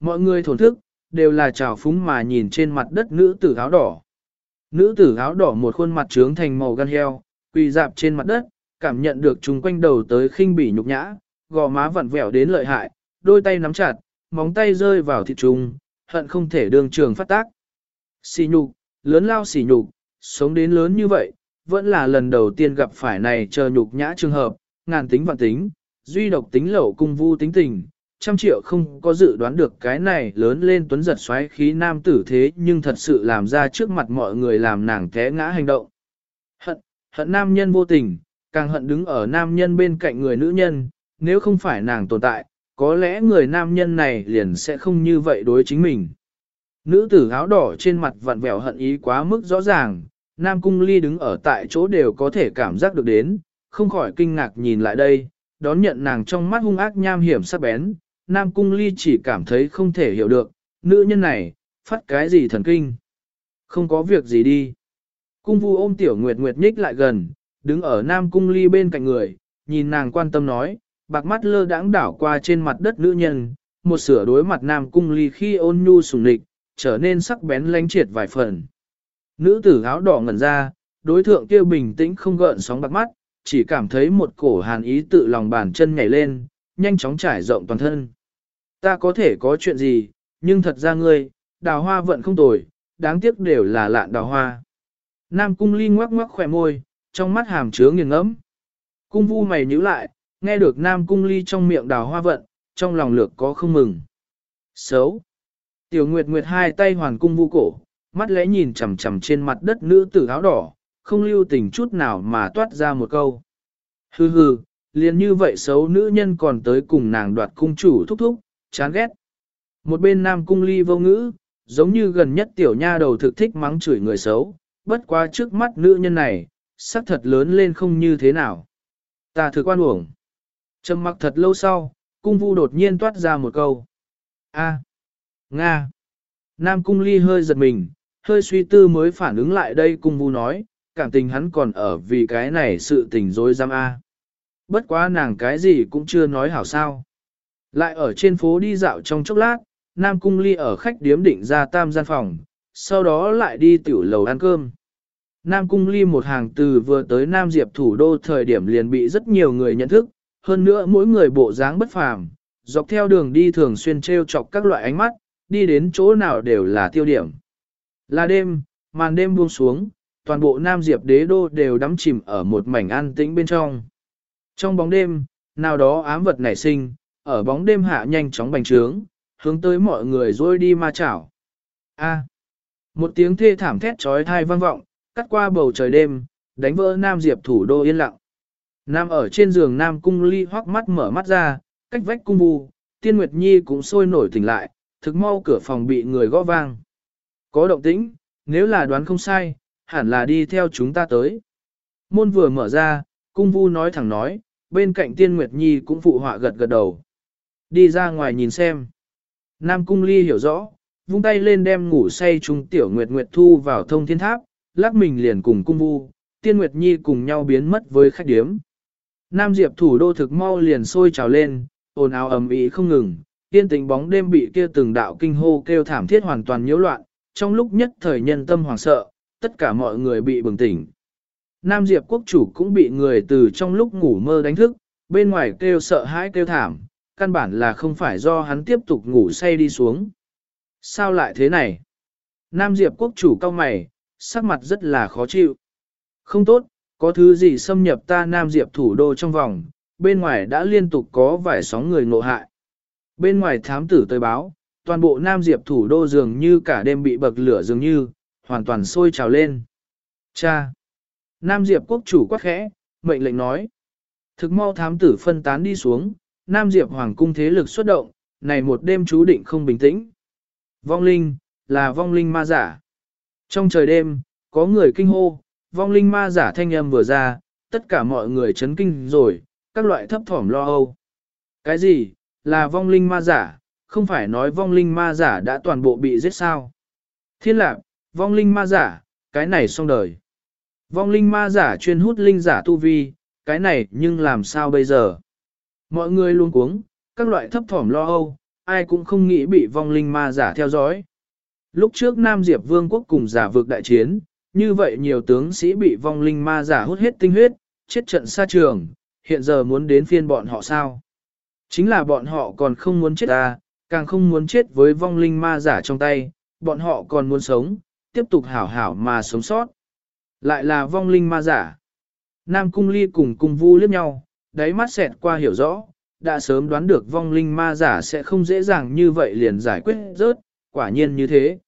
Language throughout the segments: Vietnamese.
Mọi người thổn thức, đều là trào phúng mà nhìn trên mặt đất nữ tử áo đỏ. Nữ tử áo đỏ một khuôn mặt trướng thành màu gan heo, quỳ dạp trên mặt đất, cảm nhận được chúng quanh đầu tới khinh bỉ nhục nhã, gò má vặn vẹo đến lợi hại, đôi tay nắm chặt, móng tay rơi vào thịt trùng, hận không thể đường trường phát tác. Xỉ nhục, lớn lao xỉ nhục, sống đến lớn như vậy, vẫn là lần đầu tiên gặp phải này chờ nhục nhã trường hợp, ngàn tính vạn tính, duy độc tính lẩu cung vu tính tình, trăm triệu không có dự đoán được cái này lớn lên tuấn giật xoáy khí nam tử thế nhưng thật sự làm ra trước mặt mọi người làm nàng té ngã hành động. Hận, hận nam nhân vô tình, càng hận đứng ở nam nhân bên cạnh người nữ nhân, nếu không phải nàng tồn tại, có lẽ người nam nhân này liền sẽ không như vậy đối chính mình. Nữ tử áo đỏ trên mặt vặn vẹo hận ý quá mức rõ ràng, Nam Cung Ly đứng ở tại chỗ đều có thể cảm giác được đến, không khỏi kinh ngạc nhìn lại đây, đón nhận nàng trong mắt hung ác nham hiểm sắc bén, Nam Cung Ly chỉ cảm thấy không thể hiểu được, nữ nhân này, phát cái gì thần kinh. Không có việc gì đi. Cung vu ôm tiểu nguyệt nguyệt nhích lại gần, đứng ở Nam Cung Ly bên cạnh người, nhìn nàng quan tâm nói, bạc mắt lơ đãng đảo qua trên mặt đất nữ nhân, một sửa đối mặt Nam Cung Ly khi ôn nhu sùng lịch, trở nên sắc bén lánh triệt vài phần. Nữ tử áo đỏ ngẩn ra, đối thượng kia bình tĩnh không gợn sóng bạc mắt, chỉ cảm thấy một cổ hàn ý tự lòng bàn chân nhảy lên, nhanh chóng trải rộng toàn thân. Ta có thể có chuyện gì, nhưng thật ra ngươi, đào hoa vận không tồi, đáng tiếc đều là lạn đào hoa. Nam cung ly ngoắc ngoắc khỏe môi, trong mắt hàm chứa nghiền ngẫm. Cung vu mày nhíu lại, nghe được Nam cung ly trong miệng đào hoa vận, trong lòng lược có không mừng. Xấu. Tiểu Nguyệt Nguyệt hai tay hoàn cung vu cổ, mắt lẽ nhìn chằm chằm trên mặt đất nữ tử áo đỏ, không lưu tình chút nào mà toát ra một câu. Hừ hừ, liền như vậy xấu nữ nhân còn tới cùng nàng đoạt cung chủ thúc thúc, chán ghét. Một bên nam cung ly vô ngữ, giống như gần nhất tiểu nha đầu thực thích mắng chửi người xấu, bất quá trước mắt nữ nhân này, sắc thật lớn lên không như thế nào. Ta thử quan uổng. Trầm mặc thật lâu sau, cung vu đột nhiên toát ra một câu. A. Nga. Nam cung ly hơi giật mình, hơi suy tư mới phản ứng lại đây cung vu nói, cảm tình hắn còn ở vì cái này sự tình dối giam A. Bất quá nàng cái gì cũng chưa nói hảo sao. Lại ở trên phố đi dạo trong chốc lát, Nam Cung Ly ở khách điếm định ra tam gian phòng, sau đó lại đi tiểu lầu ăn cơm. Nam Cung Ly một hàng từ vừa tới Nam Diệp thủ đô thời điểm liền bị rất nhiều người nhận thức, hơn nữa mỗi người bộ dáng bất phàm, dọc theo đường đi thường xuyên treo chọc các loại ánh mắt, đi đến chỗ nào đều là tiêu điểm. Là đêm, màn đêm buông xuống, toàn bộ Nam Diệp đế đô đều đắm chìm ở một mảnh an tĩnh bên trong. Trong bóng đêm, nào đó ám vật nảy sinh, ở bóng đêm hạ nhanh chóng bành trướng, hướng tới mọi người rồi đi ma chảo. A. một tiếng thê thảm thét trói thai vang vọng, cắt qua bầu trời đêm, đánh vỡ Nam Diệp thủ đô yên lặng. Nam ở trên giường Nam Cung Ly hoắc mắt mở mắt ra, cách vách cung vu, Tiên Nguyệt Nhi cũng sôi nổi tỉnh lại, thực mau cửa phòng bị người gõ vang. Có động tĩnh, nếu là đoán không sai, hẳn là đi theo chúng ta tới. Môn vừa mở ra, cung vu nói thẳng nói, bên cạnh Tiên Nguyệt Nhi cũng phụ họa gật gật đầu. Đi ra ngoài nhìn xem. Nam Cung Ly hiểu rõ, vung tay lên đem ngủ say trung tiểu Nguyệt Nguyệt thu vào thông thiên tháp, lắc mình liền cùng cung vu, Tiên Nguyệt Nhi cùng nhau biến mất với khách điếm. Nam Diệp thủ đô thực mau liền sôi trào lên, ồn ào ầm ĩ không ngừng, tiên tình bóng đêm bị kia từng đạo kinh hô kêu thảm thiết hoàn toàn nhiễu loạn, trong lúc nhất thời nhân tâm hoảng sợ, tất cả mọi người bị bừng tỉnh. Nam Diệp quốc chủ cũng bị người từ trong lúc ngủ mơ đánh thức, bên ngoài kêu sợ hãi kêu thảm, căn bản là không phải do hắn tiếp tục ngủ say đi xuống. Sao lại thế này? Nam Diệp quốc chủ cao mày, sắc mặt rất là khó chịu. Không tốt, có thứ gì xâm nhập ta Nam Diệp thủ đô trong vòng, bên ngoài đã liên tục có vài sóng người ngộ hại. Bên ngoài thám tử tới báo, toàn bộ Nam Diệp thủ đô dường như cả đêm bị bậc lửa dường như, hoàn toàn sôi trào lên. Cha! Nam Diệp quốc chủ quát khẽ, mệnh lệnh nói. Thực mau thám tử phân tán đi xuống, Nam Diệp Hoàng cung thế lực xuất động, này một đêm chú định không bình tĩnh. Vong linh, là vong linh ma giả. Trong trời đêm, có người kinh hô, vong linh ma giả thanh âm vừa ra, tất cả mọi người chấn kinh rồi, các loại thấp thỏm lo âu. Cái gì, là vong linh ma giả, không phải nói vong linh ma giả đã toàn bộ bị giết sao. Thiên lạc, vong linh ma giả, cái này xong đời. Vong linh ma giả chuyên hút linh giả tu vi, cái này nhưng làm sao bây giờ? Mọi người luôn cuống, các loại thấp thỏm lo âu, ai cũng không nghĩ bị vong linh ma giả theo dõi. Lúc trước Nam Diệp Vương quốc cùng giả vực đại chiến, như vậy nhiều tướng sĩ bị vong linh ma giả hút hết tinh huyết, chết trận xa trường, hiện giờ muốn đến phiên bọn họ sao? Chính là bọn họ còn không muốn chết ta, càng không muốn chết với vong linh ma giả trong tay, bọn họ còn muốn sống, tiếp tục hảo hảo mà sống sót. Lại là vong linh ma giả. Nam Cung Ly cùng Cung Vu liếc nhau, đáy mắt xẹt qua hiểu rõ, đã sớm đoán được vong linh ma giả sẽ không dễ dàng như vậy liền giải quyết rớt, quả nhiên như thế.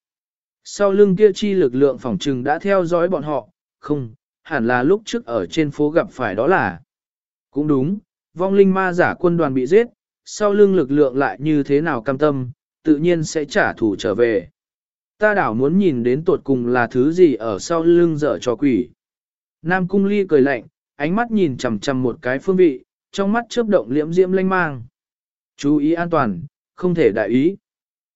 Sau lưng kia chi lực lượng phòng trừng đã theo dõi bọn họ, không, hẳn là lúc trước ở trên phố gặp phải đó là. Cũng đúng, vong linh ma giả quân đoàn bị giết, sau lưng lực lượng lại như thế nào cam tâm, tự nhiên sẽ trả thù trở về. Ta đảo muốn nhìn đến tột cùng là thứ gì ở sau lưng dở cho quỷ. Nam cung ly cười lạnh, ánh mắt nhìn chằm chằm một cái phương vị, trong mắt chớp động liễm diễm lanh mang. Chú ý an toàn, không thể đại ý.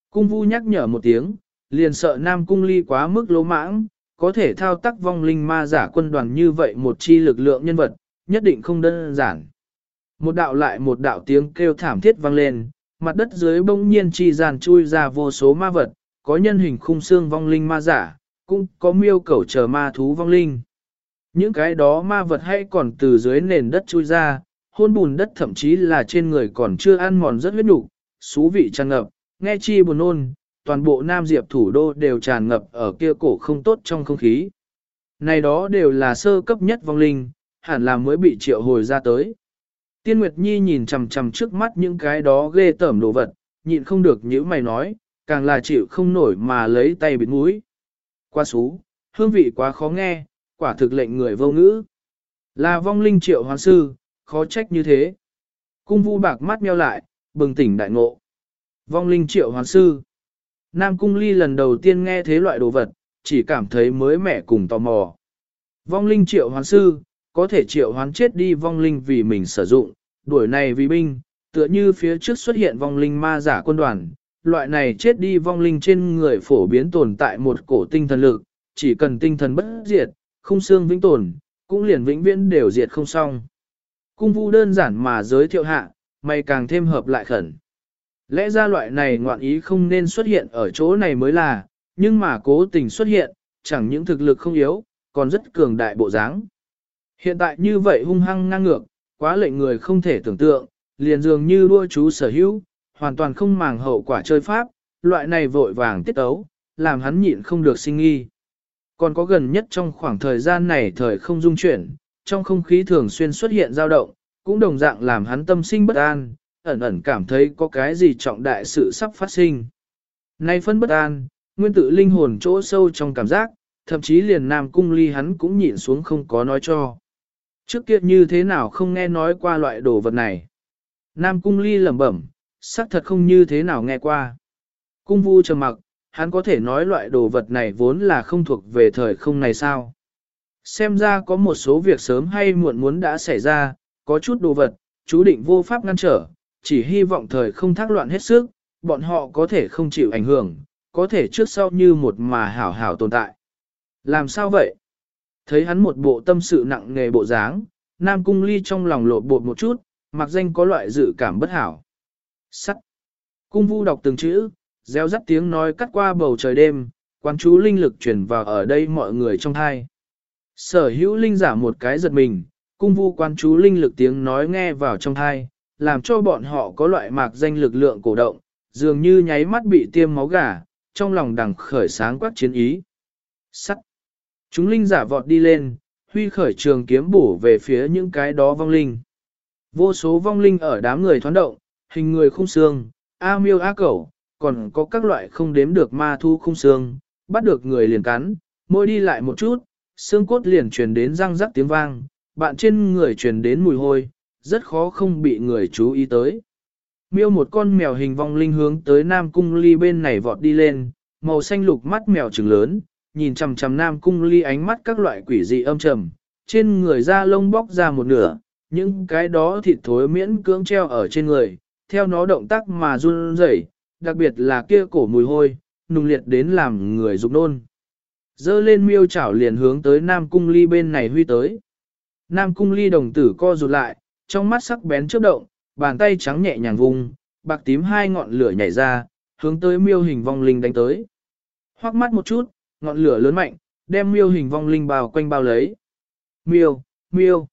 Cung vu nhắc nhở một tiếng, liền sợ Nam cung ly quá mức lỗ mãng, có thể thao tác vong linh ma giả quân đoàn như vậy một chi lực lượng nhân vật, nhất định không đơn giản. Một đạo lại một đạo tiếng kêu thảm thiết vang lên, mặt đất dưới bỗng nhiên chi giàn chui ra vô số ma vật, có nhân hình khung xương vong linh ma giả, cũng có miêu cẩu chờ ma thú vong linh. Những cái đó ma vật hay còn từ dưới nền đất chui ra, hôn bùn đất thậm chí là trên người còn chưa ăn mòn rất huyết nhục, xú vị tràn ngập, nghe chi buồn nôn, toàn bộ Nam Diệp thủ đô đều tràn ngập ở kia cổ không tốt trong không khí. Này đó đều là sơ cấp nhất vong linh, hẳn là mới bị triệu hồi ra tới. Tiên Nguyệt Nhi nhìn chằm chằm trước mắt những cái đó ghê tởm đồ vật, nhịn không được những mày nói, càng là chịu không nổi mà lấy tay bịt mũi. Qua xú, hương vị quá khó nghe, quả thực lệnh người vô ngữ. Là vong linh triệu hoán sư, khó trách như thế. Cung vu bạc mắt meo lại, bừng tỉnh đại ngộ. Vong linh triệu hoán sư. Nam cung ly lần đầu tiên nghe thế loại đồ vật, chỉ cảm thấy mới mẻ cùng tò mò. Vong linh triệu hoán sư, có thể triệu hoán chết đi vong linh vì mình sử dụng, đuổi này vì binh, tựa như phía trước xuất hiện vong linh ma giả quân đoàn, loại này chết đi vong linh trên người phổ biến tồn tại một cổ tinh thần lực, chỉ cần tinh thần bất diệt, khung xương vĩnh tồn, cũng liền vĩnh viễn đều diệt không xong. Cung vu đơn giản mà giới thiệu hạ, mày càng thêm hợp lại khẩn. Lẽ ra loại này ngoạn ý không nên xuất hiện ở chỗ này mới là, nhưng mà cố tình xuất hiện, chẳng những thực lực không yếu, còn rất cường đại bộ dáng. Hiện tại như vậy hung hăng ngang ngược, quá lệnh người không thể tưởng tượng, liền dường như đua chú sở hữu, hoàn toàn không màng hậu quả chơi pháp, loại này vội vàng tiết ấu, làm hắn nhịn không được sinh nghi. Còn có gần nhất trong khoảng thời gian này thời không dung chuyển, trong không khí thường xuyên xuất hiện dao động, cũng đồng dạng làm hắn tâm sinh bất an, ẩn ẩn cảm thấy có cái gì trọng đại sự sắp phát sinh. Nay phân bất an, nguyên tử linh hồn chỗ sâu trong cảm giác, thậm chí liền nam cung ly hắn cũng nhịn xuống không có nói cho. Trước kia như thế nào không nghe nói qua loại đồ vật này. Nam cung ly lẩm bẩm, xác thật không như thế nào nghe qua. Cung vu trầm mặc, hắn có thể nói loại đồ vật này vốn là không thuộc về thời không này sao. Xem ra có một số việc sớm hay muộn muốn đã xảy ra, có chút đồ vật, chú định vô pháp ngăn trở, chỉ hy vọng thời không thác loạn hết sức, bọn họ có thể không chịu ảnh hưởng, có thể trước sau như một mà hảo hảo tồn tại. Làm sao vậy? Thấy hắn một bộ tâm sự nặng nề bộ dáng, Nam Cung Ly trong lòng lộ bột một chút, mặc danh có loại dự cảm bất hảo. Sắt. Cung vu đọc từng chữ, gieo rắt tiếng nói cắt qua bầu trời đêm, quan chú linh lực truyền vào ở đây mọi người trong thai. Sở hữu linh giả một cái giật mình, cung vu quan chú linh lực tiếng nói nghe vào trong thai, làm cho bọn họ có loại mạc danh lực lượng cổ động, dường như nháy mắt bị tiêm máu gà, trong lòng đằng khởi sáng quắc chiến ý. Sắt. Chúng linh giả vọt đi lên, huy khởi trường kiếm bổ về phía những cái đó vong linh. Vô số vong linh ở đám người thoán động, hình người khung xương, a miêu a cẩu, còn có các loại không đếm được ma thu khung xương, bắt được người liền cắn, môi đi lại một chút, xương cốt liền truyền đến răng rắc tiếng vang, bạn trên người truyền đến mùi hôi, rất khó không bị người chú ý tới. Miêu một con mèo hình vong linh hướng tới Nam Cung Ly bên này vọt đi lên, màu xanh lục mắt mèo trừng lớn, nhìn chằm chằm Nam Cung Ly ánh mắt các loại quỷ dị âm trầm, trên người da lông bóc ra một nửa, những cái đó thịt thối miễn cưỡng treo ở trên người, theo nó động tác mà run rẩy, đặc biệt là kia cổ mùi hôi, nung liệt đến làm người dục nôn. Dơ lên miêu chảo liền hướng tới Nam Cung Ly bên này huy tới. Nam Cung Ly đồng tử co rụt lại, trong mắt sắc bén chớp động, bàn tay trắng nhẹ nhàng vùng, bạc tím hai ngọn lửa nhảy ra, hướng tới miêu hình vong linh đánh tới. Hoắc mắt một chút, ngọn lửa lớn mạnh, đem miêu hình vong linh bao quanh bao lấy. Miêu, miêu,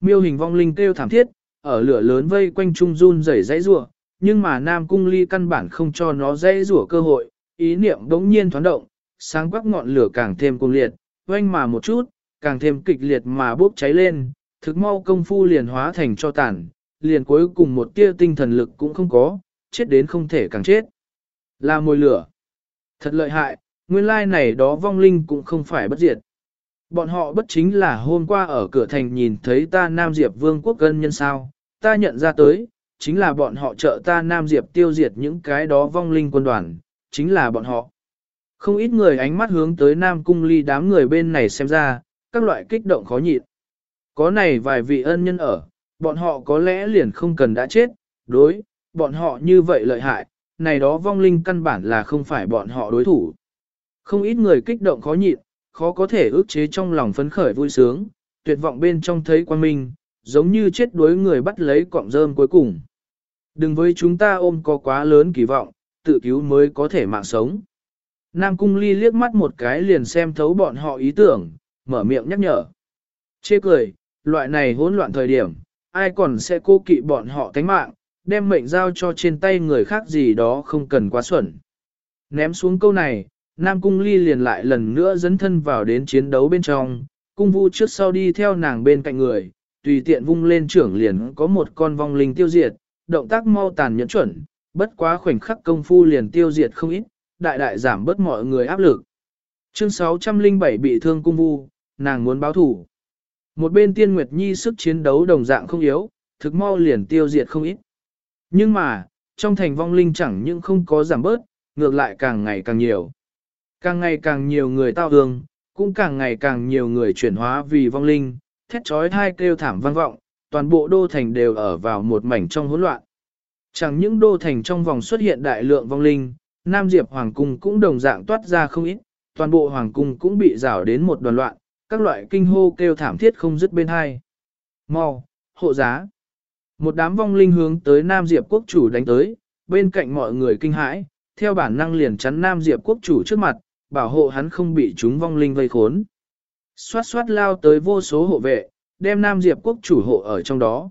miêu hình vong linh kêu thảm thiết, ở lửa lớn vây quanh trung run rẩy rãy rủa, nhưng mà Nam Cung Ly căn bản không cho nó dễ rủa cơ hội, ý niệm đống nhiên thoáng động, sáng quắc ngọn lửa càng thêm cuồng liệt, oanh mà một chút, càng thêm kịch liệt mà bốc cháy lên, thực mau công phu liền hóa thành cho tàn, liền cuối cùng một tia tinh thần lực cũng không có, chết đến không thể càng chết. Là mồi lửa. Thật lợi hại, nguyên lai này đó vong linh cũng không phải bất diệt. Bọn họ bất chính là hôm qua ở cửa thành nhìn thấy ta Nam Diệp Vương quốc gân nhân sao, ta nhận ra tới, chính là bọn họ trợ ta Nam Diệp tiêu diệt những cái đó vong linh quân đoàn, chính là bọn họ. Không ít người ánh mắt hướng tới Nam Cung Ly đám người bên này xem ra, các loại kích động khó nhịn. Có này vài vị ân nhân ở, bọn họ có lẽ liền không cần đã chết, đối, bọn họ như vậy lợi hại, này đó vong linh căn bản là không phải bọn họ đối thủ. Không ít người kích động khó nhịn, khó có thể ước chế trong lòng phấn khởi vui sướng, tuyệt vọng bên trong thấy quan minh, giống như chết đuối người bắt lấy cọng rơm cuối cùng. Đừng với chúng ta ôm có quá lớn kỳ vọng, tự cứu mới có thể mạng sống. Nam Cung Ly liếc mắt một cái liền xem thấu bọn họ ý tưởng, mở miệng nhắc nhở. Chê cười, loại này hỗn loạn thời điểm, ai còn sẽ cố kỵ bọn họ tánh mạng, đem mệnh giao cho trên tay người khác gì đó không cần quá xuẩn. Ném xuống câu này, Nam Cung Ly liền lại lần nữa dẫn thân vào đến chiến đấu bên trong, cung vu trước sau đi theo nàng bên cạnh người, tùy tiện vung lên trưởng liền có một con vong linh tiêu diệt, động tác mau tàn nhẫn chuẩn, bất quá khoảnh khắc công phu liền tiêu diệt không ít, đại đại giảm bớt mọi người áp lực. Chương 607 bị thương cung vu, nàng muốn báo thủ. Một bên tiên Nguyệt Nhi sức chiến đấu đồng dạng không yếu, thực mau liền tiêu diệt không ít. Nhưng mà, trong thành vong linh chẳng những không có giảm bớt, ngược lại càng ngày càng nhiều. Càng ngày càng nhiều người tao hương, cũng càng ngày càng nhiều người chuyển hóa vì vong linh, thét trói thai kêu thảm vang vọng, toàn bộ đô thành đều ở vào một mảnh trong hỗn loạn. Chẳng những đô thành trong vòng xuất hiện đại lượng vong linh, Nam Diệp Hoàng Cung cũng đồng dạng toát ra không ít, toàn bộ Hoàng Cung cũng bị rào đến một đoàn loạn, các loại kinh hô kêu thảm thiết không dứt bên hai. Mau, hộ giá. Một đám vong linh hướng tới Nam Diệp quốc chủ đánh tới, bên cạnh mọi người kinh hãi, theo bản năng liền chắn Nam Diệp quốc chủ trước mặt, bảo hộ hắn không bị chúng vong linh vây khốn. Xoát xoát lao tới vô số hộ vệ, đem Nam Diệp quốc chủ hộ ở trong đó.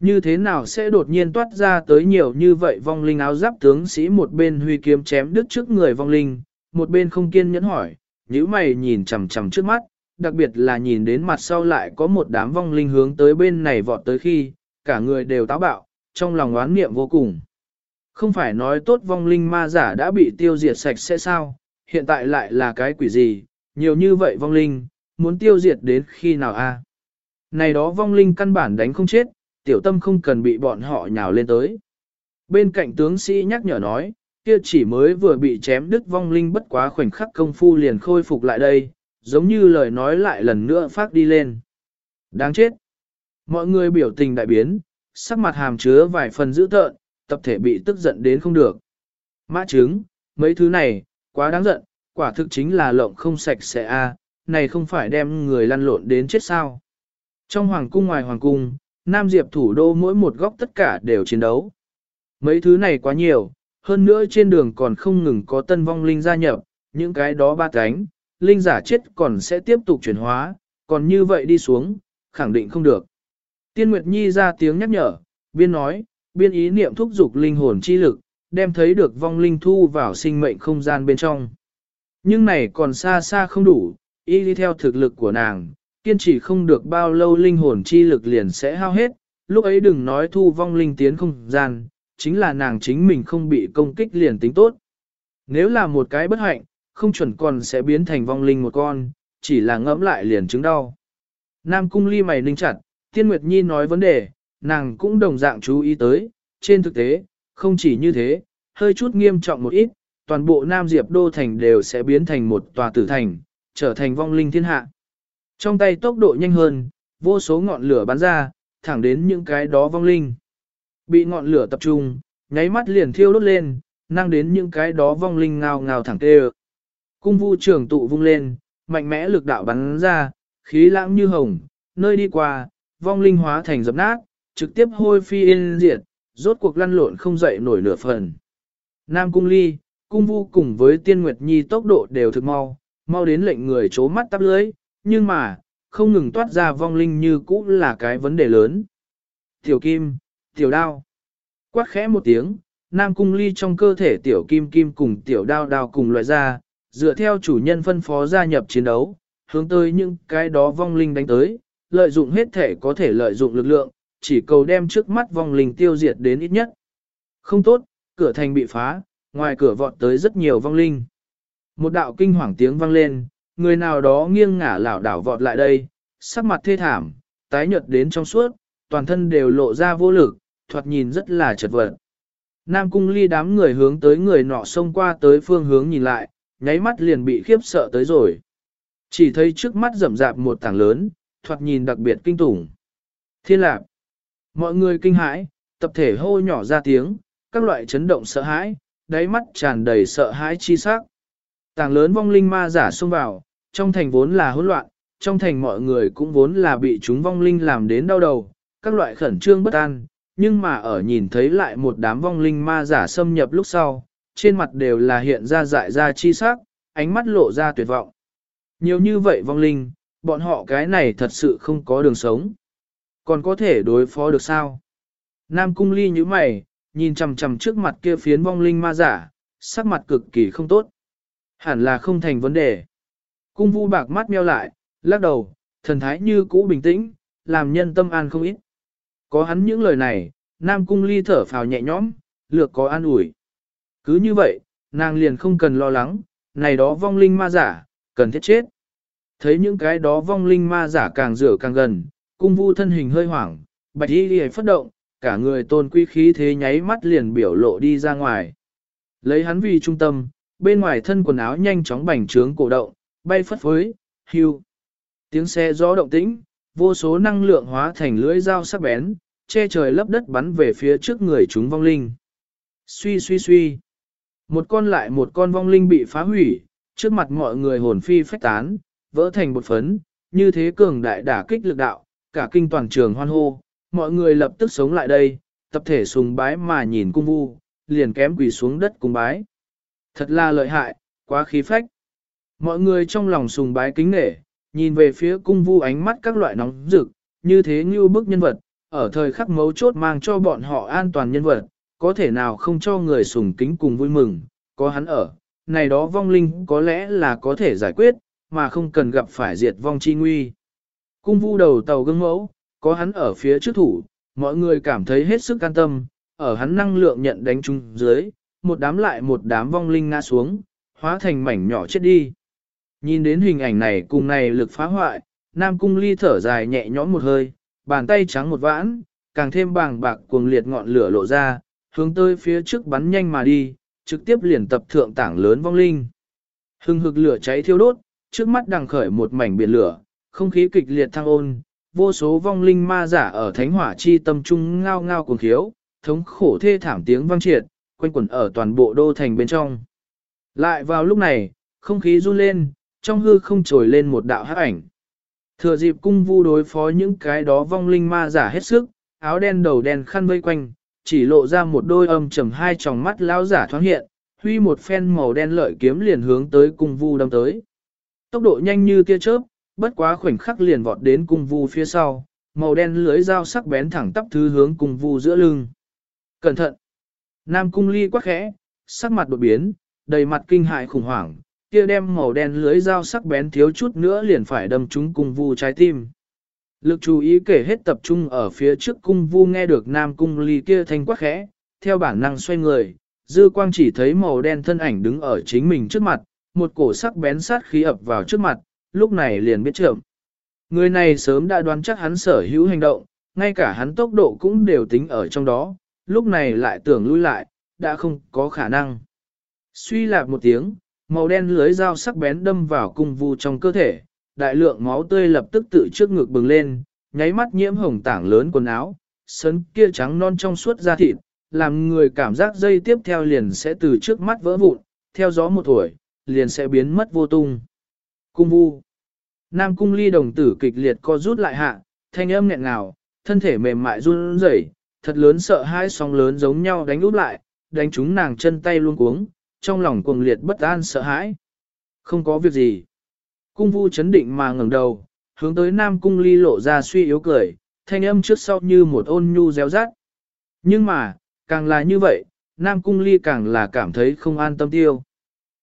Như thế nào sẽ đột nhiên toát ra tới nhiều như vậy vong linh áo giáp tướng sĩ một bên huy kiếm chém đứt trước người vong linh, một bên không kiên nhẫn hỏi, nhíu mày nhìn chằm chằm trước mắt, đặc biệt là nhìn đến mặt sau lại có một đám vong linh hướng tới bên này vọt tới khi, cả người đều táo bạo, trong lòng oán niệm vô cùng. Không phải nói tốt vong linh ma giả đã bị tiêu diệt sạch sẽ sao, hiện tại lại là cái quỷ gì, nhiều như vậy vong linh, muốn tiêu diệt đến khi nào a? Này đó vong linh căn bản đánh không chết, tiểu tâm không cần bị bọn họ nhào lên tới. Bên cạnh tướng sĩ nhắc nhở nói, kia chỉ mới vừa bị chém đứt vong linh bất quá khoảnh khắc công phu liền khôi phục lại đây, giống như lời nói lại lần nữa phát đi lên. Đáng chết! Mọi người biểu tình đại biến, sắc mặt hàm chứa vài phần dữ tợn, tập thể bị tức giận đến không được. Mã trứng, mấy thứ này, quá đáng giận, quả thực chính là lộng không sạch sẽ a, này không phải đem người lăn lộn đến chết sao. Trong hoàng cung ngoài hoàng cung, Nam Diệp thủ đô mỗi một góc tất cả đều chiến đấu. Mấy thứ này quá nhiều, hơn nữa trên đường còn không ngừng có tân vong linh gia nhập, những cái đó ba cánh, linh giả chết còn sẽ tiếp tục chuyển hóa, còn như vậy đi xuống, khẳng định không được. Tiên Nguyệt Nhi ra tiếng nhắc nhở, biên nói, biên ý niệm thúc dục linh hồn chi lực, đem thấy được vong linh thu vào sinh mệnh không gian bên trong. Nhưng này còn xa xa không đủ, y đi theo thực lực của nàng, kiên trì không được bao lâu linh hồn chi lực liền sẽ hao hết, lúc ấy đừng nói thu vong linh tiến không gian, chính là nàng chính mình không bị công kích liền tính tốt. Nếu là một cái bất hạnh, không chuẩn còn sẽ biến thành vong linh một con, chỉ là ngẫm lại liền chứng đau. Nam cung ly mày ninh chặt, Tiên Nguyệt Nhi nói vấn đề, nàng cũng đồng dạng chú ý tới, trên thực tế, không chỉ như thế, hơi chút nghiêm trọng một ít, toàn bộ Nam Diệp Đô Thành đều sẽ biến thành một tòa tử thành, trở thành vong linh thiên hạ. Trong tay tốc độ nhanh hơn, vô số ngọn lửa bắn ra, thẳng đến những cái đó vong linh. Bị ngọn lửa tập trung, nháy mắt liền thiêu đốt lên, năng đến những cái đó vong linh ngào ngào thẳng tê Cung vu trường tụ vung lên, mạnh mẽ lực đạo bắn ra, khí lãng như hồng, nơi đi qua, vong linh hóa thành dập nát, trực tiếp hôi phi yên diệt, rốt cuộc lăn lộn không dậy nổi nửa phần. Nam cung ly, cung vu cùng với tiên nguyệt nhi tốc độ đều thực mau, mau đến lệnh người chố mắt tắp lưới, nhưng mà, không ngừng toát ra vong linh như cũ là cái vấn đề lớn. Tiểu kim, tiểu đao. Quát khẽ một tiếng, Nam cung ly trong cơ thể tiểu kim kim cùng tiểu đao đao cùng loại ra, dựa theo chủ nhân phân phó gia nhập chiến đấu, hướng tới những cái đó vong linh đánh tới, lợi dụng hết thể có thể lợi dụng lực lượng, chỉ cầu đem trước mắt vong linh tiêu diệt đến ít nhất. Không tốt, cửa thành bị phá, ngoài cửa vọt tới rất nhiều vong linh. Một đạo kinh hoàng tiếng vang lên, người nào đó nghiêng ngả lảo đảo vọt lại đây, sắc mặt thê thảm, tái nhợt đến trong suốt, toàn thân đều lộ ra vô lực, thoạt nhìn rất là chật vật. Nam cung ly đám người hướng tới người nọ xông qua tới phương hướng nhìn lại, nháy mắt liền bị khiếp sợ tới rồi. Chỉ thấy trước mắt rậm rạp một tảng lớn, thoạt nhìn đặc biệt kinh tủng. Thiên lạc. Mọi người kinh hãi, tập thể hô nhỏ ra tiếng, các loại chấn động sợ hãi, đáy mắt tràn đầy sợ hãi chi sắc. Tàng lớn vong linh ma giả xông vào, trong thành vốn là hỗn loạn, trong thành mọi người cũng vốn là bị chúng vong linh làm đến đau đầu, các loại khẩn trương bất an, nhưng mà ở nhìn thấy lại một đám vong linh ma giả xâm nhập lúc sau, trên mặt đều là hiện ra dại ra chi sắc, ánh mắt lộ ra tuyệt vọng. Nhiều như vậy vong linh, bọn họ cái này thật sự không có đường sống. Còn có thể đối phó được sao? Nam cung ly như mày, nhìn chằm chằm trước mặt kia phiến vong linh ma giả, sắc mặt cực kỳ không tốt. Hẳn là không thành vấn đề. Cung vu bạc mắt meo lại, lắc đầu, thần thái như cũ bình tĩnh, làm nhân tâm an không ít. Có hắn những lời này, Nam cung ly thở phào nhẹ nhõm, lược có an ủi. Cứ như vậy, nàng liền không cần lo lắng, này đó vong linh ma giả, cần thiết chết. Thấy những cái đó vong linh ma giả càng rửa càng gần, cung vu thân hình hơi hoảng, bạch y đi phất động, cả người tôn quy khí thế nháy mắt liền biểu lộ đi ra ngoài. Lấy hắn vì trung tâm, bên ngoài thân quần áo nhanh chóng bành trướng cổ động, bay phất phới, hưu. Tiếng xe gió động tĩnh, vô số năng lượng hóa thành lưỡi dao sắc bén, che trời lấp đất bắn về phía trước người chúng vong linh. Suy suy suy. Một con lại một con vong linh bị phá hủy, trước mặt mọi người hồn phi phách tán, vỡ thành một phấn, như thế cường đại đả kích lực đạo, cả kinh toàn trường hoan hô, mọi người lập tức sống lại đây, tập thể sùng bái mà nhìn cung vu, liền kém quỳ xuống đất cung bái. Thật là lợi hại, quá khí phách. Mọi người trong lòng sùng bái kính nể, nhìn về phía cung vu ánh mắt các loại nóng rực, như thế như bức nhân vật, ở thời khắc mấu chốt mang cho bọn họ an toàn nhân vật, có thể nào không cho người sùng kính cùng vui mừng, có hắn ở, này đó vong linh có lẽ là có thể giải quyết, mà không cần gặp phải diệt vong chi nguy. Cung vu đầu tàu gương mẫu, có hắn ở phía trước thủ, mọi người cảm thấy hết sức an tâm, ở hắn năng lượng nhận đánh chung dưới, một đám lại một đám vong linh ngã xuống, hóa thành mảnh nhỏ chết đi. Nhìn đến hình ảnh này cùng này lực phá hoại, Nam Cung Ly thở dài nhẹ nhõm một hơi, bàn tay trắng một vãn, càng thêm bàng bạc cuồng liệt ngọn lửa lộ ra, hướng tới phía trước bắn nhanh mà đi, trực tiếp liền tập thượng tảng lớn vong linh. Hưng hực lửa cháy thiêu đốt, trước mắt đang khởi một mảnh biển lửa, không khí kịch liệt thăng ôn, vô số vong linh ma giả ở thánh hỏa chi tâm trung ngao ngao cuồng khiếu, thống khổ thê thảm tiếng vang triệt, quanh quẩn ở toàn bộ đô thành bên trong. Lại vào lúc này, không khí run lên, trong hư không trồi lên một đạo hắc ảnh. Thừa dịp cung vu đối phó những cái đó vong linh ma giả hết sức, áo đen đầu đen khăn vây quanh, chỉ lộ ra một đôi âm trầm hai tròng mắt lão giả thoáng hiện, huy một phen màu đen lợi kiếm liền hướng tới cung vu đâm tới. Tốc độ nhanh như tia chớp, bất quá khoảnh khắc liền vọt đến cung vu phía sau, màu đen lưới dao sắc bén thẳng tắp thứ hướng cung vu giữa lưng. Cẩn thận! Nam cung ly quắc khẽ, sắc mặt đột biến, đầy mặt kinh hại khủng hoảng, kia đem màu đen lưới dao sắc bén thiếu chút nữa liền phải đâm trúng cung vu trái tim. Lực chú ý kể hết tập trung ở phía trước cung vu nghe được nam cung ly kia thanh quắc khẽ, theo bản năng xoay người, dư quang chỉ thấy màu đen thân ảnh đứng ở chính mình trước mặt, một cổ sắc bén sát khí ập vào trước mặt, lúc này liền biết trưởng. Người này sớm đã đoán chắc hắn sở hữu hành động, ngay cả hắn tốc độ cũng đều tính ở trong đó, lúc này lại tưởng lui lại, đã không có khả năng. Suy lạc một tiếng, màu đen lưới dao sắc bén đâm vào cung vu trong cơ thể, đại lượng máu tươi lập tức tự trước ngực bừng lên, nháy mắt nhiễm hồng tảng lớn quần áo, sấn kia trắng non trong suốt da thịt, làm người cảm giác dây tiếp theo liền sẽ từ trước mắt vỡ vụn, theo gió một tuổi, liền sẽ biến mất vô tung. Cung vu. Nam cung ly đồng tử kịch liệt co rút lại hạ, thanh âm nghẹn ngào, thân thể mềm mại run rẩy, thật lớn sợ hai sóng lớn giống nhau đánh úp lại, đánh chúng nàng chân tay luôn cuống, trong lòng cuồng liệt bất an sợ hãi. Không có việc gì. Cung vu chấn định mà ngẩng đầu, hướng tới Nam Cung ly lộ ra suy yếu cười, thanh âm trước sau như một ôn nhu réo rắt. Nhưng mà, càng là như vậy, Nam Cung ly càng là cảm thấy không an tâm tiêu.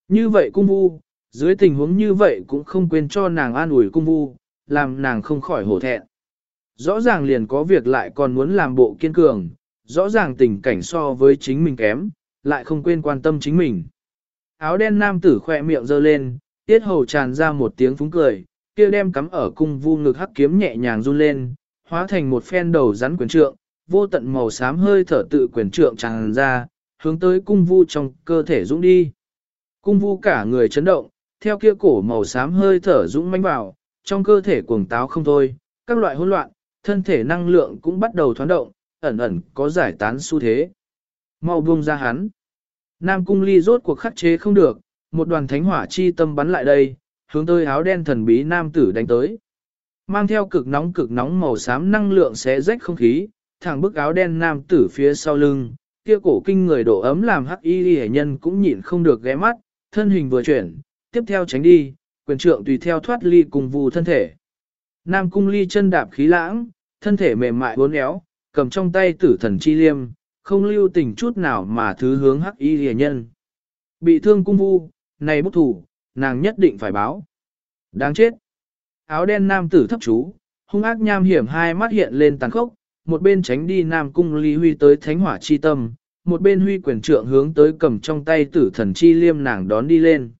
Như vậy cung vu, dưới tình huống như vậy cũng không quên cho nàng an ủi cung vu, làm nàng không khỏi hổ thẹn. Rõ ràng liền có việc lại còn muốn làm bộ kiên cường, rõ ràng tình cảnh so với chính mình kém, lại không quên quan tâm chính mình. Áo đen nam tử khỏe miệng giơ lên, tiết hầu tràn ra một tiếng phúng cười, kia đem cắm ở cung vu ngực hắc kiếm nhẹ nhàng run lên, hóa thành một phen đầu rắn quyền trượng, vô tận màu xám hơi thở tự quyền trượng tràn ra, hướng tới cung vu trong cơ thể dũng đi. Cung vu cả người chấn động, theo kia cổ màu xám hơi thở dũng manh vào, trong cơ thể cuồng táo không thôi, các loại hỗn loạn, thân thể năng lượng cũng bắt đầu thoáng động, ẩn ẩn có giải tán xu thế. Mau buông ra hắn. Nam cung ly rốt cuộc khắc chế không được, một đoàn thánh hỏa chi tâm bắn lại đây, hướng tới áo đen thần bí nam tử đánh tới. Mang theo cực nóng cực nóng màu xám năng lượng xé rách không khí, thẳng bức áo đen nam tử phía sau lưng, kia cổ kinh người độ ấm làm hắc y hệ nhân cũng nhịn không được ghé mắt, thân hình vừa chuyển, tiếp theo tránh đi, quyền trượng tùy theo thoát ly cùng vù thân thể. Nam cung ly chân đạp khí lãng, thân thể mềm mại uốn éo, cầm trong tay tử thần chi liêm, không lưu tình chút nào mà thứ hướng hắc y rìa nhân. Bị thương cung vu, này bút thủ, nàng nhất định phải báo. Đáng chết. Áo đen nam tử thấp chú, hung ác nham hiểm hai mắt hiện lên tàn khốc, một bên tránh đi nam cung ly huy tới thánh hỏa chi tâm, một bên huy quyền trượng hướng tới cầm trong tay tử thần chi liêm nàng đón đi lên.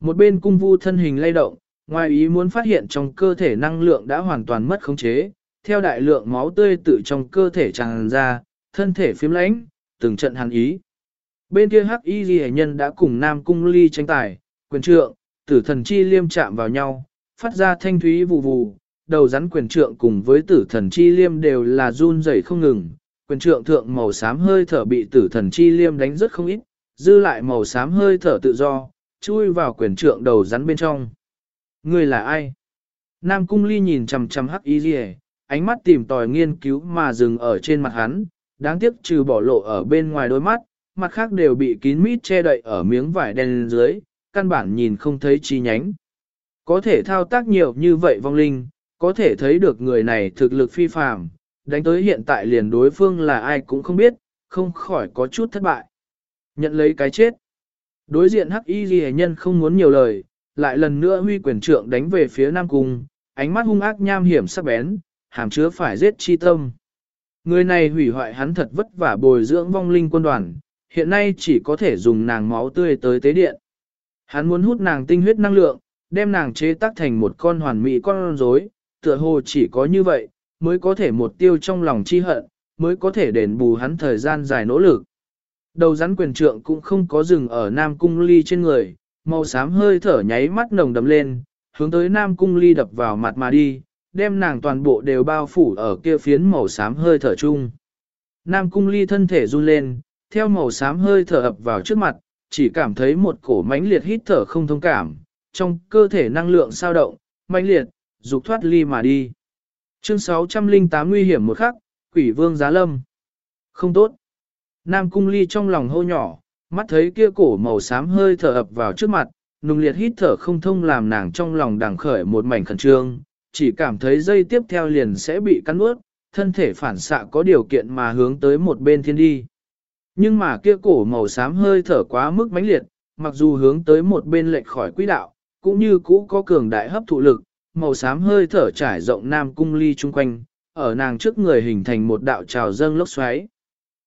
Một bên cung vu thân hình lay động, ngoài ý muốn phát hiện trong cơ thể năng lượng đã hoàn toàn mất khống chế, theo đại lượng máu tươi tự trong cơ thể tràn ra, thân thể phím lãnh, từng trận hàn ý. Bên kia hắc y ghi nhân đã cùng nam cung ly tranh tài, quyền trượng, tử thần chi liêm chạm vào nhau, phát ra thanh thúy vù vù, đầu rắn quyền trượng cùng với tử thần chi liêm đều là run rẩy không ngừng, quyền trượng thượng màu xám hơi thở bị tử thần chi liêm đánh rất không ít, dư lại màu xám hơi thở tự do, chui vào quyền trượng đầu rắn bên trong. Người là ai? Nam cung ly nhìn chằm chằm hắc y ghi ánh mắt tìm tòi nghiên cứu mà dừng ở trên mặt hắn, đáng tiếc trừ bỏ lộ ở bên ngoài đôi mắt, mặt khác đều bị kín mít che đậy ở miếng vải đen dưới, căn bản nhìn không thấy chi nhánh. Có thể thao tác nhiều như vậy vong linh, có thể thấy được người này thực lực phi phàm, đánh tới hiện tại liền đối phương là ai cũng không biết, không khỏi có chút thất bại. Nhận lấy cái chết. Đối diện hắc y ghi nhân không muốn nhiều lời, lại lần nữa huy quyền trượng đánh về phía Nam Cung, ánh mắt hung ác nham hiểm sắc bén, hàm chứa phải giết chi tâm. Người này hủy hoại hắn thật vất vả bồi dưỡng vong linh quân đoàn, hiện nay chỉ có thể dùng nàng máu tươi tới tế điện. Hắn muốn hút nàng tinh huyết năng lượng, đem nàng chế tác thành một con hoàn mỹ con rối, tựa hồ chỉ có như vậy, mới có thể một tiêu trong lòng chi hận, mới có thể đền bù hắn thời gian dài nỗ lực. Đầu rắn quyền trượng cũng không có dừng ở Nam Cung Ly trên người, màu xám hơi thở nháy mắt nồng đậm lên, hướng tới Nam Cung Ly đập vào mặt mà đi, đem nàng toàn bộ đều bao phủ ở kia phiến màu xám hơi thở chung. Nam Cung Ly thân thể run lên, theo màu xám hơi thở ập vào trước mặt, chỉ cảm thấy một cổ mãnh liệt hít thở không thông cảm, trong cơ thể năng lượng sao động, mãnh liệt, dục thoát ly mà đi. Chương 608 nguy hiểm một khắc, quỷ vương giá lâm. Không tốt. Nam cung ly trong lòng hô nhỏ, mắt thấy kia cổ màu xám hơi thở ập vào trước mặt, nung liệt hít thở không thông làm nàng trong lòng đằng khởi một mảnh khẩn trương, chỉ cảm thấy dây tiếp theo liền sẽ bị cắn ướt, thân thể phản xạ có điều kiện mà hướng tới một bên thiên đi. Nhưng mà kia cổ màu xám hơi thở quá mức mãnh liệt, mặc dù hướng tới một bên lệch khỏi quỹ đạo, cũng như cũ có cường đại hấp thụ lực, màu xám hơi thở trải rộng nam cung ly chung quanh, ở nàng trước người hình thành một đạo trào dâng lốc xoáy.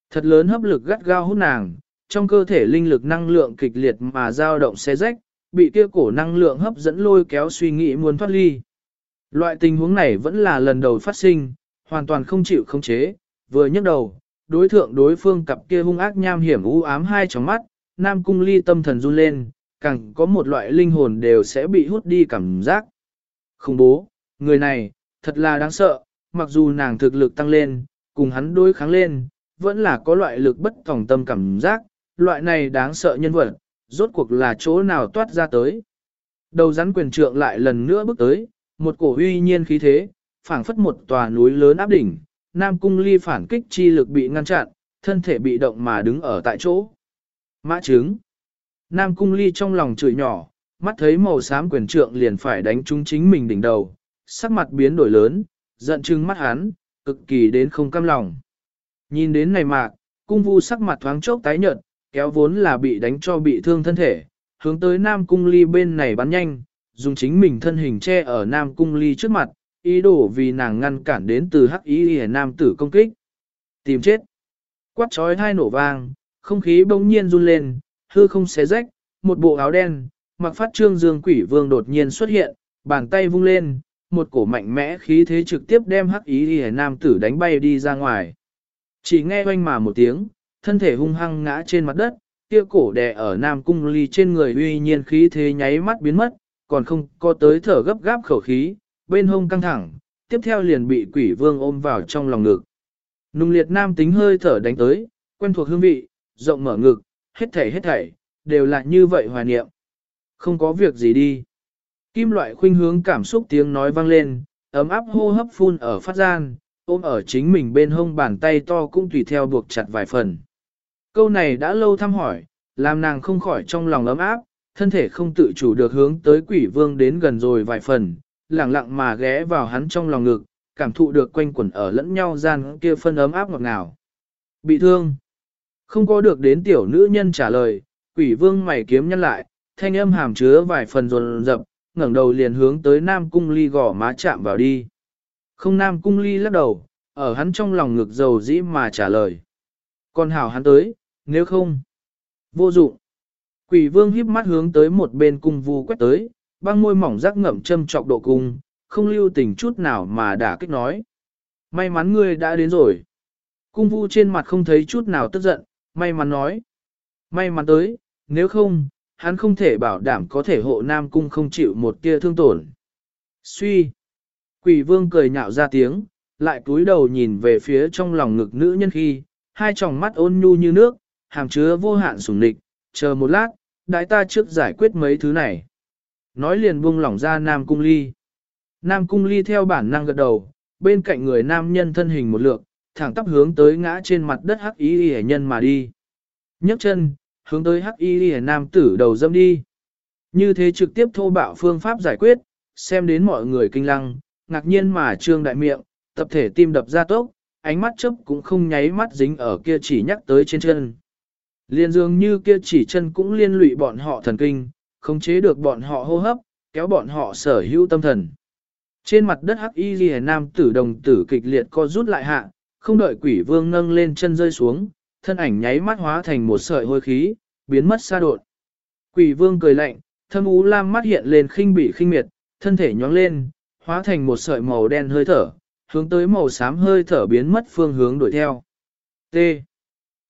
Thật lớn hấp lực gắt gao hút nàng, trong cơ thể linh lực năng lượng kịch liệt mà dao động xé rách, bị kia cổ năng lượng hấp dẫn lôi kéo suy nghĩ muốn thoát ly. Loại tình huống này vẫn là lần đầu phát sinh, hoàn toàn không chịu khống chế, vừa nhấc đầu, đối thượng đối phương cặp kia hung ác nham hiểm u ám hai tròng mắt, Nam Cung Ly tâm thần run lên, càng có một loại linh hồn đều sẽ bị hút đi cảm giác. Không bố, người này, thật là đáng sợ, mặc dù nàng thực lực tăng lên, cùng hắn đối kháng lên, vẫn là có loại lực bất tòng tâm cảm giác, loại này đáng sợ nhân vật, rốt cuộc là chỗ nào toát ra tới. Đầu rắn quyền trượng lại lần nữa bước tới, một cổ uy nhiên khí thế, phảng phất một tòa núi lớn áp đỉnh, Nam Cung Ly phản kích chi lực bị ngăn chặn, thân thể bị động mà đứng ở tại chỗ. Mã trứng. Nam Cung Ly trong lòng chửi nhỏ, mắt thấy màu xám quyền trượng liền phải đánh trúng chính mình đỉnh đầu, sắc mặt biến đổi lớn, giận chừng mắt hắn, cực kỳ đến không cam lòng. Nhìn đến này mạc, cung vu sắc mặt thoáng chốc tái nhợt, kéo vốn là bị đánh cho bị thương thân thể, hướng tới Nam Cung Ly bên này bắn nhanh, dùng chính mình thân hình che ở Nam Cung Ly trước mặt, ý đồ vì nàng ngăn cản đến từ hắc ý hề nam tử công kích. Tìm chết. Quát trói hai nổ vang, không khí bỗng nhiên run lên, hư không xé rách, một bộ áo đen, mặc phát trương dương quỷ vương đột nhiên xuất hiện, bàn tay vung lên, một cổ mạnh mẽ khí thế trực tiếp đem hắc ý hề nam tử đánh bay đi ra ngoài. Chỉ nghe oanh mà một tiếng, thân thể hung hăng ngã trên mặt đất, kia cổ đè ở nam cung ly trên người uy nhiên khí thế nháy mắt biến mất, còn không có tới thở gấp gáp khẩu khí, bên hông căng thẳng, tiếp theo liền bị quỷ vương ôm vào trong lòng ngực. Nung liệt nam tính hơi thở đánh tới, quen thuộc hương vị, rộng mở ngực, hết thảy hết thảy, đều là như vậy hoài niệm. Không có việc gì đi. Kim loại khuynh hướng cảm xúc tiếng nói vang lên, ấm áp hô hấp phun ở phát gian, ôm ở chính mình bên hông bàn tay to cũng tùy theo buộc chặt vài phần. Câu này đã lâu thăm hỏi, làm nàng không khỏi trong lòng ấm áp, thân thể không tự chủ được hướng tới quỷ vương đến gần rồi vài phần, lặng lặng mà ghé vào hắn trong lòng ngực, cảm thụ được quanh quẩn ở lẫn nhau gian kia phân ấm áp ngọt ngào. Bị thương. Không có được đến tiểu nữ nhân trả lời, quỷ vương mày kiếm nhân lại, thanh âm hàm chứa vài phần rồn rập, ngẩng đầu liền hướng tới Nam Cung Ly gõ má chạm vào đi. Không Nam Cung Ly lắc đầu, ở hắn trong lòng ngực dầu dĩ mà trả lời. Còn hảo hắn tới, nếu không, vô dụng. Quỷ vương híp mắt hướng tới một bên cung vu quét tới, băng môi mỏng rắc ngậm châm trọc độ cung, không lưu tình chút nào mà đã kích nói. May mắn ngươi đã đến rồi. Cung vu trên mặt không thấy chút nào tức giận, may mắn nói. May mắn tới, nếu không, hắn không thể bảo đảm có thể hộ Nam Cung không chịu một tia thương tổn. Suy. Quỷ vương cười nhạo ra tiếng, lại cúi đầu nhìn về phía trong lòng ngực nữ nhân khi, hai tròng mắt ôn nhu như nước, hàm chứa vô hạn sủng nịch, chờ một lát, đại ta trước giải quyết mấy thứ này. Nói liền buông lỏng ra Nam Cung Ly. Nam Cung Ly theo bản năng gật đầu, bên cạnh người nam nhân thân hình một lượt, thẳng tắp hướng tới ngã trên mặt đất hắc y hẻ nhân mà đi. nhấc chân, hướng tới hắc y hẻ nam tử đầu dâm đi. Như thế trực tiếp thô bạo phương pháp giải quyết, xem đến mọi người kinh lăng, ngạc nhiên mà trương đại miệng, tập thể tim đập ra tốc, ánh mắt chớp cũng không nháy mắt dính ở kia chỉ nhắc tới trên chân. Liên dường như kia chỉ chân cũng liên lụy bọn họ thần kinh, khống chế được bọn họ hô hấp, kéo bọn họ sở hữu tâm thần. Trên mặt đất hắc y ghi nam tử đồng tử kịch liệt co rút lại hạ, không đợi quỷ vương nâng lên chân rơi xuống, thân ảnh nháy mắt hóa thành một sợi hôi khí, biến mất xa đột. Quỷ vương cười lạnh, thâm ú lam mắt hiện lên khinh bị khinh miệt, thân thể nhóng lên, hóa thành một sợi màu đen hơi thở, hướng tới màu xám hơi thở biến mất phương hướng đuổi theo. T.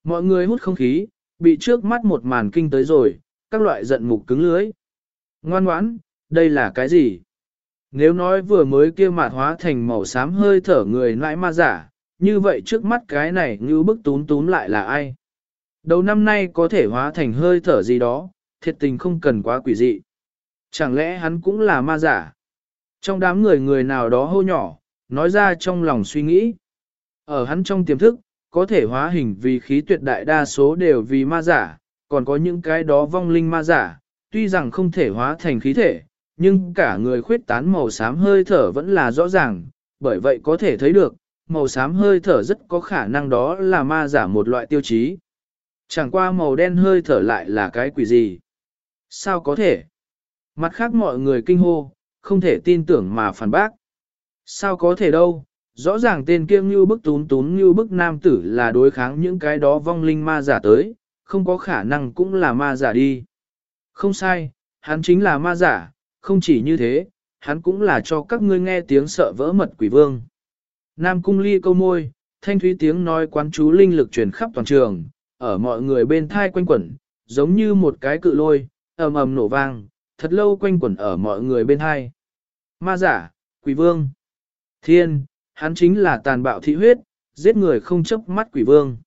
Mọi người hút không khí, bị trước mắt một màn kinh tới rồi, các loại giận mục cứng lưới. Ngoan ngoãn, đây là cái gì? Nếu nói vừa mới kia mạt hóa thành màu xám hơi thở người lại ma giả, như vậy trước mắt cái này như bức tún tún lại là ai? Đầu năm nay có thể hóa thành hơi thở gì đó, thiệt tình không cần quá quỷ dị. Chẳng lẽ hắn cũng là ma giả? Trong đám người người nào đó hô nhỏ, nói ra trong lòng suy nghĩ. Ở hắn trong tiềm thức, có thể hóa hình vì khí tuyệt đại đa số đều vì ma giả, còn có những cái đó vong linh ma giả, tuy rằng không thể hóa thành khí thể, nhưng cả người khuyết tán màu xám hơi thở vẫn là rõ ràng, bởi vậy có thể thấy được, màu xám hơi thở rất có khả năng đó là ma giả một loại tiêu chí. Chẳng qua màu đen hơi thở lại là cái quỷ gì? Sao có thể? Mặt khác mọi người kinh hô, không thể tin tưởng mà phản bác. Sao có thể đâu? Rõ ràng tên kia như bức tún tún như bức nam tử là đối kháng những cái đó vong linh ma giả tới, không có khả năng cũng là ma giả đi. Không sai, hắn chính là ma giả, không chỉ như thế, hắn cũng là cho các ngươi nghe tiếng sợ vỡ mật quỷ vương. Nam cung ly câu môi, thanh thúy tiếng nói quán chú linh lực truyền khắp toàn trường, ở mọi người bên thai quanh quẩn, giống như một cái cự lôi, ầm ầm nổ vang, thật lâu quanh quẩn ở mọi người bên thai. Ma giả, quỷ vương, thiên, hắn chính là tàn bạo thị huyết, giết người không chấp mắt quỷ vương.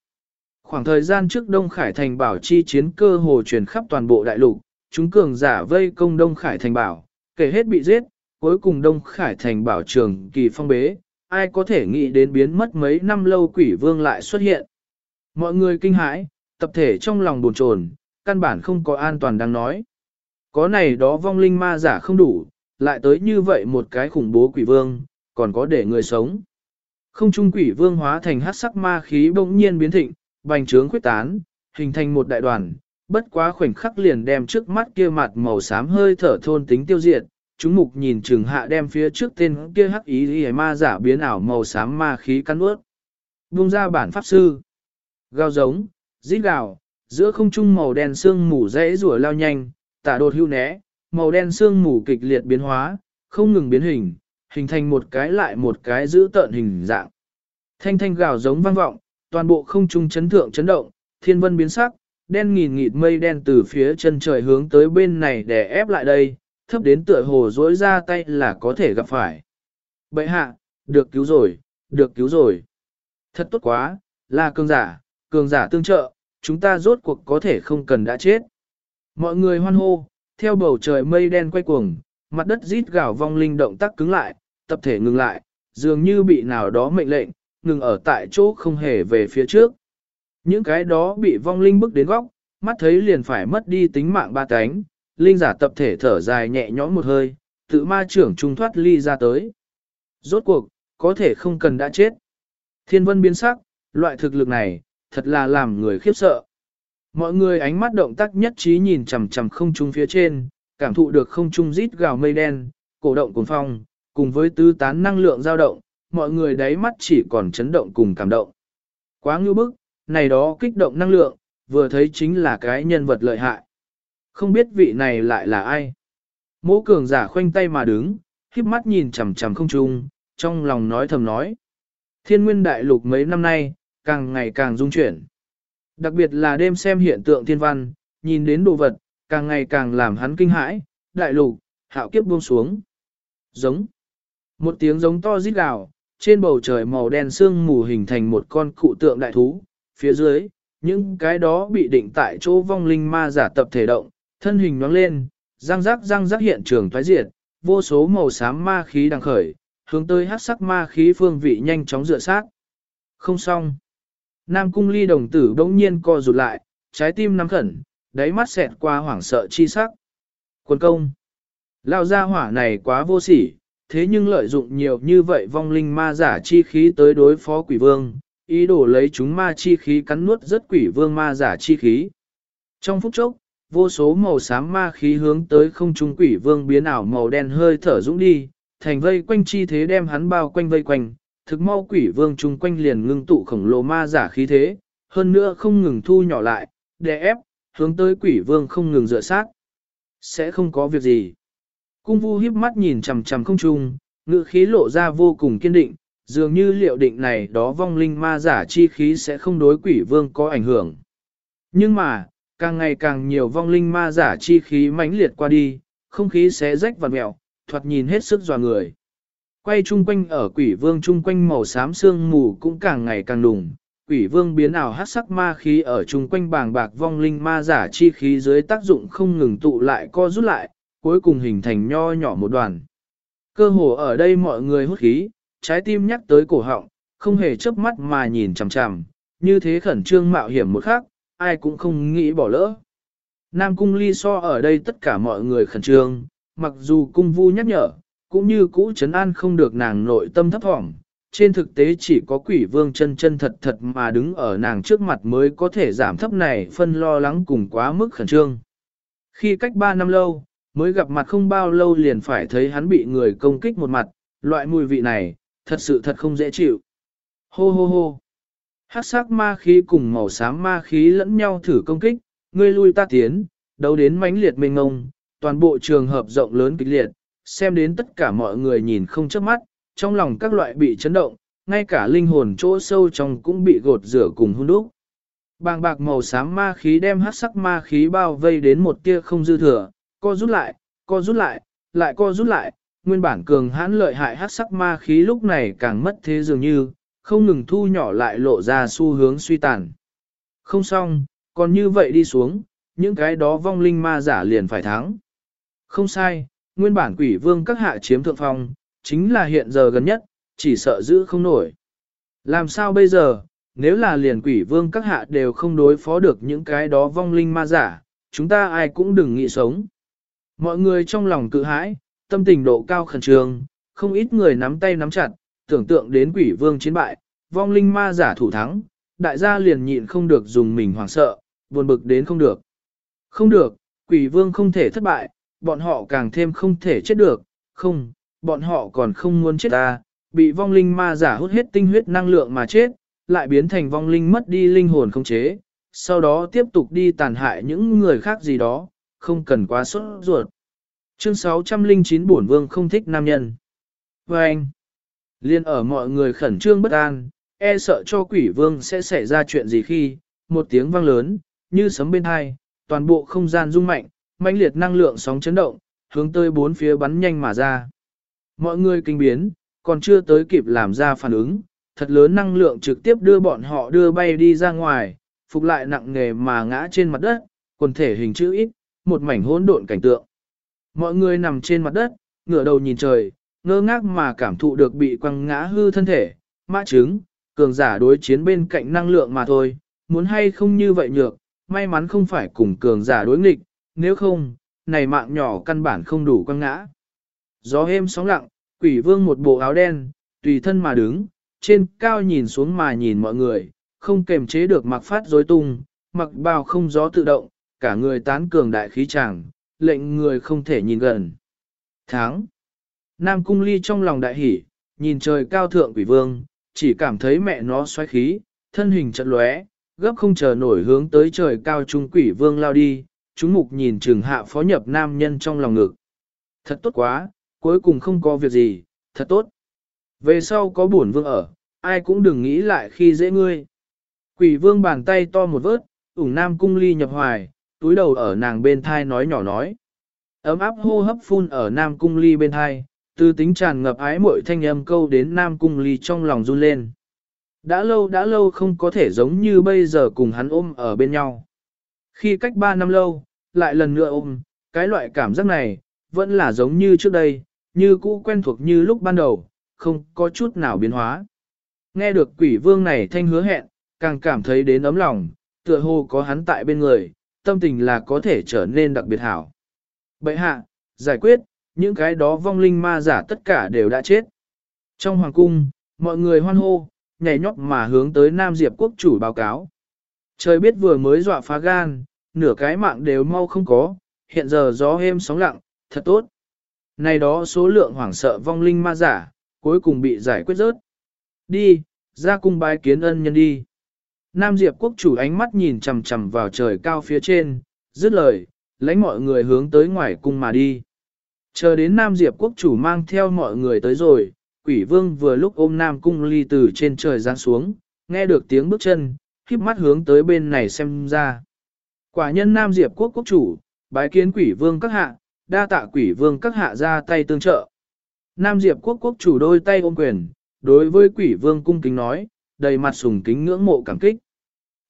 Khoảng thời gian trước Đông Khải Thành Bảo chi chiến cơ hồ truyền khắp toàn bộ đại lục, chúng cường giả vây công Đông Khải Thành Bảo, kể hết bị giết, cuối cùng Đông Khải Thành Bảo trường kỳ phong bế, ai có thể nghĩ đến biến mất mấy năm lâu quỷ vương lại xuất hiện. Mọi người kinh hãi, tập thể trong lòng buồn chồn, căn bản không có an toàn đang nói. Có này đó vong linh ma giả không đủ, lại tới như vậy một cái khủng bố quỷ vương, còn có để người sống. Không trung quỷ vương hóa thành hát sắc ma khí bỗng nhiên biến thịnh, bành trướng khuyết tán, hình thành một đại đoàn, bất quá khoảnh khắc liền đem trước mắt kia mặt màu xám hơi thở thôn tính tiêu diệt. Chúng mục nhìn chừng hạ đem phía trước tên kia hắc ý y ma giả biến ảo màu xám ma khí cắn ướt. Buông ra bản pháp sư. Gao giống, rít gào, giữa không trung màu đen xương mù rẽ rủa lao nhanh, tả đột hưu né, màu đen xương mù kịch liệt biến hóa, không ngừng biến hình, hình thành một cái lại một cái giữ tợn hình dạng. Thanh thanh gào giống vang vọng, toàn bộ không trung chấn thượng chấn động, thiên vân biến sắc, đen nghìn nghịt mây đen từ phía chân trời hướng tới bên này để ép lại đây, thấp đến tựa hồ dối ra tay là có thể gặp phải. Bậy hạ, được cứu rồi, được cứu rồi. Thật tốt quá, là cường giả, cường giả tương trợ, chúng ta rốt cuộc có thể không cần đã chết. Mọi người hoan hô, theo bầu trời mây đen quay cuồng, mặt đất rít gào vong linh động tác cứng lại, tập thể ngừng lại, dường như bị nào đó mệnh lệnh, ngừng ở tại chỗ không hề về phía trước. Những cái đó bị vong linh bước đến góc, mắt thấy liền phải mất đi tính mạng ba cánh, linh giả tập thể thở dài nhẹ nhõm một hơi, tự ma trưởng trung thoát ly ra tới. Rốt cuộc, có thể không cần đã chết. Thiên vân biến sắc, loại thực lực này, thật là làm người khiếp sợ. Mọi người ánh mắt động tác nhất trí nhìn chằm chằm không trung phía trên, cảm thụ được không trung rít gào mây đen, cổ động cuồng phong, cùng với tứ tán năng lượng dao động, mọi người đáy mắt chỉ còn chấn động cùng cảm động. Quá ngưu bức, này đó kích động năng lượng, vừa thấy chính là cái nhân vật lợi hại. Không biết vị này lại là ai. Mỗ cường giả khoanh tay mà đứng, híp mắt nhìn chằm chằm không trung, trong lòng nói thầm nói. Thiên nguyên đại lục mấy năm nay, càng ngày càng dung chuyển. Đặc biệt là đêm xem hiện tượng thiên văn, nhìn đến đồ vật, càng ngày càng làm hắn kinh hãi, đại lục, hạo kiếp buông xuống. Giống. Một tiếng giống to rít gào, trên bầu trời màu đen sương mù hình thành một con cụ tượng đại thú, phía dưới, những cái đó bị định tại chỗ vong linh ma giả tập thể động, thân hình nhoáng lên, răng rắc răng rắc hiện trường thoái diệt, vô số màu xám ma khí đang khởi, hướng tới hắc sắc ma khí phương vị nhanh chóng dựa sát. Không xong. Nam cung ly đồng tử đống nhiên co rụt lại, trái tim nắm khẩn, đáy mắt xẹt qua hoảng sợ chi sắc. Quân công. Lao ra hỏa này quá vô sỉ, thế nhưng lợi dụng nhiều như vậy vong linh ma giả chi khí tới đối phó quỷ vương, ý đồ lấy chúng ma chi khí cắn nuốt rất quỷ vương ma giả chi khí. Trong phút chốc, vô số màu xám ma khí hướng tới không trung quỷ vương biến ảo màu đen hơi thở dũng đi, thành vây quanh chi thế đem hắn bao quanh vây quanh, thực mau quỷ vương chung quanh liền ngưng tụ khổng lồ ma giả khí thế, hơn nữa không ngừng thu nhỏ lại, đè ép, hướng tới quỷ vương không ngừng dựa sát. Sẽ không có việc gì. Cung vu híp mắt nhìn chằm chằm không trung, ngự khí lộ ra vô cùng kiên định, dường như liệu định này đó vong linh ma giả chi khí sẽ không đối quỷ vương có ảnh hưởng. Nhưng mà, càng ngày càng nhiều vong linh ma giả chi khí mãnh liệt qua đi, không khí sẽ rách và mẹo, thoạt nhìn hết sức dò người. Quay chung quanh ở quỷ vương chung quanh màu xám sương mù cũng càng ngày càng đùng, quỷ vương biến ảo hát sắc ma khí ở chung quanh bàng bạc vong linh ma giả chi khí dưới tác dụng không ngừng tụ lại co rút lại, cuối cùng hình thành nho nhỏ một đoàn. Cơ hồ ở đây mọi người hút khí, trái tim nhắc tới cổ họng, không hề chớp mắt mà nhìn chằm chằm, như thế khẩn trương mạo hiểm một khắc, ai cũng không nghĩ bỏ lỡ. Nam cung ly so ở đây tất cả mọi người khẩn trương, mặc dù cung vu nhắc nhở, cũng như cũ chấn an không được nàng nội tâm thấp thỏm. Trên thực tế chỉ có quỷ vương chân chân thật thật mà đứng ở nàng trước mặt mới có thể giảm thấp này phân lo lắng cùng quá mức khẩn trương. Khi cách 3 năm lâu, mới gặp mặt không bao lâu liền phải thấy hắn bị người công kích một mặt, loại mùi vị này, thật sự thật không dễ chịu. Hô hô hô. Hắc sắc ma khí cùng màu xám ma khí lẫn nhau thử công kích, ngươi lui ta tiến, đấu đến mãnh liệt mênh ngông, toàn bộ trường hợp rộng lớn kịch liệt, xem đến tất cả mọi người nhìn không chớp mắt, trong lòng các loại bị chấn động, ngay cả linh hồn chỗ sâu trong cũng bị gột rửa cùng hung đúc. Bàng bạc màu xám ma khí đem hắc sắc ma khí bao vây đến một tia không dư thừa, co rút lại, co rút lại, lại co rút lại, nguyên bản cường hãn lợi hại hắc sắc ma khí lúc này càng mất thế dường như, không ngừng thu nhỏ lại lộ ra xu hướng suy tàn. Không xong, còn như vậy đi xuống, những cái đó vong linh ma giả liền phải thắng. Không sai, nguyên bản quỷ vương các hạ chiếm thượng phong, chính là hiện giờ gần nhất, chỉ sợ giữ không nổi. Làm sao bây giờ, nếu là liền quỷ vương các hạ đều không đối phó được những cái đó vong linh ma giả, chúng ta ai cũng đừng nghĩ sống. Mọi người trong lòng cự hãi, tâm tình độ cao khẩn trương, không ít người nắm tay nắm chặt, tưởng tượng đến quỷ vương chiến bại, vong linh ma giả thủ thắng, đại gia liền nhịn không được dùng mình hoảng sợ, buồn bực đến không được. Không được, quỷ vương không thể thất bại, bọn họ càng thêm không thể chết được, không, bọn họ còn không muốn chết ta, bị vong linh ma giả hút hết tinh huyết năng lượng mà chết, lại biến thành vong linh mất đi linh hồn không chế, sau đó tiếp tục đi tàn hại những người khác gì đó, không cần quá sốt ruột. Chương 609 Bổn Vương không thích nam nhân. Và anh, liên ở mọi người khẩn trương bất an, e sợ cho quỷ vương sẽ xảy ra chuyện gì khi, một tiếng vang lớn, như sấm bên hai, toàn bộ không gian rung mạnh, mãnh liệt năng lượng sóng chấn động, hướng tới bốn phía bắn nhanh mà ra. Mọi người kinh biến, còn chưa tới kịp làm ra phản ứng, thật lớn năng lượng trực tiếp đưa bọn họ đưa bay đi ra ngoài, phục lại nặng nghề mà ngã trên mặt đất, quần thể hình chữ ít, một mảnh hỗn độn cảnh tượng. Mọi người nằm trên mặt đất, ngửa đầu nhìn trời, ngơ ngác mà cảm thụ được bị quăng ngã hư thân thể, mã trứng, cường giả đối chiến bên cạnh năng lượng mà thôi, muốn hay không như vậy nhược, may mắn không phải cùng cường giả đối nghịch, nếu không, này mạng nhỏ căn bản không đủ quăng ngã. Gió êm sóng lặng, quỷ vương một bộ áo đen, tùy thân mà đứng, trên cao nhìn xuống mà nhìn mọi người, không kềm chế được mặc phát rối tung, mặc bào không gió tự động, cả người tán cường đại khí chàng, lệnh người không thể nhìn gần. Tháng Nam Cung Ly trong lòng đại hỉ, nhìn trời cao thượng quỷ vương, chỉ cảm thấy mẹ nó xoáy khí, thân hình chật lóe, gấp không chờ nổi hướng tới trời cao trung quỷ vương lao đi, chúng mục nhìn trừng hạ phó nhập nam nhân trong lòng ngực. Thật tốt quá, cuối cùng không có việc gì, thật tốt. Về sau có bổn vương ở, ai cũng đừng nghĩ lại khi dễ ngươi. Quỷ vương bàn tay to một vớt, ủng nam cung ly nhập hoài, túi đầu ở nàng bên thai nói nhỏ nói. Ấm áp hô hấp phun ở nam cung ly bên thai, từ tính tràn ngập ái mội thanh âm câu đến nam cung ly trong lòng run lên. Đã lâu đã lâu không có thể giống như bây giờ cùng hắn ôm ở bên nhau. Khi cách ba năm lâu, lại lần nữa ôm, cái loại cảm giác này, vẫn là giống như trước đây, như cũ quen thuộc như lúc ban đầu, không có chút nào biến hóa. Nghe được quỷ vương này thanh hứa hẹn, càng cảm thấy đến ấm lòng, tựa hồ có hắn tại bên người, tâm tình là có thể trở nên đặc biệt hảo. Bậy hạ, giải quyết, những cái đó vong linh ma giả tất cả đều đã chết. Trong hoàng cung, mọi người hoan hô, nhảy nhót mà hướng tới Nam Diệp quốc chủ báo cáo. Trời biết vừa mới dọa phá gan, nửa cái mạng đều mau không có, hiện giờ gió êm sóng lặng, thật tốt. Này đó số lượng hoảng sợ vong linh ma giả, cuối cùng bị giải quyết rớt. Đi, ra cung bái kiến ân nhân đi. Nam Diệp quốc chủ ánh mắt nhìn chằm chằm vào trời cao phía trên, dứt lời, lãnh mọi người hướng tới ngoài cung mà đi. Chờ đến Nam Diệp quốc chủ mang theo mọi người tới rồi, quỷ vương vừa lúc ôm Nam cung ly từ trên trời giáng xuống, nghe được tiếng bước chân, khiếp mắt hướng tới bên này xem ra. Quả nhân Nam Diệp quốc quốc chủ, bái kiến quỷ vương các hạ, đa tạ quỷ vương các hạ ra tay tương trợ. Nam Diệp quốc quốc chủ đôi tay ôm quyền, đối với quỷ vương cung kính nói, đầy mặt sùng kính ngưỡng mộ cảm kích.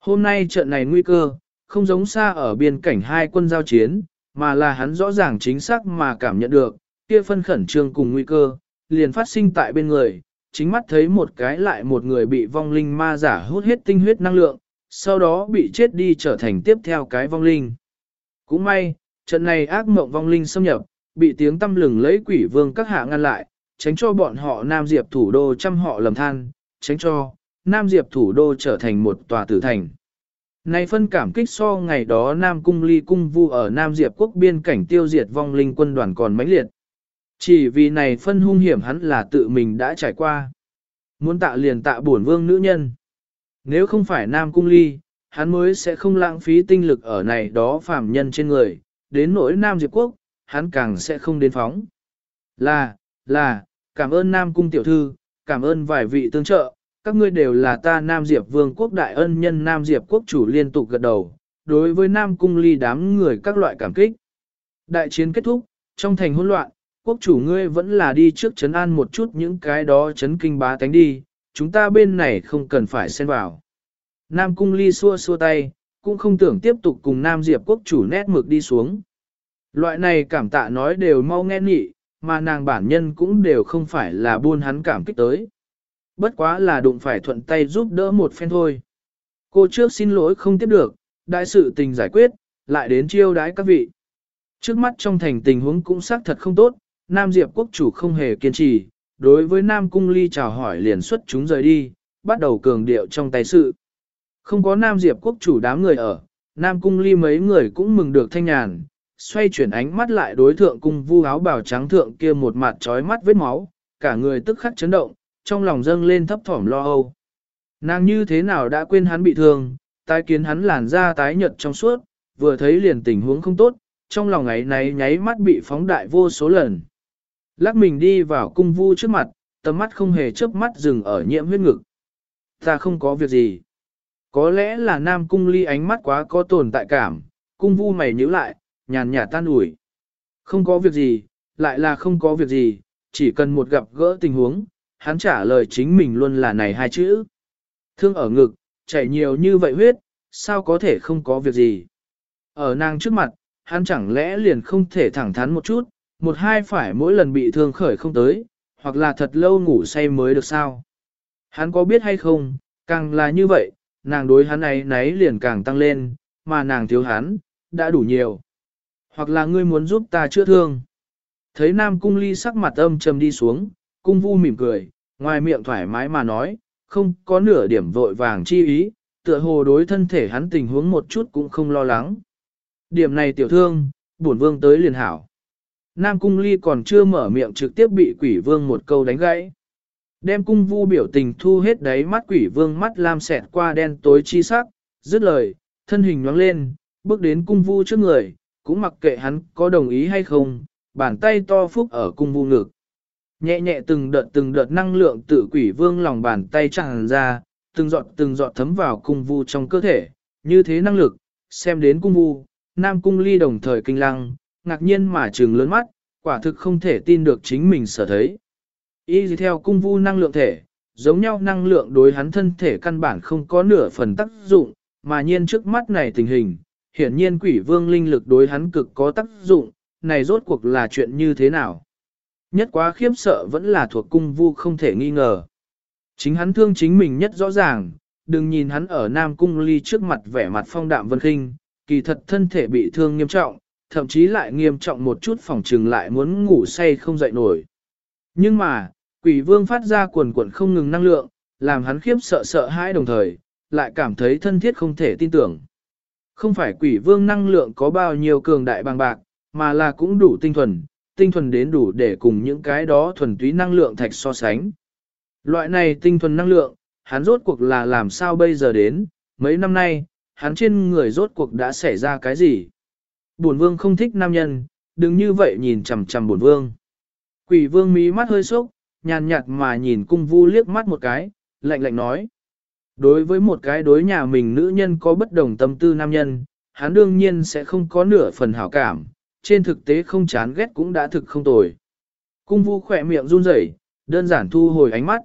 Hôm nay trận này nguy cơ, không giống xa ở biên cảnh hai quân giao chiến, mà là hắn rõ ràng chính xác mà cảm nhận được, kia phân khẩn trương cùng nguy cơ, liền phát sinh tại bên người, chính mắt thấy một cái lại một người bị vong linh ma giả hút hết tinh huyết năng lượng, sau đó bị chết đi trở thành tiếp theo cái vong linh. Cũng may, trận này ác mộng vong linh xâm nhập, bị tiếng tâm lừng lấy quỷ vương các hạ ngăn lại, tránh cho bọn họ Nam Diệp thủ đô trăm họ lầm than, tránh cho Nam Diệp thủ đô trở thành một tòa tử thành. Này phân cảm kích so ngày đó Nam Cung Ly Cung Vu ở Nam Diệp quốc biên cảnh tiêu diệt vong linh quân đoàn còn mãnh liệt. Chỉ vì này phân hung hiểm hắn là tự mình đã trải qua. Muốn tạ liền tạ bổn vương nữ nhân. Nếu không phải Nam Cung Ly, hắn mới sẽ không lãng phí tinh lực ở này đó phàm nhân trên người, đến nỗi Nam Diệp Quốc, hắn càng sẽ không đến phóng. Là, là, cảm ơn Nam Cung Tiểu Thư, cảm ơn vài vị tương trợ, các ngươi đều là ta Nam Diệp Vương quốc đại ân nhân Nam Diệp Quốc chủ liên tục gật đầu, đối với Nam Cung Ly đám người các loại cảm kích. Đại chiến kết thúc, trong thành hỗn loạn, quốc chủ ngươi vẫn là đi trước chấn an một chút những cái đó chấn kinh bá tánh đi, chúng ta bên này không cần phải xen vào. Nam Cung Ly xua xua tay, cũng không tưởng tiếp tục cùng Nam Diệp quốc chủ nét mực đi xuống. Loại này cảm tạ nói đều mau nghe nhị, mà nàng bản nhân cũng đều không phải là buôn hắn cảm kích tới. bất quá là đụng phải thuận tay giúp đỡ một phen thôi. Cô trước xin lỗi không tiếp được, đại sự tình giải quyết, lại đến chiêu đái các vị. Trước mắt trong thành tình huống cũng xác thật không tốt, Nam Diệp quốc chủ không hề kiên trì, đối với Nam Cung Ly chào hỏi liền xuất chúng rời đi, bắt đầu cường điệu trong tay sự. Không có Nam Diệp quốc chủ đám người ở, Nam Cung Ly mấy người cũng mừng được thanh nhàn, xoay chuyển ánh mắt lại đối thượng cung vu áo bào trắng thượng kia một mặt trói mắt vết máu, cả người tức khắc chấn động, trong lòng dâng lên thấp thỏm lo âu. Nàng như thế nào đã quên hắn bị thương, tái kiến hắn làn da tái nhợt trong suốt, vừa thấy liền tình huống không tốt, trong lòng ấy náy nháy mắt bị phóng đại vô số lần. Lắc mình đi vào cung vu trước mặt, tầm mắt không hề chớp mắt dừng ở nhiễm huyết ngực. Ta không có việc gì. Có lẽ là nam cung ly ánh mắt quá có tồn tại cảm, cung vu mày nhíu lại, nhàn nhạt tan ủi. Không có việc gì, lại là không có việc gì, chỉ cần một gặp gỡ tình huống, hắn trả lời chính mình luôn là này hai chữ. Thương ở ngực, chảy nhiều như vậy huyết, sao có thể không có việc gì. Ở nàng trước mặt, hắn chẳng lẽ liền không thể thẳng thắn một chút, một hai phải mỗi lần bị thương khởi không tới, hoặc là thật lâu ngủ say mới được sao. Hắn có biết hay không, càng là như vậy, nàng đối hắn ấy nấy liền càng tăng lên, mà nàng thiếu hắn, đã đủ nhiều. Hoặc là ngươi muốn giúp ta chữa thương. Thấy Nam Cung Ly sắc mặt âm trầm đi xuống, Cung Vu mỉm cười, ngoài miệng thoải mái mà nói, không có nửa điểm vội vàng chi ý, tựa hồ đối thân thể hắn tình huống một chút cũng không lo lắng. Điểm này tiểu thương, bổn vương tới liền hảo. Nam Cung Ly còn chưa mở miệng trực tiếp bị quỷ vương một câu đánh gãy. Đem cung vu biểu tình thu hết đáy mắt quỷ vương mắt lam xẹt qua đen tối chi sắc, dứt lời, thân hình nhoáng lên, bước đến cung vu trước người, cũng mặc kệ hắn có đồng ý hay không, bàn tay to phúc ở cung vu ngực. Nhẹ nhẹ từng đợt từng đợt năng lượng tự quỷ vương lòng bàn tay tràn ra, từng giọt từng giọt thấm vào cung vu trong cơ thể, như thế năng lực, xem đến cung vu, nam cung ly đồng thời kinh lăng, ngạc nhiên mà trừng lớn mắt, quả thực không thể tin được chính mình sở thấy. Y theo cung vu năng lượng thể, giống nhau năng lượng đối hắn thân thể căn bản không có nửa phần tác dụng, mà nhiên trước mắt này tình hình, hiển nhiên quỷ vương linh lực đối hắn cực có tác dụng, này rốt cuộc là chuyện như thế nào. Nhất quá khiếp sợ vẫn là thuộc cung vu không thể nghi ngờ. Chính hắn thương chính mình nhất rõ ràng, đừng nhìn hắn ở Nam Cung Ly trước mặt vẻ mặt phong đạm vân khinh, kỳ thật thân thể bị thương nghiêm trọng, thậm chí lại nghiêm trọng một chút phòng trừng lại muốn ngủ say không dậy nổi. Nhưng mà, quỷ vương phát ra quần quần không ngừng năng lượng, làm hắn khiếp sợ sợ hãi đồng thời, lại cảm thấy thân thiết không thể tin tưởng. Không phải quỷ vương năng lượng có bao nhiêu cường đại bằng bạc, mà là cũng đủ tinh thuần, tinh thuần đến đủ để cùng những cái đó thuần túy năng lượng thạch so sánh. Loại này tinh thuần năng lượng, hắn rốt cuộc là làm sao bây giờ đến, mấy năm nay, hắn trên người rốt cuộc đã xảy ra cái gì. Bổn vương không thích nam nhân, đừng như vậy nhìn chằm chằm bổn vương. Quỷ vương mí mắt hơi sốc, nhàn nhạt mà nhìn cung vu liếc mắt một cái, lạnh lạnh nói. Đối với một cái đối nhà mình nữ nhân có bất đồng tâm tư nam nhân, hắn đương nhiên sẽ không có nửa phần hảo cảm, trên thực tế không chán ghét cũng đã thực không tồi. Cung vu khỏe miệng run rẩy, đơn giản thu hồi ánh mắt.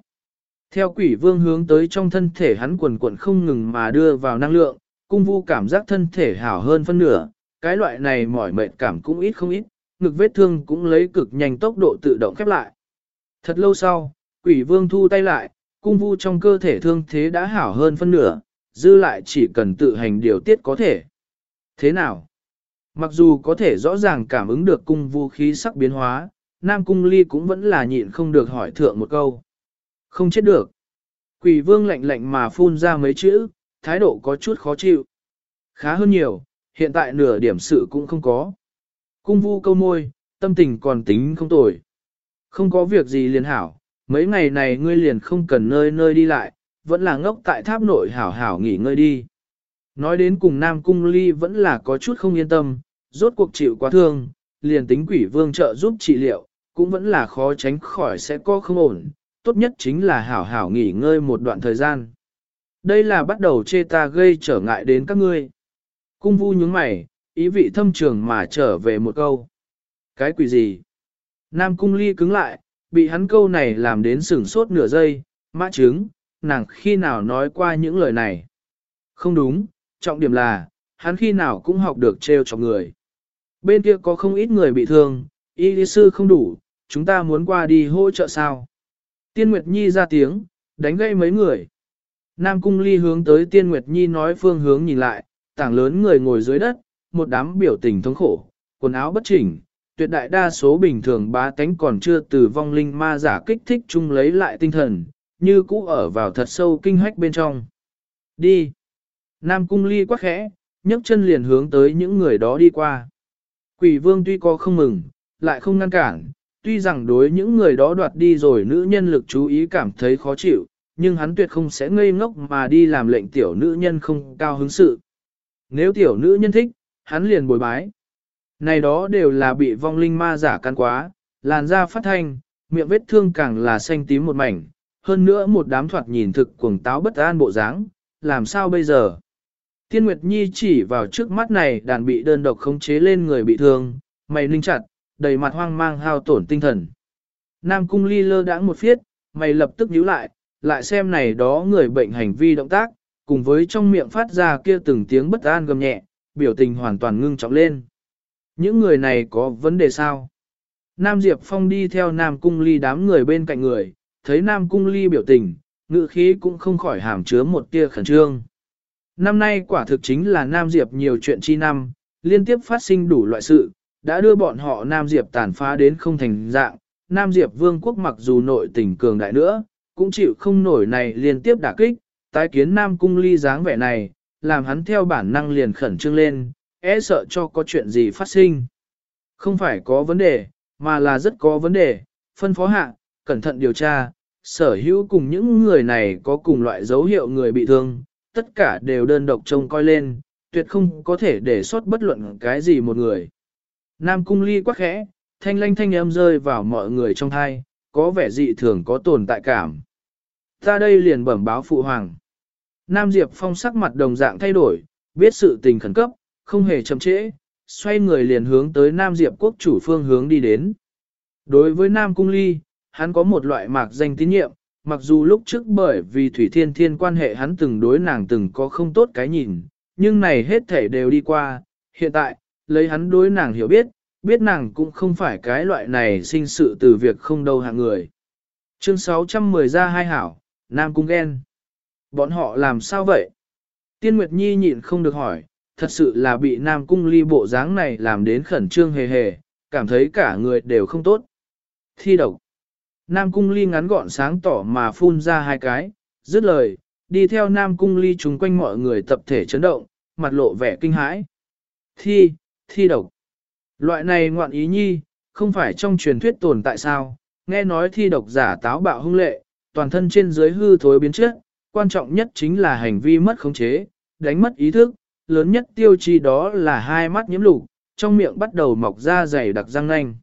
Theo quỷ vương hướng tới trong thân thể hắn quần quần không ngừng mà đưa vào năng lượng, cung vu cảm giác thân thể hảo hơn phân nửa, cái loại này mỏi mệt cảm cũng ít không ít, ngực vết thương cũng lấy cực nhanh tốc độ tự động khép lại. Thật lâu sau, quỷ vương thu tay lại, cung vu trong cơ thể thương thế đã hảo hơn phân nửa, dư lại chỉ cần tự hành điều tiết có thể. Thế nào? Mặc dù có thể rõ ràng cảm ứng được cung vu khí sắc biến hóa, Nam Cung Ly cũng vẫn là nhịn không được hỏi thượng một câu. Không chết được. Quỷ vương lạnh lạnh mà phun ra mấy chữ, thái độ có chút khó chịu. Khá hơn nhiều, hiện tại nửa điểm sự cũng không có. Cung vu câu môi, tâm tình còn tính không tồi. Không có việc gì liền hảo, mấy ngày này ngươi liền không cần nơi nơi đi lại, vẫn là ngốc tại tháp nội hảo hảo nghỉ ngơi đi. Nói đến cùng Nam Cung Ly vẫn là có chút không yên tâm, rốt cuộc chịu quá thương, liền tính quỷ vương trợ giúp trị liệu, cũng vẫn là khó tránh khỏi sẽ có không ổn, tốt nhất chính là hảo hảo nghỉ ngơi một đoạn thời gian. Đây là bắt đầu chê ta gây trở ngại đến các ngươi. Cung vu nhướng mày, ý vị thâm trường mà trở về một câu. Cái quỷ gì? Nam cung ly cứng lại, bị hắn câu này làm đến sửng sốt nửa giây, mã trứng, nàng khi nào nói qua những lời này. Không đúng, trọng điểm là, hắn khi nào cũng học được trêu cho người. Bên kia có không ít người bị thương, y lý sư không đủ, chúng ta muốn qua đi hỗ trợ sao. Tiên Nguyệt Nhi ra tiếng, đánh gây mấy người. Nam Cung Ly hướng tới Tiên Nguyệt Nhi nói phương hướng nhìn lại, tảng lớn người ngồi dưới đất, một đám biểu tình thống khổ, quần áo bất chỉnh, tuyệt đại đa số bình thường bá tánh còn chưa từ vong linh ma giả kích thích chung lấy lại tinh thần, như cũ ở vào thật sâu kinh hách bên trong. Đi! Nam Cung Ly quá khẽ, nhấc chân liền hướng tới những người đó đi qua. Quỷ vương tuy có không mừng, lại không ngăn cản, tuy rằng đối những người đó đoạt đi rồi nữ nhân lực chú ý cảm thấy khó chịu, nhưng hắn tuyệt không sẽ ngây ngốc mà đi làm lệnh tiểu nữ nhân không cao hứng sự. Nếu tiểu nữ nhân thích, hắn liền bồi bái. Này đó đều là bị vong linh ma giả căn quá, làn da phát thanh, miệng vết thương càng là xanh tím một mảnh, hơn nữa một đám thoạt nhìn thực cuồng táo bất an bộ dáng, làm sao bây giờ? Tiên Nguyệt Nhi chỉ vào trước mắt này đàn bị đơn độc khống chế lên người bị thương, mày ninh chặt, đầy mặt hoang mang hao tổn tinh thần. Nam cung ly lơ đãng một phiết, mày lập tức nhíu lại, lại xem này đó người bệnh hành vi động tác, cùng với trong miệng phát ra kia từng tiếng bất an gầm nhẹ, biểu tình hoàn toàn ngưng trọng lên. Những người này có vấn đề sao? Nam Diệp Phong đi theo Nam Cung Ly đám người bên cạnh người, thấy Nam Cung Ly biểu tình, ngự khí cũng không khỏi hàm chứa một tia khẩn trương. Năm nay quả thực chính là Nam Diệp nhiều chuyện chi năm, liên tiếp phát sinh đủ loại sự, đã đưa bọn họ Nam Diệp tàn phá đến không thành dạng. Nam Diệp vương quốc mặc dù nội tình cường đại nữa, cũng chịu không nổi này liên tiếp đả kích, tái kiến Nam Cung Ly dáng vẻ này, làm hắn theo bản năng liền khẩn trương lên, e sợ cho có chuyện gì phát sinh. Không phải có vấn đề, mà là rất có vấn đề, phân phó hạ, cẩn thận điều tra, sở hữu cùng những người này có cùng loại dấu hiệu người bị thương, tất cả đều đơn độc trông coi lên, tuyệt không có thể để sót bất luận cái gì một người. Nam cung ly quá khẽ, thanh lanh thanh âm rơi vào mọi người trong thai, có vẻ dị thường có tồn tại cảm. Ta đây liền bẩm báo phụ hoàng. Nam Diệp Phong sắc mặt đồng dạng thay đổi, biết sự tình khẩn cấp, không hề chậm trễ, xoay người liền hướng tới Nam Diệp quốc chủ phương hướng đi đến. Đối với Nam Cung Ly, hắn có một loại mạc danh tín nhiệm, mặc dù lúc trước bởi vì Thủy Thiên Thiên quan hệ hắn từng đối nàng từng có không tốt cái nhìn, nhưng này hết thể đều đi qua, hiện tại, lấy hắn đối nàng hiểu biết, biết nàng cũng không phải cái loại này sinh sự từ việc không đâu hạng người. Chương 610 ra hai hảo, Nam Cung ghen. Bọn họ làm sao vậy? Tiên Nguyệt Nhi nhịn không được hỏi, thật sự là bị Nam Cung ly bộ dáng này làm đến khẩn trương hề hề, cảm thấy cả người đều không tốt. Thi độc. Nam Cung ly ngắn gọn sáng tỏ mà phun ra hai cái, dứt lời, đi theo Nam Cung ly chúng quanh mọi người tập thể chấn động, mặt lộ vẻ kinh hãi. Thi, thi độc. Loại này ngoạn ý nhi, không phải trong truyền thuyết tồn tại sao, nghe nói thi độc giả táo bạo hung lệ, toàn thân trên dưới hư thối biến chất, quan trọng nhất chính là hành vi mất khống chế, đánh mất ý thức, lớn nhất tiêu chí đó là hai mắt nhiễm lục, trong miệng bắt đầu mọc ra dày đặc răng nanh.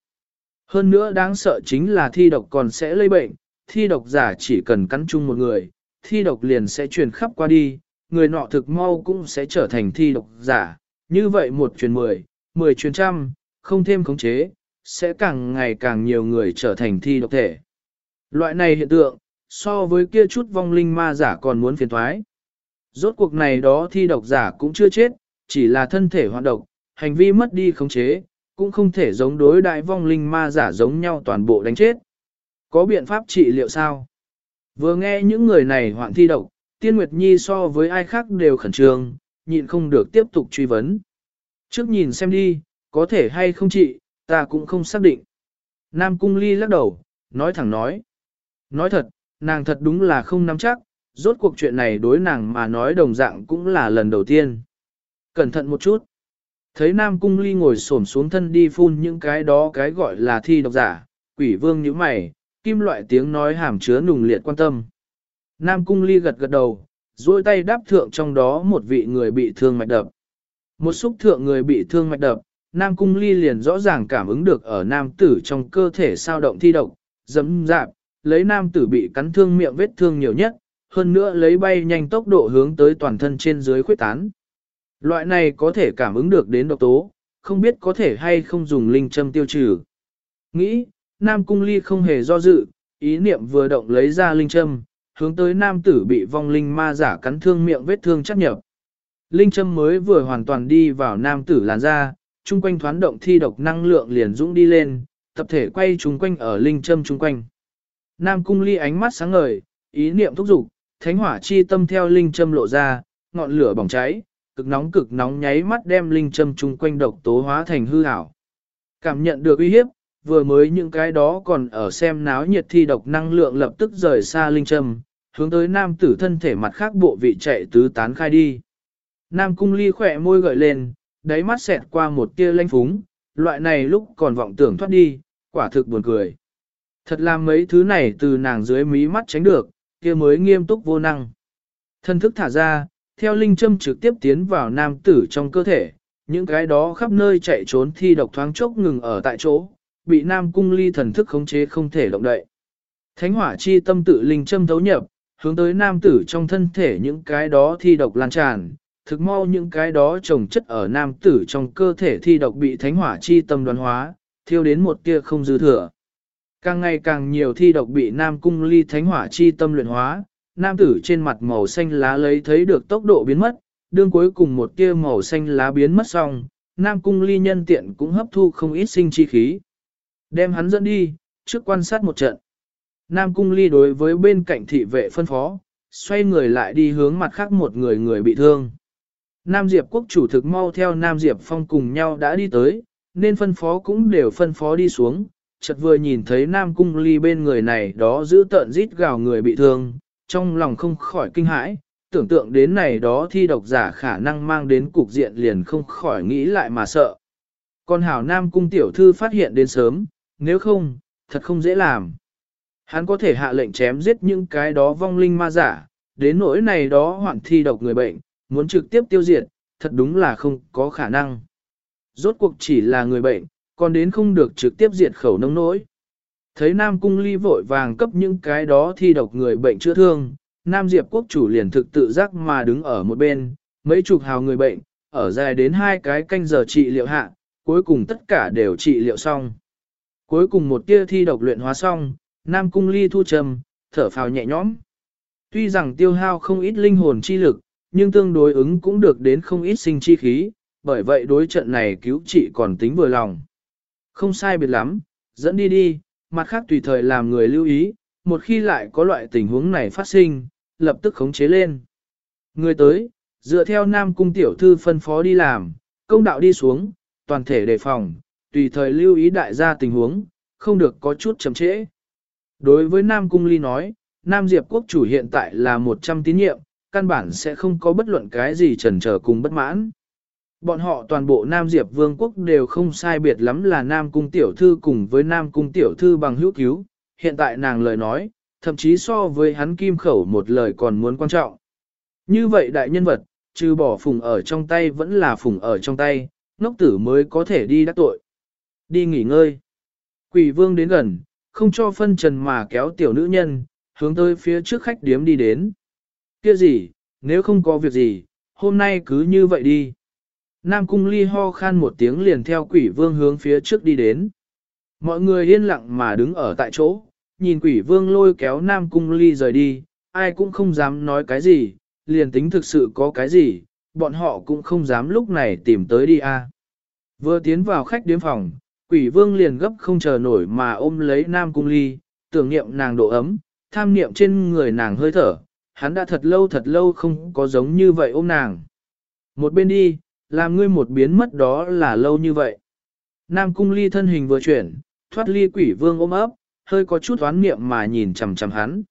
Hơn nữa đáng sợ chính là thi độc còn sẽ lây bệnh, thi độc giả chỉ cần cắn chung một người, thi độc liền sẽ truyền khắp qua đi, người nọ thực mau cũng sẽ trở thành thi độc giả, như vậy một truyền mười, mười truyền trăm, không thêm khống chế, sẽ càng ngày càng nhiều người trở thành thi độc thể. Loại này hiện tượng, so với kia chút vong linh ma giả còn muốn phiền thoái. Rốt cuộc này đó thi độc giả cũng chưa chết, chỉ là thân thể hoạt độc, hành vi mất đi khống chế, cũng không thể giống đối đại vong linh ma giả giống nhau toàn bộ đánh chết. Có biện pháp trị liệu sao? Vừa nghe những người này hoạn thi độc, Tiên Nguyệt Nhi so với ai khác đều khẩn trương, nhịn không được tiếp tục truy vấn. Trước nhìn xem đi, có thể hay không trị, ta cũng không xác định. Nam Cung Ly lắc đầu, nói thẳng nói. Nói thật, nàng thật đúng là không nắm chắc, rốt cuộc chuyện này đối nàng mà nói đồng dạng cũng là lần đầu tiên. Cẩn thận một chút. Thấy Nam Cung Ly ngồi xổm xuống thân đi phun những cái đó cái gọi là thi độc giả, quỷ vương như mày, kim loại tiếng nói hàm chứa nùng liệt quan tâm. Nam Cung Ly gật gật đầu, duỗi tay đáp thượng trong đó một vị người bị thương mạch đập. Một xúc thượng người bị thương mạch đập, Nam Cung Ly liền rõ ràng cảm ứng được ở nam tử trong cơ thể sao động thi độc, dấm dạp, lấy nam tử bị cắn thương miệng vết thương nhiều nhất, hơn nữa lấy bay nhanh tốc độ hướng tới toàn thân trên dưới khuyết tán. Loại này có thể cảm ứng được đến độc tố, không biết có thể hay không dùng linh châm tiêu trừ. Nghĩ, Nam Cung Ly không hề do dự, ý niệm vừa động lấy ra linh châm, hướng tới nam tử bị vong linh ma giả cắn thương miệng vết thương chắc nhập. Linh châm mới vừa hoàn toàn đi vào nam tử làn da, chung quanh thoán động thi độc năng lượng liền dũng đi lên, tập thể quay chung quanh ở linh châm chung quanh. Nam cung ly ánh mắt sáng ngời, ý niệm thúc dục, thánh hỏa chi tâm theo linh châm lộ ra, ngọn lửa bỏng cháy, cực nóng cực nóng nháy mắt đem linh châm chung quanh độc tố hóa thành hư ảo. Cảm nhận được uy hiếp, vừa mới những cái đó còn ở xem náo nhiệt thi độc năng lượng lập tức rời xa linh châm, hướng tới nam tử thân thể mặt khác bộ vị chạy tứ tán khai đi. Nam cung ly khỏe môi gợi lên, đáy mắt xẹt qua một tia lanh phúng, loại này lúc còn vọng tưởng thoát đi, quả thực buồn cười. Thật là mấy thứ này từ nàng dưới mí mắt tránh được, kia mới nghiêm túc vô năng. Thân thức thả ra, theo linh châm trực tiếp tiến vào nam tử trong cơ thể, những cái đó khắp nơi chạy trốn thi độc thoáng chốc ngừng ở tại chỗ, bị nam cung ly thần thức khống chế không thể động đậy. Thánh hỏa chi tâm tự linh châm thấu nhập, hướng tới nam tử trong thân thể những cái đó thi độc lan tràn, thực mau những cái đó trồng chất ở nam tử trong cơ thể thi độc bị thánh hỏa chi tâm đoán hóa, thiêu đến một tia không dư thừa. Càng ngày càng nhiều thi độc bị nam cung ly thánh hỏa chi tâm luyện hóa, nam tử trên mặt màu xanh lá lấy thấy được tốc độ biến mất, đương cuối cùng một tia màu xanh lá biến mất xong, nam cung ly nhân tiện cũng hấp thu không ít sinh chi khí. Đem hắn dẫn đi, trước quan sát một trận. Nam cung ly đối với bên cạnh thị vệ phân phó, xoay người lại đi hướng mặt khác một người người bị thương. Nam Diệp quốc chủ thực mau theo Nam Diệp Phong cùng nhau đã đi tới, nên phân phó cũng đều phân phó đi xuống, chợt vừa nhìn thấy Nam Cung Ly bên người này đó giữ tợn rít gào người bị thương, trong lòng không khỏi kinh hãi, tưởng tượng đến này đó thi độc giả khả năng mang đến cục diện liền không khỏi nghĩ lại mà sợ. Còn hảo Nam Cung tiểu thư phát hiện đến sớm, nếu không, thật không dễ làm. Hắn có thể hạ lệnh chém giết những cái đó vong linh ma giả, đến nỗi này đó hoạn thi độc người bệnh, muốn trực tiếp tiêu diệt, thật đúng là không có khả năng. Rốt cuộc chỉ là người bệnh, còn đến không được trực tiếp diệt khẩu nông nỗi. Thấy Nam Cung Ly vội vàng cấp những cái đó thi độc người bệnh chữa thương, Nam Diệp quốc chủ liền thực tự giác mà đứng ở một bên, mấy chục hào người bệnh, ở dài đến hai cái canh giờ trị liệu hạ, cuối cùng tất cả đều trị liệu xong. Cuối cùng một tia thi độc luyện hóa xong, Nam Cung Ly thu trầm, thở phào nhẹ nhõm. Tuy rằng tiêu hao không ít linh hồn chi lực, nhưng tương đối ứng cũng được đến không ít sinh chi khí, bởi vậy đối trận này cứu trị còn tính vừa lòng. Không sai biệt lắm, dẫn đi đi, mặt khác tùy thời làm người lưu ý, một khi lại có loại tình huống này phát sinh, lập tức khống chế lên. Người tới, dựa theo Nam Cung Tiểu Thư phân phó đi làm, công đạo đi xuống, toàn thể đề phòng, tùy thời lưu ý đại gia tình huống, không được có chút chậm trễ. Đối với Nam Cung Ly nói, Nam Diệp Quốc chủ hiện tại là 100 tín nhiệm, căn bản sẽ không có bất luận cái gì trần trở cùng bất mãn. Bọn họ toàn bộ Nam Diệp Vương quốc đều không sai biệt lắm là Nam Cung Tiểu Thư cùng với Nam Cung Tiểu Thư bằng hữu cứu, hiện tại nàng lời nói, thậm chí so với hắn kim khẩu một lời còn muốn quan trọng. Như vậy đại nhân vật, trừ bỏ phùng ở trong tay vẫn là phùng ở trong tay, ngốc tử mới có thể đi đắc tội. Đi nghỉ ngơi. Quỷ vương đến gần, không cho phân trần mà kéo tiểu nữ nhân, hướng tới phía trước khách điếm đi đến. Kia gì, nếu không có việc gì, hôm nay cứ như vậy đi. Nam cung ly ho khan một tiếng liền theo quỷ vương hướng phía trước đi đến. Mọi người yên lặng mà đứng ở tại chỗ, nhìn quỷ vương lôi kéo Nam cung ly rời đi, ai cũng không dám nói cái gì, liền tính thực sự có cái gì, bọn họ cũng không dám lúc này tìm tới đi a. Vừa tiến vào khách điếm phòng, quỷ vương liền gấp không chờ nổi mà ôm lấy Nam cung ly, tưởng niệm nàng độ ấm, tham niệm trên người nàng hơi thở, hắn đã thật lâu thật lâu không có giống như vậy ôm nàng. Một bên đi, làm ngươi một biến mất đó là lâu như vậy. Nam cung ly thân hình vừa chuyển, thoát ly quỷ vương ôm ấp, hơi có chút oán niệm mà nhìn chằm chằm hắn.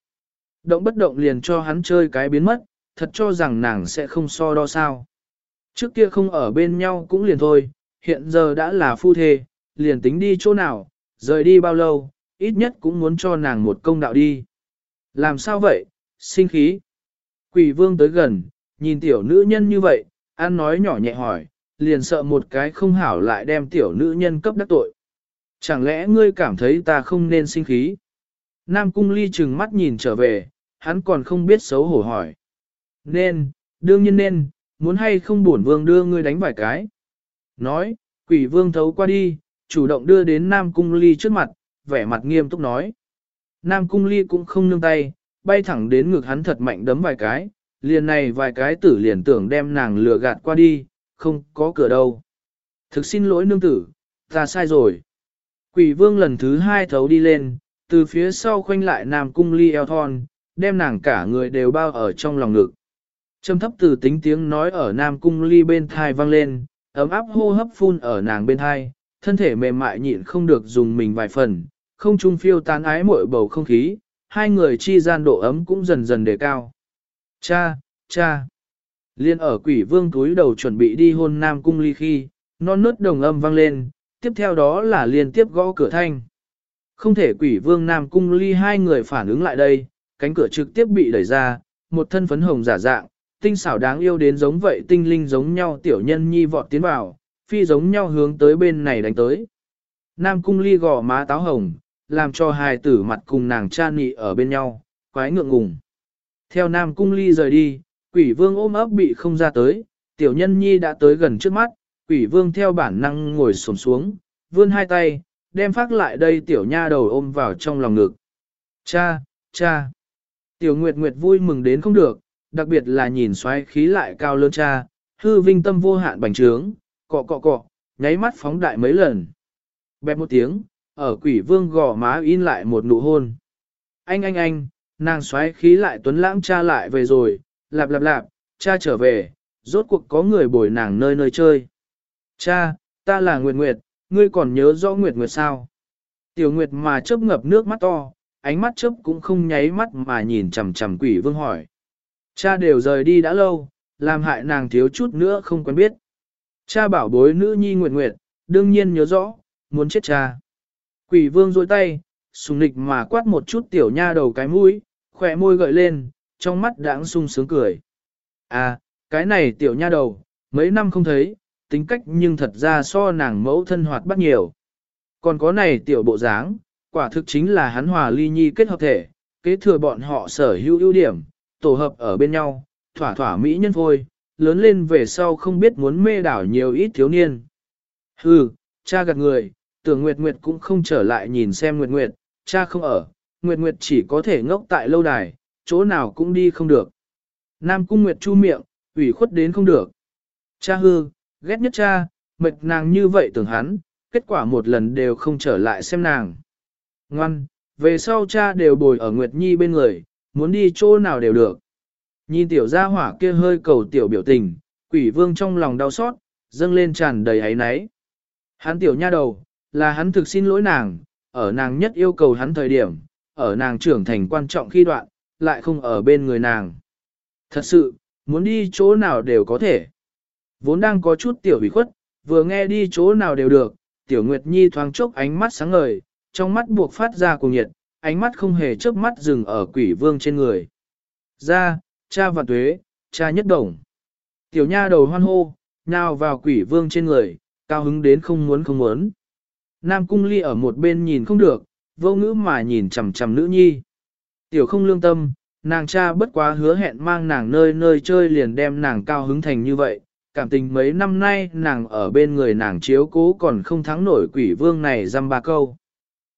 Động bất động liền cho hắn chơi cái biến mất, thật cho rằng nàng sẽ không so đo sao. Trước kia không ở bên nhau cũng liền thôi, hiện giờ đã là phu thê, liền tính đi chỗ nào, rời đi bao lâu, ít nhất cũng muốn cho nàng một công đạo đi. Làm sao vậy, sinh khí. Quỷ vương tới gần, nhìn tiểu nữ nhân như vậy, An nói nhỏ nhẹ hỏi, liền sợ một cái không hảo lại đem tiểu nữ nhân cấp đắc tội. Chẳng lẽ ngươi cảm thấy ta không nên sinh khí? Nam cung ly chừng mắt nhìn trở về, hắn còn không biết xấu hổ hỏi. Nên, đương nhiên nên, muốn hay không bổn vương đưa ngươi đánh vài cái. Nói, quỷ vương thấu qua đi, chủ động đưa đến Nam cung ly trước mặt, vẻ mặt nghiêm túc nói. Nam cung ly cũng không nương tay, bay thẳng đến ngực hắn thật mạnh đấm vài cái, liền này vài cái tử liền tưởng đem nàng lừa gạt qua đi, không có cửa đâu. Thực xin lỗi nương tử, ta sai rồi. Quỷ vương lần thứ hai thấu đi lên, từ phía sau khoanh lại nam cung ly eo thon, đem nàng cả người đều bao ở trong lòng ngực. Trầm thấp từ tính tiếng nói ở Nam Cung Ly bên thai vang lên, ấm áp hô hấp phun ở nàng bên thai, thân thể mềm mại nhịn không được dùng mình vài phần, không trung phiêu tán ái mội bầu không khí, hai người chi gian độ ấm cũng dần dần đề cao. Cha, cha. Liên ở quỷ vương túi đầu chuẩn bị đi hôn Nam Cung Ly khi, non nớt đồng âm vang lên, tiếp theo đó là liên tiếp gõ cửa thanh. Không thể quỷ vương Nam Cung Ly hai người phản ứng lại đây, cánh cửa trực tiếp bị đẩy ra, một thân phấn hồng giả dạng, tinh xảo đáng yêu đến giống vậy tinh linh giống nhau tiểu nhân nhi vọt tiến vào, phi giống nhau hướng tới bên này đánh tới. Nam Cung Ly gò má táo hồng, làm cho hài tử mặt cùng nàng cha nị ở bên nhau, quái ngượng ngùng. Theo Nam Cung Ly rời đi, quỷ vương ôm ấp bị không ra tới, tiểu nhân nhi đã tới gần trước mắt, quỷ vương theo bản năng ngồi xổm xuống, vươn hai tay, đem phát lại đây tiểu nha đầu ôm vào trong lòng ngực. Cha, cha. Tiểu Nguyệt Nguyệt vui mừng đến không được, đặc biệt là nhìn xoáy khí lại cao lớn cha, hư vinh tâm vô hạn bành trướng, cọ cọ cọ, nháy mắt phóng đại mấy lần. Bẹp một tiếng, ở quỷ vương gò má in lại một nụ hôn. Anh anh anh, nàng xoáy khí lại tuấn lãng cha lại về rồi, lạp lạp lạp, cha trở về, rốt cuộc có người bồi nàng nơi nơi chơi. Cha, ta là Nguyệt Nguyệt, ngươi còn nhớ rõ Nguyệt Nguyệt sao? Tiểu Nguyệt mà chớp ngập nước mắt to, ánh mắt chớp cũng không nháy mắt mà nhìn chằm chằm quỷ vương hỏi. Cha đều rời đi đã lâu, làm hại nàng thiếu chút nữa không quen biết. Cha bảo bối nữ nhi Nguyệt Nguyệt, đương nhiên nhớ rõ, muốn chết cha. Quỷ vương dôi tay, sùng nịch mà quát một chút tiểu nha đầu cái mũi, khỏe môi gợi lên, trong mắt đãng sung sướng cười. À, cái này tiểu nha đầu, mấy năm không thấy, tính cách nhưng thật ra so nàng mẫu thân hoạt bắt nhiều. Còn có này tiểu bộ dáng, quả thực chính là hắn hòa ly nhi kết hợp thể, kế thừa bọn họ sở hữu ưu điểm, tổ hợp ở bên nhau, thỏa thỏa mỹ nhân phôi, lớn lên về sau không biết muốn mê đảo nhiều ít thiếu niên. Hừ, cha gạt người, tưởng Nguyệt Nguyệt cũng không trở lại nhìn xem Nguyệt Nguyệt, cha không ở, Nguyệt Nguyệt chỉ có thể ngốc tại lâu đài, chỗ nào cũng đi không được. Nam Cung Nguyệt chu miệng, ủy khuất đến không được. Cha hư, ghét nhất cha, mệt nàng như vậy tưởng hắn, kết quả một lần đều không trở lại xem nàng. Ngoan, về sau cha đều bồi ở Nguyệt Nhi bên người, muốn đi chỗ nào đều được. Nhìn tiểu gia hỏa kia hơi cầu tiểu biểu tình, quỷ vương trong lòng đau xót, dâng lên tràn đầy ấy náy. Hắn tiểu nha đầu, là hắn thực xin lỗi nàng, ở nàng nhất yêu cầu hắn thời điểm, ở nàng trưởng thành quan trọng khi đoạn, lại không ở bên người nàng. Thật sự, muốn đi chỗ nào đều có thể. Vốn đang có chút tiểu hủy khuất, vừa nghe đi chỗ nào đều được, tiểu Nguyệt Nhi thoáng chốc ánh mắt sáng ngời, trong mắt buộc phát ra cùng nhiệt, ánh mắt không hề chớp mắt dừng ở quỷ vương trên người. Ra, cha và tuế, cha nhất đồng. Tiểu nha đầu hoan hô, nào vào quỷ vương trên người, cao hứng đến không muốn không muốn. Nam cung ly ở một bên nhìn không được, vô ngữ mà nhìn chằm chằm nữ nhi. Tiểu không lương tâm, nàng cha bất quá hứa hẹn mang nàng nơi nơi chơi liền đem nàng cao hứng thành như vậy. Cảm tình mấy năm nay nàng ở bên người nàng chiếu cố còn không thắng nổi quỷ vương này dăm ba câu.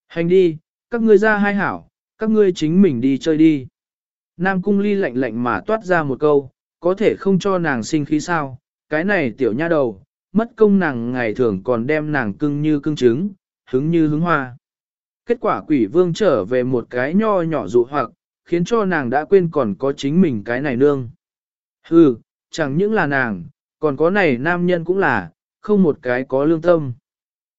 Hành đi, các ngươi ra hai hảo, các ngươi chính mình đi chơi đi. Nam cung ly lạnh lạnh mà toát ra một câu, có thể không cho nàng sinh khí sao, cái này tiểu nha đầu, mất công nàng ngày thường còn đem nàng cưng như cưng trứng, hứng như hứng hoa. Kết quả quỷ vương trở về một cái nho nhỏ dụ hoặc, khiến cho nàng đã quên còn có chính mình cái này nương. Hừ, chẳng những là nàng, còn có này nam nhân cũng là, không một cái có lương tâm.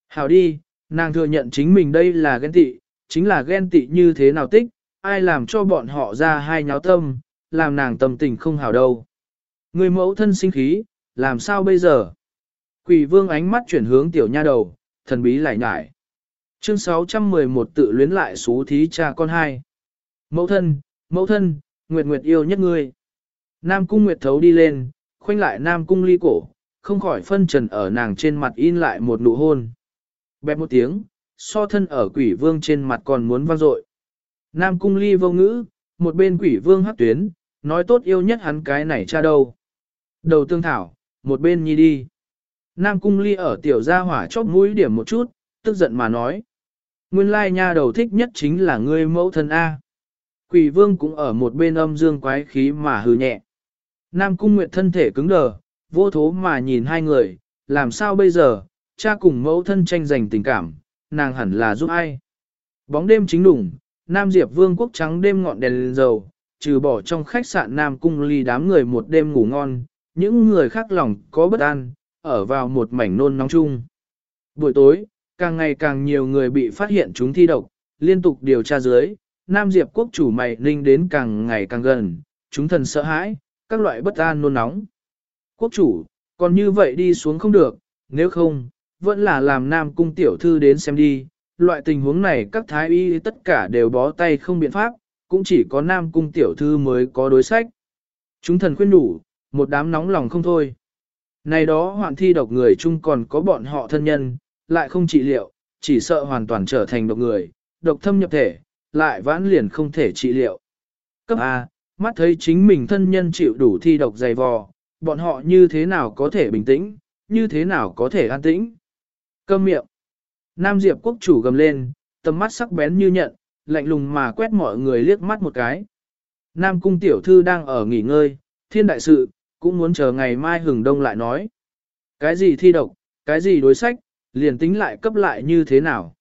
Hảo đi, nàng thừa nhận chính mình đây là ghen tị, chính là ghen tị như thế nào tích, ai làm cho bọn họ ra hai nháo tâm, làm nàng tâm tình không hảo đâu. Người mẫu thân sinh khí, làm sao bây giờ? Quỷ vương ánh mắt chuyển hướng tiểu nha đầu, thần bí lại nhải. Chương 611 tự luyến lại xú thí cha con hai. Mẫu thân, mẫu thân, Nguyệt Nguyệt yêu nhất ngươi. Nam cung Nguyệt thấu đi lên, khoanh lại Nam cung ly cổ, không khỏi phân trần ở nàng trên mặt in lại một nụ hôn. Bẹp một tiếng, so thân ở quỷ vương trên mặt còn muốn vang dội. Nam cung ly vô ngữ, một bên quỷ vương hắc tuyến, nói tốt yêu nhất hắn cái này cha đâu. Đầu tương thảo, một bên nhi đi. Nam cung ly ở tiểu gia hỏa chóp mũi điểm một chút, tức giận mà nói. Nguyên lai nha đầu thích nhất chính là ngươi mẫu thân A. Quỷ vương cũng ở một bên âm dương quái khí mà hừ nhẹ. Nam cung nguyệt thân thể cứng đờ, vô thố mà nhìn hai người, làm sao bây giờ, cha cùng mẫu thân tranh giành tình cảm, nàng hẳn là giúp ai. Bóng đêm chính đủng, Nam Diệp vương quốc trắng đêm ngọn đèn lên dầu, trừ bỏ trong khách sạn Nam Cung ly đám người một đêm ngủ ngon, những người khác lòng có bất an, ở vào một mảnh nôn nóng chung. Buổi tối, càng ngày càng nhiều người bị phát hiện chúng thi độc, liên tục điều tra dưới, Nam Diệp quốc chủ mày ninh đến càng ngày càng gần, chúng thần sợ hãi, các loại bất an nôn nóng. Quốc chủ, còn như vậy đi xuống không được, nếu không, vẫn là làm Nam Cung tiểu thư đến xem đi, loại tình huống này các thái y tất cả đều bó tay không biện pháp, cũng chỉ có Nam Cung tiểu thư mới có đối sách. Chúng thần khuyên đủ, một đám nóng lòng không thôi. Này đó hoạn thi độc người chung còn có bọn họ thân nhân, lại không trị liệu, chỉ sợ hoàn toàn trở thành độc người, độc thâm nhập thể, lại vãn liền không thể trị liệu. Cấp A, mắt thấy chính mình thân nhân chịu đủ thi độc dày vò, bọn họ như thế nào có thể bình tĩnh, như thế nào có thể an tĩnh. Câm miệng. Nam Diệp quốc chủ gầm lên, tầm mắt sắc bén như nhận, lạnh lùng mà quét mọi người liếc mắt một cái. Nam cung tiểu thư đang ở nghỉ ngơi, thiên đại sự, cũng muốn chờ ngày mai hừng đông lại nói. Cái gì thi độc, cái gì đối sách, liền tính lại cấp lại như thế nào.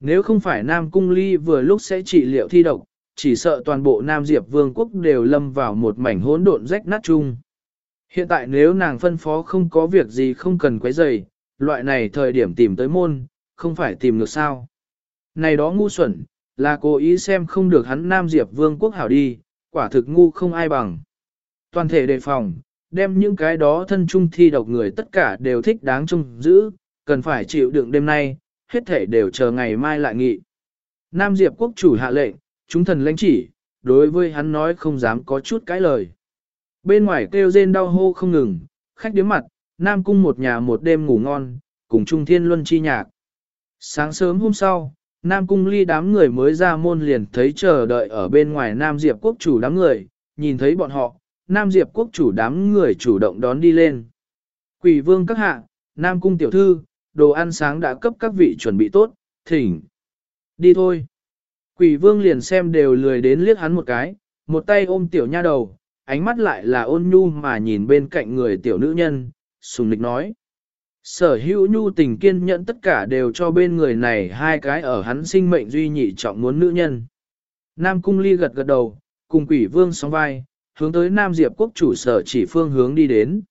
Nếu không phải Nam Cung Ly vừa lúc sẽ trị liệu thi độc, chỉ sợ toàn bộ Nam Diệp Vương quốc đều lâm vào một mảnh hỗn độn rách nát chung. Hiện tại nếu nàng phân phó không có việc gì không cần quấy rầy, loại này thời điểm tìm tới môn, không phải tìm được sao. Này đó ngu xuẩn, là cố ý xem không được hắn Nam Diệp Vương quốc hảo đi, quả thực ngu không ai bằng. Toàn thể đề phòng, đem những cái đó thân trung thi độc người tất cả đều thích đáng trông giữ, cần phải chịu đựng đêm nay, hết thể đều chờ ngày mai lại nghị. Nam Diệp quốc chủ hạ lệnh, chúng thần lãnh chỉ, đối với hắn nói không dám có chút cái lời. Bên ngoài kêu rên đau hô không ngừng, khách điếm mặt, Nam cung một nhà một đêm ngủ ngon, cùng Trung Thiên Luân chi nhạc. Sáng sớm hôm sau, Nam cung ly đám người mới ra môn liền thấy chờ đợi ở bên ngoài Nam Diệp quốc chủ đám người, nhìn thấy bọn họ, Nam Diệp quốc chủ đám người chủ động đón đi lên. Quỷ vương các hạ, Nam cung tiểu thư, đồ ăn sáng đã cấp các vị chuẩn bị tốt, thỉnh. Đi thôi. Quỷ vương liền xem đều lười đến liếc hắn một cái, một tay ôm tiểu nha đầu, ánh mắt lại là ôn nhu mà nhìn bên cạnh người tiểu nữ nhân, sùng lịch nói. Sở hữu nhu tình kiên nhẫn tất cả đều cho bên người này hai cái ở hắn sinh mệnh duy nhị trọng muốn nữ nhân. Nam cung ly gật gật đầu, cùng quỷ vương sóng vai, hướng tới Nam Diệp quốc chủ sở chỉ phương hướng đi đến.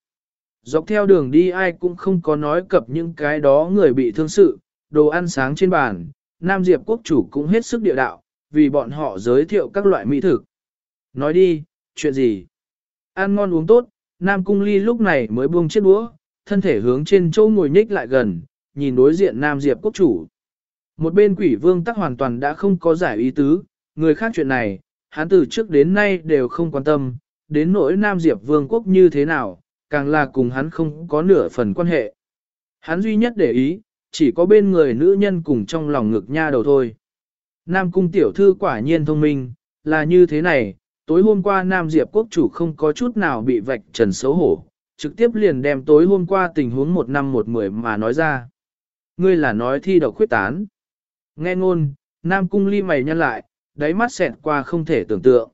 Dọc theo đường đi ai cũng không có nói cập những cái đó người bị thương sự, đồ ăn sáng trên bàn, Nam Diệp quốc chủ cũng hết sức địa đạo, vì bọn họ giới thiệu các loại mỹ thực. Nói đi, chuyện gì? Ăn ngon uống tốt, Nam Cung Ly lúc này mới buông chiếc đũa, thân thể hướng trên chỗ ngồi nhích lại gần, nhìn đối diện Nam Diệp quốc chủ. Một bên quỷ vương tắc hoàn toàn đã không có giải ý tứ, người khác chuyện này, hắn từ trước đến nay đều không quan tâm, đến nỗi Nam Diệp vương quốc như thế nào, càng là cùng hắn không có nửa phần quan hệ. Hắn duy nhất để ý, chỉ có bên người nữ nhân cùng trong lòng ngực nha đầu thôi. Nam cung tiểu thư quả nhiên thông minh, là như thế này, tối hôm qua Nam Diệp quốc chủ không có chút nào bị vạch trần xấu hổ, trực tiếp liền đem tối hôm qua tình huống một năm một mười mà nói ra. Ngươi là nói thi độc khuyết tán. Nghe ngôn, Nam cung ly mày nhăn lại, đáy mắt xẹt qua không thể tưởng tượng.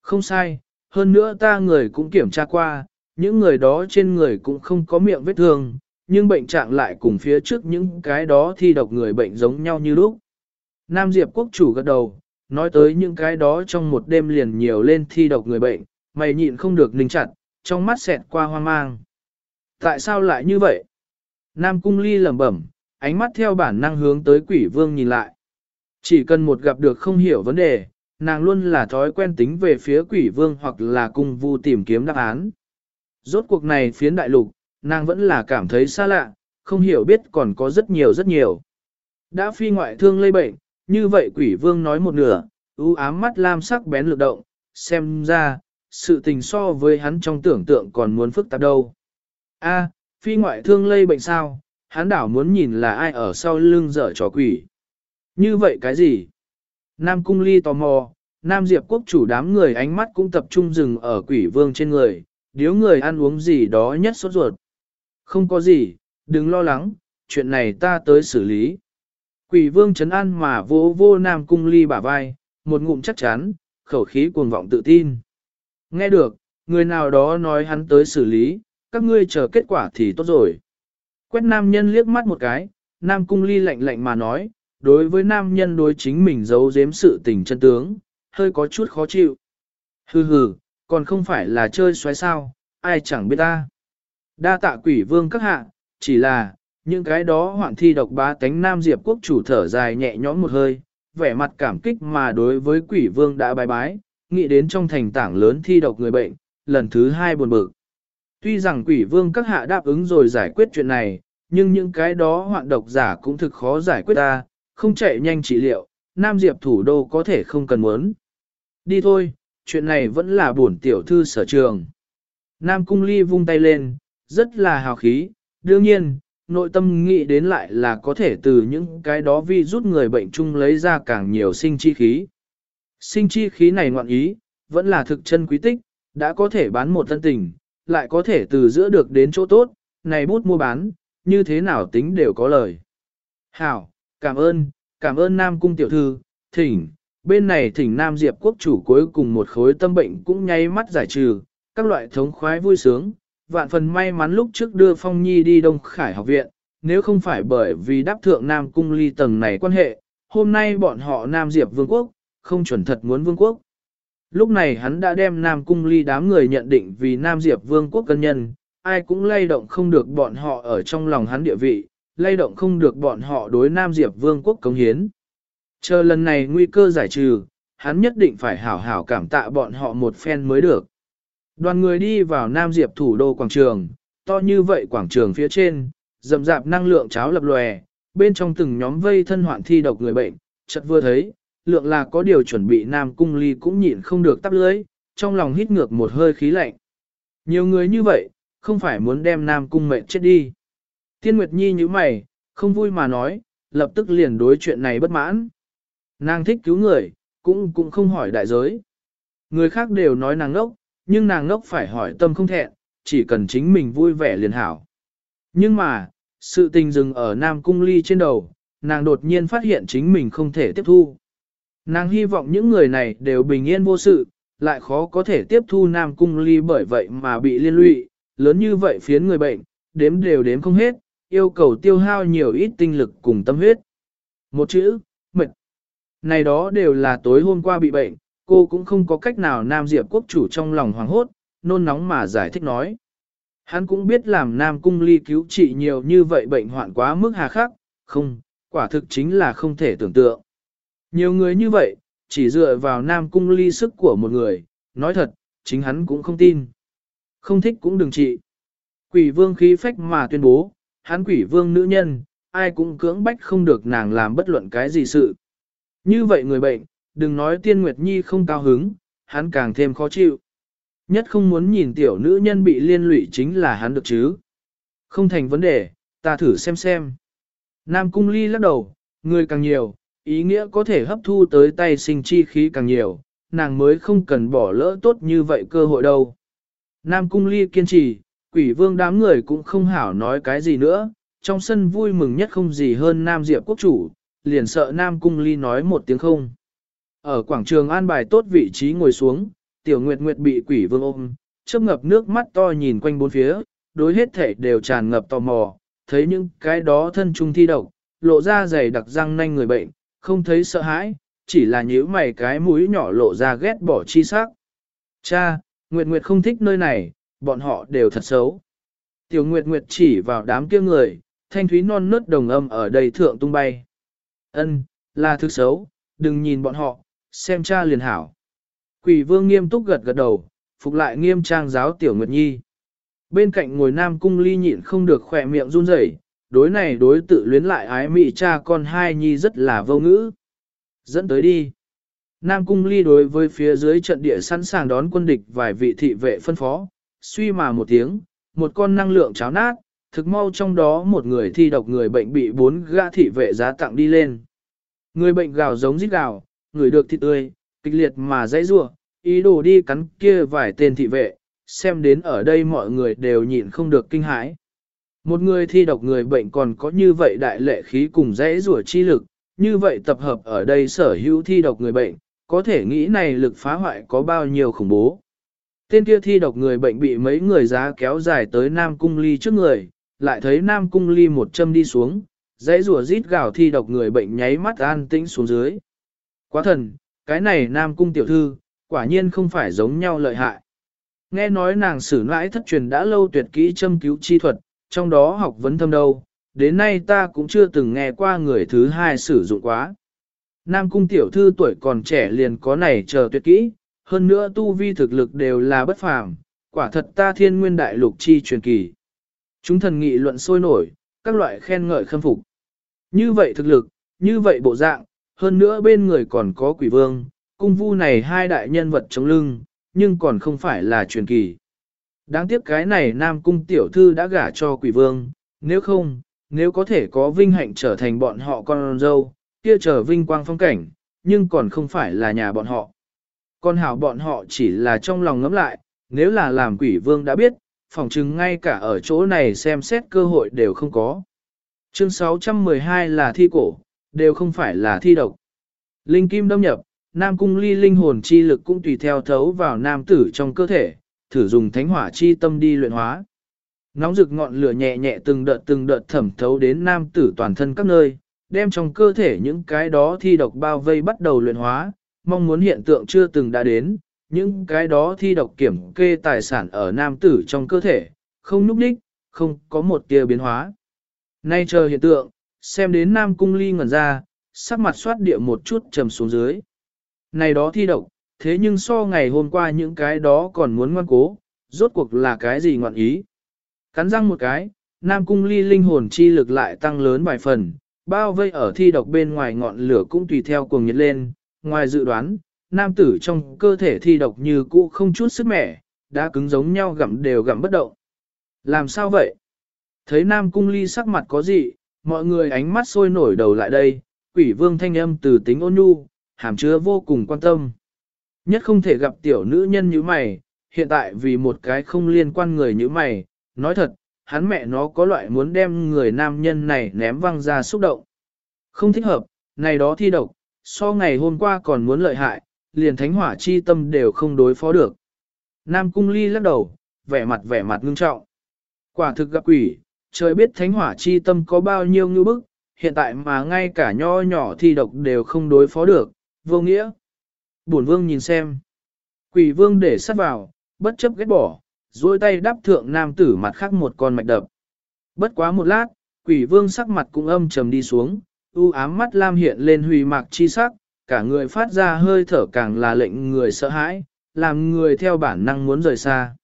Không sai, hơn nữa ta người cũng kiểm tra qua, những người đó trên người cũng không có miệng vết thương, nhưng bệnh trạng lại cùng phía trước những cái đó thi độc người bệnh giống nhau như lúc. Nam Diệp quốc chủ gật đầu, nói tới những cái đó trong một đêm liền nhiều lên thi độc người bệnh, mày nhịn không được ninh chặt, trong mắt xẹt qua hoang mang. Tại sao lại như vậy? Nam Cung Ly lẩm bẩm, ánh mắt theo bản năng hướng tới quỷ vương nhìn lại. Chỉ cần một gặp được không hiểu vấn đề, nàng luôn là thói quen tính về phía quỷ vương hoặc là cung vu tìm kiếm đáp án. Rốt cuộc này phiến đại lục, nàng vẫn là cảm thấy xa lạ, không hiểu biết còn có rất nhiều rất nhiều. Đã phi ngoại thương lây bệnh, như vậy quỷ vương nói một nửa, ưu ám mắt lam sắc bén lực động, xem ra, sự tình so với hắn trong tưởng tượng còn muốn phức tạp đâu. A, phi ngoại thương lây bệnh sao, hắn đảo muốn nhìn là ai ở sau lưng dở trò quỷ. Như vậy cái gì? Nam cung ly tò mò, Nam Diệp quốc chủ đám người ánh mắt cũng tập trung dừng ở quỷ vương trên người, điếu người ăn uống gì đó nhất sốt ruột. Không có gì, đừng lo lắng, chuyện này ta tới xử lý. Quỷ vương chấn an mà vô vô Nam cung ly bả vai, một ngụm chắc chắn, khẩu khí cuồng vọng tự tin. Nghe được, người nào đó nói hắn tới xử lý, các ngươi chờ kết quả thì tốt rồi. Quét nam nhân liếc mắt một cái, nam cung ly lạnh lạnh mà nói, đối với nam nhân đối chính mình giấu giếm sự tình chân tướng, hơi có chút khó chịu. Hừ hừ, còn không phải là chơi xoáy sao, ai chẳng biết ta. Đa tạ quỷ vương các hạ, chỉ là, những cái đó hoạn thi độc bá tánh Nam Diệp quốc chủ thở dài nhẹ nhõm một hơi, vẻ mặt cảm kích mà đối với quỷ vương đã bái bái, nghĩ đến trong thành tảng lớn thi độc người bệnh, lần thứ hai buồn bực. Tuy rằng quỷ vương các hạ đáp ứng rồi giải quyết chuyện này, nhưng những cái đó hoạn độc giả cũng thực khó giải quyết ta, không chạy nhanh trị liệu, Nam Diệp thủ đô có thể không cần muốn. Đi thôi, chuyện này vẫn là bổn tiểu thư sở trường. Nam Cung Ly vung tay lên, rất là hào khí, đương nhiên, nội tâm nghĩ đến lại là có thể từ những cái đó vi rút người bệnh chung lấy ra càng nhiều sinh chi khí. Sinh chi khí này ngoạn ý, vẫn là thực chân quý tích, đã có thể bán một thân tình, lại có thể từ giữa được đến chỗ tốt, này bút mua bán, như thế nào tính đều có lời. Hảo, cảm ơn, cảm ơn Nam Cung tiểu thư, thỉnh, bên này thỉnh Nam Diệp quốc chủ cuối cùng một khối tâm bệnh cũng nháy mắt giải trừ, các loại thống khoái vui sướng, vạn phần may mắn lúc trước đưa Phong Nhi đi Đông Khải học viện, nếu không phải bởi vì đáp thượng Nam Cung ly tầng này quan hệ, hôm nay bọn họ Nam Diệp Vương quốc, không chuẩn thật muốn Vương quốc. Lúc này hắn đã đem Nam Cung ly đám người nhận định vì Nam Diệp Vương quốc cân nhân, ai cũng lay động không được bọn họ ở trong lòng hắn địa vị, lay động không được bọn họ đối Nam Diệp Vương quốc cống hiến. Chờ lần này nguy cơ giải trừ, hắn nhất định phải hảo hảo cảm tạ bọn họ một phen mới được. Đoàn người đi vào Nam Diệp thủ đô quảng trường, to như vậy quảng trường phía trên, rậm rạp năng lượng cháo lập lòe, bên trong từng nhóm vây thân hoạn thi độc người bệnh, chợt vừa thấy, lượng là có điều chuẩn bị Nam Cung Ly cũng nhịn không được tắp lưới, trong lòng hít ngược một hơi khí lạnh. Nhiều người như vậy, không phải muốn đem Nam Cung mệnh chết đi. Tiên Nguyệt Nhi như mày, không vui mà nói, lập tức liền đối chuyện này bất mãn. Nàng thích cứu người, cũng cũng không hỏi đại giới. Người khác đều nói nàng ngốc, nhưng nàng ngốc phải hỏi tâm không thẹn, chỉ cần chính mình vui vẻ liền hảo. Nhưng mà, sự tình dừng ở Nam Cung Ly trên đầu, nàng đột nhiên phát hiện chính mình không thể tiếp thu. Nàng hy vọng những người này đều bình yên vô sự, lại khó có thể tiếp thu Nam Cung Ly bởi vậy mà bị liên lụy, lớn như vậy phiến người bệnh, đếm đều đếm không hết, yêu cầu tiêu hao nhiều ít tinh lực cùng tâm huyết. Một chữ. Này đó đều là tối hôm qua bị bệnh, cô cũng không có cách nào Nam Diệp quốc chủ trong lòng hoàng hốt, nôn nóng mà giải thích nói. Hắn cũng biết làm Nam Cung Ly cứu trị nhiều như vậy bệnh hoạn quá mức hà khắc, không, quả thực chính là không thể tưởng tượng. Nhiều người như vậy, chỉ dựa vào Nam Cung Ly sức của một người, nói thật, chính hắn cũng không tin. Không thích cũng đừng trị. Quỷ vương khí phách mà tuyên bố, hắn quỷ vương nữ nhân, ai cũng cưỡng bách không được nàng làm bất luận cái gì sự. Như vậy người bệnh, đừng nói tiên nguyệt nhi không cao hứng, hắn càng thêm khó chịu. Nhất không muốn nhìn tiểu nữ nhân bị liên lụy chính là hắn được chứ. Không thành vấn đề, ta thử xem xem. Nam cung ly lắc đầu, người càng nhiều, ý nghĩa có thể hấp thu tới tay sinh chi khí càng nhiều, nàng mới không cần bỏ lỡ tốt như vậy cơ hội đâu. Nam cung ly kiên trì, quỷ vương đám người cũng không hảo nói cái gì nữa, trong sân vui mừng nhất không gì hơn Nam Diệp quốc chủ, liền sợ Nam cung ly nói một tiếng không. Ở quảng trường an bài tốt vị trí ngồi xuống, tiểu nguyệt nguyệt bị quỷ vương ôm, chớp ngập nước mắt to nhìn quanh bốn phía, đối hết thể đều tràn ngập tò mò, thấy những cái đó thân trung thi độc, lộ ra dày đặc răng nanh người bệnh, không thấy sợ hãi, chỉ là nhíu mày cái mũi nhỏ lộ ra ghét bỏ chi sắc. Cha, Nguyệt Nguyệt không thích nơi này, bọn họ đều thật xấu. Tiểu Nguyệt Nguyệt chỉ vào đám kia người, thanh thúy non nớt đồng âm ở đây thượng tung bay. Ân, là thực xấu, đừng nhìn bọn họ, xem cha liền hảo. Quỷ vương nghiêm túc gật gật đầu, phục lại nghiêm trang giáo tiểu Nguyệt Nhi. Bên cạnh ngồi nam cung ly nhịn không được khỏe miệng run rẩy, đối này đối tự luyến lại ái mị cha con hai nhi rất là vô ngữ. Dẫn tới đi. Nam cung ly đối với phía dưới trận địa sẵn sàng đón quân địch vài vị thị vệ phân phó, suy mà một tiếng, một con năng lượng cháo nát, thực mau trong đó một người thi độc người bệnh bị bốn gã thị vệ giá tặng đi lên. Người bệnh gào giống rít gào, người được thịt tươi, kịch liệt mà dãy rủa, ý đồ đi cắn kia vài tên thị vệ, xem đến ở đây mọi người đều nhịn không được kinh hãi. Một người thi độc người bệnh còn có như vậy đại lệ khí cùng dãy rủa chi lực, như vậy tập hợp ở đây sở hữu thi độc người bệnh, có thể nghĩ này lực phá hoại có bao nhiêu khủng bố. Tên kia thi độc người bệnh bị mấy người giá kéo dài tới Nam Cung Ly trước người, lại thấy Nam Cung Ly một châm đi xuống, dãy rùa rít gào thi độc người bệnh nháy mắt an tĩnh xuống dưới. Quá thần, cái này Nam Cung tiểu thư, quả nhiên không phải giống nhau lợi hại. Nghe nói nàng sử nãi thất truyền đã lâu tuyệt kỹ châm cứu chi thuật, trong đó học vấn thâm đâu, đến nay ta cũng chưa từng nghe qua người thứ hai sử dụng quá. Nam cung tiểu thư tuổi còn trẻ liền có này chờ tuyệt kỹ, hơn nữa tu vi thực lực đều là bất phàm, quả thật ta thiên nguyên đại lục chi truyền kỳ. Chúng thần nghị luận sôi nổi, các loại khen ngợi khâm phục. Như vậy thực lực, như vậy bộ dạng, hơn nữa bên người còn có quỷ vương, cung vu này hai đại nhân vật chống lưng, nhưng còn không phải là truyền kỳ. Đáng tiếc cái này nam cung tiểu thư đã gả cho quỷ vương, nếu không, nếu có thể có vinh hạnh trở thành bọn họ con dâu, kia trở vinh quang phong cảnh, nhưng còn không phải là nhà bọn họ. Con hảo bọn họ chỉ là trong lòng ngẫm lại, nếu là làm quỷ vương đã biết, phỏng chừng ngay cả ở chỗ này xem xét cơ hội đều không có. Chương 612 là thi cổ, đều không phải là thi độc. Linh kim đâm nhập, Nam cung ly linh hồn chi lực cũng tùy theo thấu vào nam tử trong cơ thể, thử dùng thánh hỏa chi tâm đi luyện hóa. Nóng rực ngọn lửa nhẹ nhẹ từng đợt từng đợt thẩm thấu đến nam tử toàn thân các nơi, đem trong cơ thể những cái đó thi độc bao vây bắt đầu luyện hóa, mong muốn hiện tượng chưa từng đã đến, những cái đó thi độc kiểm kê tài sản ở nam tử trong cơ thể, không núp đích, không có một tia biến hóa. Nay chờ hiện tượng, xem đến nam cung ly ngẩn ra, sắc mặt soát địa một chút trầm xuống dưới. Này đó thi độc, thế nhưng so ngày hôm qua những cái đó còn muốn ngoan cố, rốt cuộc là cái gì ngoạn ý. Cắn răng một cái, Nam Cung Ly linh hồn chi lực lại tăng lớn vài phần, bao vây ở thi độc bên ngoài ngọn lửa cũng tùy theo cuồng nhiệt lên, ngoài dự đoán, nam tử trong cơ thể thi độc như cũ không chút sức mẻ, đã cứng giống nhau gặm đều gặm bất động. Làm sao vậy? Thấy Nam Cung Ly sắc mặt có gì, mọi người ánh mắt sôi nổi đầu lại đây, quỷ vương thanh âm từ tính ôn nhu, hàm chứa vô cùng quan tâm. Nhất không thể gặp tiểu nữ nhân như mày, hiện tại vì một cái không liên quan người như mày, nói thật, hắn mẹ nó có loại muốn đem người nam nhân này ném văng ra xúc động. Không thích hợp, này đó thi độc, so ngày hôm qua còn muốn lợi hại, liền thánh hỏa chi tâm đều không đối phó được. Nam cung ly lắc đầu, vẻ mặt vẻ mặt ngưng trọng. Quả thực gặp quỷ, trời biết thánh hỏa chi tâm có bao nhiêu ngư bức, hiện tại mà ngay cả nho nhỏ thi độc đều không đối phó được, vô nghĩa. Bổn vương nhìn xem. Quỷ vương để sắt vào, bất chấp ghét bỏ, duỗi tay đắp thượng nam tử mặt khác một con mạch đập. Bất quá một lát, quỷ vương sắc mặt cũng âm trầm đi xuống, u ám mắt lam hiện lên hủy mạc chi sắc, cả người phát ra hơi thở càng là lệnh người sợ hãi, làm người theo bản năng muốn rời xa.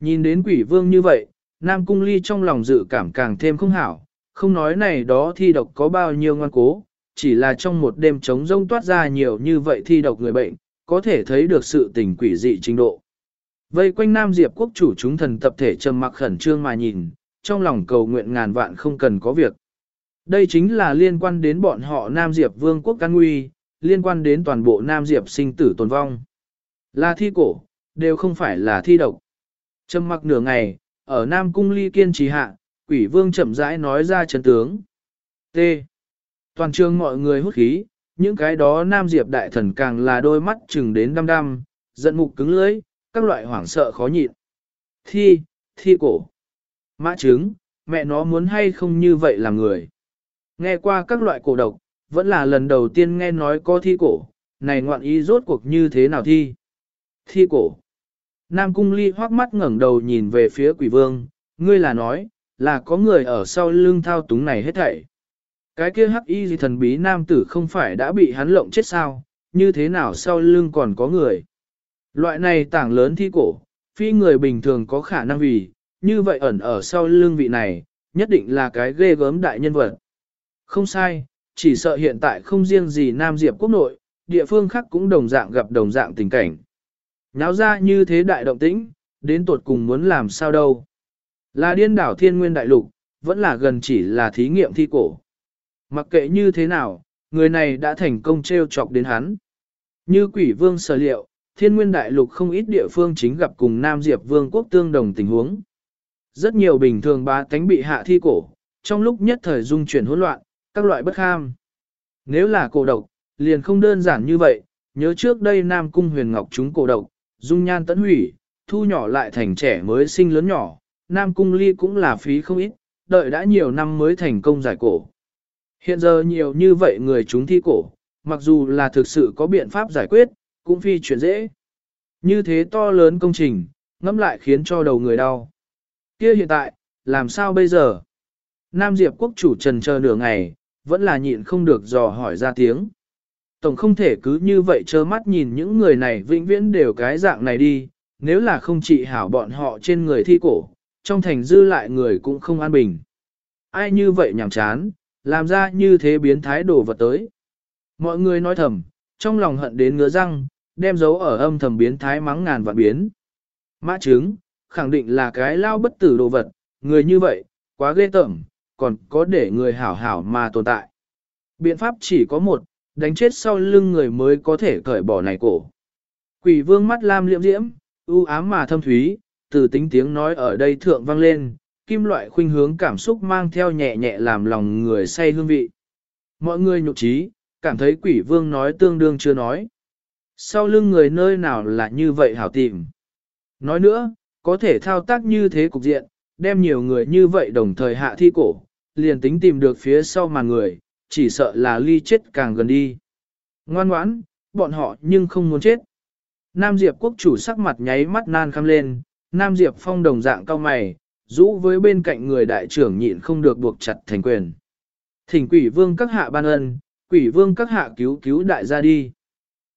Nhìn đến quỷ vương như vậy, Nam Cung Ly trong lòng dự cảm càng thêm không hảo, không nói này đó thi độc có bao nhiêu ngoan cố, chỉ là trong một đêm trống rông toát ra nhiều như vậy thi độc người bệnh, có thể thấy được sự tình quỷ dị trình độ. Vây quanh Nam Diệp quốc chủ chúng thần tập thể trầm mặc khẩn trương mà nhìn, trong lòng cầu nguyện ngàn vạn không cần có việc. Đây chính là liên quan đến bọn họ Nam Diệp vương quốc căn nguy, liên quan đến toàn bộ Nam Diệp sinh tử tồn vong. Là thi cổ, đều không phải là thi độc. Trầm mặc nửa ngày, ở Nam Cung Ly kiên trì hạ, quỷ vương chậm rãi nói ra chân tướng. T. Toàn trường mọi người hút khí, những cái đó Nam Diệp đại thần càng là đôi mắt chừng đến đăm đăm, giận mục cứng lưỡi, các loại hoảng sợ khó nhịn. Thi, thi cổ. Mã trứng, mẹ nó muốn hay không như vậy là người. Nghe qua các loại cổ độc, vẫn là lần đầu tiên nghe nói có thi cổ, này ngoạn ý rốt cuộc như thế nào thi. Thi cổ. Nam cung ly hoác mắt ngẩng đầu nhìn về phía quỷ vương, ngươi là nói, là có người ở sau lưng thao túng này hết thảy. Cái kia hắc y gì thần bí nam tử không phải đã bị hắn lộng chết sao, như thế nào sau lưng còn có người. Loại này tảng lớn thi cổ, phi người bình thường có khả năng vì, như vậy ẩn ở sau lưng vị này, nhất định là cái ghê gớm đại nhân vật. Không sai, chỉ sợ hiện tại không riêng gì Nam Diệp quốc nội, địa phương khác cũng đồng dạng gặp đồng dạng tình cảnh. Náo ra như thế đại động tĩnh, đến tuột cùng muốn làm sao đâu. Là điên đảo thiên nguyên đại lục, vẫn là gần chỉ là thí nghiệm thi cổ. Mặc kệ như thế nào, người này đã thành công treo chọc đến hắn. Như quỷ vương sở liệu, thiên nguyên đại lục không ít địa phương chính gặp cùng Nam Diệp vương quốc tương đồng tình huống. Rất nhiều bình thường ba tánh bị hạ thi cổ, trong lúc nhất thời dung chuyển hỗn loạn, các loại bất kham. Nếu là cổ độc, liền không đơn giản như vậy, nhớ trước đây Nam Cung huyền ngọc chúng cổ độc, dung nhan tẫn hủy, thu nhỏ lại thành trẻ mới sinh lớn nhỏ, Nam Cung ly cũng là phí không ít, đợi đã nhiều năm mới thành công giải cổ. Hiện giờ nhiều như vậy người chúng thi cổ, mặc dù là thực sự có biện pháp giải quyết, cũng phi chuyện dễ. Như thế to lớn công trình, ngẫm lại khiến cho đầu người đau. Kia hiện tại, làm sao bây giờ? Nam Diệp quốc chủ trần chờ nửa ngày, vẫn là nhịn không được dò hỏi ra tiếng. Tổng không thể cứ như vậy trơ mắt nhìn những người này vĩnh viễn đều cái dạng này đi, nếu là không trị hảo bọn họ trên người thi cổ, trong thành dư lại người cũng không an bình. Ai như vậy nhảm chán, làm ra như thế biến thái đồ vật tới. Mọi người nói thầm, trong lòng hận đến ngứa răng, đem dấu ở âm thầm biến thái mắng ngàn vạn biến. Mã trứng, khẳng định là cái lao bất tử đồ vật, người như vậy, quá ghê tởm, còn có để người hảo hảo mà tồn tại. Biện pháp chỉ có một, đánh chết sau lưng người mới có thể cởi bỏ này cổ. Quỷ vương mắt lam liệm diễm, u ám mà thâm thúy, từ tính tiếng nói ở đây thượng vang lên, kim loại khuynh hướng cảm xúc mang theo nhẹ nhẹ làm lòng người say hương vị. Mọi người nhục trí, cảm thấy quỷ vương nói tương đương chưa nói. Sau lưng người nơi nào là như vậy hảo tìm. Nói nữa, có thể thao tác như thế cục diện, đem nhiều người như vậy đồng thời hạ thi cổ, liền tính tìm được phía sau mà người, chỉ sợ là ly chết càng gần đi. Ngoan ngoãn, bọn họ nhưng không muốn chết. Nam Diệp quốc chủ sắc mặt nháy mắt nan khăm lên, Nam Diệp phong đồng dạng cao mày, rũ với bên cạnh người đại trưởng nhịn không được buộc chặt thành quyền. Thỉnh quỷ vương các hạ ban ân, quỷ vương các hạ cứu cứu đại gia đi.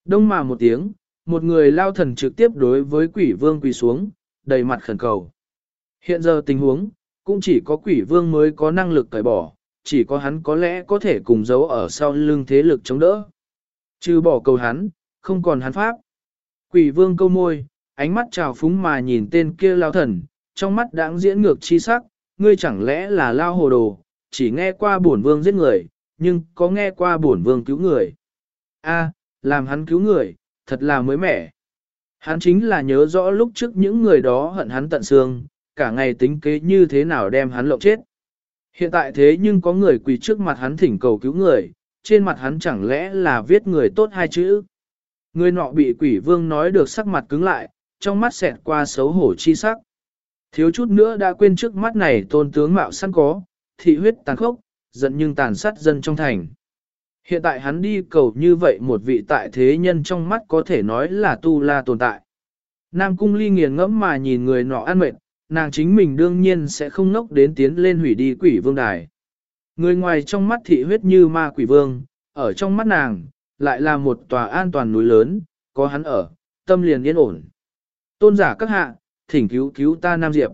Đông mà một tiếng, một người lao thần trực tiếp đối với quỷ vương quỳ xuống, đầy mặt khẩn cầu. Hiện giờ tình huống, cũng chỉ có quỷ vương mới có năng lực cởi bỏ, chỉ có hắn có lẽ có thể cùng giấu ở sau lưng thế lực chống đỡ. Trừ bỏ cầu hắn, không còn hắn pháp. Quỷ vương câu môi, ánh mắt trào phúng mà nhìn tên kia lao thần, trong mắt đáng diễn ngược chi sắc, ngươi chẳng lẽ là lao hồ đồ, chỉ nghe qua bổn vương giết người, nhưng có nghe qua bổn vương cứu người. A, làm hắn cứu người, thật là mới mẻ. Hắn chính là nhớ rõ lúc trước những người đó hận hắn tận xương, cả ngày tính kế như thế nào đem hắn lộng chết. Hiện tại thế nhưng có người quỳ trước mặt hắn thỉnh cầu cứu người, trên mặt hắn chẳng lẽ là viết người tốt hai chữ. Người nọ bị quỷ vương nói được sắc mặt cứng lại, trong mắt xẹt qua xấu hổ chi sắc. Thiếu chút nữa đã quên trước mắt này tôn tướng mạo săn có, thị huyết tàn khốc, giận nhưng tàn sát dân trong thành. Hiện tại hắn đi cầu như vậy một vị tại thế nhân trong mắt có thể nói là tu la tồn tại. Nam cung ly nghiền ngẫm mà nhìn người nọ ăn mệt, nàng chính mình đương nhiên sẽ không nốc đến tiến lên hủy đi quỷ vương đài. Người ngoài trong mắt thị huyết như ma quỷ vương, ở trong mắt nàng, lại là một tòa an toàn núi lớn, có hắn ở, tâm liền yên ổn. Tôn giả các hạ, thỉnh cứu cứu ta Nam Diệp.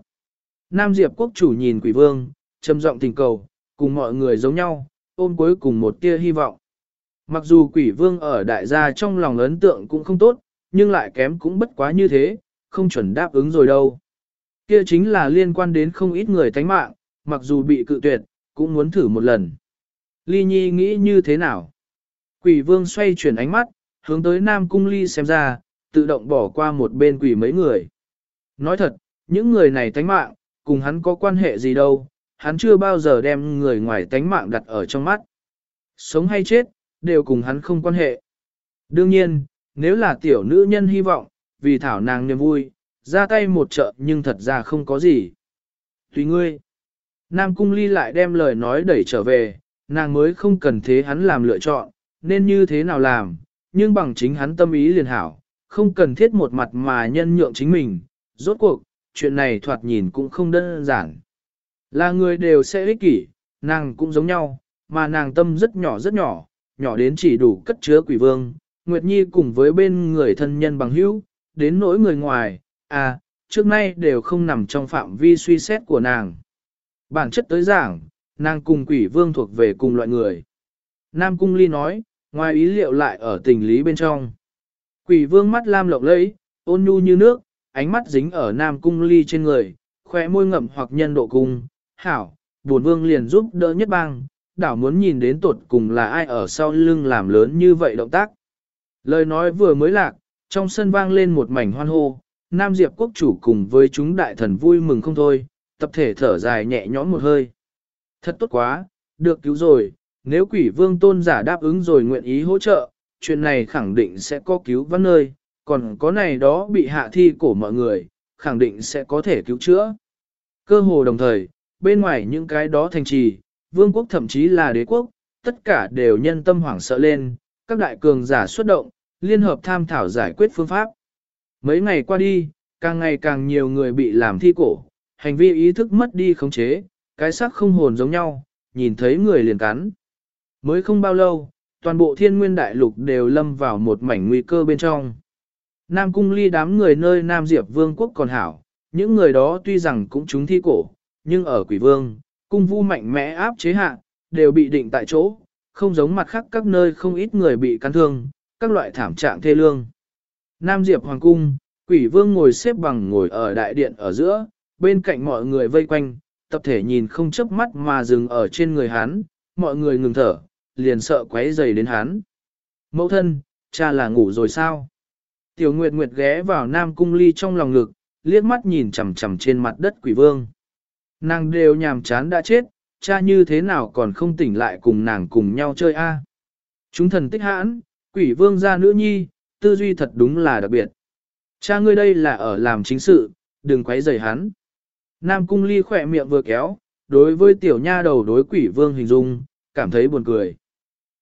Nam Diệp quốc chủ nhìn quỷ vương, trầm giọng tình cầu, cùng mọi người giống nhau, ôm cuối cùng một tia hy vọng. Mặc dù quỷ vương ở đại gia trong lòng ấn tượng cũng không tốt, nhưng lại kém cũng bất quá như thế, không chuẩn đáp ứng rồi đâu. Kia chính là liên quan đến không ít người tánh mạng, mặc dù bị cự tuyệt, cũng muốn thử một lần. Ly Nhi nghĩ như thế nào? Quỷ vương xoay chuyển ánh mắt, hướng tới Nam Cung Ly xem ra, tự động bỏ qua một bên quỷ mấy người. Nói thật, những người này tánh mạng, cùng hắn có quan hệ gì đâu, hắn chưa bao giờ đem người ngoài tánh mạng đặt ở trong mắt. Sống hay chết, đều cùng hắn không quan hệ. Đương nhiên, nếu là tiểu nữ nhân hy vọng, vì thảo nàng niềm vui, ra tay một trợ nhưng thật ra không có gì. Tùy ngươi. Nam Cung Ly lại đem lời nói đẩy trở về, nàng mới không cần thế hắn làm lựa chọn, nên như thế nào làm, nhưng bằng chính hắn tâm ý liền hảo, không cần thiết một mặt mà nhân nhượng chính mình, rốt cuộc, chuyện này thoạt nhìn cũng không đơn giản. Là người đều sẽ ích kỷ, nàng cũng giống nhau, mà nàng tâm rất nhỏ rất nhỏ, nhỏ đến chỉ đủ cất chứa quỷ vương, Nguyệt Nhi cùng với bên người thân nhân bằng hữu, đến nỗi người ngoài, à, trước nay đều không nằm trong phạm vi suy xét của nàng. Bản chất tới giảng, nàng cùng quỷ vương thuộc về cùng loại người. Nam Cung Ly nói, ngoài ý liệu lại ở tình lý bên trong. Quỷ vương mắt lam lộng lẫy, ôn nhu như nước, ánh mắt dính ở Nam Cung Ly trên người, khóe môi ngậm hoặc nhân độ cung, hảo, buồn vương liền giúp đỡ nhất bang, đảo muốn nhìn đến tột cùng là ai ở sau lưng làm lớn như vậy động tác. Lời nói vừa mới lạc, trong sân vang lên một mảnh hoan hô, Nam Diệp quốc chủ cùng với chúng đại thần vui mừng không thôi, tập thể thở dài nhẹ nhõm một hơi. Thật tốt quá, được cứu rồi, nếu quỷ vương tôn giả đáp ứng rồi nguyện ý hỗ trợ, chuyện này khẳng định sẽ có cứu vãn nơi, còn có này đó bị hạ thi cổ mọi người, khẳng định sẽ có thể cứu chữa. Cơ hồ đồng thời, bên ngoài những cái đó thành trì, vương quốc thậm chí là đế quốc, tất cả đều nhân tâm hoảng sợ lên, các đại cường giả xuất động, liên hợp tham thảo giải quyết phương pháp. Mấy ngày qua đi, càng ngày càng nhiều người bị làm thi cổ, hành vi ý thức mất đi khống chế, cái xác không hồn giống nhau, nhìn thấy người liền cắn. Mới không bao lâu, toàn bộ thiên nguyên đại lục đều lâm vào một mảnh nguy cơ bên trong. Nam cung ly đám người nơi Nam Diệp Vương quốc còn hảo, những người đó tuy rằng cũng chúng thi cổ, nhưng ở quỷ vương, cung vu mạnh mẽ áp chế hạ, đều bị định tại chỗ, không giống mặt khác các nơi không ít người bị căn thương, các loại thảm trạng thê lương. Nam Diệp Hoàng cung, quỷ vương ngồi xếp bằng ngồi ở đại điện ở giữa, bên cạnh mọi người vây quanh, tập thể nhìn không chớp mắt mà dừng ở trên người hắn, mọi người ngừng thở, liền sợ quấy dày đến hắn. Mẫu thân, cha là ngủ rồi sao? Tiểu Nguyệt Nguyệt ghé vào Nam Cung Ly trong lòng ngực, liếc mắt nhìn chằm chằm trên mặt đất quỷ vương. Nàng đều nhàm chán đã chết, cha như thế nào còn không tỉnh lại cùng nàng cùng nhau chơi a? Chúng thần tích hãn, quỷ vương ra nữ nhi, tư duy thật đúng là đặc biệt. Cha ngươi đây là ở làm chính sự, đừng quấy rầy hắn. Nam cung ly khỏe miệng vừa kéo, đối với tiểu nha đầu đối quỷ vương hình dung, cảm thấy buồn cười.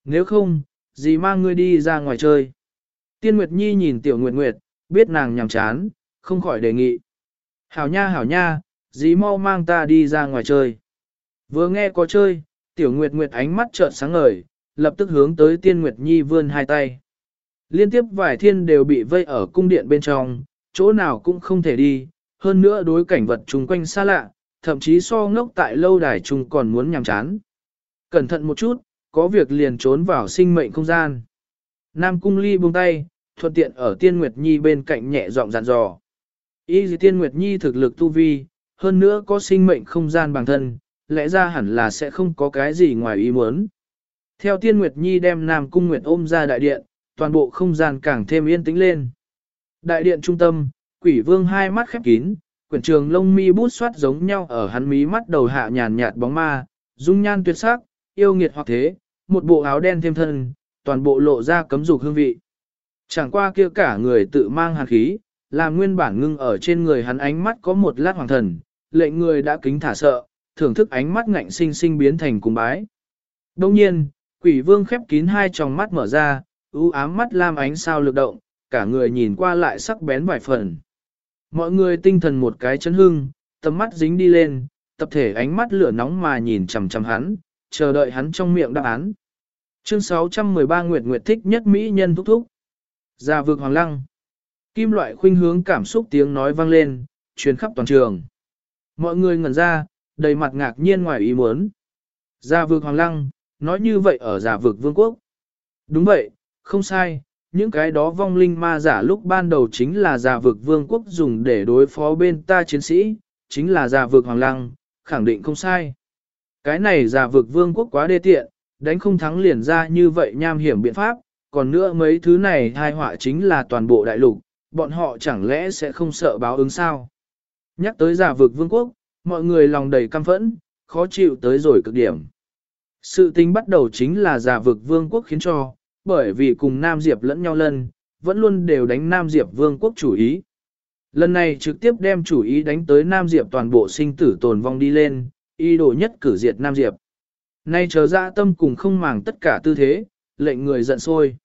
Nếu không, gì mang ngươi đi ra ngoài chơi. Tiên Nguyệt Nhi nhìn tiểu Nguyệt Nguyệt, biết nàng nhằm chán, không khỏi đề nghị. Hảo nha hảo nha, dì mau mang ta đi ra ngoài chơi. Vừa nghe có chơi, tiểu Nguyệt Nguyệt ánh mắt trợn sáng ngời, lập tức hướng tới Tiên Nguyệt Nhi vươn hai tay. Liên tiếp vài thiên đều bị vây ở cung điện bên trong, chỗ nào cũng không thể đi, hơn nữa đối cảnh vật chung quanh xa lạ, thậm chí so ngốc tại lâu đài chung còn muốn nhằm chán. Cẩn thận một chút, có việc liền trốn vào sinh mệnh không gian. Nam cung ly buông tay, thuận tiện ở tiên Nguyệt Nhi bên cạnh nhẹ giọng dặn dò. Y gì tiên Nguyệt Nhi thực lực tu vi, hơn nữa có sinh mệnh không gian bằng thân, lẽ ra hẳn là sẽ không có cái gì ngoài ý muốn. Theo tiên Nguyệt Nhi đem Nam cung Nguyệt ôm ra đại điện, toàn bộ không gian càng thêm yên tĩnh lên. Đại điện trung tâm, quỷ vương hai mắt khép kín, quyển trường lông mi bút xoát giống nhau ở hắn mí mắt đầu hạ nhàn nhạt bóng ma, dung nhan tuyệt sắc, yêu nghiệt hoặc thế, một bộ áo đen thêm thân, toàn bộ lộ ra cấm dục hương vị. Chẳng qua kia cả người tự mang hàn khí, làm nguyên bản ngưng ở trên người hắn ánh mắt có một lát hoàng thần, lệnh người đã kính thả sợ, thưởng thức ánh mắt ngạnh sinh sinh biến thành cung bái. Đồng nhiên, quỷ vương khép kín hai tròng mắt mở ra, u ám mắt lam ánh sao lực động, cả người nhìn qua lại sắc bén vài phần. Mọi người tinh thần một cái chấn hưng, tầm mắt dính đi lên, tập thể ánh mắt lửa nóng mà nhìn chằm chằm hắn, chờ đợi hắn trong miệng đáp án. Chương 613 Nguyệt Nguyệt thích nhất Mỹ nhân thúc thúc. Gia vực hoàng lăng. Kim loại khuynh hướng cảm xúc tiếng nói vang lên, truyền khắp toàn trường. Mọi người ngẩn ra, đầy mặt ngạc nhiên ngoài ý muốn. Gia vực hoàng lăng, nói như vậy ở giả vực vương quốc. Đúng vậy, không sai, những cái đó vong linh ma giả lúc ban đầu chính là giả vực vương quốc dùng để đối phó bên ta chiến sĩ, chính là giả vực hoàng lăng, khẳng định không sai. Cái này giả vực vương quốc quá đê tiện, đánh không thắng liền ra như vậy nham hiểm biện pháp, còn nữa mấy thứ này hai họa chính là toàn bộ đại lục, bọn họ chẳng lẽ sẽ không sợ báo ứng sao? Nhắc tới giả vực vương quốc, mọi người lòng đầy căm phẫn, khó chịu tới rồi cực điểm. Sự tình bắt đầu chính là giả vực vương quốc khiến cho, bởi vì cùng Nam Diệp lẫn nhau lần, vẫn luôn đều đánh Nam Diệp vương quốc chủ ý. Lần này trực tiếp đem chủ ý đánh tới Nam Diệp toàn bộ sinh tử tồn vong đi lên, y đồ nhất cử diệt Nam Diệp. Nay chờ ra tâm cùng không màng tất cả tư thế, lệnh người giận sôi.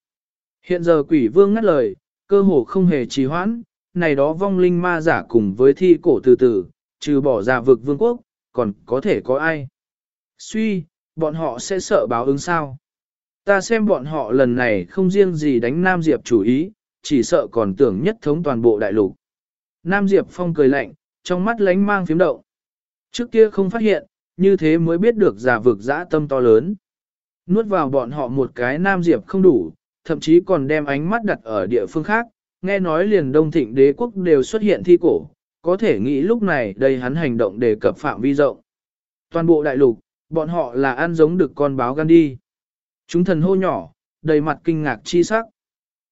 Hiện giờ quỷ vương ngắt lời, cơ hồ không hề trì hoãn, này đó vong linh ma giả cùng với thi cổ từ từ, trừ bỏ ra vực vương quốc, còn có thể có ai. Suy, bọn họ sẽ sợ báo ứng sao? Ta xem bọn họ lần này không riêng gì đánh Nam Diệp chủ ý, chỉ sợ còn tưởng nhất thống toàn bộ đại lục. Nam Diệp Phong cười lạnh, trong mắt lánh mang phím động. Trước kia không phát hiện, như thế mới biết được giả vực dã tâm to lớn. Nuốt vào bọn họ một cái Nam Diệp không đủ, thậm chí còn đem ánh mắt đặt ở địa phương khác, nghe nói liền đông thịnh đế quốc đều xuất hiện thi cổ, có thể nghĩ lúc này đây hắn hành động đề cập phạm vi rộng. Toàn bộ đại lục, bọn họ là ăn giống được con báo gan đi. Chúng thần hô nhỏ, đầy mặt kinh ngạc chi sắc.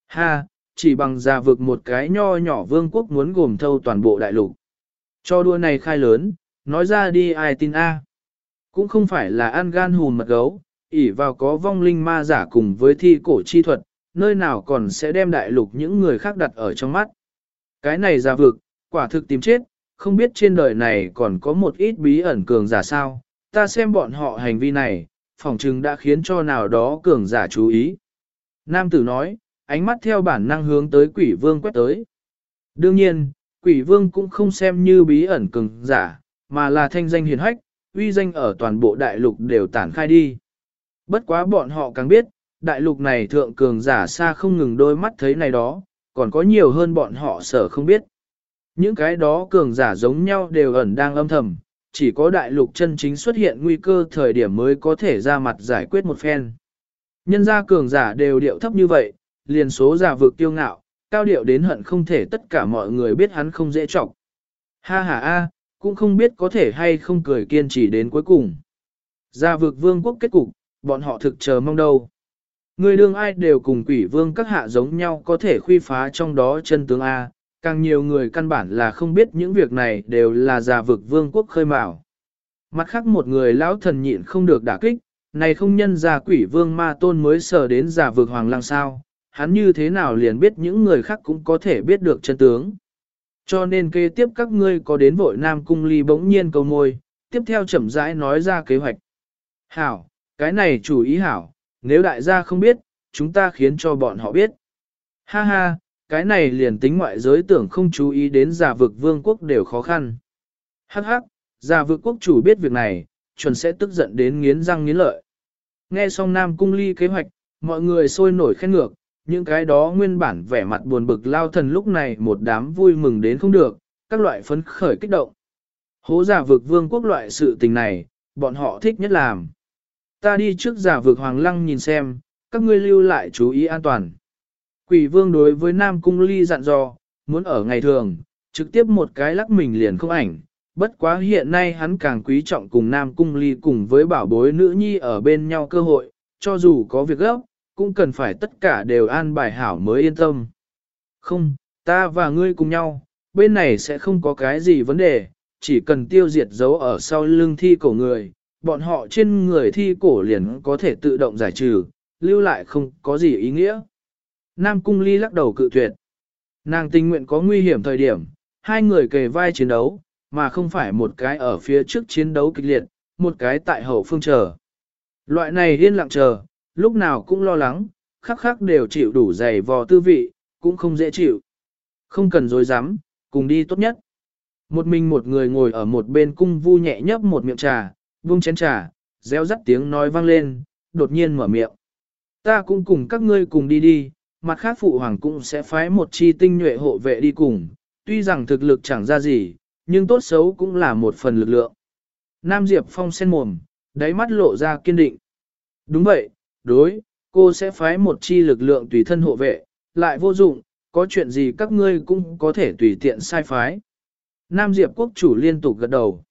Ha, chỉ bằng già vực một cái nho nhỏ vương quốc muốn gồm thâu toàn bộ đại lục. Cho đua này khai lớn, nói ra đi ai tin a? Cũng không phải là ăn gan hùn mật gấu, ỉ vào có vong linh ma giả cùng với thi cổ chi thuật, nơi nào còn sẽ đem đại lục những người khác đặt ở trong mắt. Cái này ra vực, quả thực tìm chết, không biết trên đời này còn có một ít bí ẩn cường giả sao, ta xem bọn họ hành vi này, phỏng chừng đã khiến cho nào đó cường giả chú ý. Nam tử nói, ánh mắt theo bản năng hướng tới quỷ vương quét tới. Đương nhiên, quỷ vương cũng không xem như bí ẩn cường giả, mà là thanh danh hiền hách, uy danh ở toàn bộ đại lục đều tản khai đi. Bất quá bọn họ càng biết, đại lục này thượng cường giả xa không ngừng đôi mắt thấy này đó, còn có nhiều hơn bọn họ sở không biết. Những cái đó cường giả giống nhau đều ẩn đang âm thầm, chỉ có đại lục chân chính xuất hiện nguy cơ thời điểm mới có thể ra mặt giải quyết một phen. Nhân gia cường giả đều điệu thấp như vậy, liền số giả vực tiêu ngạo, cao điệu đến hận không thể tất cả mọi người biết hắn không dễ trọng. Ha ha a, cũng không biết có thể hay không cười kiên trì đến cuối cùng. Gia vực vương quốc kết cục, bọn họ thực chờ mong đâu. Người đương ai đều cùng quỷ vương các hạ giống nhau có thể khuy phá trong đó chân tướng A, càng nhiều người căn bản là không biết những việc này đều là giả vực vương quốc khơi mào. Mặt khác một người lão thần nhịn không được đả kích, này không nhân ra quỷ vương ma tôn mới sờ đến giả vực hoàng lang sao, hắn như thế nào liền biết những người khác cũng có thể biết được chân tướng. Cho nên kế tiếp các ngươi có đến vội nam cung ly bỗng nhiên cầu môi, tiếp theo chậm rãi nói ra kế hoạch. Hảo, cái này chủ ý hảo, nếu đại gia không biết, chúng ta khiến cho bọn họ biết. Ha ha, cái này liền tính ngoại giới tưởng không chú ý đến giả vực vương quốc đều khó khăn. Hắc hắc, giả vực quốc chủ biết việc này, chuẩn sẽ tức giận đến nghiến răng nghiến lợi. Nghe xong Nam Cung Ly kế hoạch, mọi người sôi nổi khen ngược, những cái đó nguyên bản vẻ mặt buồn bực lao thần lúc này một đám vui mừng đến không được, các loại phấn khởi kích động. Hố giả vực vương quốc loại sự tình này, bọn họ thích nhất làm. Ta đi trước giả vực hoàng lăng nhìn xem, các ngươi lưu lại chú ý an toàn. Quỷ vương đối với Nam Cung Ly dặn dò, muốn ở ngày thường, trực tiếp một cái lắc mình liền không ảnh. Bất quá hiện nay hắn càng quý trọng cùng Nam Cung Ly cùng với bảo bối nữ nhi ở bên nhau cơ hội, cho dù có việc gấp, cũng cần phải tất cả đều an bài hảo mới yên tâm. Không, ta và ngươi cùng nhau, bên này sẽ không có cái gì vấn đề, chỉ cần tiêu diệt dấu ở sau lưng thi cổ người, bọn họ trên người thi cổ liền có thể tự động giải trừ, lưu lại không có gì ý nghĩa. Nam Cung Ly lắc đầu cự tuyệt. Nàng tình nguyện có nguy hiểm thời điểm, hai người kề vai chiến đấu, mà không phải một cái ở phía trước chiến đấu kịch liệt, một cái tại hậu phương chờ. Loại này yên lặng chờ, lúc nào cũng lo lắng, khắc khắc đều chịu đủ dày vò tư vị, cũng không dễ chịu. Không cần dối dám, cùng đi tốt nhất. Một mình một người ngồi ở một bên cung vu nhẹ nhấp một miệng trà, buông chén trà, reo rắt tiếng nói vang lên, đột nhiên mở miệng. Ta cũng cùng các ngươi cùng đi đi, mặt khác phụ hoàng cũng sẽ phái một chi tinh nhuệ hộ vệ đi cùng, tuy rằng thực lực chẳng ra gì, nhưng tốt xấu cũng là một phần lực lượng. Nam Diệp Phong sen mồm, đáy mắt lộ ra kiên định. Đúng vậy, đối, cô sẽ phái một chi lực lượng tùy thân hộ vệ, lại vô dụng, có chuyện gì các ngươi cũng có thể tùy tiện sai phái. Nam Diệp quốc chủ liên tục gật đầu.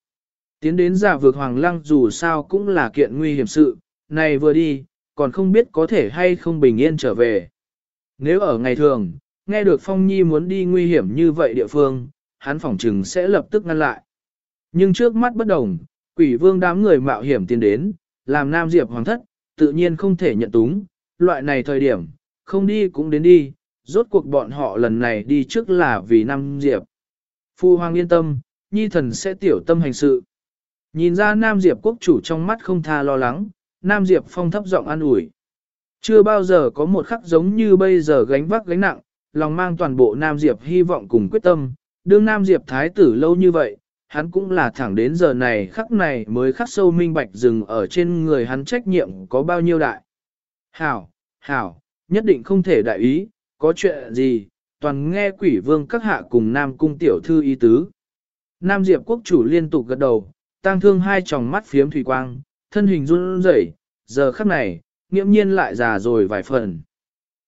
Tiến đến giả vượt hoàng lăng dù sao cũng là kiện nguy hiểm sự, này vừa đi, còn không biết có thể hay không bình yên trở về. Nếu ở ngày thường, nghe được Phong Nhi muốn đi nguy hiểm như vậy địa phương, hắn phỏng trừng sẽ lập tức ngăn lại. Nhưng trước mắt bất đồng, quỷ vương đám người mạo hiểm tiến đến, làm Nam Diệp hoàng thất, tự nhiên không thể nhận túng, loại này thời điểm, không đi cũng đến đi, rốt cuộc bọn họ lần này đi trước là vì Nam Diệp. Phu hoàng yên tâm, nhi thần sẽ tiểu tâm hành sự. Nhìn ra Nam Diệp quốc chủ trong mắt không tha lo lắng, Nam Diệp phong thấp giọng an ủi. Chưa bao giờ có một khắc giống như bây giờ gánh vác gánh nặng, lòng mang toàn bộ Nam Diệp hy vọng cùng quyết tâm, đương Nam Diệp thái tử lâu như vậy, hắn cũng là thẳng đến giờ này khắc này mới khắc sâu minh bạch dừng ở trên người hắn trách nhiệm có bao nhiêu đại. Hảo, hảo, nhất định không thể đại ý, có chuyện gì, toàn nghe quỷ vương các hạ cùng Nam cung tiểu thư ý tứ. Nam Diệp quốc chủ liên tục gật đầu, tang thương hai tròng mắt phiếm thủy quang, thân hình run rẩy, giờ khắc này, nghiễm nhiên lại già rồi vài phần.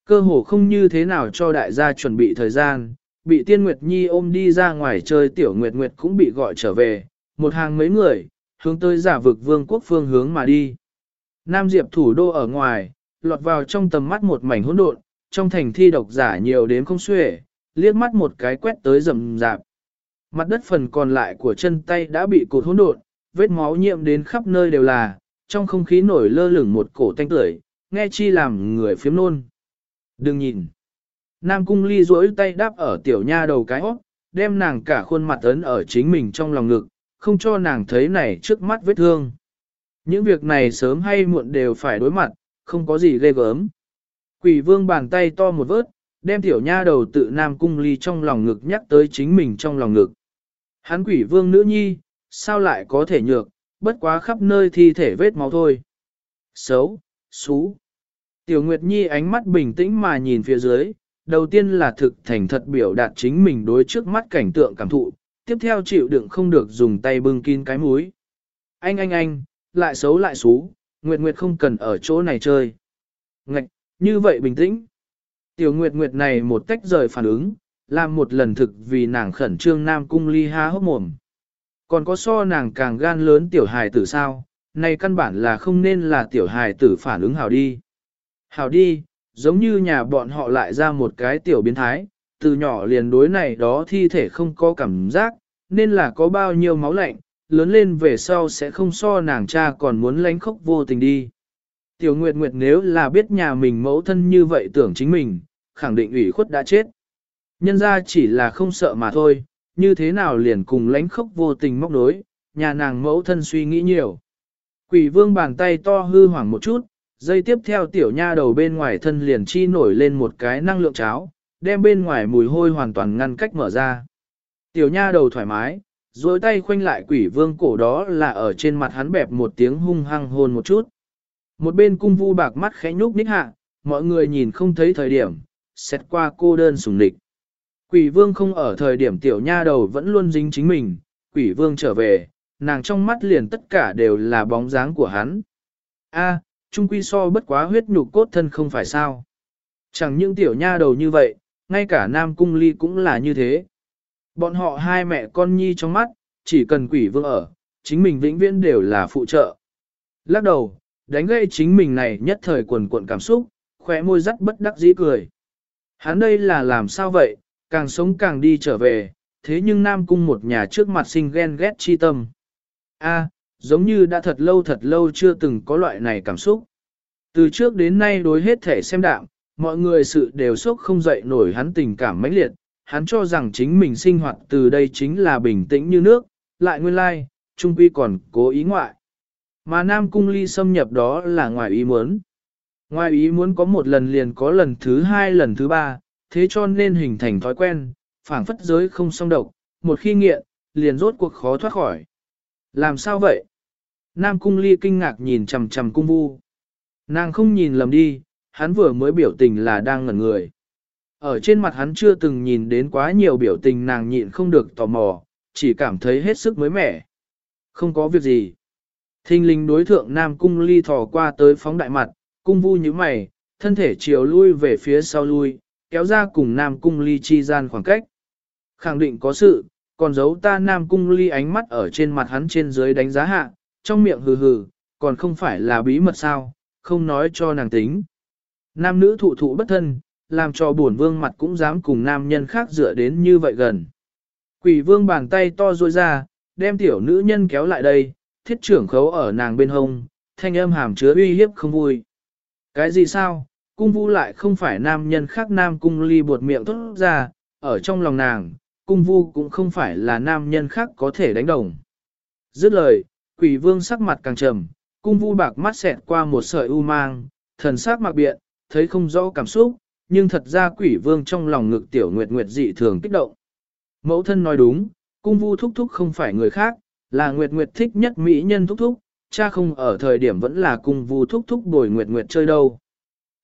Cơ hồ không như thế nào cho đại gia chuẩn bị thời gian, bị tiên Nguyệt Nhi ôm đi ra ngoài chơi tiểu Nguyệt Nguyệt cũng bị gọi trở về, một hàng mấy người, hướng tới giả vực vương quốc phương hướng mà đi. Nam Diệp thủ đô ở ngoài, lọt vào trong tầm mắt một mảnh hỗn độn, trong thành thi độc giả nhiều đến không xuể, liếc mắt một cái quét tới rầm rạp. Mặt đất phần còn lại của chân tay đã bị cột hỗn độn, vết máu nhiễm đến khắp nơi đều là, trong không khí nổi lơ lửng một cổ tanh tưởi, nghe chi làm người phiếm nôn. Đừng nhìn. Nam cung ly duỗi tay đáp ở tiểu nha đầu cái hót, đem nàng cả khuôn mặt ấn ở chính mình trong lòng ngực, không cho nàng thấy này trước mắt vết thương. Những việc này sớm hay muộn đều phải đối mặt, không có gì ghê gớm. Quỷ vương bàn tay to một vớt, đem tiểu nha đầu tự Nam Cung Ly trong lòng ngực nhắc tới chính mình trong lòng ngực. Hắn quỷ vương nữ nhi, sao lại có thể nhược, bất quá khắp nơi thi thể vết máu thôi. Xấu, xú. Tiểu Nguyệt Nhi ánh mắt bình tĩnh mà nhìn phía dưới, đầu tiên là thực thành thật biểu đạt chính mình đối trước mắt cảnh tượng cảm thụ, tiếp theo chịu đựng không được dùng tay bưng kín cái mũi. Anh anh anh, lại xấu lại xú, Nguyệt Nguyệt không cần ở chỗ này chơi. Ngạch, như vậy bình tĩnh. Tiểu Nguyệt Nguyệt này một cách rời phản ứng, làm một lần thực vì nàng khẩn trương Nam Cung Ly há hốc mồm. Còn có so nàng càng gan lớn tiểu hài tử sao, này căn bản là không nên là tiểu hài tử phản ứng hào đi. Hào đi, giống như nhà bọn họ lại ra một cái tiểu biến thái, từ nhỏ liền đối này đó thi thể không có cảm giác, nên là có bao nhiêu máu lạnh, lớn lên về sau sẽ không so nàng cha còn muốn lánh khóc vô tình đi. Tiểu Nguyệt Nguyệt nếu là biết nhà mình mẫu thân như vậy tưởng chính mình, khẳng định ủy khuất đã chết. Nhân ra chỉ là không sợ mà thôi, như thế nào liền cùng lánh khóc vô tình móc đối, nhà nàng mẫu thân suy nghĩ nhiều. Quỷ vương bàn tay to hư hoảng một chút, dây tiếp theo tiểu nha đầu bên ngoài thân liền chi nổi lên một cái năng lượng cháo, đem bên ngoài mùi hôi hoàn toàn ngăn cách mở ra. Tiểu nha đầu thoải mái, dối tay khoanh lại quỷ vương cổ đó là ở trên mặt hắn bẹp một tiếng hung hăng hôn một chút. Một bên cung vu bạc mắt khẽ nhúc ních hạ, mọi người nhìn không thấy thời điểm, xét qua cô đơn sùng địch. Quỷ vương không ở thời điểm tiểu nha đầu vẫn luôn dính chính mình, quỷ vương trở về, nàng trong mắt liền tất cả đều là bóng dáng của hắn. A, trung quy so bất quá huyết nhục cốt thân không phải sao. Chẳng những tiểu nha đầu như vậy, ngay cả nam cung ly cũng là như thế. Bọn họ hai mẹ con nhi trong mắt, chỉ cần quỷ vương ở, chính mình vĩnh viễn đều là phụ trợ. Lắc đầu, đánh gây chính mình này nhất thời quần cuộn cảm xúc, khóe môi rắt bất đắc dĩ cười. Hắn đây là làm sao vậy, càng sống càng đi trở về, thế nhưng Nam Cung một nhà trước mặt sinh ghen ghét chi tâm. A, giống như đã thật lâu thật lâu chưa từng có loại này cảm xúc. Từ trước đến nay đối hết thể xem đạm, mọi người sự đều sốc không dậy nổi hắn tình cảm mãnh liệt, hắn cho rằng chính mình sinh hoạt từ đây chính là bình tĩnh như nước, lại nguyên lai, trung quy còn cố ý ngoại. Mà Nam Cung Ly xâm nhập đó là ngoài ý muốn. Ngoài ý muốn có một lần liền có lần thứ hai lần thứ ba, thế cho nên hình thành thói quen, phảng phất giới không song độc, một khi nghiện, liền rốt cuộc khó thoát khỏi. Làm sao vậy? Nam Cung Ly kinh ngạc nhìn chầm chầm cung vu. Nàng không nhìn lầm đi, hắn vừa mới biểu tình là đang ngẩn người. Ở trên mặt hắn chưa từng nhìn đến quá nhiều biểu tình nàng nhịn không được tò mò, chỉ cảm thấy hết sức mới mẻ. Không có việc gì. Thinh linh đối thượng Nam Cung Ly thò qua tới phóng đại mặt, cung vu như mày, thân thể chiều lui về phía sau lui, kéo ra cùng Nam Cung Ly chi gian khoảng cách. Khẳng định có sự, còn giấu ta Nam Cung Ly ánh mắt ở trên mặt hắn trên dưới đánh giá hạ, trong miệng hừ hừ, còn không phải là bí mật sao, không nói cho nàng tính. Nam nữ thụ thụ bất thân, làm cho buồn vương mặt cũng dám cùng nam nhân khác dựa đến như vậy gần. Quỷ vương bàn tay to ruôi ra, đem tiểu nữ nhân kéo lại đây, thiết trưởng khấu ở nàng bên hông, thanh âm hàm chứa uy hiếp không vui. Cái gì sao, cung vu lại không phải nam nhân khác nam cung ly buột miệng thốt ra, ở trong lòng nàng, cung vu cũng không phải là nam nhân khác có thể đánh đồng. Dứt lời, quỷ vương sắc mặt càng trầm, cung vu bạc mắt xẹt qua một sợi u mang, thần sắc mặc biện, thấy không rõ cảm xúc, nhưng thật ra quỷ vương trong lòng ngực tiểu nguyệt nguyệt dị thường kích động. Mẫu thân nói đúng, cung vu thúc thúc không phải người khác, là nguyệt nguyệt thích nhất mỹ nhân thúc thúc, cha không ở thời điểm vẫn là cung vu thúc thúc bồi nguyệt nguyệt chơi đâu.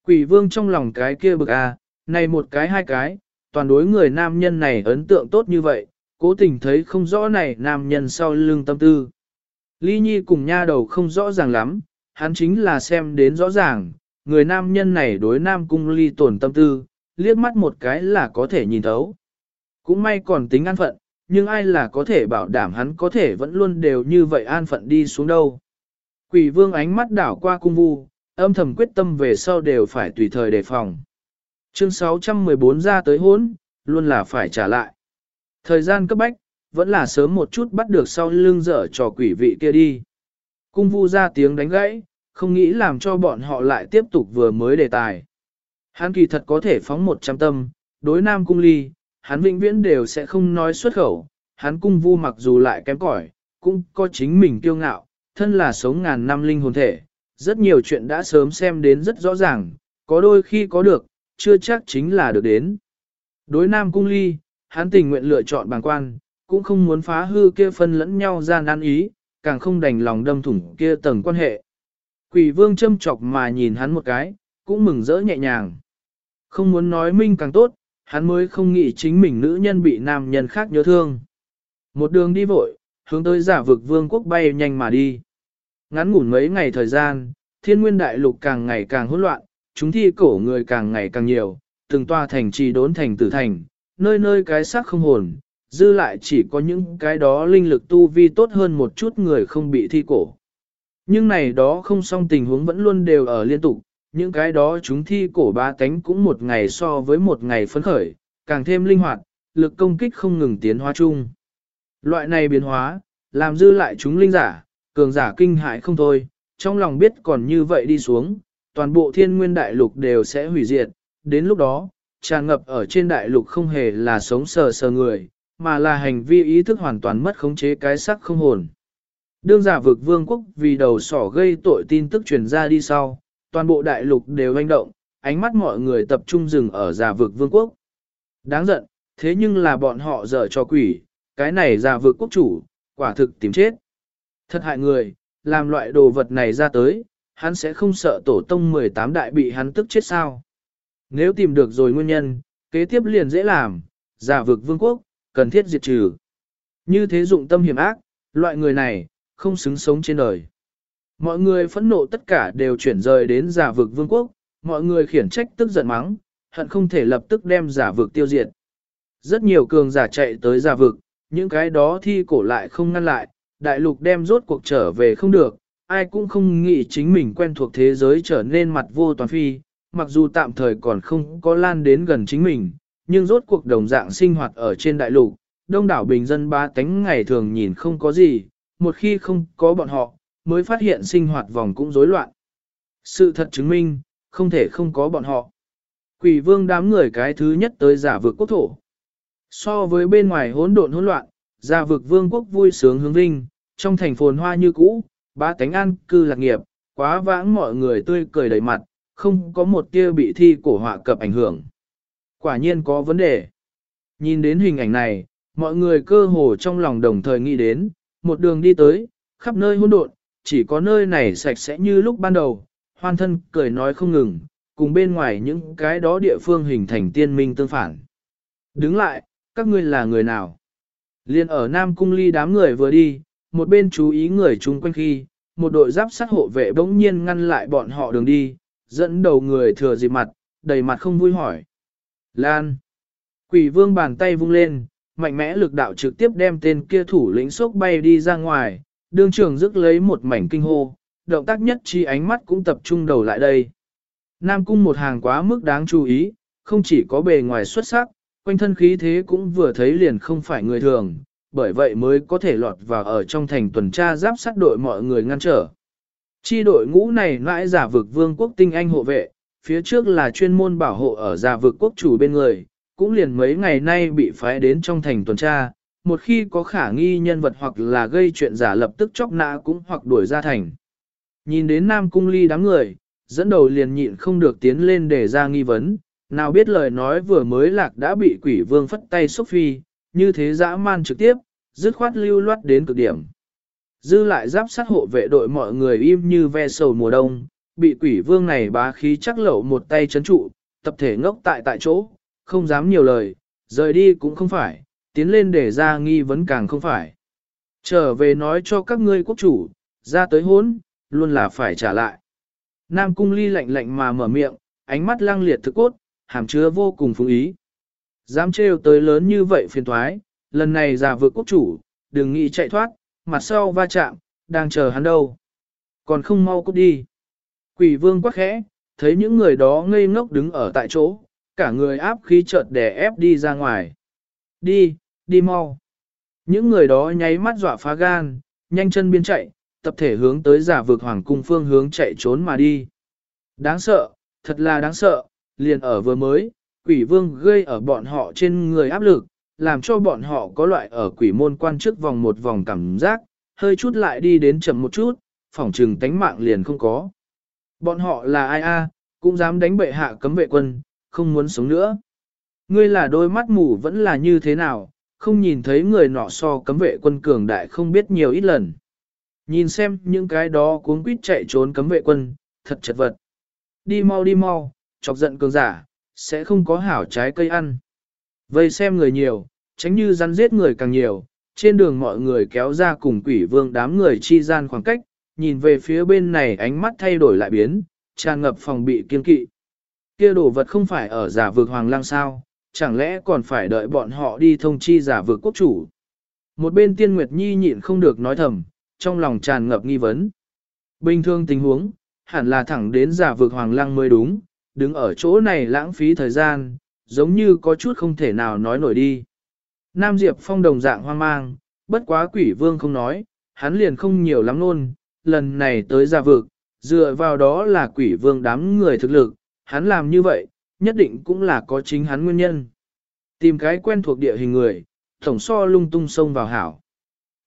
Quỷ vương trong lòng cái kia bực a, à, này một cái hai cái, toàn đối người nam nhân này ấn tượng tốt như vậy, cố tình thấy không rõ này nam nhân sau lưng tâm tư. Ly Nhi cùng nha đầu không rõ ràng lắm, hắn chính là xem đến rõ ràng, người nam nhân này đối nam cung ly tổn tâm tư, liếc mắt một cái là có thể nhìn thấu. Cũng may còn tính an phận, nhưng ai là có thể bảo đảm hắn có thể vẫn luôn đều như vậy an phận đi xuống đâu. Quỷ vương ánh mắt đảo qua cung vu, âm thầm quyết tâm về sau đều phải tùy thời đề phòng. Chương 614 ra tới hốn, luôn là phải trả lại. Thời gian cấp bách, vẫn là sớm một chút bắt được sau lưng dở trò quỷ vị kia đi. Cung vu ra tiếng đánh gãy, không nghĩ làm cho bọn họ lại tiếp tục vừa mới đề tài. Hắn kỳ thật có thể phóng một trăm tâm, đối nam cung ly, hắn vĩnh viễn đều sẽ không nói xuất khẩu, hắn cung vu mặc dù lại kém cỏi, cũng có chính mình kiêu ngạo, thân là sống ngàn năm linh hồn thể, rất nhiều chuyện đã sớm xem đến rất rõ ràng, có đôi khi có được, chưa chắc chính là được đến. Đối Nam Cung Ly, hắn tình nguyện lựa chọn bàng quan, cũng không muốn phá hư kia phân lẫn nhau gian nan ý, càng không đành lòng đâm thủng kia tầng quan hệ. Quỷ vương châm chọc mà nhìn hắn một cái, cũng mừng rỡ nhẹ nhàng. Không muốn nói minh càng tốt, hắn mới không nghĩ chính mình nữ nhân bị nam nhân khác nhớ thương. Một đường đi vội, hướng tới giả vực vương quốc bay nhanh mà đi. Ngắn ngủn mấy ngày thời gian, thiên nguyên đại lục càng ngày càng hỗn loạn, chúng thi cổ người càng ngày càng nhiều, từng toa thành trì đốn thành tử thành, nơi nơi cái xác không hồn, dư lại chỉ có những cái đó linh lực tu vi tốt hơn một chút người không bị thi cổ. Nhưng này đó không xong tình huống vẫn luôn đều ở liên tục, những cái đó chúng thi cổ ba tánh cũng một ngày so với một ngày phấn khởi, càng thêm linh hoạt, lực công kích không ngừng tiến hóa chung. Loại này biến hóa, làm dư lại chúng linh giả, cường giả kinh hại không thôi, trong lòng biết còn như vậy đi xuống, toàn bộ thiên nguyên đại lục đều sẽ hủy diệt, đến lúc đó, tràn ngập ở trên đại lục không hề là sống sờ sờ người, mà là hành vi ý thức hoàn toàn mất khống chế cái sắc không hồn. Đương giả vực vương quốc vì đầu sỏ gây tội tin tức truyền ra đi sau, toàn bộ đại lục đều hành động, ánh mắt mọi người tập trung dừng ở giả vực vương quốc. Đáng giận, thế nhưng là bọn họ dở cho quỷ, cái này giả vực quốc chủ, quả thực tìm chết. Thật hại người, làm loại đồ vật này ra tới, hắn sẽ không sợ tổ tông 18 đại bị hắn tức chết sao. Nếu tìm được rồi nguyên nhân, kế tiếp liền dễ làm, giả vực vương quốc, cần thiết diệt trừ. Như thế dụng tâm hiểm ác, loại người này, không xứng sống trên đời. Mọi người phẫn nộ tất cả đều chuyển rời đến giả vực vương quốc, mọi người khiển trách tức giận mắng, hận không thể lập tức đem giả vực tiêu diệt. Rất nhiều cường giả chạy tới giả vực, những cái đó thi cổ lại không ngăn lại, đại lục đem rốt cuộc trở về không được, ai cũng không nghĩ chính mình quen thuộc thế giới trở nên mặt vô toàn phi, mặc dù tạm thời còn không có lan đến gần chính mình, nhưng rốt cuộc đồng dạng sinh hoạt ở trên đại lục, đông đảo bình dân ba tánh ngày thường nhìn không có gì, một khi không có bọn họ, mới phát hiện sinh hoạt vòng cũng rối loạn. Sự thật chứng minh, không thể không có bọn họ. Quỷ vương đám người cái thứ nhất tới giả vực quốc thổ. So với bên ngoài hỗn độn hỗn loạn, ra vực vương quốc vui sướng hướng vinh, trong thành phồn hoa như cũ, ba tánh an cư lạc nghiệp, quá vãng mọi người tươi cười đầy mặt, không có một tia bị thi cổ họa cập ảnh hưởng. Quả nhiên có vấn đề. Nhìn đến hình ảnh này, mọi người cơ hồ trong lòng đồng thời nghĩ đến, một đường đi tới, khắp nơi hỗn độn, chỉ có nơi này sạch sẽ như lúc ban đầu, hoan thân cười nói không ngừng, cùng bên ngoài những cái đó địa phương hình thành tiên minh tương phản. Đứng lại, các ngươi là người nào? Liên ở Nam Cung Ly đám người vừa đi, một bên chú ý người chung quanh khi, một đội giáp sát hộ vệ bỗng nhiên ngăn lại bọn họ đường đi, dẫn đầu người thừa dịp mặt, đầy mặt không vui hỏi. Lan! Quỷ vương bàn tay vung lên, mạnh mẽ lực đạo trực tiếp đem tên kia thủ lĩnh sốc bay đi ra ngoài, đương trường rước lấy một mảnh kinh hô, động tác nhất chi ánh mắt cũng tập trung đầu lại đây. Nam cung một hàng quá mức đáng chú ý, không chỉ có bề ngoài xuất sắc, quanh thân khí thế cũng vừa thấy liền không phải người thường, bởi vậy mới có thể lọt vào ở trong thành tuần tra giáp sát đội mọi người ngăn trở. Chi đội ngũ này ngãi giả vực vương quốc tinh anh hộ vệ, phía trước là chuyên môn bảo hộ ở giả vực quốc chủ bên người, cũng liền mấy ngày nay bị phái đến trong thành tuần tra, một khi có khả nghi nhân vật hoặc là gây chuyện giả lập tức chóc nã cũng hoặc đuổi ra thành. Nhìn đến Nam Cung Ly đám người, dẫn đầu liền nhịn không được tiến lên để ra nghi vấn, nào biết lời nói vừa mới lạc đã bị quỷ vương phất tay xúc phi, như thế dã man trực tiếp, dứt khoát lưu loát đến cực điểm. Dư lại giáp sát hộ vệ đội mọi người im như ve sầu mùa đông, bị quỷ vương này bá khí chắc lẩu một tay chấn trụ, tập thể ngốc tại tại chỗ, không dám nhiều lời, rời đi cũng không phải, tiến lên để ra nghi vấn càng không phải. Trở về nói cho các ngươi quốc chủ, ra tới hốn, luôn là phải trả lại. Nam cung ly lạnh lạnh mà mở miệng, ánh mắt lăng liệt thực cốt, hàm chứa vô cùng phung ý. Dám trêu tới lớn như vậy phiền thoái, lần này giả vượt quốc chủ, đừng nghĩ chạy thoát, mặt sau va chạm, đang chờ hắn đâu. Còn không mau cút đi. Quỷ vương quắc khẽ, thấy những người đó ngây ngốc đứng ở tại chỗ, cả người áp khí chợt đè ép đi ra ngoài. Đi, đi mau. Những người đó nháy mắt dọa phá gan, nhanh chân biên chạy, tập thể hướng tới giả vực hoàng cung phương hướng chạy trốn mà đi. Đáng sợ, thật là đáng sợ, liền ở vừa mới, quỷ vương gây ở bọn họ trên người áp lực, làm cho bọn họ có loại ở quỷ môn quan trước vòng một vòng cảm giác, hơi chút lại đi đến chậm một chút, phỏng trừng tánh mạng liền không có. Bọn họ là ai a, cũng dám đánh bệ hạ cấm vệ quân, không muốn sống nữa. Ngươi là đôi mắt mù vẫn là như thế nào, không nhìn thấy người nọ so cấm vệ quân cường đại không biết nhiều ít lần. Nhìn xem những cái đó cuống quýt chạy trốn cấm vệ quân, thật chật vật. Đi mau đi mau, chọc giận cường giả, sẽ không có hảo trái cây ăn. Vây xem người nhiều, tránh như rắn giết người càng nhiều, trên đường mọi người kéo ra cùng quỷ vương đám người chi gian khoảng cách, nhìn về phía bên này ánh mắt thay đổi lại biến, tràn ngập phòng bị kiên kỵ. Kia đồ vật không phải ở giả vực hoàng lang sao, chẳng lẽ còn phải đợi bọn họ đi thông chi giả vực quốc chủ. Một bên tiên Nguyệt Nhi nhịn không được nói thầm, trong lòng tràn ngập nghi vấn. Bình thường tình huống, hẳn là thẳng đến giả vực hoàng lang mới đúng, đứng ở chỗ này lãng phí thời gian, giống như có chút không thể nào nói nổi đi. Nam Diệp Phong đồng dạng hoang mang, bất quá quỷ vương không nói, hắn liền không nhiều lắm luôn, lần này tới gia vực, dựa vào đó là quỷ vương đám người thực lực, hắn làm như vậy, nhất định cũng là có chính hắn nguyên nhân. Tìm cái quen thuộc địa hình người, tổng so lung tung sông vào hảo.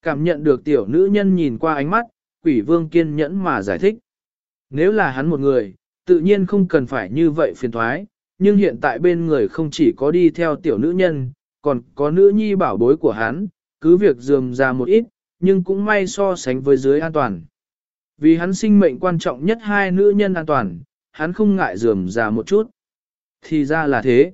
Cảm nhận được tiểu nữ nhân nhìn qua ánh mắt, quỷ vương kiên nhẫn mà giải thích. Nếu là hắn một người, tự nhiên không cần phải như vậy phiền thoái, nhưng hiện tại bên người không chỉ có đi theo tiểu nữ nhân, còn có nữ nhi bảo bối của hắn, cứ việc dườm ra một ít, nhưng cũng may so sánh với dưới an toàn. Vì hắn sinh mệnh quan trọng nhất hai nữ nhân an toàn, hắn không ngại dườm ra một chút. Thì ra là thế.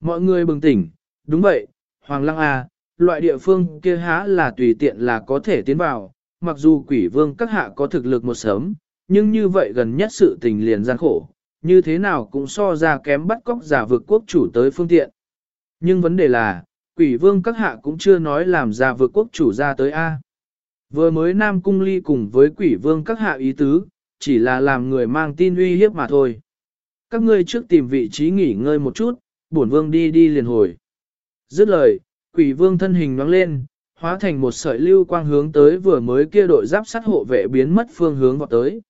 Mọi người bừng tỉnh, đúng vậy, Hoàng Lăng A, loại địa phương kia há là tùy tiện là có thể tiến vào, mặc dù quỷ vương các hạ có thực lực một sớm, nhưng như vậy gần nhất sự tình liền gian khổ, như thế nào cũng so ra kém bắt cóc giả vực quốc chủ tới phương tiện. Nhưng vấn đề là, quỷ vương các hạ cũng chưa nói làm giả vực quốc chủ ra tới A. Vừa mới Nam Cung Ly cùng với quỷ vương các hạ ý tứ, chỉ là làm người mang tin uy hiếp mà thôi. Các ngươi trước tìm vị trí nghỉ ngơi một chút, bổn vương đi đi liền hồi. Dứt lời, quỷ vương thân hình nhoáng lên, hóa thành một sợi lưu quang hướng tới vừa mới kia đội giáp sát hộ vệ biến mất phương hướng vào tới.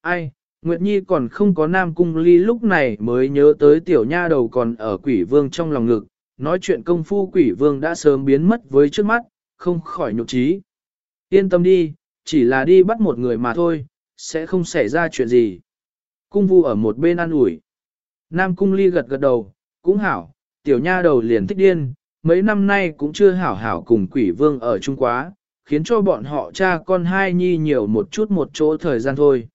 Ai, Nguyệt Nhi còn không có nam cung ly lúc này mới nhớ tới tiểu nha đầu còn ở quỷ vương trong lòng ngực, nói chuyện công phu quỷ vương đã sớm biến mất với trước mắt, không khỏi nhục trí. Yên tâm đi, chỉ là đi bắt một người mà thôi, sẽ không xảy ra chuyện gì. Cung vu ở một bên ăn ủi. Nam cung ly gật gật đầu, cũng hảo, tiểu nha đầu liền thích điên, mấy năm nay cũng chưa hảo hảo cùng quỷ vương ở chung quá, khiến cho bọn họ cha con hai nhi nhiều một chút một chỗ thời gian thôi.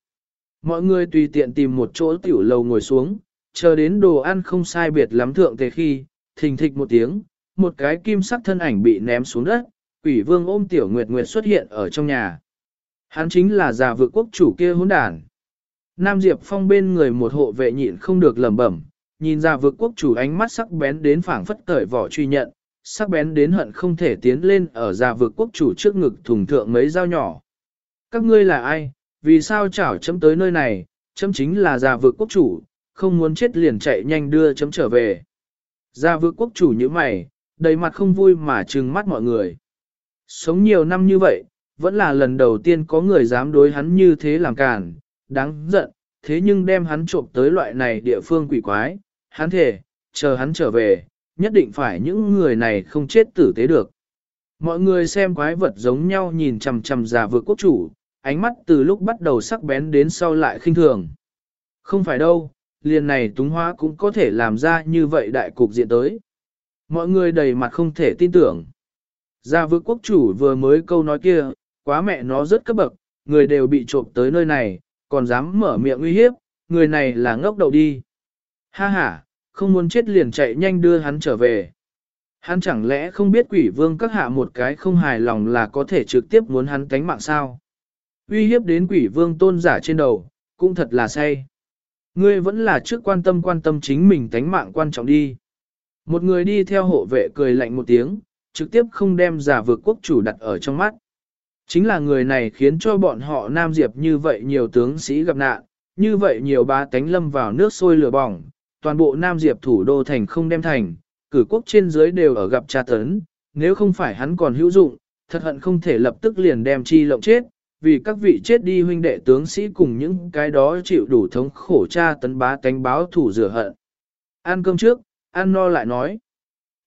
Mọi người tùy tiện tìm một chỗ tiểu lầu ngồi xuống, chờ đến đồ ăn không sai biệt lắm thượng thế khi, thình thịch một tiếng, một cái kim sắc thân ảnh bị ném xuống đất, quỷ vương ôm tiểu nguyệt nguyệt xuất hiện ở trong nhà. Hắn chính là già vượt quốc chủ kia hỗn đản. Nam Diệp Phong bên người một hộ vệ nhịn không được lẩm bẩm, nhìn ra vượt quốc chủ ánh mắt sắc bén đến phảng phất cởi vỏ truy nhận, sắc bén đến hận không thể tiến lên ở ra vực quốc chủ trước ngực thùng thượng mấy dao nhỏ. Các ngươi là ai, vì sao chảo chấm tới nơi này, chấm chính là già vực quốc chủ, không muốn chết liền chạy nhanh đưa chấm trở về. Già vực quốc chủ như mày, đầy mặt không vui mà trừng mắt mọi người. Sống nhiều năm như vậy, vẫn là lần đầu tiên có người dám đối hắn như thế làm cản, đáng giận, thế nhưng đem hắn trộm tới loại này địa phương quỷ quái, hắn thể, chờ hắn trở về, nhất định phải những người này không chết tử tế được. Mọi người xem quái vật giống nhau nhìn chằm chằm già vượt quốc chủ, ánh mắt từ lúc bắt đầu sắc bén đến sau lại khinh thường. Không phải đâu, liền này túng hóa cũng có thể làm ra như vậy đại cục diện tới. Mọi người đầy mặt không thể tin tưởng. Gia vực quốc chủ vừa mới câu nói kia, quá mẹ nó rất cấp bậc, người đều bị trộm tới nơi này, còn dám mở miệng uy hiếp, người này là ngốc đầu đi. Ha ha, không muốn chết liền chạy nhanh đưa hắn trở về. Hắn chẳng lẽ không biết quỷ vương các hạ một cái không hài lòng là có thể trực tiếp muốn hắn cánh mạng sao? Uy hiếp đến quỷ vương tôn giả trên đầu, cũng thật là say. Ngươi vẫn là trước quan tâm quan tâm chính mình tánh mạng quan trọng đi. Một người đi theo hộ vệ cười lạnh một tiếng, trực tiếp không đem giả vượt quốc chủ đặt ở trong mắt. Chính là người này khiến cho bọn họ Nam Diệp như vậy nhiều tướng sĩ gặp nạn, như vậy nhiều ba tánh lâm vào nước sôi lửa bỏng, toàn bộ Nam Diệp thủ đô thành không đem thành, cử quốc trên dưới đều ở gặp tra tấn, nếu không phải hắn còn hữu dụng, thật hận không thể lập tức liền đem chi lộng chết, vì các vị chết đi huynh đệ tướng sĩ cùng những cái đó chịu đủ thống khổ tra tấn bá tánh báo thủ rửa hận. Ăn cơm trước, ăn no lại nói.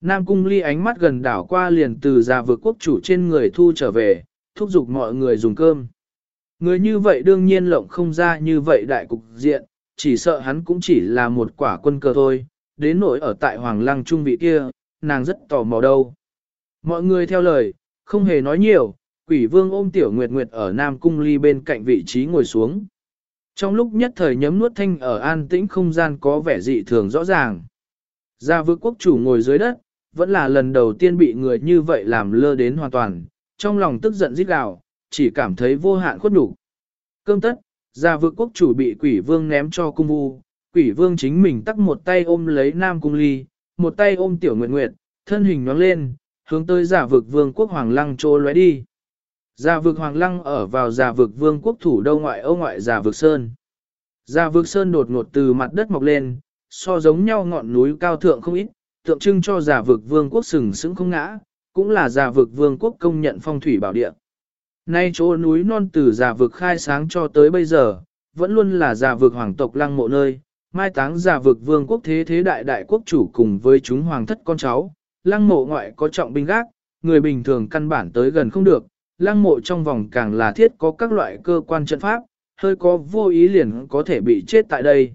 Nam cung ly ánh mắt gần đảo qua liền từ già vượt quốc chủ trên người thu trở về, thúc giục mọi người dùng cơm. Người như vậy đương nhiên lộng không ra như vậy đại cục diện, chỉ sợ hắn cũng chỉ là một quả quân cờ thôi, đến nỗi ở tại Hoàng Lăng Trung vị kia, nàng rất tò mò đâu. Mọi người theo lời, không hề nói nhiều, quỷ vương ôm tiểu nguyệt nguyệt ở Nam Cung ly bên cạnh vị trí ngồi xuống. Trong lúc nhất thời nhấm nuốt thanh ở an tĩnh không gian có vẻ dị thường rõ ràng. Gia vương quốc chủ ngồi dưới đất, vẫn là lần đầu tiên bị người như vậy làm lơ đến hoàn toàn, trong lòng tức giận rít gào, chỉ cảm thấy vô hạn khuất đủ. Cơm tất, gia vương quốc chủ bị quỷ vương ném cho cung vu, quỷ vương chính mình tắt một tay ôm lấy nam cung ly, một tay ôm tiểu nguyệt nguyệt, thân hình nhoáng lên, hướng tới giả vực vương quốc hoàng lăng trô lóe đi. Già vực hoàng lăng ở vào Già vực vương quốc thủ đô ngoại âu ngoại Già vực sơn. Già vực sơn đột ngột từ mặt đất mọc lên, so giống nhau ngọn núi cao thượng không ít, tượng trưng cho Già vực vương quốc sừng sững không ngã, cũng là Già vực vương quốc công nhận phong thủy bảo địa. Nay chỗ núi non từ Già vực khai sáng cho tới bây giờ, vẫn luôn là Già vực hoàng tộc lăng mộ nơi, mai táng Già vực vương quốc thế thế đại đại quốc chủ cùng với chúng hoàng thất con cháu, lăng mộ ngoại có trọng binh gác, người bình thường căn bản tới gần không được, lăng mộ trong vòng càng là thiết có các loại cơ quan trận pháp, hơi có vô ý liền có thể bị chết tại đây.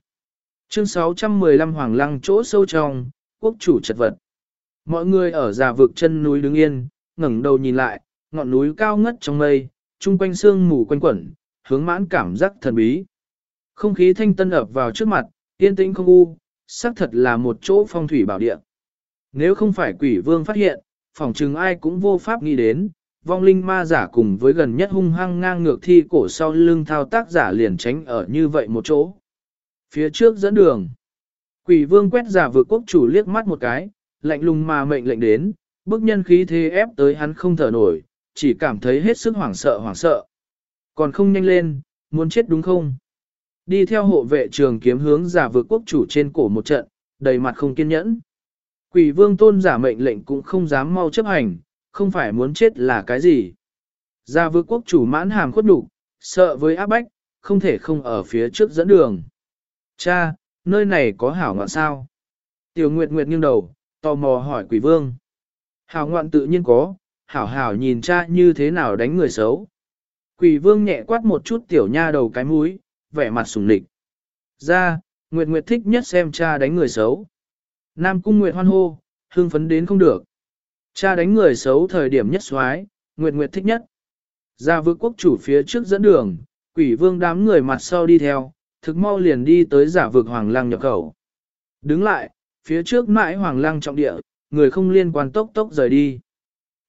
Chương 615 Hoàng lăng chỗ sâu trong, quốc chủ chật vật. Mọi người ở già vực chân núi đứng yên, ngẩng đầu nhìn lại, ngọn núi cao ngất trong mây, chung quanh sương mù quanh quẩn, hướng mãn cảm giác thần bí. Không khí thanh tân ập vào trước mặt, yên tĩnh không u, xác thật là một chỗ phong thủy bảo địa. Nếu không phải quỷ vương phát hiện, phỏng chừng ai cũng vô pháp nghĩ đến, vong linh ma giả cùng với gần nhất hung hăng ngang ngược thi cổ sau lưng thao tác giả liền tránh ở như vậy một chỗ. Phía trước dẫn đường, quỷ vương quét giả vượt quốc chủ liếc mắt một cái, lạnh lùng mà mệnh lệnh đến, bức nhân khí thế ép tới hắn không thở nổi, chỉ cảm thấy hết sức hoảng sợ hoảng sợ. Còn không nhanh lên, muốn chết đúng không? Đi theo hộ vệ trường kiếm hướng giả vượt quốc chủ trên cổ một trận, đầy mặt không kiên nhẫn. Quỷ vương tôn giả mệnh lệnh cũng không dám mau chấp hành, không phải muốn chết là cái gì. Gia vương quốc chủ mãn hàm khuất đủ, sợ với áp bách, không thể không ở phía trước dẫn đường. Cha, nơi này có hảo ngoạn sao? Tiểu Nguyệt Nguyệt nghiêng đầu, tò mò hỏi quỷ vương. Hảo ngoạn tự nhiên có, hảo hảo nhìn cha như thế nào đánh người xấu. Quỷ vương nhẹ quát một chút tiểu nha đầu cái mũi, vẻ mặt sùng lịch. Ra, Nguyệt Nguyệt thích nhất xem cha đánh người xấu. Nam Cung Nguyệt hoan hô, hương phấn đến không được. Cha đánh người xấu thời điểm nhất xoái, Nguyệt Nguyệt thích nhất. Ra vương quốc chủ phía trước dẫn đường, quỷ vương đám người mặt sau đi theo, thực mau liền đi tới giả vực hoàng lăng nhập khẩu. Đứng lại, phía trước mãi hoàng lăng trọng địa, người không liên quan tốc tốc rời đi.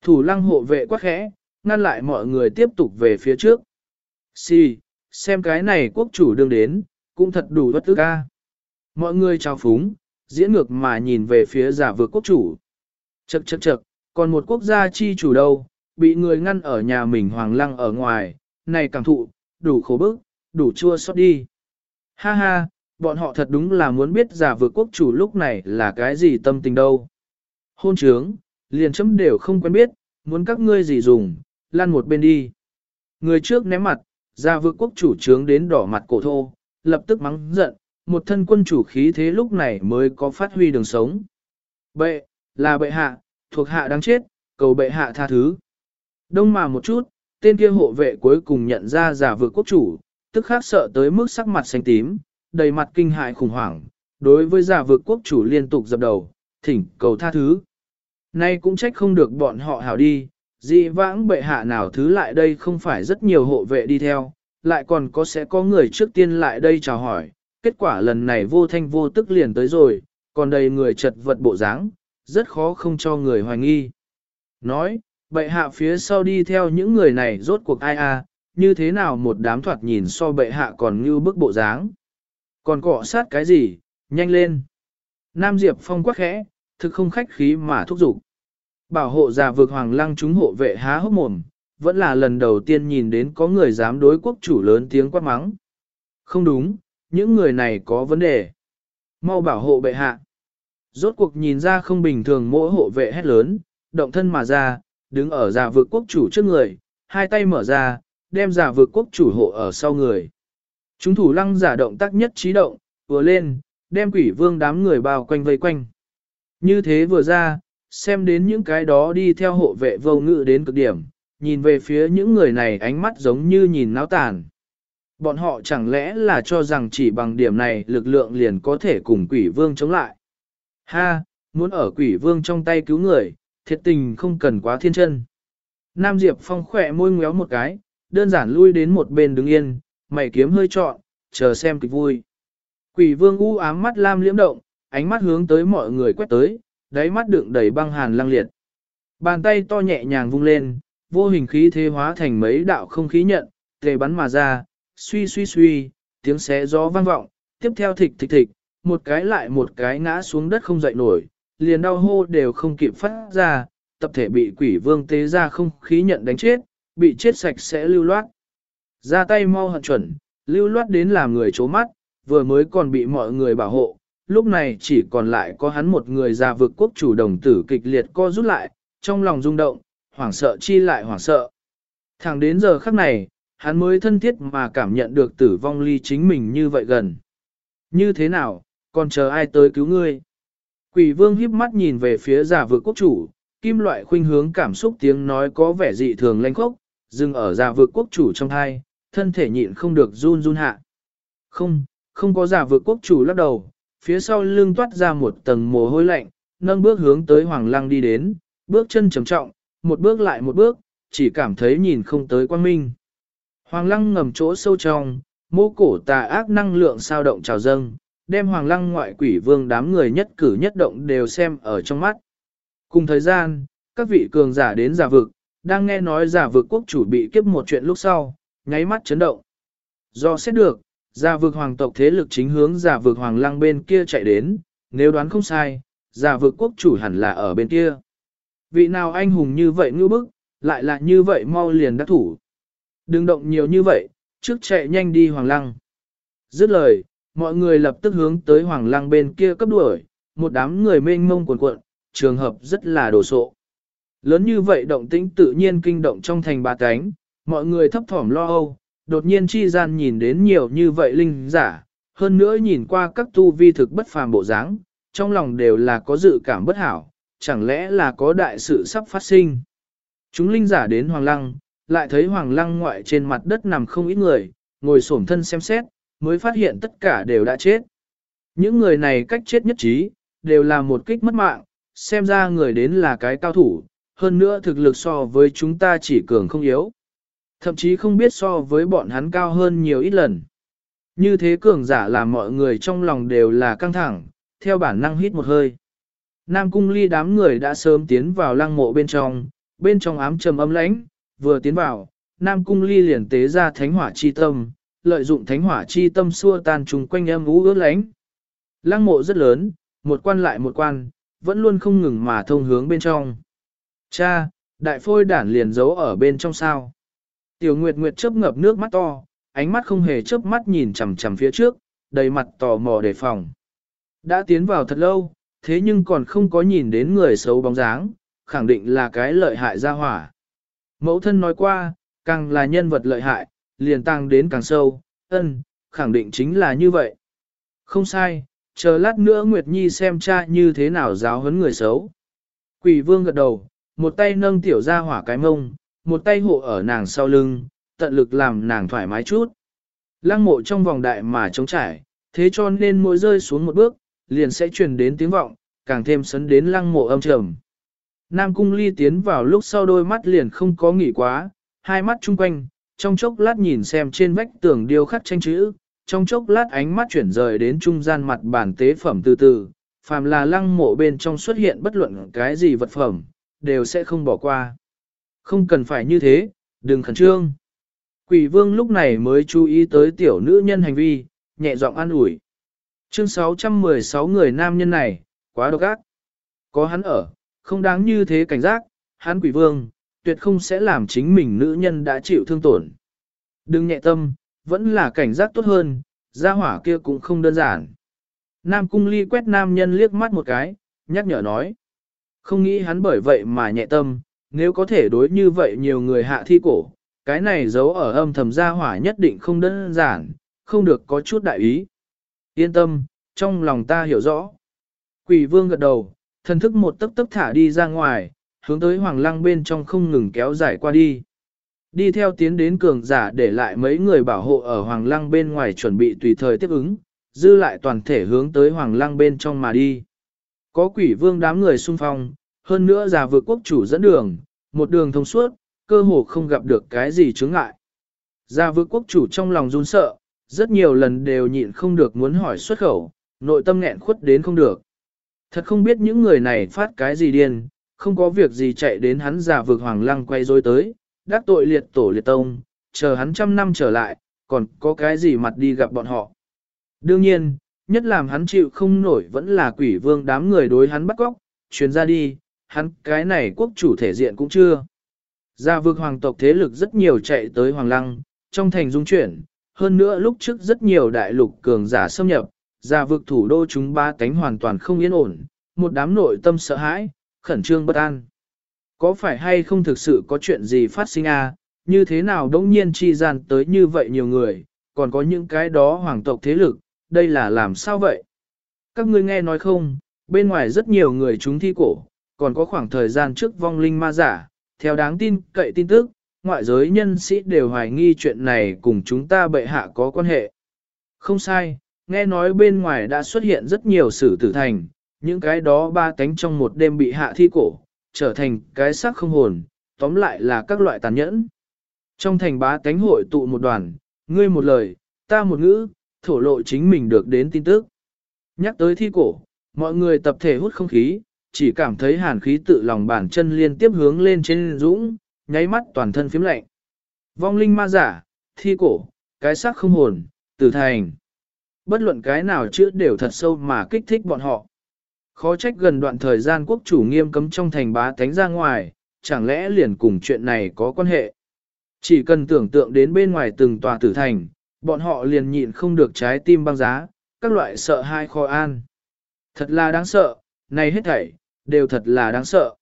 Thủ lăng hộ vệ quá khẽ, ngăn lại mọi người tiếp tục về phía trước. Si, xem cái này quốc chủ đương đến, cũng thật đủ bất tức ca. Mọi người chào phúng, diễn ngược mà nhìn về phía giả vực quốc chủ. Chậc chậc chậc, còn một quốc gia chi chủ đâu, bị người ngăn ở nhà mình hoàng lăng ở ngoài, này cảm thụ, đủ khổ bức, đủ chua xót đi. Ha ha, bọn họ thật đúng là muốn biết giả vực quốc chủ lúc này là cái gì tâm tình đâu. Hôn trướng, liền chấm đều không quen biết, muốn các ngươi gì dùng, lăn một bên đi. Người trước ném mặt, giả vực quốc chủ trướng đến đỏ mặt cổ thô, lập tức mắng giận, một thân quân chủ khí thế lúc này mới có phát huy đường sống. Bệ, là bệ hạ, thuộc hạ đáng chết, cầu bệ hạ tha thứ. Đông mà một chút, tên kia hộ vệ cuối cùng nhận ra giả vực quốc chủ, tức khác sợ tới mức sắc mặt xanh tím, đầy mặt kinh hại khủng hoảng, đối với giả vực quốc chủ liên tục dập đầu, thỉnh cầu tha thứ. Nay cũng trách không được bọn họ hảo đi, dị vãng bệ hạ nào thứ lại đây không phải rất nhiều hộ vệ đi theo, lại còn có sẽ có người trước tiên lại đây chào hỏi, kết quả lần này vô thanh vô tức liền tới rồi, còn đầy người chật vật bộ dáng, rất khó không cho người hoài nghi. Nói, bệ hạ phía sau đi theo những người này rốt cuộc ai a như thế nào một đám thoạt nhìn so bệ hạ còn như bức bộ dáng. Còn cọ sát cái gì, nhanh lên. Nam Diệp Phong quắc khẽ, thực không khách khí mà thúc giục. Bảo hộ già vực hoàng lăng chúng hộ vệ há hốc mồm, vẫn là lần đầu tiên nhìn đến có người dám đối quốc chủ lớn tiếng quát mắng. Không đúng, những người này có vấn đề. Mau bảo hộ bệ hạ. Rốt cuộc nhìn ra không bình thường mỗi hộ vệ hét lớn, động thân mà ra, đứng ở giả vực quốc chủ trước người, hai tay mở ra, đem giả vực quốc chủ hộ ở sau người. Chúng thủ lăng giả động tác nhất trí động, vừa lên, đem quỷ vương đám người bao quanh vây quanh. Như thế vừa ra, xem đến những cái đó đi theo hộ vệ vô ngự đến cực điểm, nhìn về phía những người này ánh mắt giống như nhìn náo tàn. Bọn họ chẳng lẽ là cho rằng chỉ bằng điểm này lực lượng liền có thể cùng quỷ vương chống lại. Ha, muốn ở quỷ vương trong tay cứu người, thiệt tình không cần quá thiên chân. Nam Diệp Phong khỏe môi ngéo một cái, đơn giản lui đến một bên đứng yên, mày kiếm hơi trọn, chờ xem kịch vui. Quỷ vương u ám mắt lam liễm động, ánh mắt hướng tới mọi người quét tới, đáy mắt đựng đầy băng hàn lăng liệt. Bàn tay to nhẹ nhàng vung lên, vô hình khí thế hóa thành mấy đạo không khí nhận, tề bắn mà ra, suy suy suy, tiếng xé gió vang vọng, tiếp theo thịch thịch thịch, một cái lại một cái ngã xuống đất không dậy nổi, liền đau hô đều không kịp phát ra, tập thể bị quỷ vương tế ra không khí nhận đánh chết, bị chết sạch sẽ lưu loát. Ra tay mau hận chuẩn, lưu loát đến làm người chố mắt, vừa mới còn bị mọi người bảo hộ, lúc này chỉ còn lại có hắn một người già vực quốc chủ đồng tử kịch liệt co rút lại, trong lòng rung động, hoảng sợ chi lại hoảng sợ. Thẳng đến giờ khắc này, hắn mới thân thiết mà cảm nhận được tử vong ly chính mình như vậy gần. Như thế nào, còn chờ ai tới cứu ngươi? Quỷ vương híp mắt nhìn về phía giả vực quốc chủ, kim loại khuynh hướng cảm xúc tiếng nói có vẻ dị thường lanh khốc, dừng ở giả vực quốc chủ trong hai, thân thể nhịn không được run run hạ. Không, không có giả vực quốc chủ lắc đầu, phía sau lưng toát ra một tầng mồ hôi lạnh, nâng bước hướng tới hoàng lăng đi đến, bước chân trầm trọng, một bước lại một bước, chỉ cảm thấy nhìn không tới quan minh. Hoàng lăng ngầm chỗ sâu trong, mô cổ tà ác năng lượng sao động trào dâng, đem hoàng lăng ngoại quỷ vương đám người nhất cử nhất động đều xem ở trong mắt. Cùng thời gian, các vị cường giả đến giả vực, đang nghe nói giả vực quốc chủ bị kiếp một chuyện lúc sau, nháy mắt chấn động. Do xét được, giả vực hoàng tộc thế lực chính hướng giả vực hoàng lăng bên kia chạy đến, nếu đoán không sai, giả vực quốc chủ hẳn là ở bên kia. Vị nào anh hùng như vậy ngư bức, lại là như vậy mau liền đắc thủ. Đừng động nhiều như vậy, trước chạy nhanh đi hoàng lăng. Dứt lời, mọi người lập tức hướng tới hoàng lăng bên kia cấp đuổi, một đám người mênh mông cuộn cuộn, trường hợp rất là đồ sộ. Lớn như vậy động tĩnh tự nhiên kinh động trong thành bà cánh, mọi người thấp thỏm lo âu, đột nhiên chi gian nhìn đến nhiều như vậy linh giả, hơn nữa nhìn qua các tu vi thực bất phàm bộ dáng, trong lòng đều là có dự cảm bất hảo, chẳng lẽ là có đại sự sắp phát sinh. Chúng linh giả đến Hoàng Lăng, lại thấy Hoàng Lăng ngoại trên mặt đất nằm không ít người, ngồi xổm thân xem xét, mới phát hiện tất cả đều đã chết. Những người này cách chết nhất trí, đều là một kích mất mạng, xem ra người đến là cái cao thủ, hơn nữa thực lực so với chúng ta chỉ cường không yếu. Thậm chí không biết so với bọn hắn cao hơn nhiều ít lần. Như thế cường giả làm mọi người trong lòng đều là căng thẳng, theo bản năng hít một hơi. Nam cung ly đám người đã sớm tiến vào lăng mộ bên trong, bên trong ám trầm ấm lãnh, vừa tiến vào, Nam cung ly liền tế ra thánh hỏa chi tâm, lợi dụng thánh hỏa chi tâm xua tan trùng quanh âm ú ướt lánh. Lăng mộ rất lớn, một quan lại một quan, vẫn luôn không ngừng mà thông hướng bên trong. Cha, đại phôi đản liền giấu ở bên trong sao. Tiểu Nguyệt Nguyệt chớp ngập nước mắt to, ánh mắt không hề chớp mắt nhìn chằm chằm phía trước, đầy mặt tò mò đề phòng. Đã tiến vào thật lâu, thế nhưng còn không có nhìn đến người xấu bóng dáng, khẳng định là cái lợi hại ra hỏa. Mẫu thân nói qua, càng là nhân vật lợi hại, liền tăng đến càng sâu, ân, khẳng định chính là như vậy. Không sai, chờ lát nữa Nguyệt Nhi xem cha như thế nào giáo huấn người xấu. Quỷ vương gật đầu, một tay nâng tiểu ra hỏa cái mông, một tay hộ ở nàng sau lưng, tận lực làm nàng thoải mái chút. Lăng mộ trong vòng đại mà trống trải, thế cho nên mỗi rơi xuống một bước, liền sẽ truyền đến tiếng vọng, càng thêm sấn đến lăng mộ âm trầm. Nam cung ly tiến vào lúc sau đôi mắt liền không có nghỉ quá, hai mắt chung quanh, trong chốc lát nhìn xem trên vách tường điêu khắc tranh chữ, trong chốc lát ánh mắt chuyển rời đến trung gian mặt bản tế phẩm từ từ, phàm là lăng mộ bên trong xuất hiện bất luận cái gì vật phẩm, đều sẽ không bỏ qua. Không cần phải như thế, đừng khẩn trương. Quỷ vương lúc này mới chú ý tới tiểu nữ nhân hành vi, nhẹ giọng an ủi. Chương 616 người nam nhân này, quá độc ác. Có hắn ở, không đáng như thế cảnh giác, hắn quỷ vương, tuyệt không sẽ làm chính mình nữ nhân đã chịu thương tổn. Đừng nhẹ tâm, vẫn là cảnh giác tốt hơn, gia hỏa kia cũng không đơn giản. Nam cung ly quét nam nhân liếc mắt một cái, nhắc nhở nói. Không nghĩ hắn bởi vậy mà nhẹ tâm, nếu có thể đối như vậy nhiều người hạ thi cổ, cái này giấu ở âm thầm gia hỏa nhất định không đơn giản, không được có chút đại ý. Yên tâm, trong lòng ta hiểu rõ. Quỷ vương gật đầu, thần thức một tấp tấp thả đi ra ngoài, hướng tới hoàng lăng bên trong không ngừng kéo dài qua đi. Đi theo tiến đến cường giả để lại mấy người bảo hộ ở hoàng lăng bên ngoài chuẩn bị tùy thời tiếp ứng, dư lại toàn thể hướng tới hoàng lăng bên trong mà đi. Có quỷ vương đám người xung phong, hơn nữa già vượt quốc chủ dẫn đường, một đường thông suốt, cơ hồ không gặp được cái gì chướng ngại. Già vượt quốc chủ trong lòng run sợ, rất nhiều lần đều nhịn không được muốn hỏi xuất khẩu, nội tâm nghẹn khuất đến không được. Thật không biết những người này phát cái gì điên, không có việc gì chạy đến hắn giả vực hoàng lăng quay dối tới, đắc tội liệt tổ liệt tông, chờ hắn trăm năm trở lại, còn có cái gì mặt đi gặp bọn họ. Đương nhiên, nhất làm hắn chịu không nổi vẫn là quỷ vương đám người đối hắn bắt cóc, chuyến ra đi, hắn cái này quốc chủ thể diện cũng chưa. Gia vực hoàng tộc thế lực rất nhiều chạy tới hoàng lăng, trong thành dung chuyển, hơn nữa lúc trước rất nhiều đại lục cường giả xâm nhập, gia vực thủ đô chúng ba cánh hoàn toàn không yên ổn, một đám nội tâm sợ hãi, khẩn trương bất an. Có phải hay không thực sự có chuyện gì phát sinh à, như thế nào đống nhiên chi gian tới như vậy nhiều người, còn có những cái đó hoàng tộc thế lực, đây là làm sao vậy? Các ngươi nghe nói không, bên ngoài rất nhiều người chúng thi cổ, còn có khoảng thời gian trước vong linh ma giả, theo đáng tin cậy tin tức, ngoại giới nhân sĩ đều hoài nghi chuyện này cùng chúng ta bệ hạ có quan hệ. Không sai, nghe nói bên ngoài đã xuất hiện rất nhiều sử tử thành, những cái đó ba cánh trong một đêm bị hạ thi cổ, trở thành cái xác không hồn, tóm lại là các loại tàn nhẫn. Trong thành bá cánh hội tụ một đoàn, ngươi một lời, ta một ngữ, thổ lộ chính mình được đến tin tức. Nhắc tới thi cổ, mọi người tập thể hút không khí, chỉ cảm thấy hàn khí tự lòng bàn chân liên tiếp hướng lên trên dũng, nháy mắt toàn thân phím lạnh. Vong linh ma giả, thi cổ, cái xác không hồn, tử thành. Bất luận cái nào chữa đều thật sâu mà kích thích bọn họ. Khó trách gần đoạn thời gian quốc chủ nghiêm cấm trong thành bá tánh ra ngoài, chẳng lẽ liền cùng chuyện này có quan hệ. Chỉ cần tưởng tượng đến bên ngoài từng tòa tử thành, bọn họ liền nhịn không được trái tim băng giá, các loại sợ hai kho an. Thật là đáng sợ, này hết thảy, đều thật là đáng sợ.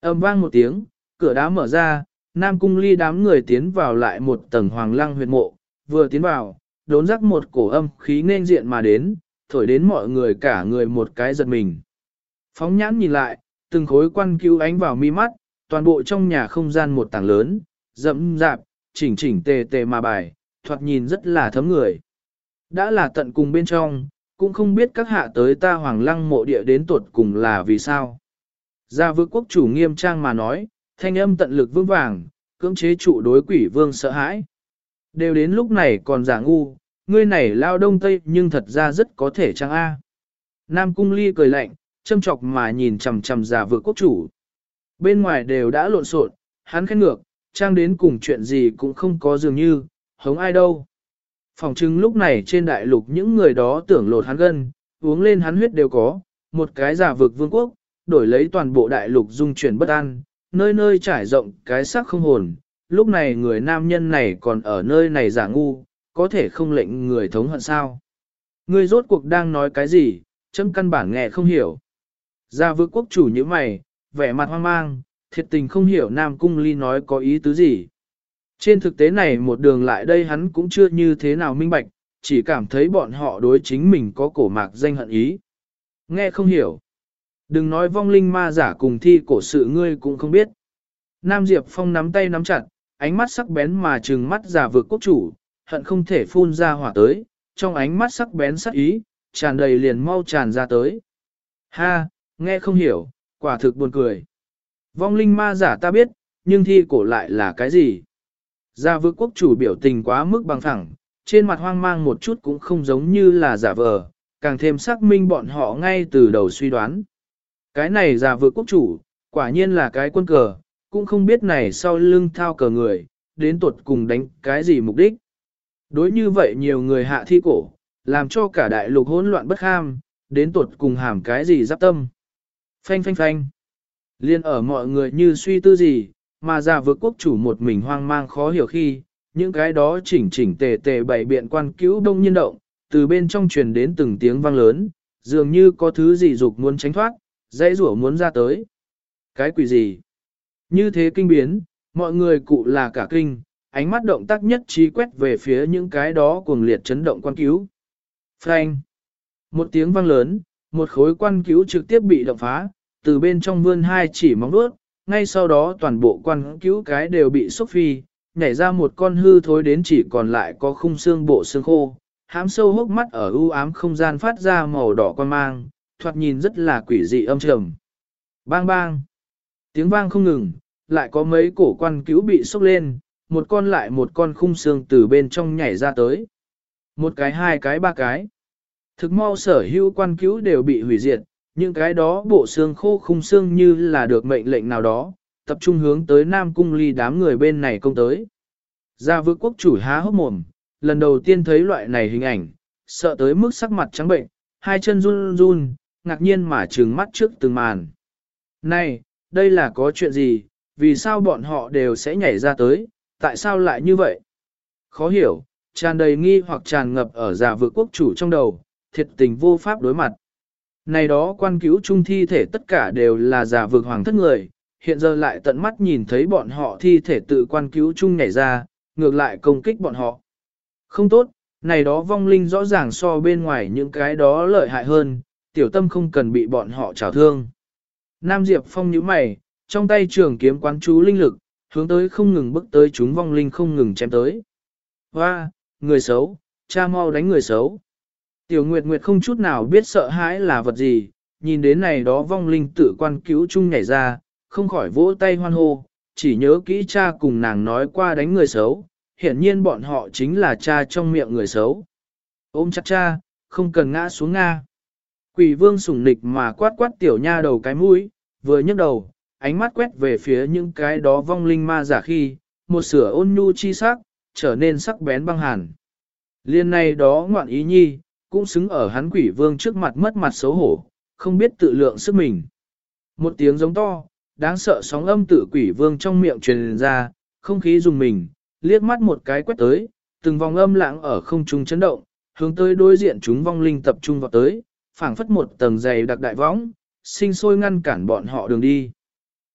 Âm vang một tiếng, cửa đá mở ra, Nam Cung Ly đám người tiến vào lại một tầng hoàng lăng huyệt mộ, vừa tiến vào, đốn rắc một cổ âm khí nên diện mà đến, thổi đến mọi người cả người một cái giật mình. Phóng nhãn nhìn lại, từng khối quan cứu ánh vào mi mắt, toàn bộ trong nhà không gian một tảng lớn, rậm rạp, chỉnh chỉnh tề tề mà bài, thoạt nhìn rất là thấm người. Đã là tận cùng bên trong, cũng không biết các hạ tới ta hoàng lăng mộ địa đến tuột cùng là vì sao. Gia vương quốc chủ nghiêm trang mà nói, thanh âm tận lực vững vàng, cưỡng chế trụ đối quỷ vương sợ hãi. Đều đến lúc này còn giả ngu, ngươi này lao đông tây nhưng thật ra rất có thể chăng a. Nam cung ly cười lạnh, châm chọc mà nhìn chằm chằm giả vừa quốc chủ. Bên ngoài đều đã lộn xộn, hắn khẽ ngược, trang đến cùng chuyện gì cũng không có dường như, hống ai đâu. Phòng chứng lúc này trên đại lục những người đó tưởng lột hắn gân, uống lên hắn huyết đều có, một cái giả vực vương quốc, đổi lấy toàn bộ đại lục dung chuyển bất an, nơi nơi trải rộng cái xác không hồn. Lúc này người nam nhân này còn ở nơi này giả ngu, có thể không lệnh người thống hận sao. Ngươi rốt cuộc đang nói cái gì, chấm căn bản nghe không hiểu. Gia vực quốc chủ như mày, vẻ mặt hoang mang, thiệt tình không hiểu Nam Cung Ly nói có ý tứ gì. Trên thực tế này một đường lại đây hắn cũng chưa như thế nào minh bạch, chỉ cảm thấy bọn họ đối chính mình có cổ mạc danh hận ý. Nghe không hiểu. Đừng nói vong linh ma giả cùng thi cổ sự ngươi cũng không biết. Nam Diệp Phong nắm tay nắm chặt, ánh mắt sắc bén mà trừng mắt giả vực quốc chủ, hận không thể phun ra hỏa tới, trong ánh mắt sắc bén sắc ý, tràn đầy liền mau tràn ra tới. Ha, nghe không hiểu, quả thực buồn cười. Vong linh ma giả ta biết, nhưng thi cổ lại là cái gì? Gia vương quốc chủ biểu tình quá mức bằng phẳng, trên mặt hoang mang một chút cũng không giống như là giả vờ, càng thêm xác minh bọn họ ngay từ đầu suy đoán. Cái này giả vượt quốc chủ, quả nhiên là cái quân cờ, cũng không biết này sau lưng thao cờ người, đến tuột cùng đánh cái gì mục đích. Đối như vậy nhiều người hạ thi cổ, làm cho cả đại lục hỗn loạn bất ham, đến tuột cùng hàm cái gì giáp tâm. Phanh phanh phanh. Liên ở mọi người như suy tư gì, mà già vượt quốc chủ một mình hoang mang khó hiểu khi, những cái đó chỉnh chỉnh tề tề bày biện quan cứu đông nhiên động, từ bên trong truyền đến từng tiếng vang lớn, dường như có thứ gì dục muốn tránh thoát, dãy rủa muốn ra tới. Cái quỷ gì? Như thế kinh biến, mọi người cụ là cả kinh, ánh mắt động tác nhất trí quét về phía những cái đó cuồng liệt chấn động quan cứu. Frank! Một tiếng vang lớn, một khối quan cứu trực tiếp bị động phá, từ bên trong vươn hai chỉ móng vuốt, ngay sau đó toàn bộ quan cứu cái đều bị xúc phi, nhảy ra một con hư thối đến chỉ còn lại có khung xương bộ xương khô, Hám sâu hốc mắt ở u ám không gian phát ra màu đỏ quan mang, thoạt nhìn rất là quỷ dị âm trầm. Bang bang. Tiếng vang không ngừng, lại có mấy cổ quan cứu bị xúc lên, một con lại một con khung xương từ bên trong nhảy ra tới. Một cái hai cái ba cái. Thực mau sở hữu quan cứu đều bị hủy diệt, những cái đó bộ xương khô khung xương như là được mệnh lệnh nào đó, tập trung hướng tới Nam Cung ly đám người bên này công tới. Gia vực quốc chủ há hốc mồm, lần đầu tiên thấy loại này hình ảnh, sợ tới mức sắc mặt trắng bệnh, hai chân run run, ngạc nhiên mà trừng mắt trước từng màn. Này, đây là có chuyện gì, vì sao bọn họ đều sẽ nhảy ra tới, tại sao lại như vậy? Khó hiểu, tràn đầy nghi hoặc tràn ngập ở giả vực quốc chủ trong đầu, thiệt tình vô pháp đối mặt. Này đó quan cứu trung thi thể tất cả đều là giả vực hoàng thất người, hiện giờ lại tận mắt nhìn thấy bọn họ thi thể tự quan cứu chung nhảy ra, ngược lại công kích bọn họ. Không tốt, này đó vong linh rõ ràng so bên ngoài những cái đó lợi hại hơn, tiểu tâm không cần bị bọn họ trào thương. Nam Diệp Phong nhíu mày, trong tay trường kiếm quán chú linh lực, hướng tới không ngừng bước tới chúng vong linh không ngừng chém tới. Hoa, người xấu, cha mau đánh người xấu. Tiểu Nguyệt Nguyệt không chút nào biết sợ hãi là vật gì, nhìn đến này đó vong linh tự quan cứu chung nhảy ra, không khỏi vỗ tay hoan hô, chỉ nhớ kỹ cha cùng nàng nói qua đánh người xấu, hiển nhiên bọn họ chính là cha trong miệng người xấu. Ôm chặt cha, không cần ngã xuống Nga. Quỷ vương sủng nịch mà quát quát tiểu nha đầu cái mũi, vừa nhấc đầu, ánh mắt quét về phía những cái đó vong linh ma giả khi, một sửa ôn nhu chi sắc, trở nên sắc bén băng hàn. Liên này đó ngoạn ý nhi, cũng xứng ở hắn quỷ vương trước mặt mất mặt xấu hổ, không biết tự lượng sức mình. Một tiếng giống to, đáng sợ sóng âm tự quỷ vương trong miệng truyền ra, không khí dùng mình, liếc mắt một cái quét tới, từng vòng âm lãng ở không trung chấn động, hướng tới đối diện chúng vong linh tập trung vào tới, phảng phất một tầng dày đặc đại võng, sinh sôi ngăn cản bọn họ đường đi.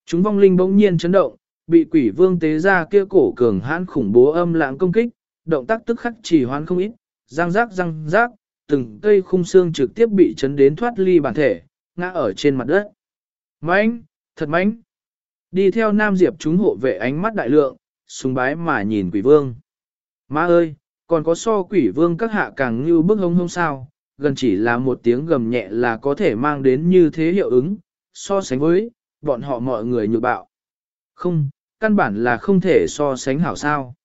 Chúng vong linh bỗng nhiên chấn động, bị quỷ vương tế ra kia cổ cường hãn khủng bố âm lãng công kích, động tác tức khắc chỉ hoán không ít, răng rác răng rác, từng cây khung xương trực tiếp bị chấn đến thoát ly bản thể, ngã ở trên mặt đất. Mánh, thật mánh. Đi theo Nam Diệp chúng hộ vệ ánh mắt đại lượng, sùng bái mà nhìn quỷ vương. Má ơi, còn có so quỷ vương các hạ càng như bức hông hông sao, gần chỉ là một tiếng gầm nhẹ là có thể mang đến như thế hiệu ứng, so sánh với, bọn họ mọi người nhược bạo. Không, căn bản là không thể so sánh hảo sao.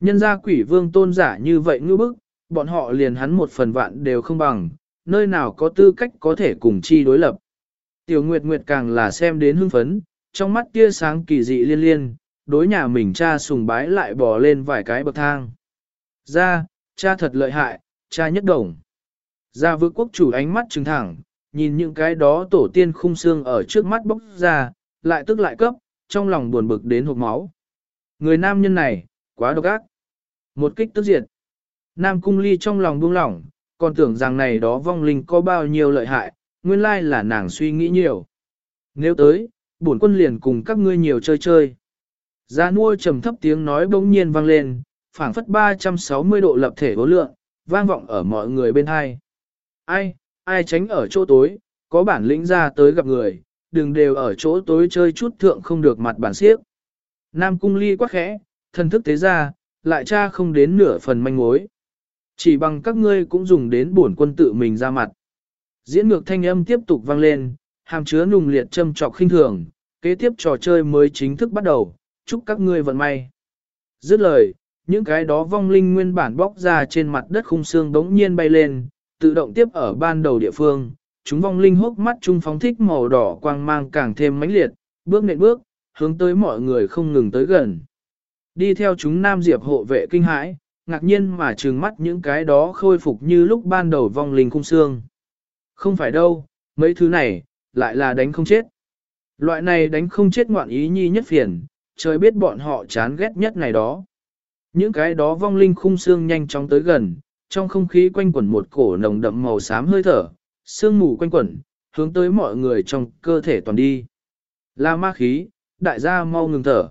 Nhân ra quỷ vương tôn giả như vậy ngư bức, bọn họ liền hắn một phần vạn đều không bằng, nơi nào có tư cách có thể cùng chi đối lập. Tiểu Nguyệt Nguyệt càng là xem đến hưng phấn, trong mắt tia sáng kỳ dị liên liên, đối nhà mình cha sùng bái lại bò lên vài cái bậc thang. Ra, cha thật lợi hại, cha nhất đồng. Ra vư quốc chủ ánh mắt trừng thẳng, nhìn những cái đó tổ tiên khung xương ở trước mắt bốc ra, lại tức lại cấp, trong lòng buồn bực đến hộp máu. Người nam nhân này, quá độc ác. Một kích tức diệt. Nam cung ly trong lòng buông lỏng, còn tưởng rằng này đó vong linh có bao nhiêu lợi hại, nguyên lai là nàng suy nghĩ nhiều. Nếu tới, bổn quân liền cùng các ngươi nhiều chơi chơi. Gia nua trầm thấp tiếng nói bỗng nhiên vang lên, phảng phất 360 độ lập thể vô lượng, vang vọng ở mọi người bên hai. Ai, ai tránh ở chỗ tối, có bản lĩnh ra tới gặp người, đừng đều ở chỗ tối chơi chút thượng không được mặt bản siếc. Nam cung ly quá khẽ, thần thức thế ra, lại cha không đến nửa phần manh mối. Chỉ bằng các ngươi cũng dùng đến bổn quân tự mình ra mặt. Diễn ngược thanh âm tiếp tục vang lên, hàm chứa nùng liệt châm trọc khinh thường, kế tiếp trò chơi mới chính thức bắt đầu, chúc các ngươi vận may. Dứt lời, những cái đó vong linh nguyên bản bóc ra trên mặt đất khung xương đống nhiên bay lên, tự động tiếp ở ban đầu địa phương, chúng vong linh hốc mắt trung phóng thích màu đỏ quang mang càng thêm mãnh liệt, bước nện bước, hướng tới mọi người không ngừng tới gần. Đi theo chúng nam diệp hộ vệ kinh hãi, ngạc nhiên mà trừng mắt những cái đó khôi phục như lúc ban đầu vong linh khung xương. Không phải đâu, mấy thứ này, lại là đánh không chết. Loại này đánh không chết ngoạn ý nhi nhất phiền, trời biết bọn họ chán ghét nhất này đó. Những cái đó vong linh khung xương nhanh chóng tới gần, trong không khí quanh quẩn một cổ nồng đậm màu xám hơi thở, sương mù quanh quẩn, hướng tới mọi người trong cơ thể toàn đi. Là ma khí, đại gia mau ngừng thở.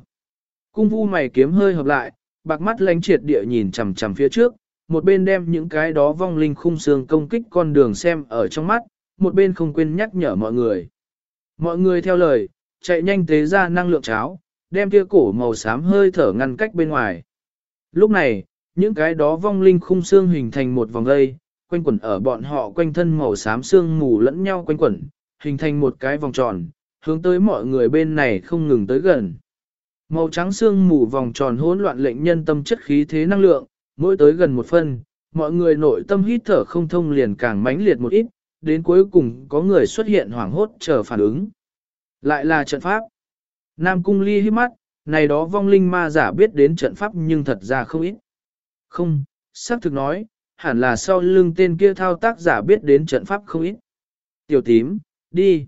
Cung vu mày kiếm hơi hợp lại, bạc mắt lánh triệt địa nhìn chằm chằm phía trước, một bên đem những cái đó vong linh khung xương công kích con đường xem ở trong mắt, một bên không quên nhắc nhở mọi người. Mọi người theo lời, chạy nhanh tế ra năng lượng cháo, đem kia cổ màu xám hơi thở ngăn cách bên ngoài. Lúc này, những cái đó vong linh khung xương hình thành một vòng dây, quanh quẩn ở bọn họ quanh thân màu xám xương mù lẫn nhau quanh quẩn, hình thành một cái vòng tròn, hướng tới mọi người bên này không ngừng tới gần. Màu trắng xương mù vòng tròn hỗn loạn lệnh nhân tâm chất khí thế năng lượng, mỗi tới gần một phân, mọi người nội tâm hít thở không thông liền càng mãnh liệt một ít, đến cuối cùng có người xuất hiện hoảng hốt chờ phản ứng. Lại là trận pháp. Nam cung ly hít mắt, này đó vong linh ma giả biết đến trận pháp nhưng thật ra không ít. Không, xác thực nói, hẳn là sau lưng tên kia thao tác giả biết đến trận pháp không ít. Tiểu tím, đi.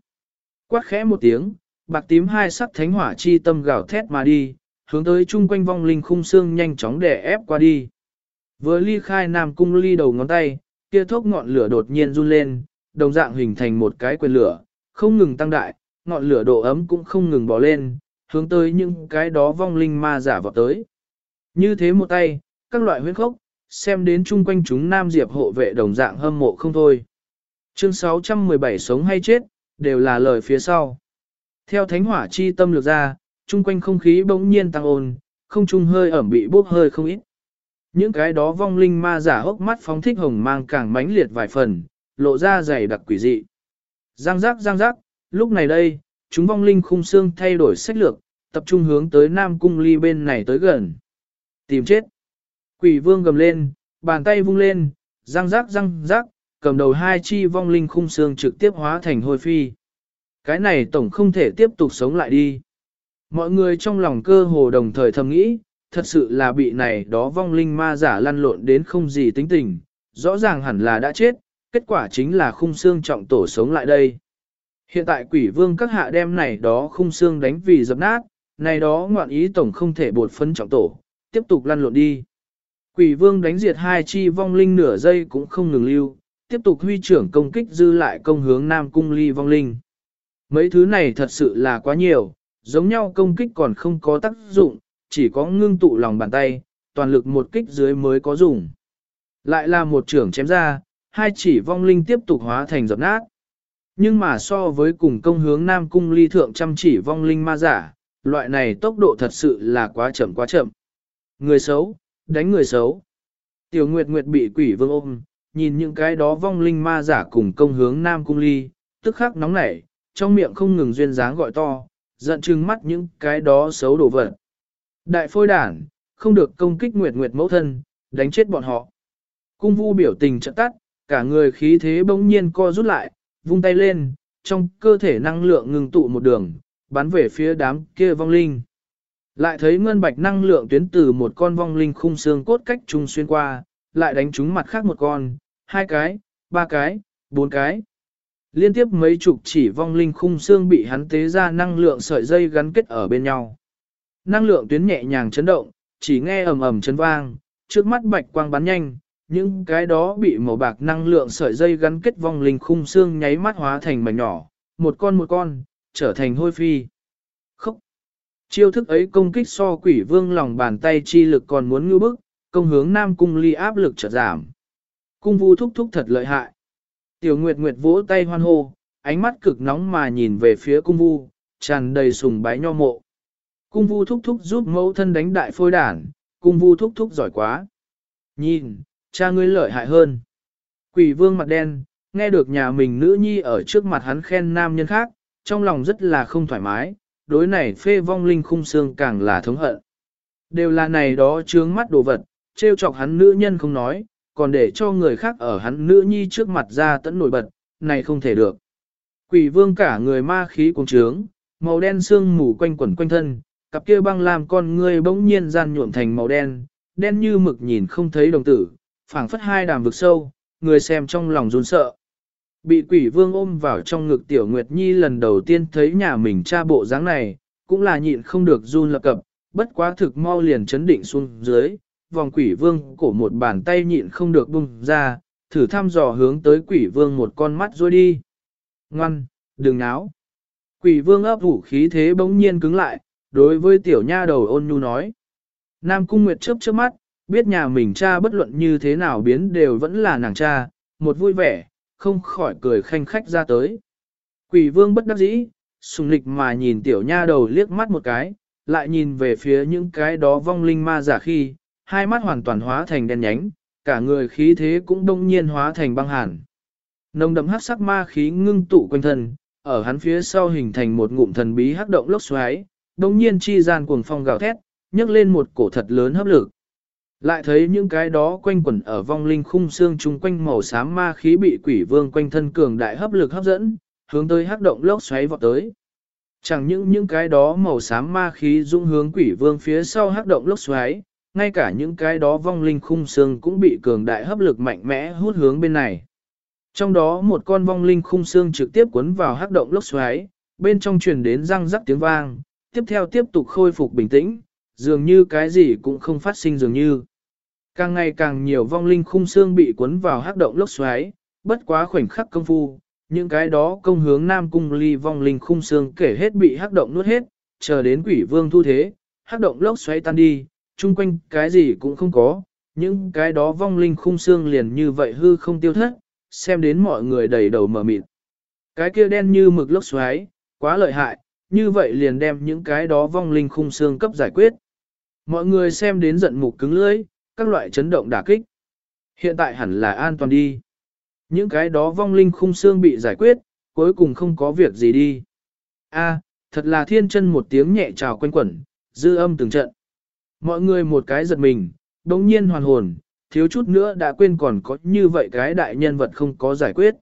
Quát khẽ một tiếng, bạc tím hai sắc thánh hỏa chi tâm gào thét mà đi, hướng tới chung quanh vong linh khung xương nhanh chóng đè ép qua đi. Vừa ly khai nam cung ly đầu ngón tay, kia thốc ngọn lửa đột nhiên run lên, đồng dạng hình thành một cái quyền lửa, không ngừng tăng đại, ngọn lửa độ ấm cũng không ngừng bỏ lên, hướng tới những cái đó vong linh ma giả vọt tới. Như thế một tay, các loại huyết khốc, xem đến chung quanh chúng nam diệp hộ vệ đồng dạng hâm mộ không thôi. Chương 617 sống hay chết, đều là lời phía sau. Theo thánh hỏa chi tâm lược ra, chung quanh không khí bỗng nhiên tăng ồn, không trung hơi ẩm bị bốc hơi không ít. Những cái đó vong linh ma giả hốc mắt phóng thích hồng mang càng mãnh liệt vài phần, lộ ra dày đặc quỷ dị. Giang giác giang giác, lúc này đây, chúng vong linh khung xương thay đổi sách lược, tập trung hướng tới Nam Cung Ly bên này tới gần. Tìm chết. Quỷ vương gầm lên, bàn tay vung lên, răng rác răng rác, cầm đầu hai chi vong linh khung xương trực tiếp hóa thành hôi phi. Cái này tổng không thể tiếp tục sống lại đi. Mọi người trong lòng cơ hồ đồng thời thầm nghĩ, thật sự là bị này đó vong linh ma giả lăn lộn đến không gì tính tình, rõ ràng hẳn là đã chết, kết quả chính là khung xương trọng tổ sống lại đây. Hiện tại quỷ vương các hạ đem này đó khung xương đánh vì dập nát, này đó ngoạn ý tổng không thể bột phấn trọng tổ, tiếp tục lăn lộn đi. Quỷ vương đánh diệt hai chi vong linh nửa giây cũng không ngừng lưu, tiếp tục huy trưởng công kích dư lại công hướng Nam Cung Ly vong linh. Mấy thứ này thật sự là quá nhiều, giống nhau công kích còn không có tác dụng, chỉ có ngưng tụ lòng bàn tay, toàn lực một kích dưới mới có dùng. Lại là một trưởng chém ra, hai chỉ vong linh tiếp tục hóa thành dập nát. Nhưng mà so với cùng công hướng Nam Cung Ly thượng chăm chỉ vong linh ma giả, loại này tốc độ thật sự là quá chậm quá chậm. Người xấu, đánh người xấu. Tiểu Nguyệt Nguyệt bị quỷ vương ôm, nhìn những cái đó vong linh ma giả cùng công hướng Nam Cung Ly, tức khắc nóng nảy, trong miệng không ngừng duyên dáng gọi to, giận trừng mắt những cái đó xấu đổ vật. Đại phôi đản, không được công kích Nguyệt Nguyệt mẫu thân, đánh chết bọn họ. Cung vu biểu tình trận tắt, cả người khí thế bỗng nhiên co rút lại, vung tay lên, trong cơ thể năng lượng ngừng tụ một đường, bắn về phía đám kia vong linh. Lại thấy ngân bạch năng lượng tuyến từ một con vong linh khung xương cốt cách trung xuyên qua, lại đánh trúng mặt khác một con, hai cái, ba cái, bốn cái. Liên tiếp mấy chục chỉ vong linh khung xương bị hắn tế ra năng lượng sợi dây gắn kết ở bên nhau. Năng lượng tuyến nhẹ nhàng chấn động, chỉ nghe ầm ầm chấn vang, trước mắt bạch quang bắn nhanh, những cái đó bị màu bạc năng lượng sợi dây gắn kết vong linh khung xương nháy mắt hóa thành mảnh nhỏ, một con một con, trở thành hôi phi. Chiêu thức ấy công kích so quỷ vương lòng bàn tay chi lực còn muốn ngư bức, công hướng nam cung ly áp lực chợt giảm. Cung vu thúc thúc thật lợi hại. Tiểu Nguyệt Nguyệt vỗ tay hoan hô, ánh mắt cực nóng mà nhìn về phía cung vu, tràn đầy sùng bái nho mộ. Cung vu thúc thúc giúp mẫu thân đánh đại phôi đản, cung vu thúc thúc giỏi quá. Nhìn, cha ngươi lợi hại hơn. Quỷ vương mặt đen, nghe được nhà mình nữ nhi ở trước mặt hắn khen nam nhân khác, trong lòng rất là không thoải mái, đối này phê vong linh khung xương càng là thống hận. Đều là này đó trướng mắt đồ vật, trêu chọc hắn nữ nhân không nói, còn để cho người khác ở hắn nữ nhi trước mặt ra tẫn nổi bật, này không thể được. Quỷ vương cả người ma khí cuồng trướng, màu đen xương mù quanh quẩn quanh thân, cặp kia băng làm con người bỗng nhiên gian nhuộm thành màu đen, đen như mực nhìn không thấy đồng tử, phảng phất hai đàm vực sâu, người xem trong lòng run sợ. Bị quỷ vương ôm vào trong ngực tiểu Nguyệt Nhi lần đầu tiên thấy nhà mình cha bộ dáng này, cũng là nhịn không được run lập cập, bất quá thực mau liền chấn định xuống dưới, vòng quỷ vương cổ một bàn tay nhịn không được bung ra, thử thăm dò hướng tới quỷ vương một con mắt rồi đi. Ngoan, đừng náo. Quỷ vương ấp ủ khí thế bỗng nhiên cứng lại, đối với tiểu nha đầu ôn nhu nói. Nam cung nguyệt chớp chớp mắt, biết nhà mình cha bất luận như thế nào biến đều vẫn là nàng cha, một vui vẻ, không khỏi cười khanh khách ra tới. Quỷ vương bất đắc dĩ, sùng lịch mà nhìn tiểu nha đầu liếc mắt một cái, lại nhìn về phía những cái đó vong linh ma giả khi, hai mắt hoàn toàn hóa thành đen nhánh, cả người khí thế cũng đông nhiên hóa thành băng hàn. Nồng đậm hắc sắc ma khí ngưng tụ quanh thân, ở hắn phía sau hình thành một ngụm thần bí hắc động lốc xoáy, đông nhiên chi gian cuồng phong gào thét, nhấc lên một cổ thật lớn hấp lực. Lại thấy những cái đó quanh quẩn ở vong linh khung xương chung quanh màu xám ma khí bị quỷ vương quanh thân cường đại hấp lực hấp dẫn, hướng tới hắc động lốc xoáy vọt tới. Chẳng những những cái đó màu xám ma khí dung hướng quỷ vương phía sau hắc động lốc xoáy, ngay cả những cái đó vong linh khung xương cũng bị cường đại hấp lực mạnh mẽ hút hướng bên này. Trong đó một con vong linh khung xương trực tiếp cuốn vào hắc động lốc xoáy, bên trong truyền đến răng rắc tiếng vang, tiếp theo tiếp tục khôi phục bình tĩnh, dường như cái gì cũng không phát sinh dường như. Càng ngày càng nhiều vong linh khung xương bị cuốn vào hắc động lốc xoáy, bất quá khoảnh khắc công phu, những cái đó công hướng Nam Cung ly vong linh khung xương kể hết bị hắc động nuốt hết, chờ đến quỷ vương thu thế, hắc động lốc xoáy tan đi, chung quanh cái gì cũng không có, những cái đó vong linh khung xương liền như vậy hư không tiêu thất, xem đến mọi người đầy đầu mở mịt. Cái kia đen như mực lốc xoáy, quá lợi hại, như vậy liền đem những cái đó vong linh khung xương cấp giải quyết. Mọi người xem đến giận mục cứng lưỡi, các loại chấn động đả kích. Hiện tại hẳn là an toàn đi. Những cái đó vong linh khung xương bị giải quyết, cuối cùng không có việc gì đi. A, thật là thiên chân một tiếng nhẹ trào quanh quẩn, dư âm từng trận. Mọi người một cái giật mình, đồng nhiên hoàn hồn, thiếu chút nữa đã quên còn có như vậy cái đại nhân vật không có giải quyết.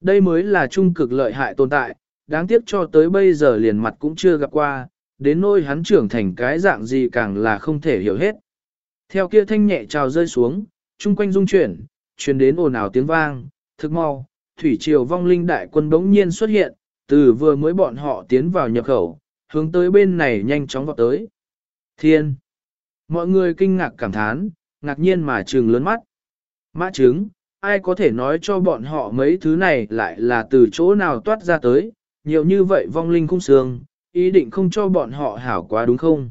Đây mới là trung cực lợi hại tồn tại, đáng tiếc cho tới bây giờ liền mặt cũng chưa gặp qua, đến nỗi hắn trưởng thành cái dạng gì càng là không thể hiểu hết. Theo kia thanh nhẹ trào rơi xuống, chung quanh rung chuyển, truyền đến ồn ào tiếng vang, thực mau, thủy triều vong linh đại quân bỗng nhiên xuất hiện, từ vừa mới bọn họ tiến vào nhập khẩu, hướng tới bên này nhanh chóng vọt tới. Thiên! Mọi người kinh ngạc cảm thán, ngạc nhiên mà trừng lớn mắt. Mã trứng, ai có thể nói cho bọn họ mấy thứ này lại là từ chỗ nào toát ra tới, nhiều như vậy vong linh khung sương, ý định không cho bọn họ hảo quá đúng không?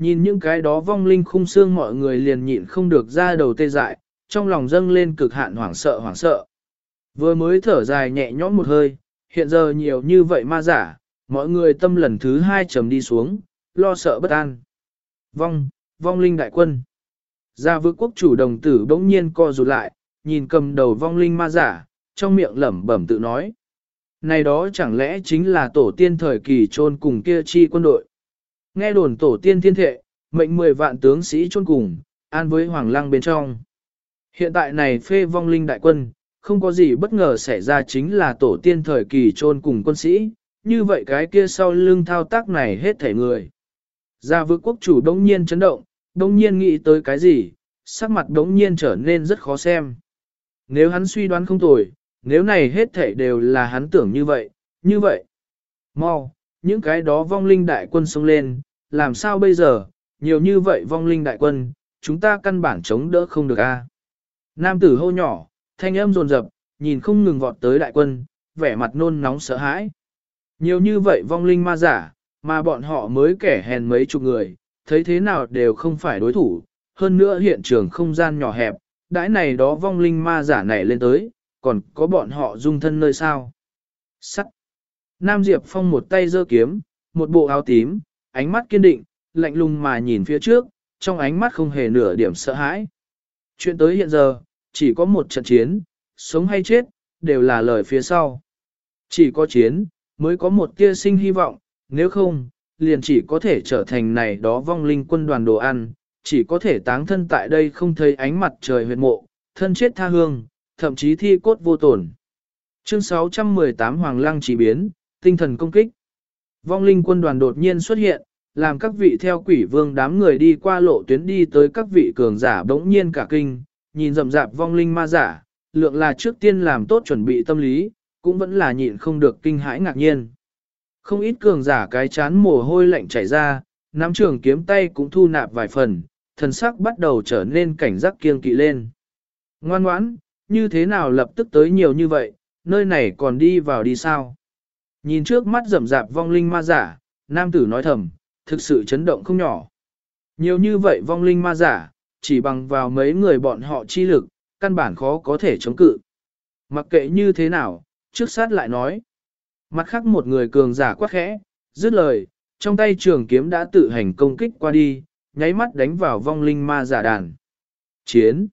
Nhìn những cái đó vong linh khung xương mọi người liền nhịn không được ra đầu tê dại, trong lòng dâng lên cực hạn hoảng sợ hoảng sợ. Vừa mới thở dài nhẹ nhõm một hơi, hiện giờ nhiều như vậy ma giả, mọi người tâm lần thứ hai trầm đi xuống, lo sợ bất an. Vong, vong linh đại quân. Gia vương quốc chủ đồng tử bỗng nhiên co rụt lại, nhìn cầm đầu vong linh ma giả, trong miệng lẩm bẩm tự nói. Này đó chẳng lẽ chính là tổ tiên thời kỳ trôn cùng kia chi quân đội. Nghe đồn tổ tiên thiên thệ, mệnh 10 vạn tướng sĩ chôn cùng, an với hoàng lăng bên trong. Hiện tại này phê vong linh đại quân, không có gì bất ngờ xảy ra chính là tổ tiên thời kỳ chôn cùng quân sĩ, như vậy cái kia sau lưng thao tác này hết thể người. Gia vương quốc chủ đông nhiên chấn động, đông nhiên nghĩ tới cái gì, sắc mặt đông nhiên trở nên rất khó xem. Nếu hắn suy đoán không tồi, nếu này hết thể đều là hắn tưởng như vậy, như vậy. Mau, những cái đó vong linh đại quân xông lên, làm sao bây giờ, nhiều như vậy vong linh đại quân, chúng ta căn bản chống đỡ không được a. Nam tử hô nhỏ, thanh âm rồn rập, nhìn không ngừng vọt tới đại quân, vẻ mặt nôn nóng sợ hãi. Nhiều như vậy vong linh ma giả, mà bọn họ mới kẻ hèn mấy chục người, thấy thế nào đều không phải đối thủ, hơn nữa hiện trường không gian nhỏ hẹp, đãi này đó vong linh ma giả này lên tới, còn có bọn họ dung thân nơi sao. Sắt. Nam Diệp Phong một tay giơ kiếm, một bộ áo tím, ánh mắt kiên định, lạnh lùng mà nhìn phía trước, trong ánh mắt không hề nửa điểm sợ hãi. Chuyện tới hiện giờ, chỉ có một trận chiến, sống hay chết, đều là lời phía sau. Chỉ có chiến, mới có một tia sinh hy vọng, nếu không, liền chỉ có thể trở thành này đó vong linh quân đoàn đồ ăn, chỉ có thể táng thân tại đây không thấy ánh mặt trời huyệt mộ, thân chết tha hương, thậm chí thi cốt vô tổn. Chương 618 Hoàng Lăng chỉ biến, tinh thần công kích. Vong linh quân đoàn đột nhiên xuất hiện, làm các vị theo quỷ vương đám người đi qua lộ tuyến đi tới các vị cường giả bỗng nhiên cả kinh, nhìn rậm rạp vong linh ma giả, lượng là trước tiên làm tốt chuẩn bị tâm lý, cũng vẫn là nhịn không được kinh hãi ngạc nhiên. Không ít cường giả cái chán mồ hôi lạnh chảy ra, nắm trường kiếm tay cũng thu nạp vài phần, thần sắc bắt đầu trở nên cảnh giác kiêng kỵ lên. Ngoan ngoãn, như thế nào lập tức tới nhiều như vậy, nơi này còn đi vào đi sao? Nhìn trước mắt rậm rạp vong linh ma giả, nam tử nói thầm, thực sự chấn động không nhỏ. Nhiều như vậy vong linh ma giả, chỉ bằng vào mấy người bọn họ chi lực, căn bản khó có thể chống cự. Mặc kệ như thế nào, trước sát lại nói. Mặt khác một người cường giả quát khẽ, dứt lời, trong tay trường kiếm đã tự hành công kích qua đi, nháy mắt đánh vào vong linh ma giả đàn. Chiến!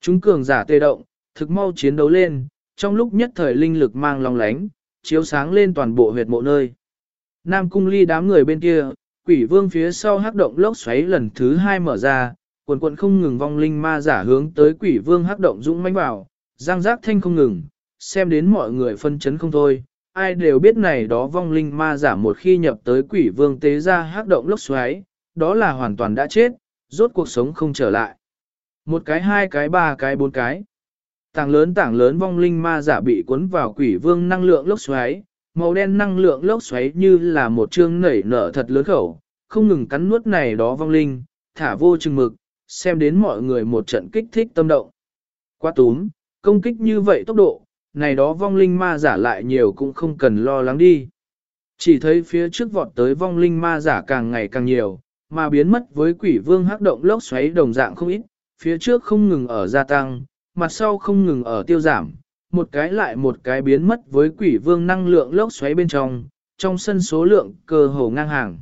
Chúng cường giả tê động, thực mau chiến đấu lên, trong lúc nhất thời linh lực mang long lánh, chiếu sáng lên toàn bộ huyệt mộ nơi. Nam cung ly đám người bên kia, quỷ vương phía sau hắc động lốc xoáy lần thứ hai mở ra, quần quần không ngừng vong linh ma giả hướng tới quỷ vương hắc động dũng mãnh vào, giang giác thanh không ngừng, xem đến mọi người phân chấn không thôi. Ai đều biết này đó vong linh ma giả một khi nhập tới quỷ vương tế ra hắc động lốc xoáy, đó là hoàn toàn đã chết, rốt cuộc sống không trở lại. Một cái hai cái ba cái bốn cái. Tảng lớn tảng lớn vong linh ma giả bị cuốn vào quỷ vương năng lượng lốc xoáy, màu đen năng lượng lốc xoáy như là một chương nảy nở thật lớn khẩu, không ngừng cắn nuốt này đó vong linh, thả vô chừng mực, xem đến mọi người một trận kích thích tâm động. Quá túm, công kích như vậy tốc độ, này đó vong linh ma giả lại nhiều cũng không cần lo lắng đi. Chỉ thấy phía trước vọt tới vong linh ma giả càng ngày càng nhiều, mà biến mất với quỷ vương hắc động lốc xoáy đồng dạng không ít, phía trước không ngừng ở gia tăng, mặt sau không ngừng ở tiêu giảm, một cái lại một cái biến mất với quỷ vương năng lượng lốc xoáy bên trong, trong sân số lượng cơ hồ ngang hàng.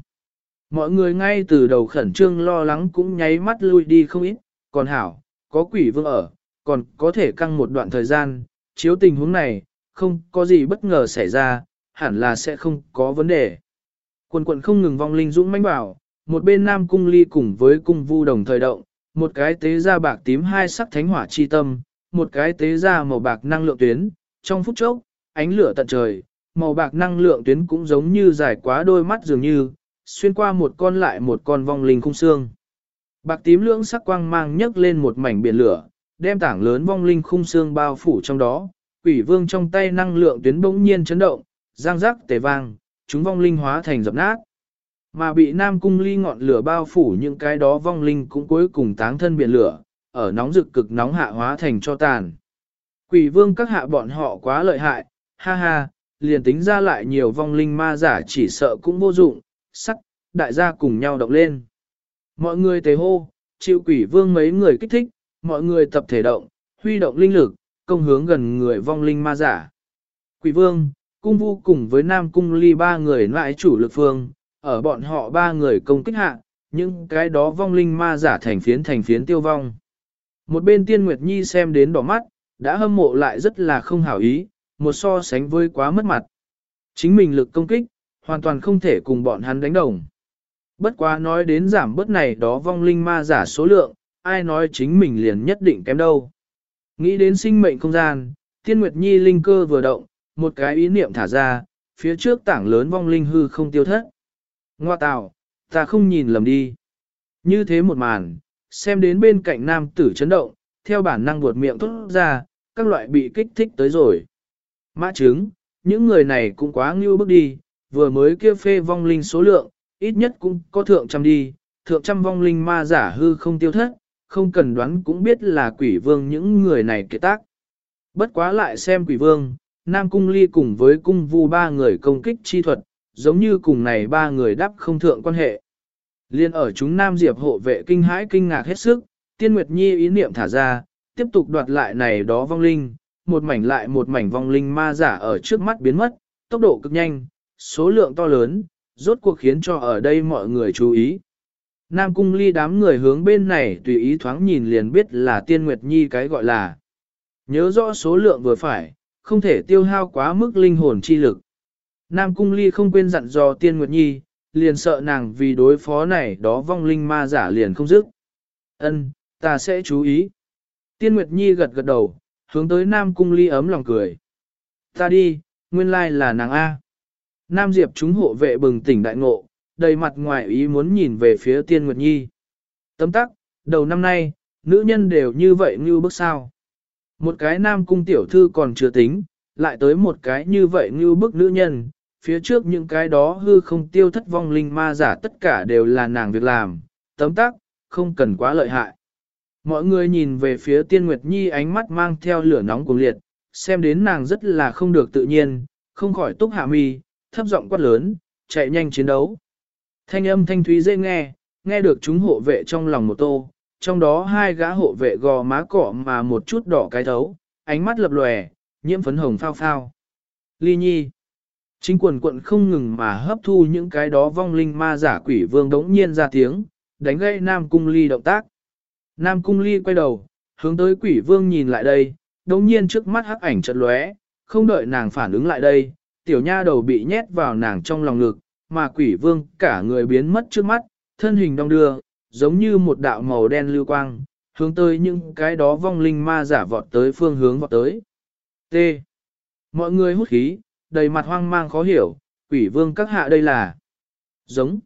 Mọi người ngay từ đầu khẩn trương lo lắng cũng nháy mắt lui đi không ít, còn hảo, có quỷ vương ở, còn có thể căng một đoạn thời gian, chiếu tình huống này, không có gì bất ngờ xảy ra, hẳn là sẽ không có vấn đề. Quần quận không ngừng vong linh dũng mãnh bảo, một bên nam cung ly cùng với cung vu đồng thời động, một cái tế ra bạc tím hai sắc thánh hỏa chi tâm, một cái tế ra màu bạc năng lượng tuyến, trong phút chốc, ánh lửa tận trời, màu bạc năng lượng tuyến cũng giống như dài quá đôi mắt dường như, xuyên qua một con lại một con vong linh khung xương. Bạc tím lưỡng sắc quang mang nhấc lên một mảnh biển lửa, đem tảng lớn vong linh khung xương bao phủ trong đó, quỷ vương trong tay năng lượng tuyến bỗng nhiên chấn động, giang rắc tề vang, chúng vong linh hóa thành dập nát. Mà bị Nam Cung ly ngọn lửa bao phủ những cái đó vong linh cũng cuối cùng táng thân biển lửa, ở nóng rực cực nóng hạ hóa thành cho tàn. Quỷ vương các hạ bọn họ quá lợi hại, ha ha, liền tính ra lại nhiều vong linh ma giả chỉ sợ cũng vô dụng, sắc, đại gia cùng nhau động lên. Mọi người tế hô, chịu quỷ vương mấy người kích thích, mọi người tập thể động, huy động linh lực, công hướng gần người vong linh ma giả. Quỷ vương, cung vu cùng với nam cung ly ba người lại chủ lực phương, ở bọn họ ba người công kích hạ, những cái đó vong linh ma giả thành phiến thành phiến tiêu vong. Một bên tiên Nguyệt Nhi xem đến đỏ mắt, đã hâm mộ lại rất là không hảo ý, một so sánh với quá mất mặt. Chính mình lực công kích, hoàn toàn không thể cùng bọn hắn đánh đồng. Bất quá nói đến giảm bớt này đó vong linh ma giả số lượng, ai nói chính mình liền nhất định kém đâu. Nghĩ đến sinh mệnh không gian, Tiên Nguyệt Nhi linh cơ vừa động, một cái ý niệm thả ra, phía trước tảng lớn vong linh hư không tiêu thất. Ngoa tạo, ta không nhìn lầm đi. Như thế một màn, xem đến bên cạnh nam tử chấn động, theo bản năng buột miệng thốt ra, các loại bị kích thích tới rồi. Mã chứng, những người này cũng quá ngưu bước đi, vừa mới kia phê vong linh số lượng, ít nhất cũng có thượng trăm đi, thượng trăm vong linh ma giả hư không tiêu thất, không cần đoán cũng biết là quỷ vương những người này kế tác. Bất quá lại xem quỷ vương, Nam Cung Ly cùng với cung vu ba người công kích chi thuật, giống như cùng này ba người đáp không thượng quan hệ. Liên ở chúng Nam Diệp hộ vệ kinh hãi kinh ngạc hết sức, Tiên Nguyệt Nhi ý niệm thả ra, tiếp tục đoạt lại này đó vong linh, một mảnh lại một mảnh vong linh ma giả ở trước mắt biến mất, tốc độ cực nhanh, số lượng to lớn, rốt cuộc khiến cho ở đây mọi người chú ý. Nam Cung Ly đám người hướng bên này tùy ý thoáng nhìn liền biết là Tiên Nguyệt Nhi cái gọi là. Nhớ rõ số lượng vừa phải, không thể tiêu hao quá mức linh hồn chi lực. Nam Cung Ly không quên dặn dò Tiên Nguyệt Nhi, liền sợ nàng vì đối phó này đó vong linh ma giả liền không dứt. Ân, ta sẽ chú ý. Tiên Nguyệt Nhi gật gật đầu, hướng tới Nam Cung Ly ấm lòng cười. Ta đi, nguyên lai là nàng A. Nam Diệp chúng hộ vệ bừng tỉnh đại ngộ, đầy mặt ngoài ý muốn nhìn về phía Tiên Nguyệt Nhi. Tấm tắc, đầu năm nay, nữ nhân đều như vậy như bước sao. Một cái Nam Cung tiểu thư còn chưa tính, lại tới một cái như vậy như bức nữ nhân, phía trước những cái đó hư không tiêu thất vong linh ma giả tất cả đều là nàng việc làm, tấm tắc, không cần quá lợi hại. Mọi người nhìn về phía tiên Nguyệt Nhi ánh mắt mang theo lửa nóng cuồng liệt, xem đến nàng rất là không được tự nhiên, không khỏi túc hạ mi, thấp giọng quát lớn, chạy nhanh chiến đấu. Thanh âm thanh thúy dễ nghe, nghe được chúng hộ vệ trong lòng một tô, trong đó hai gã hộ vệ gò má cỏ mà một chút đỏ cái thấu, ánh mắt lập lòe, nhiễm phấn hồng phao phao. Ly Nhi Chính quần quận không ngừng mà hấp thu những cái đó vong linh ma giả quỷ vương đống nhiên ra tiếng, đánh gây Nam Cung Ly động tác. Nam Cung Ly quay đầu, hướng tới quỷ vương nhìn lại đây, đống nhiên trước mắt hắc ảnh chợt lóe, không đợi nàng phản ứng lại đây, tiểu nha đầu bị nhét vào nàng trong lòng ngực, mà quỷ vương cả người biến mất trước mắt, thân hình đong đưa, giống như một đạo màu đen lưu quang, hướng tới những cái đó vong linh ma giả vọt tới phương hướng vọt tới. T. Mọi người hút khí, đầy mặt hoang mang khó hiểu, quỷ vương các hạ đây là giống.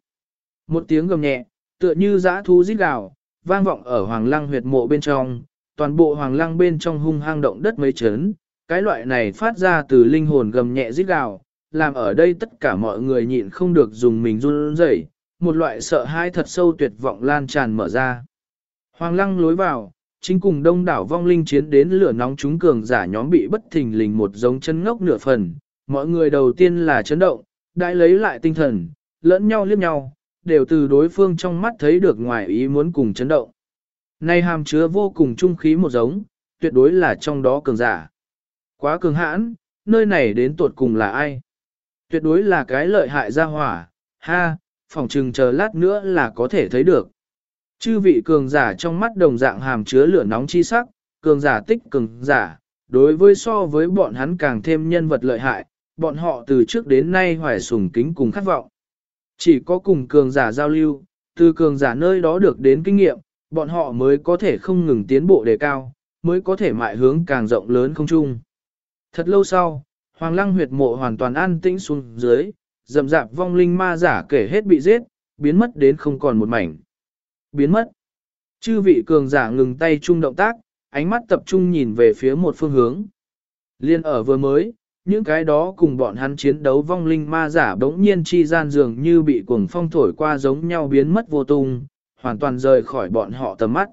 Một tiếng gầm nhẹ, tựa như dã thú rít gào, vang vọng ở hoàng lăng huyệt mộ bên trong, toàn bộ hoàng lăng bên trong hung hang động đất mấy chấn, cái loại này phát ra từ linh hồn gầm nhẹ rít gào, làm ở đây tất cả mọi người nhịn không được dùng mình run rẩy, một loại sợ hãi thật sâu tuyệt vọng lan tràn mở ra. Hoàng lăng lối vào, chính cùng đông đảo vong linh chiến đến lửa nóng chúng cường giả nhóm bị bất thình lình một giống chân ngốc nửa phần, mọi người đầu tiên là chấn động, đại lấy lại tinh thần, lẫn nhau liếc nhau, đều từ đối phương trong mắt thấy được ngoài ý muốn cùng chấn động. Này hàm chứa vô cùng trung khí một giống, tuyệt đối là trong đó cường giả. Quá cường hãn, nơi này đến tuột cùng là ai? Tuyệt đối là cái lợi hại ra hỏa, ha, phòng trừng chờ lát nữa là có thể thấy được. Chư vị cường giả trong mắt đồng dạng hàm chứa lửa nóng chi sắc, cường giả tích cường giả, đối với so với bọn hắn càng thêm nhân vật lợi hại, bọn họ từ trước đến nay hoài sùng kính cùng khát vọng. Chỉ có cùng cường giả giao lưu, từ cường giả nơi đó được đến kinh nghiệm, bọn họ mới có thể không ngừng tiến bộ đề cao, mới có thể mại hướng càng rộng lớn không chung. Thật lâu sau, Hoàng Lăng huyệt mộ hoàn toàn an tĩnh xuống dưới, dầm dạp vong linh ma giả kể hết bị giết, biến mất đến không còn một mảnh. Biến mất. Chư vị cường giả ngừng tay chung động tác, ánh mắt tập trung nhìn về phía một phương hướng. Liên ở vừa mới, những cái đó cùng bọn hắn chiến đấu vong linh ma giả bỗng nhiên chi gian dường như bị cuồng phong thổi qua giống nhau biến mất vô tung, hoàn toàn rời khỏi bọn họ tầm mắt.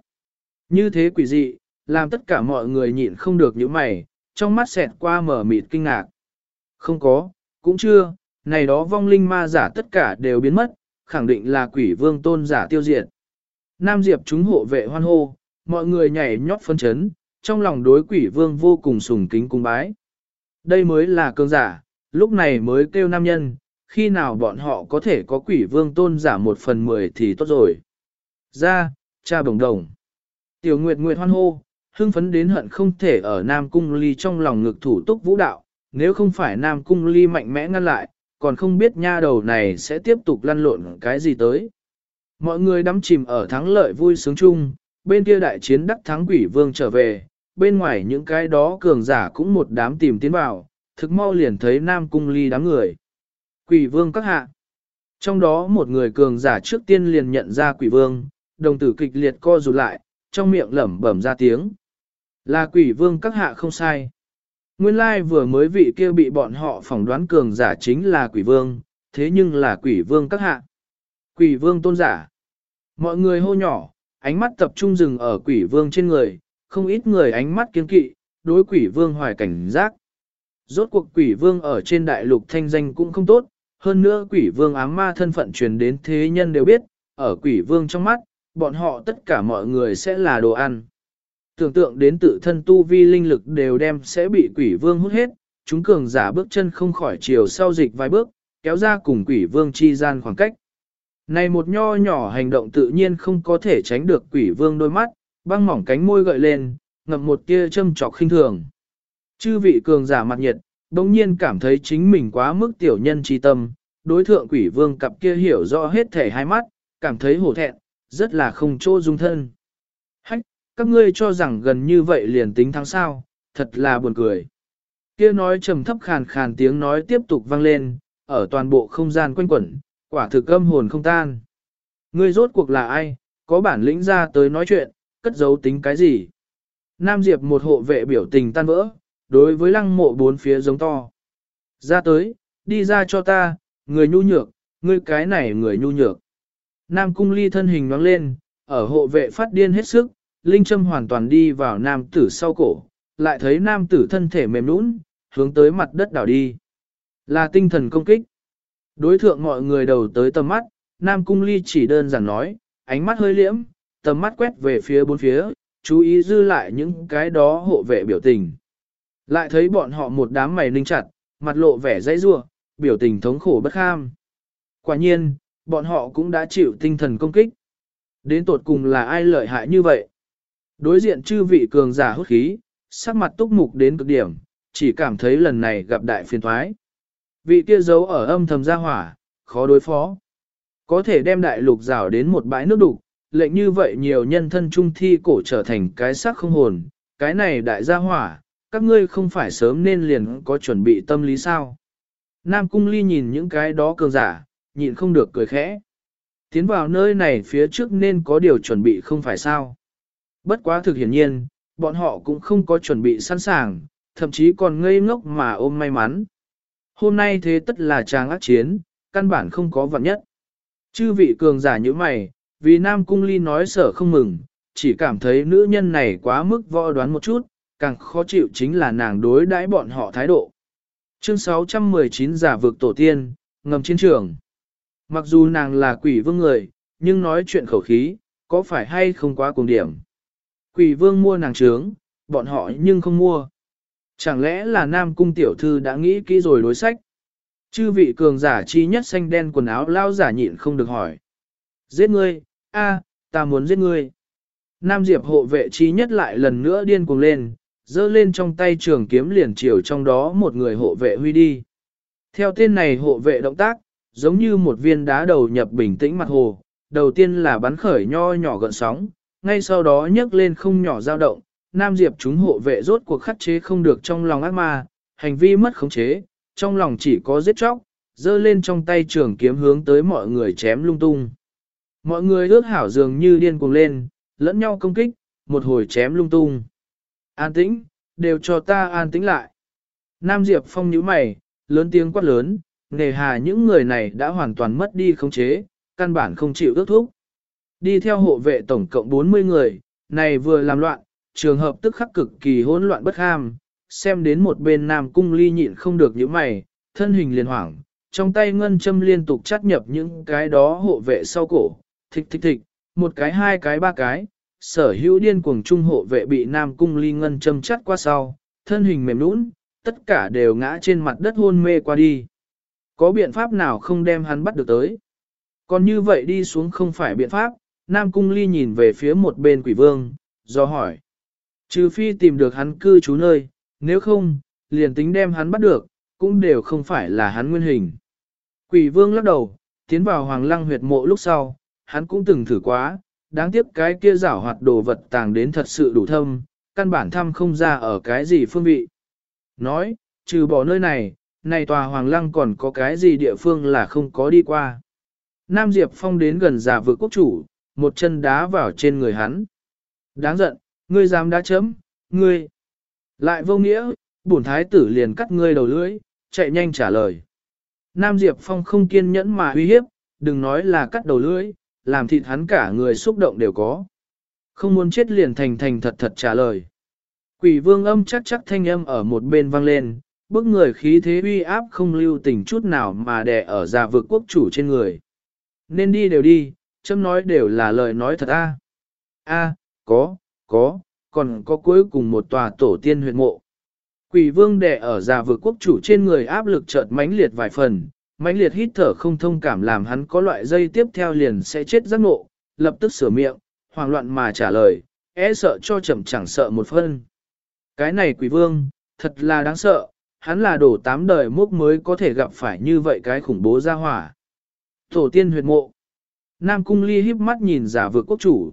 Như thế quỷ dị, làm tất cả mọi người nhịn không được những mày, trong mắt xẹt qua mở mịt kinh ngạc. Không có, cũng chưa, này đó vong linh ma giả tất cả đều biến mất, khẳng định là quỷ vương tôn giả tiêu diệt. Nam Diệp chúng hộ vệ hoan hô, mọi người nhảy nhót phân chấn, trong lòng đối quỷ vương vô cùng sùng kính cung bái. Đây mới là cường giả, lúc này mới kêu nam nhân, khi nào bọn họ có thể có quỷ vương tôn giả một phần mười thì tốt rồi. Ra, cha bồng đồng. Tiểu Nguyệt Nguyệt hoan hô, hưng phấn đến hận không thể ở Nam Cung Ly trong lòng ngực thủ túc vũ đạo, nếu không phải Nam Cung Ly mạnh mẽ ngăn lại, còn không biết nha đầu này sẽ tiếp tục lăn lộn cái gì tới. Mọi người đắm chìm ở thắng lợi vui sướng chung, bên kia đại chiến đắc thắng quỷ vương trở về, bên ngoài những cái đó cường giả cũng một đám tìm tiến vào, thực mau liền thấy Nam Cung Ly đám người. Quỷ vương các hạ. Trong đó một người cường giả trước tiên liền nhận ra quỷ vương, đồng tử kịch liệt co rụt lại, trong miệng lẩm bẩm ra tiếng. Là quỷ vương các hạ không sai. Nguyên lai vừa mới vị kia bị bọn họ phỏng đoán cường giả chính là quỷ vương, thế nhưng là quỷ vương các hạ. Quỷ vương tôn giả. Mọi người hô nhỏ, ánh mắt tập trung dừng ở quỷ vương trên người, không ít người ánh mắt kiên kỵ, đối quỷ vương hoài cảnh giác. Rốt cuộc quỷ vương ở trên đại lục thanh danh cũng không tốt, hơn nữa quỷ vương ám ma thân phận truyền đến thế nhân đều biết, ở quỷ vương trong mắt, bọn họ tất cả mọi người sẽ là đồ ăn. Tưởng tượng đến tự thân tu vi linh lực đều đem sẽ bị quỷ vương hút hết, chúng cường giả bước chân không khỏi chiều sau dịch vài bước, kéo ra cùng quỷ vương chi gian khoảng cách. Này một nho nhỏ hành động tự nhiên không có thể tránh được quỷ vương đôi mắt, băng mỏng cánh môi gợi lên, ngậm một tia châm trọc khinh thường. Chư vị cường giả mặt nhiệt, đồng nhiên cảm thấy chính mình quá mức tiểu nhân chi tâm, đối thượng quỷ vương cặp kia hiểu rõ hết thể hai mắt, cảm thấy hổ thẹn, rất là không chỗ dung thân. Hách, các ngươi cho rằng gần như vậy liền tính thắng sao, thật là buồn cười. Kia nói trầm thấp khàn khàn tiếng nói tiếp tục vang lên, ở toàn bộ không gian quanh quẩn, quả thực âm hồn không tan. Ngươi rốt cuộc là ai, có bản lĩnh ra tới nói chuyện, cất giấu tính cái gì? Nam Diệp một hộ vệ biểu tình tan vỡ, đối với lăng mộ bốn phía giống to. Ra tới, đi ra cho ta, người nhu nhược, ngươi cái này người nhu nhược. Nam cung ly thân hình nóng lên, ở hộ vệ phát điên hết sức, linh trâm hoàn toàn đi vào nam tử sau cổ, lại thấy nam tử thân thể mềm nũng, hướng tới mặt đất đảo đi. Là tinh thần công kích. Đối thượng mọi người đầu tới tầm mắt, nam cung ly chỉ đơn giản nói, ánh mắt hơi liễm, tầm mắt quét về phía bốn phía, chú ý dư lại những cái đó hộ vệ biểu tình. Lại thấy bọn họ một đám mày ninh chặt, mặt lộ vẻ dãy rua, biểu tình thống khổ bất kham. Quả nhiên, bọn họ cũng đã chịu tinh thần công kích. Đến tột cùng là ai lợi hại như vậy? Đối diện chư vị cường giả hút khí, sắc mặt túc mục đến cực điểm, chỉ cảm thấy lần này gặp đại phiền thoái. Vị kia giấu ở âm thầm gia hỏa, khó đối phó. Có thể đem đại lục rào đến một bãi nước đục, lệnh như vậy nhiều nhân thân trung thi cổ trở thành cái xác không hồn, cái này đại gia hỏa, các ngươi không phải sớm nên liền có chuẩn bị tâm lý sao. Nam Cung Ly nhìn những cái đó cường giả, nhịn không được cười khẽ. Tiến vào nơi này phía trước nên có điều chuẩn bị không phải sao. Bất quá thực hiển nhiên, bọn họ cũng không có chuẩn bị sẵn sàng, thậm chí còn ngây ngốc mà ôm may mắn. Hôm nay thế tất là tràng ác chiến, căn bản không có vận nhất. Chư vị cường giả như mày, vì Nam Cung Ly nói sở không mừng, chỉ cảm thấy nữ nhân này quá mức võ đoán một chút, càng khó chịu chính là nàng đối đãi bọn họ thái độ. Chương 619 giả vực tổ tiên, ngầm chiến trường. Mặc dù nàng là quỷ vương người, nhưng nói chuyện khẩu khí, có phải hay không quá cùng điểm. Quỷ vương mua nàng trướng, bọn họ nhưng không mua. Chẳng lẽ là nam cung tiểu thư đã nghĩ kỹ rồi đối sách? Chư vị cường giả chi nhất xanh đen quần áo lao giả nhịn không được hỏi. Giết ngươi, a, ta muốn giết ngươi. Nam Diệp hộ vệ chi nhất lại lần nữa điên cuồng lên, giơ lên trong tay trường kiếm liền chiều trong đó một người hộ vệ huy đi. Theo tên này hộ vệ động tác, giống như một viên đá đầu nhập bình tĩnh mặt hồ, đầu tiên là bắn khởi nho nhỏ gợn sóng, ngay sau đó nhấc lên không nhỏ dao động, Nam Diệp chúng hộ vệ rốt cuộc khắc chế không được trong lòng ác ma, hành vi mất khống chế, trong lòng chỉ có giết chóc, giơ lên trong tay trường kiếm hướng tới mọi người chém lung tung. Mọi người ước hảo dường như điên cuồng lên, lẫn nhau công kích, một hồi chém lung tung. An tĩnh, đều cho ta an tĩnh lại. Nam Diệp Phong nhíu mày, lớn tiếng quát lớn, nề hà những người này đã hoàn toàn mất đi khống chế, căn bản không chịu ước thúc. Đi theo hộ vệ tổng cộng 40 người, này vừa làm loạn, trường hợp tức khắc cực kỳ hỗn loạn bất ham, xem đến một bên Nam Cung Ly nhịn không được những mày, thân hình liền hoảng, trong tay ngân châm liên tục chắt nhập những cái đó hộ vệ sau cổ, thịch thịch thịch, một cái hai cái ba cái, sở hữu điên cuồng trung hộ vệ bị Nam Cung Ly ngân châm chắt qua sau, thân hình mềm nũng, tất cả đều ngã trên mặt đất hôn mê qua đi. Có biện pháp nào không đem hắn bắt được tới? Còn như vậy đi xuống không phải biện pháp, Nam Cung Ly nhìn về phía một bên quỷ vương, do hỏi. Trừ phi tìm được hắn cư trú nơi, nếu không, liền tính đem hắn bắt được, cũng đều không phải là hắn nguyên hình. Quỷ vương lắc đầu, tiến vào hoàng lăng huyệt mộ lúc sau, hắn cũng từng thử quá, đáng tiếc cái kia rảo hoạt đồ vật tàng đến thật sự đủ thâm, căn bản thăm không ra ở cái gì phương vị. Nói, trừ bỏ nơi này, này tòa hoàng lăng còn có cái gì địa phương là không có đi qua. Nam Diệp Phong đến gần giả vực quốc chủ, một chân đá vào trên người hắn. Đáng giận, ngươi dám đá chấm, ngươi. Lại vô nghĩa, bổn thái tử liền cắt ngươi đầu lưỡi, chạy nhanh trả lời. Nam Diệp Phong không kiên nhẫn mà uy hiếp, đừng nói là cắt đầu lưỡi, làm thịt hắn cả người xúc động đều có. Không muốn chết liền thành thành thật thật trả lời. Quỷ vương âm chắc chắc thanh âm ở một bên vang lên, bức người khí thế uy áp không lưu tình chút nào mà đè ở giả vực quốc chủ trên người. Nên đi đều đi, châm nói đều là lời nói thật a. A, có, có, còn có cuối cùng một tòa tổ tiên huyệt mộ. Quỷ vương đè ở giả vực quốc chủ trên người áp lực chợt mãnh liệt vài phần, mãnh liệt hít thở không thông cảm làm hắn có loại dây tiếp theo liền sẽ chết giác ngộ, lập tức sửa miệng, hoảng loạn mà trả lời, e sợ cho chậm chẳng sợ một phân. Cái này quỷ vương, thật là đáng sợ, hắn là đổ tám đời mốc mới có thể gặp phải như vậy cái khủng bố ra hỏa. Tổ tiên huyệt mộ. Nam cung ly híp mắt nhìn giả vượt quốc chủ.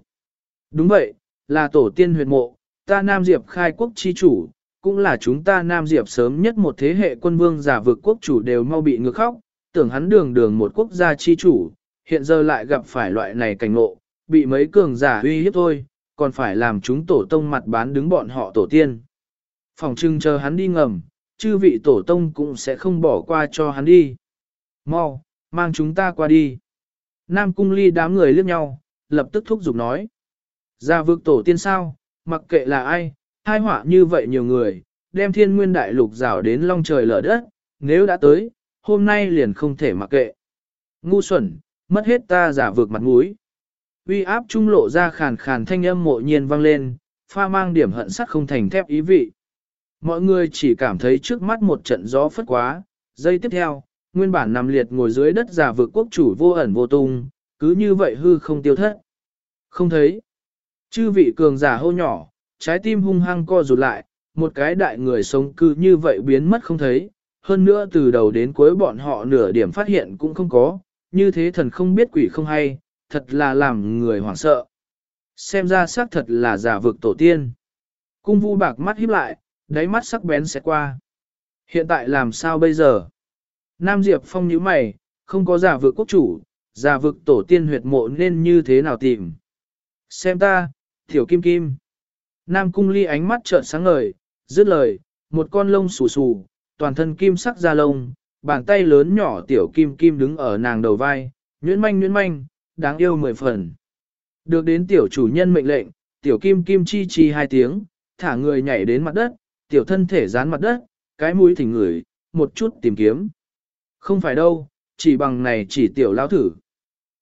Đúng vậy, là tổ tiên huyệt mộ, ta Nam Diệp khai quốc chi chủ, cũng là chúng ta Nam Diệp sớm nhất một thế hệ quân vương giả vực quốc chủ đều mau bị ngược khóc, tưởng hắn đường đường một quốc gia chi chủ, hiện giờ lại gặp phải loại này cảnh ngộ, bị mấy cường giả uy hiếp thôi, còn phải làm chúng tổ tông mặt bán đứng bọn họ tổ tiên. Phòng trưng chờ hắn đi ngầm, chư vị tổ tông cũng sẽ không bỏ qua cho hắn đi. Mau, mang chúng ta qua đi. Nam cung ly đám người liếc nhau, lập tức thúc giục nói. Ra vực tổ tiên sao, mặc kệ là ai, hai họa như vậy nhiều người, đem thiên nguyên đại lục rào đến long trời lở đất, nếu đã tới, hôm nay liền không thể mặc kệ. Ngu xuẩn, mất hết ta giả vượt mặt mũi. Uy áp trung lộ ra khàn khàn thanh âm mộ nhiên vang lên, pha mang điểm hận sắt không thành thép ý vị. Mọi người chỉ cảm thấy trước mắt một trận gió phất quá, giây tiếp theo, nguyên bản nằm liệt ngồi dưới đất giả vượt quốc chủ vô ẩn vô tung, cứ như vậy hư không tiêu thất. Không thấy. Chư vị cường giả hô nhỏ, trái tim hung hăng co rụt lại, một cái đại người sống cứ như vậy biến mất không thấy, hơn nữa từ đầu đến cuối bọn họ nửa điểm phát hiện cũng không có, như thế thần không biết quỷ không hay, thật là làm người hoảng sợ. Xem ra xác thật là giả vực tổ tiên. Cung vu bạc mắt híp lại, đáy mắt sắc bén sẽ qua. Hiện tại làm sao bây giờ? Nam Diệp Phong nhíu mày, không có giả vực quốc chủ, giả vực tổ tiên huyệt mộ nên như thế nào tìm? Xem ta, tiểu kim kim. Nam cung ly ánh mắt trợn sáng ngời, dứt lời, một con lông xù xù, toàn thân kim sắc da lông, bàn tay lớn nhỏ tiểu kim kim đứng ở nàng đầu vai, nhuyễn manh nhuyễn manh, đáng yêu mười phần. Được đến tiểu chủ nhân mệnh lệnh, tiểu kim kim chi chi hai tiếng, thả người nhảy đến mặt đất, tiểu thân thể dán mặt đất, cái mũi thỉnh người, một chút tìm kiếm. Không phải đâu, chỉ bằng này chỉ tiểu lao thử.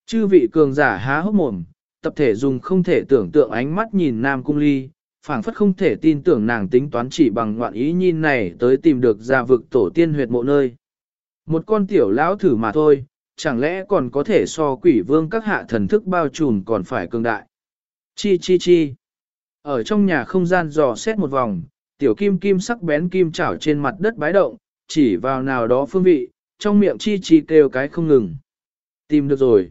Chư vị cường giả há hốc mồm, tập thể dùng không thể tưởng tượng ánh mắt nhìn Nam Cung Ly, phảng phất không thể tin tưởng nàng tính toán chỉ bằng ngoạn ý nhìn này tới tìm được ra vực tổ tiên huyệt mộ nơi. Một con tiểu lão thử mà thôi, chẳng lẽ còn có thể so quỷ vương các hạ thần thức bao trùm còn phải cường đại. Chi chi chi. Ở trong nhà không gian dò xét một vòng, tiểu kim kim sắc bén kim chảo trên mặt đất bái động, chỉ vào nào đó phương vị, trong miệng chi chi kêu cái không ngừng. Tìm được rồi.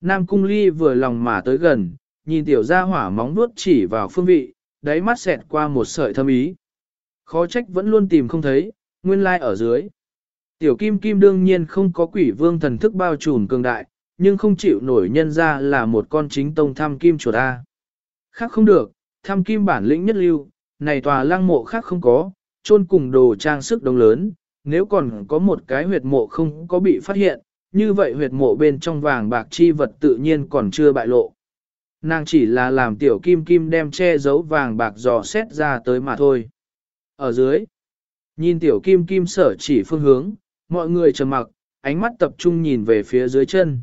Nam cung ly vừa lòng mà tới gần, nhìn tiểu gia hỏa móng nuốt chỉ vào phương vị, đáy mắt xẹt qua một sợi thâm ý. Khó trách vẫn luôn tìm không thấy, nguyên lai ở dưới. Tiểu kim kim đương nhiên không có quỷ vương thần thức bao trùm cường đại, nhưng không chịu nổi nhân ra là một con chính tông tham kim chuột A. Khác không được, tham kim bản lĩnh nhất lưu, này tòa lăng mộ khác không có, chôn cùng đồ trang sức đông lớn, nếu còn có một cái huyệt mộ không có bị phát hiện, như vậy huyệt mộ bên trong vàng bạc chi vật tự nhiên còn chưa bại lộ. Nàng chỉ là làm tiểu kim kim đem che giấu vàng bạc dò xét ra tới mà thôi. Ở dưới, nhìn tiểu kim kim sở chỉ phương hướng, mọi người trầm mặc, ánh mắt tập trung nhìn về phía dưới chân.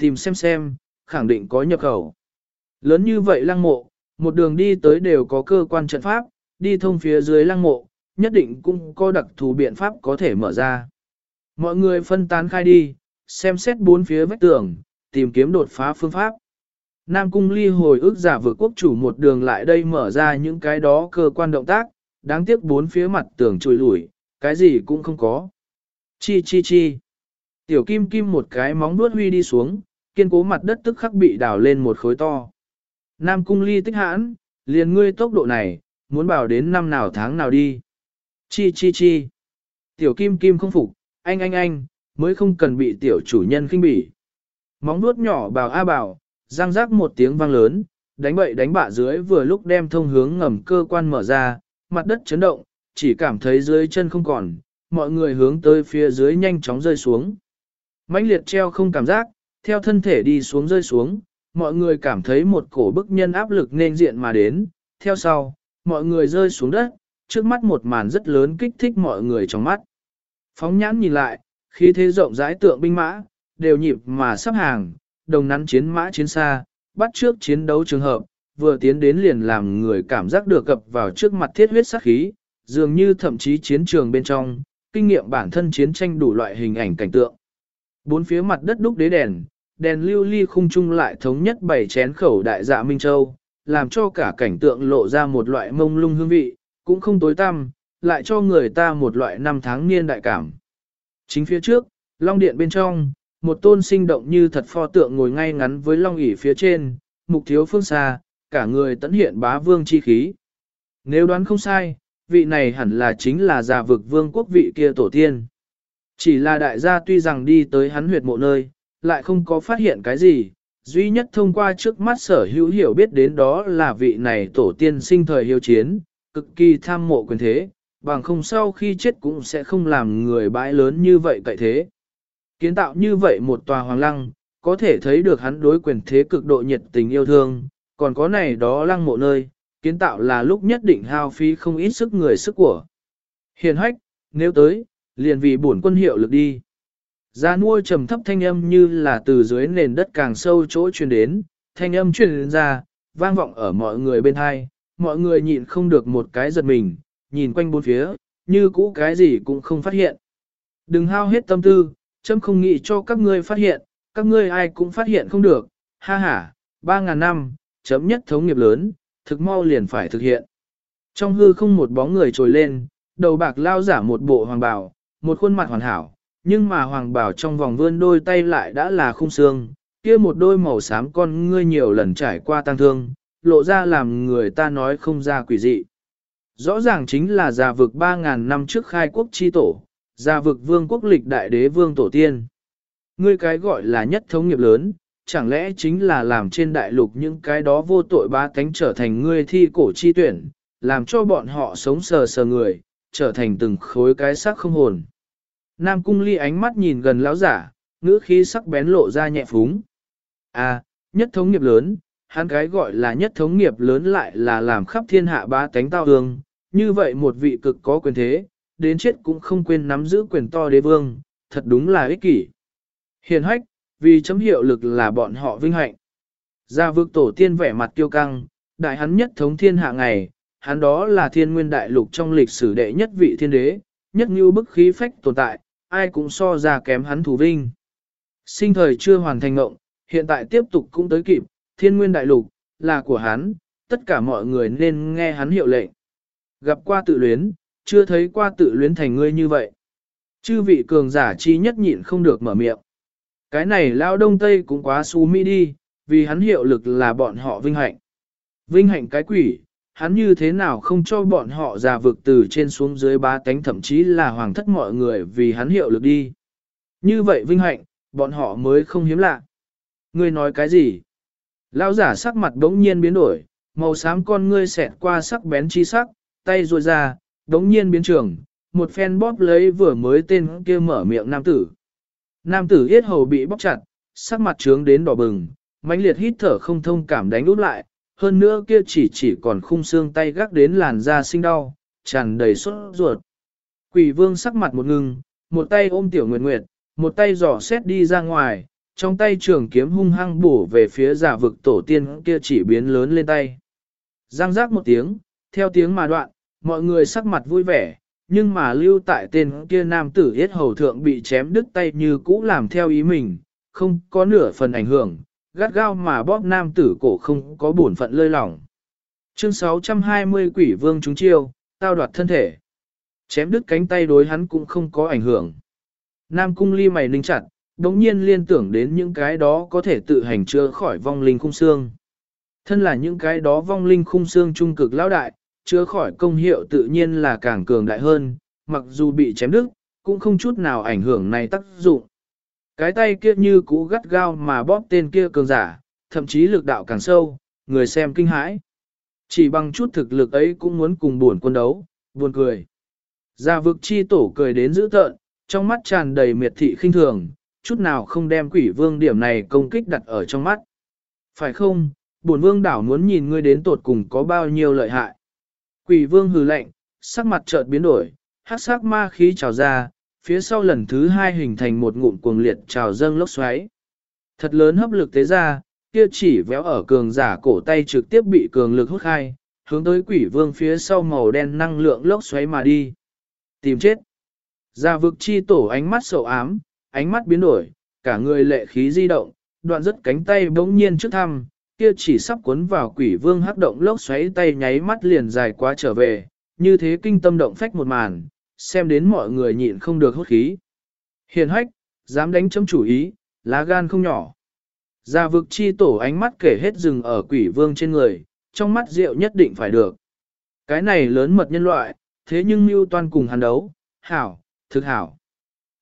Tìm xem xem, khẳng định có nhập khẩu. Lớn như vậy lăng mộ, một đường đi tới đều có cơ quan trận pháp, đi thông phía dưới lăng mộ, nhất định cũng có đặc thù biện pháp có thể mở ra. Mọi người phân tán khai đi, xem xét bốn phía vách tường, tìm kiếm đột phá phương pháp. Nam Cung Ly hồi ức giả vừa quốc chủ một đường lại đây mở ra những cái đó cơ quan động tác, đáng tiếc bốn phía mặt tường trùi lủi, cái gì cũng không có. Chi chi chi. Tiểu kim kim một cái móng nuốt huy đi xuống, kiên cố mặt đất tức khắc bị đào lên một khối to. Nam Cung Ly tích hãn, liền ngươi tốc độ này, muốn bảo đến năm nào tháng nào đi. Chi chi chi. Tiểu kim kim không phục, anh anh anh, mới không cần bị tiểu chủ nhân khinh bỉ. Móng nuốt nhỏ bảo a bảo, răng rác một tiếng vang lớn, đánh bậy đánh bạ dưới vừa lúc đem thông hướng ngầm cơ quan mở ra, mặt đất chấn động, chỉ cảm thấy dưới chân không còn, mọi người hướng tới phía dưới nhanh chóng rơi xuống. mãnh liệt treo không cảm giác, theo thân thể đi xuống rơi xuống, mọi người cảm thấy một cổ bức nhân áp lực nên diện mà đến, theo sau, mọi người rơi xuống đất, trước mắt một màn rất lớn kích thích mọi người trong mắt. Phóng nhãn nhìn lại, khí thế rộng rãi tượng binh mã, đều nhịp mà sắp hàng, đồng nắn chiến mã chiến xa, bắt trước chiến đấu trường hợp, vừa tiến đến liền làm người cảm giác được cập vào trước mặt thiết huyết sát khí, dường như thậm chí chiến trường bên trong, kinh nghiệm bản thân chiến tranh đủ loại hình ảnh cảnh tượng. Bốn phía mặt đất đúc đế đèn, đèn lưu ly khung chung lại thống nhất bảy chén khẩu đại dạ Minh Châu, làm cho cả cảnh tượng lộ ra một loại mông lung hương vị, cũng không tối tăm, lại cho người ta một loại năm tháng niên đại cảm. Chính phía trước, long điện bên trong, một tôn sinh động như thật pho tượng ngồi ngay ngắn với long ỷ phía trên, mục thiếu phương xa, cả người tẫn hiện bá vương chi khí. Nếu đoán không sai, vị này hẳn là chính là già vực vương quốc vị kia tổ tiên. Chỉ là đại gia tuy rằng đi tới hắn huyệt mộ nơi, lại không có phát hiện cái gì, duy nhất thông qua trước mắt sở hữu hiểu biết đến đó là vị này tổ tiên sinh thời hiếu chiến, cực kỳ tham mộ quyền thế, bằng không sau khi chết cũng sẽ không làm người bãi lớn như vậy cậy thế. Kiến tạo như vậy một tòa hoàng lăng, có thể thấy được hắn đối quyền thế cực độ nhiệt tình yêu thương, còn có này đó lăng mộ nơi, kiến tạo là lúc nhất định hao phí không ít sức người sức của. Hiền hách, nếu tới, liền vì bổn quân hiệu lực đi. Gia nuôi trầm thấp thanh âm như là từ dưới nền đất càng sâu chỗ truyền đến, thanh âm truyền ra, vang vọng ở mọi người bên hai, mọi người nhịn không được một cái giật mình, nhìn quanh bốn phía, như cũ cái gì cũng không phát hiện. Đừng hao hết tâm tư, chấm không nghĩ cho các ngươi phát hiện, các ngươi ai cũng phát hiện không được, ha ha, ba ngàn năm, chấm nhất thống nghiệp lớn, thực mau liền phải thực hiện. Trong hư không một bóng người trồi lên, đầu bạc lao giả một bộ hoàng bào, một khuôn mặt hoàn hảo, nhưng mà hoàng bào trong vòng vươn đôi tay lại đã là khung xương, kia một đôi màu xám con ngươi nhiều lần trải qua tăng thương, lộ ra làm người ta nói không ra quỷ dị. Rõ ràng chính là già vực 3.000 năm trước khai quốc chi tổ, gia vực vương quốc lịch đại đế vương tổ tiên. Ngươi cái gọi là nhất thống nghiệp lớn, chẳng lẽ chính là làm trên đại lục những cái đó vô tội ba cánh trở thành ngươi thi cổ chi tuyển, làm cho bọn họ sống sờ sờ người, trở thành từng khối cái xác không hồn. Nam cung ly ánh mắt nhìn gần lão giả, ngữ khí sắc bén lộ ra nhẹ phúng. À, nhất thống nghiệp lớn, hắn cái gọi là nhất thống nghiệp lớn lại là làm khắp thiên hạ ba tánh tao hương, như vậy một vị cực có quyền thế, đến chết cũng không quên nắm giữ quyền to đế vương, thật đúng là ích kỷ. Hiền hách, vì chấm hiệu lực là bọn họ vinh hạnh. Gia vực tổ tiên vẻ mặt tiêu căng, đại hắn nhất thống thiên hạ ngày, hắn đó là thiên nguyên đại lục trong lịch sử đệ nhất vị thiên đế, nhất như bức khí phách tồn tại, ai cũng so ra kém hắn thủ vinh. Sinh thời chưa hoàn thành ngộng, hiện tại tiếp tục cũng tới kịp, thiên nguyên đại lục, là của hắn, tất cả mọi người nên nghe hắn hiệu lệnh. Gặp qua tự luyến, chưa thấy qua tự luyến thành ngươi như vậy. Chư vị cường giả chi nhất nhịn không được mở miệng. Cái này lao đông tây cũng quá xú mỹ đi, vì hắn hiệu lực là bọn họ vinh hạnh. Vinh hạnh cái quỷ, hắn như thế nào không cho bọn họ già vực từ trên xuống dưới ba tánh thậm chí là hoàng thất mọi người vì hắn hiệu lực đi. Như vậy vinh hạnh, bọn họ mới không hiếm lạ. Ngươi nói cái gì? Lão giả sắc mặt đống nhiên biến đổi, màu xám con ngươi xẹt qua sắc bén chi sắc, tay ruồi ra, đống nhiên biến trường, một phen bóp lấy vừa mới tên kia mở miệng nam tử. Nam tử yết hầu bị bóp chặt, sắc mặt trướng đến đỏ bừng, mãnh liệt hít thở không thông cảm đánh út lại, hơn nữa kia chỉ chỉ còn khung xương tay gác đến làn da sinh đau, tràn đầy sốt ruột. Quỷ vương sắc mặt một ngưng, một tay ôm tiểu nguyệt nguyệt, một tay giỏ xét đi ra ngoài, trong tay trường kiếm hung hăng bổ về phía giả vực tổ tiên kia chỉ biến lớn lên tay. Giang giác một tiếng, theo tiếng mà đoạn, mọi người sắc mặt vui vẻ, nhưng mà lưu tại tên kia nam tử yết hầu thượng bị chém đứt tay như cũ làm theo ý mình, không có nửa phần ảnh hưởng, gắt gao mà bóp nam tử cổ không có bổn phận lơi lỏng. Chương 620 quỷ vương chúng chiêu, tao đoạt thân thể. Chém đứt cánh tay đối hắn cũng không có ảnh hưởng. Nam cung ly mày ninh chặt, đống nhiên liên tưởng đến những cái đó có thể tự hành chữa khỏi vong linh khung xương. Thân là những cái đó vong linh khung xương trung cực lão đại, chữa khỏi công hiệu tự nhiên là càng cường đại hơn, mặc dù bị chém đứt, cũng không chút nào ảnh hưởng này tác dụng. Cái tay kia như cũ gắt gao mà bóp tên kia cường giả, thậm chí lực đạo càng sâu, người xem kinh hãi. Chỉ bằng chút thực lực ấy cũng muốn cùng buồn quân đấu, buồn cười. Gia vực chi tổ cười đến dữ tợn, trong mắt tràn đầy miệt thị khinh thường, chút nào không đem quỷ vương điểm này công kích đặt ở trong mắt. Phải không, Buồn vương đảo muốn nhìn ngươi đến tột cùng có bao nhiêu lợi hại. Quỷ vương hừ lạnh, sắc mặt chợt biến đổi, hát sắc ma khí trào ra, phía sau lần thứ hai hình thành một ngụm cuồng liệt trào dâng lốc xoáy. Thật lớn hấp lực tế ra, kia chỉ véo ở cường giả cổ tay trực tiếp bị cường lực hút khai, hướng tới quỷ vương phía sau màu đen năng lượng lốc xoáy mà đi. Tìm chết. Gia vực chi tổ ánh mắt sầu ám, ánh mắt biến đổi, cả người lệ khí di động, đoạn rất cánh tay bỗng nhiên trước thăm, kia chỉ sắp cuốn vào quỷ vương hắc động lốc xoáy tay nháy mắt liền dài quá trở về, như thế kinh tâm động phách một màn, xem đến mọi người nhịn không được hốt khí. Hiền hách, dám đánh chấm chủ ý, lá gan không nhỏ. Gia vực chi tổ ánh mắt kể hết rừng ở quỷ vương trên người, trong mắt rượu nhất định phải được. Cái này lớn mật nhân loại, thế nhưng mưu toan cùng hắn đấu, hảo, thực hảo.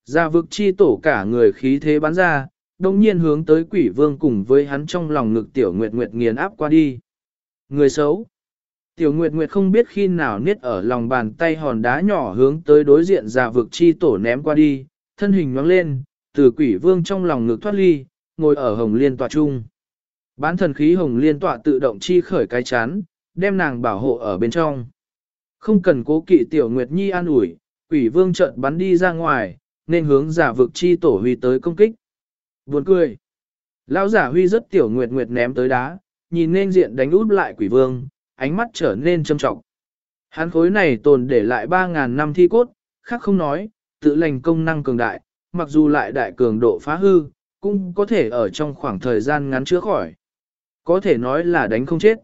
Gia vực chi tổ cả người khí thế bắn ra, đồng nhiên hướng tới quỷ vương cùng với hắn trong lòng ngực tiểu nguyệt nguyệt nghiền áp qua đi. Người xấu. Tiểu nguyệt nguyệt không biết khi nào niết ở lòng bàn tay hòn đá nhỏ hướng tới đối diện già vực chi tổ ném qua đi, thân hình nhoáng lên, từ quỷ vương trong lòng ngực thoát ly, ngồi ở hồng liên tọa trung. Bán thần khí hồng liên tọa tự động chi khởi cái chán, đem nàng bảo hộ ở bên trong. Không cần cố kỵ tiểu nguyệt nhi an ủi, quỷ vương chợt bắn đi ra ngoài, nên hướng giả vực chi tổ huy tới công kích. Buồn cười. Lão giả huy rất tiểu nguyệt nguyệt ném tới đá, nhìn nên diện đánh út lại quỷ vương, ánh mắt trở nên trầm trọng. Hắn khối này tồn để lại 3.000 năm thi cốt, khác không nói, tự lành công năng cường đại, mặc dù lại đại cường độ phá hư, cũng có thể ở trong khoảng thời gian ngắn chữa khỏi. có thể nói là đánh không chết.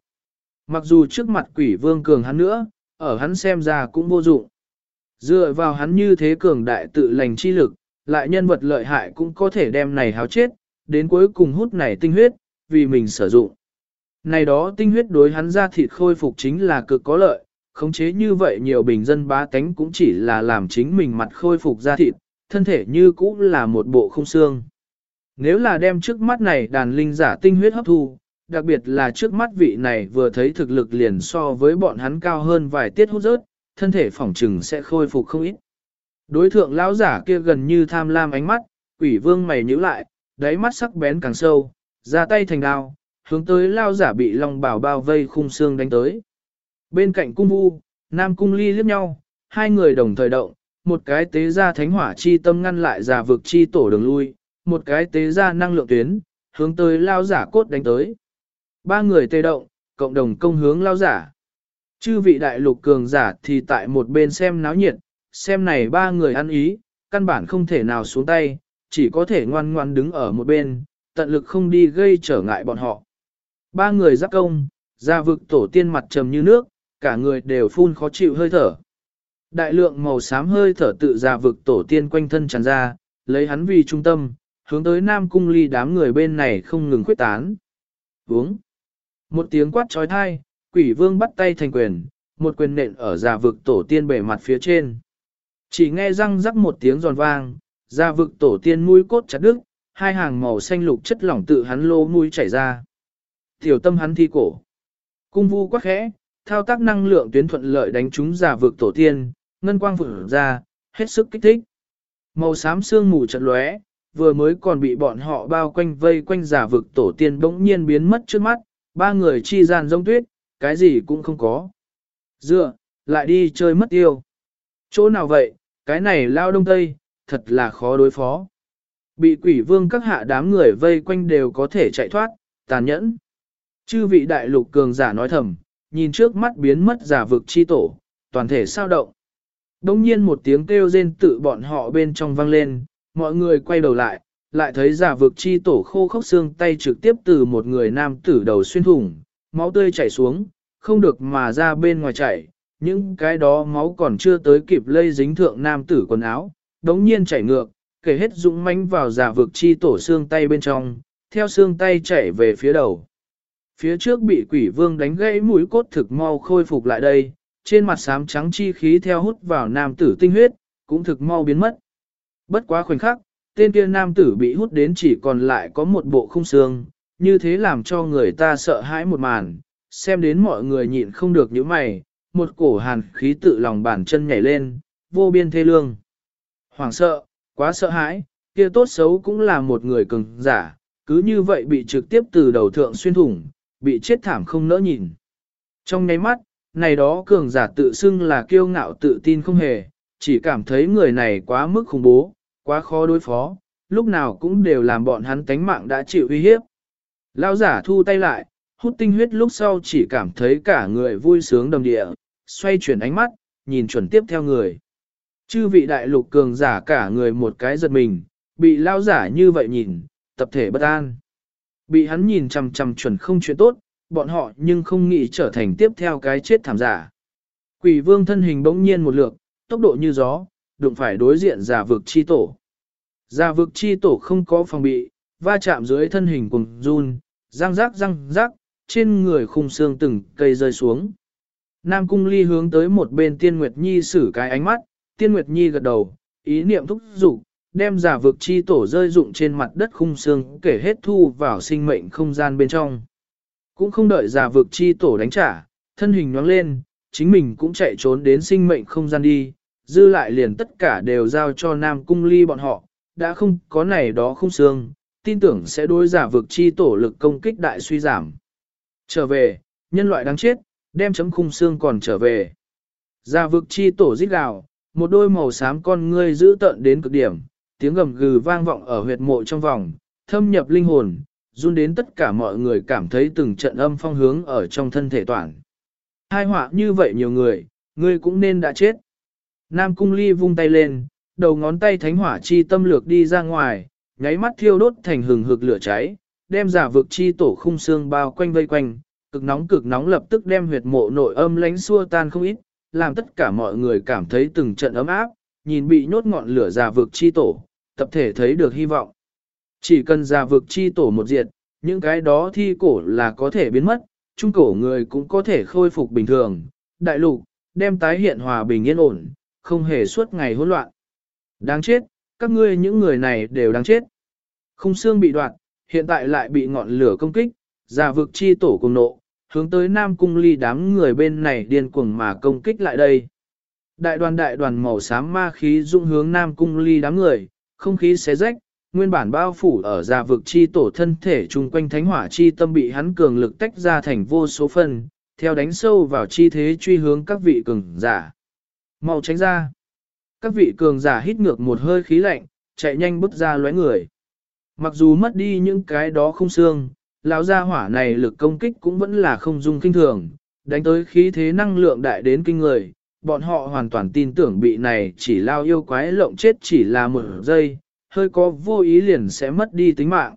Mặc dù trước mặt quỷ vương cường hắn nữa, ở hắn xem ra cũng vô dụng. Dựa vào hắn như thế cường đại tự lành chi lực, lại nhân vật lợi hại cũng có thể đem này háo chết, đến cuối cùng hút này tinh huyết, vì mình sử dụng. Này đó tinh huyết đối hắn ra thịt khôi phục chính là cực có lợi, khống chế như vậy nhiều bình dân bá tánh cũng chỉ là làm chính mình mặt khôi phục ra thịt, thân thể như cũ là một bộ không xương. Nếu là đem trước mắt này đàn linh giả tinh huyết hấp thu, đặc biệt là trước mắt vị này vừa thấy thực lực liền so với bọn hắn cao hơn vài tiết hút rớt, thân thể phỏng trừng sẽ khôi phục không ít. Đối thượng lão giả kia gần như tham lam ánh mắt, quỷ vương mày nhíu lại, đáy mắt sắc bén càng sâu, ra tay thành đao, hướng tới lao giả bị long bảo bao vây khung xương đánh tới. Bên cạnh cung vu, nam cung ly liếc nhau, hai người đồng thời động, một cái tế ra thánh hỏa chi tâm ngăn lại giả vực chi tổ đường lui, một cái tế ra năng lượng tuyến, hướng tới lao giả cốt đánh tới. Ba người tê động, cộng đồng công hướng lao giả. Chư vị đại lục cường giả thì tại một bên xem náo nhiệt, xem này ba người ăn ý, căn bản không thể nào xuống tay, chỉ có thể ngoan ngoan đứng ở một bên, tận lực không đi gây trở ngại bọn họ. Ba người giáp công, ra vực tổ tiên mặt trầm như nước, cả người đều phun khó chịu hơi thở. Đại lượng màu xám hơi thở tự ra vực tổ tiên quanh thân tràn ra, lấy hắn vì trung tâm, hướng tới Nam Cung Ly đám người bên này không ngừng khuyết tán. Uống. Một tiếng quát trói thai, quỷ vương bắt tay thành quyền, một quyền nện ở giả vực tổ tiên bể mặt phía trên. Chỉ nghe răng rắc một tiếng giòn vang, giả vực tổ tiên mũi cốt chặt đứt, hai hàng màu xanh lục chất lỏng tự hắn lô mũi chảy ra. Tiểu tâm hắn thi cổ. Cung vu quắc khẽ, thao tác năng lượng tuyến thuận lợi đánh trúng giả vực tổ tiên, ngân quang vỡ ra, hết sức kích thích. Màu xám xương mù trận lóe, vừa mới còn bị bọn họ bao quanh vây quanh giả vực tổ tiên bỗng nhiên biến mất trước mắt, ba người chi gian rông tuyết, cái gì cũng không có. Dựa, lại đi chơi mất tiêu. Chỗ nào vậy, cái này lao đông tây, thật là khó đối phó. Bị quỷ vương các hạ đám người vây quanh đều có thể chạy thoát, tàn nhẫn. Chư vị đại lục cường giả nói thầm, nhìn trước mắt biến mất giả vực chi tổ, toàn thể sao động. Đông nhiên một tiếng kêu rên tự bọn họ bên trong vang lên, mọi người quay đầu lại, lại thấy giả vực chi tổ khô khốc xương tay trực tiếp từ một người nam tử đầu xuyên thủng, máu tươi chảy xuống, không được mà ra bên ngoài chảy, những cái đó máu còn chưa tới kịp lây dính thượng nam tử quần áo, đống nhiên chảy ngược, kể hết dũng mãnh vào giả vực chi tổ xương tay bên trong, theo xương tay chảy về phía đầu. Phía trước bị quỷ vương đánh gãy mũi cốt thực mau khôi phục lại đây, trên mặt xám trắng chi khí theo hút vào nam tử tinh huyết, cũng thực mau biến mất. Bất quá khoảnh khắc, tên kia nam tử bị hút đến chỉ còn lại có một bộ khung xương, như thế làm cho người ta sợ hãi một màn, xem đến mọi người nhịn không được những mày, một cổ hàn khí tự lòng bàn chân nhảy lên, vô biên thê lương. Hoàng sợ, quá sợ hãi, kia tốt xấu cũng là một người cường giả, cứ như vậy bị trực tiếp từ đầu thượng xuyên thủng, bị chết thảm không nỡ nhìn. Trong nháy mắt, này đó cường giả tự xưng là kiêu ngạo tự tin không hề, chỉ cảm thấy người này quá mức khủng bố, quá khó đối phó, lúc nào cũng đều làm bọn hắn tánh mạng đã chịu uy hiếp. Lão giả thu tay lại, hút tinh huyết lúc sau chỉ cảm thấy cả người vui sướng đồng địa, xoay chuyển ánh mắt, nhìn chuẩn tiếp theo người. Chư vị đại lục cường giả cả người một cái giật mình, bị lao giả như vậy nhìn, tập thể bất an. Bị hắn nhìn chằm chằm chuẩn không chuyện tốt, bọn họ nhưng không nghĩ trở thành tiếp theo cái chết thảm giả. Quỷ vương thân hình bỗng nhiên một lượt, tốc độ như gió, đụng phải đối diện giả vực chi tổ. Giả vực chi tổ không có phòng bị, va chạm dưới thân hình cùng run, răng rác răng rác, trên người khung xương từng cây rơi xuống. Nam cung ly hướng tới một bên tiên Nguyệt Nhi xử cái ánh mắt, tiên Nguyệt Nhi gật đầu, ý niệm thúc dục đem giả vực chi tổ rơi dụng trên mặt đất khung xương kể hết thu vào sinh mệnh không gian bên trong. Cũng không đợi giả vực chi tổ đánh trả, thân hình nhoáng lên, chính mình cũng chạy trốn đến sinh mệnh không gian đi, dư lại liền tất cả đều giao cho Nam Cung Ly bọn họ, đã không có này đó không xương, tin tưởng sẽ đối giả vực chi tổ lực công kích đại suy giảm. Trở về, nhân loại đáng chết, đem chấm khung xương còn trở về. Giả vực chi tổ giết gào, một đôi màu xám con ngươi giữ tận đến cực điểm, tiếng gầm gừ vang vọng ở huyệt mộ trong vòng, thâm nhập linh hồn, run đến tất cả mọi người cảm thấy từng trận âm phong hướng ở trong thân thể toàn. Hai họa như vậy nhiều người, ngươi cũng nên đã chết. Nam cung ly vung tay lên, đầu ngón tay thánh hỏa chi tâm lược đi ra ngoài, nháy mắt thiêu đốt thành hừng hực lửa cháy, đem giả vực chi tổ khung xương bao quanh vây quanh, cực nóng cực nóng lập tức đem huyệt mộ nội âm lánh xua tan không ít, làm tất cả mọi người cảm thấy từng trận ấm áp, nhìn bị nhốt ngọn lửa già vực chi tổ, tập thể thấy được hy vọng. Chỉ cần già vực chi tổ một diệt, những cái đó thi cổ là có thể biến mất, trung cổ người cũng có thể khôi phục bình thường, đại lục, đem tái hiện hòa bình yên ổn, không hề suốt ngày hỗn loạn. Đáng chết, các ngươi những người này đều đáng chết. Khung xương bị đoạn, hiện tại lại bị ngọn lửa công kích, già vực chi tổ cùng nộ, hướng tới Nam Cung Ly đám người bên này điên cuồng mà công kích lại đây. Đại đoàn đại đoàn màu xám ma khí dung hướng Nam Cung Ly đám người, không khí xé rách, nguyên bản bao phủ ở gia vực chi tổ thân thể chung quanh thánh hỏa chi tâm bị hắn cường lực tách ra thành vô số phần, theo đánh sâu vào chi thế truy hướng các vị cường giả. Mau tránh ra. Các vị cường giả hít ngược một hơi khí lạnh, chạy nhanh bước ra lóe người. Mặc dù mất đi những cái đó không xương, lão gia hỏa này lực công kích cũng vẫn là không dung kinh thường, đánh tới khí thế năng lượng đại đến kinh người, bọn họ hoàn toàn tin tưởng bị này chỉ lao yêu quái lộng chết chỉ là một giây, hơi có vô ý liền sẽ mất đi tính mạng.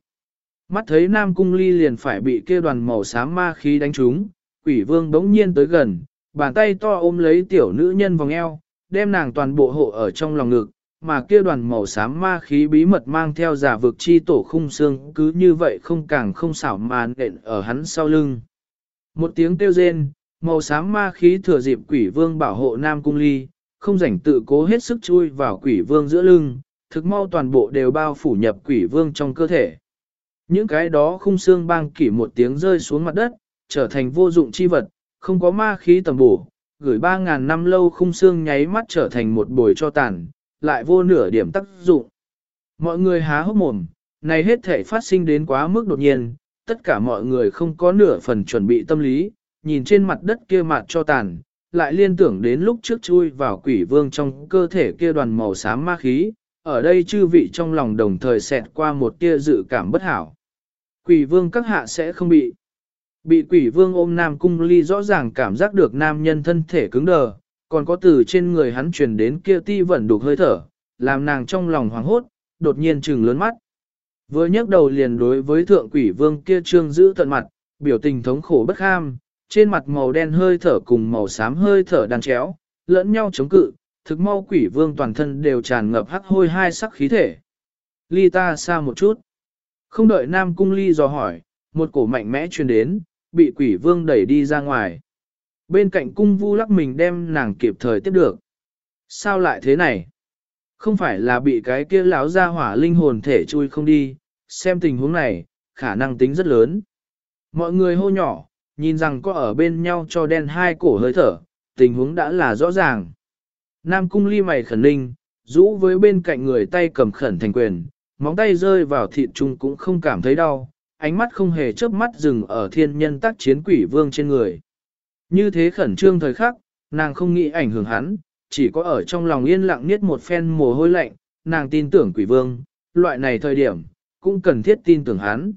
Mắt thấy Nam Cung Ly liền phải bị kia đoàn màu xám ma khí đánh trúng, quỷ vương đống nhiên tới gần, bàn tay to ôm lấy tiểu nữ nhân vòng eo, đem nàng toàn bộ hộ ở trong lòng ngực, mà kia đoàn màu xám ma khí bí mật mang theo giả vực chi tổ khung xương cứ như vậy không càng không xảo mà nện ở hắn sau lưng. Một tiếng kêu rên, màu xám ma khí thừa dịp quỷ vương bảo hộ Nam Cung Ly, không rảnh tự cố hết sức chui vào quỷ vương giữa lưng, thực mau toàn bộ đều bao phủ nhập quỷ vương trong cơ thể. Những cái đó khung xương bang kỷ một tiếng rơi xuống mặt đất, trở thành vô dụng chi vật, không có ma khí tầm bổ, gửi ba ngàn năm lâu khung xương nháy mắt trở thành một bồi cho tàn, lại vô nửa điểm tác dụng. Mọi người há hốc mồm, này hết thể phát sinh đến quá mức đột nhiên, tất cả mọi người không có nửa phần chuẩn bị tâm lý, nhìn trên mặt đất kia mặt cho tàn, lại liên tưởng đến lúc trước chui vào quỷ vương trong cơ thể kia đoàn màu xám ma khí, ở đây chư vị trong lòng đồng thời xẹt qua một tia dự cảm bất hảo. Quỷ vương các hạ sẽ không bị. Bị quỷ vương ôm nam cung ly rõ ràng cảm giác được nam nhân thân thể cứng đờ, còn có từ trên người hắn truyền đến kia ti vẫn đục hơi thở, làm nàng trong lòng hoảng hốt, đột nhiên trừng lớn mắt. Vừa nhấc đầu liền đối với thượng quỷ vương kia trương giữ tận mặt, biểu tình thống khổ bất ham. trên mặt màu đen hơi thở cùng màu xám hơi thở đan chéo, lẫn nhau chống cự, thực mau quỷ vương toàn thân đều tràn ngập hắc hôi hai sắc khí thể. Ly ta xa một chút. Không đợi Nam Cung Ly dò hỏi, một cổ mạnh mẽ truyền đến, bị quỷ vương đẩy đi ra ngoài. Bên cạnh cung vu lắc mình đem nàng kịp thời tiếp được. Sao lại thế này? Không phải là bị cái kia lão ra hỏa linh hồn thể chui không đi, xem tình huống này, khả năng tính rất lớn. Mọi người hô nhỏ, nhìn rằng có ở bên nhau cho đen hai cổ hơi thở, tình huống đã là rõ ràng. Nam cung ly mày khẩn ninh, rũ với bên cạnh người tay cầm khẩn thành quyền, móng tay rơi vào thịt trung cũng không cảm thấy đau, ánh mắt không hề chớp mắt dừng ở thiên nhân tác chiến quỷ vương trên người. Như thế khẩn trương thời khắc, nàng không nghĩ ảnh hưởng hắn, chỉ có ở trong lòng yên lặng niết một phen mồ hôi lạnh, nàng tin tưởng quỷ vương, loại này thời điểm, cũng cần thiết tin tưởng hắn.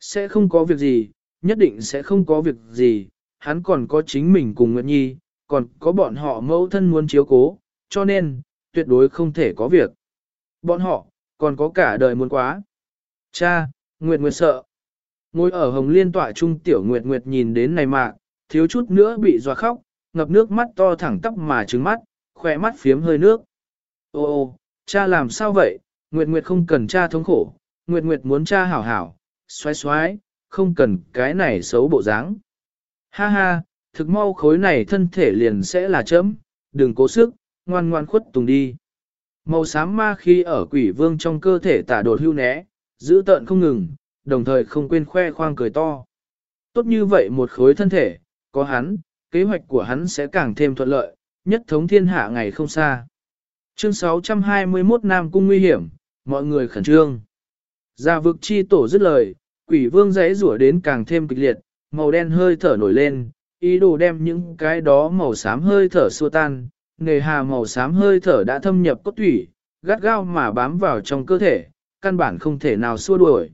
Sẽ không có việc gì, nhất định sẽ không có việc gì, hắn còn có chính mình cùng Nguyệt Nhi, còn có bọn họ mẫu thân muốn chiếu cố, cho nên, tuyệt đối không thể có việc. Bọn họ, còn có cả đời muốn quá. Cha, Nguyệt Nguyệt sợ. Ngồi ở hồng liên tỏa trung tiểu Nguyệt Nguyệt nhìn đến này mà thiếu chút nữa bị dọa khóc, ngập nước mắt to thẳng tóc mà trứng mắt, khỏe mắt phiếm hơi nước. Ô ô, cha làm sao vậy, Nguyệt Nguyệt không cần cha thống khổ, Nguyệt Nguyệt muốn cha hảo hảo, xoái xoái, không cần cái này xấu bộ dáng. Ha ha, thực mau khối này thân thể liền sẽ là chấm, đừng cố sức, ngoan ngoan khuất tùng đi. Màu xám ma khi ở quỷ vương trong cơ thể tả đột hưu né, giữ tợn không ngừng, đồng thời không quên khoe khoang cười to. Tốt như vậy một khối thân thể, có hắn, kế hoạch của hắn sẽ càng thêm thuận lợi, nhất thống thiên hạ ngày không xa. Chương 621 Nam Cung nguy hiểm, mọi người khẩn trương. Gia vực chi tổ dứt lời, quỷ vương giấy rủa đến càng thêm kịch liệt, màu đen hơi thở nổi lên, ý đồ đem những cái đó màu xám hơi thở xua tan, nghề hà màu xám hơi thở đã thâm nhập cốt thủy, gắt gao mà bám vào trong cơ thể, căn bản không thể nào xua đuổi.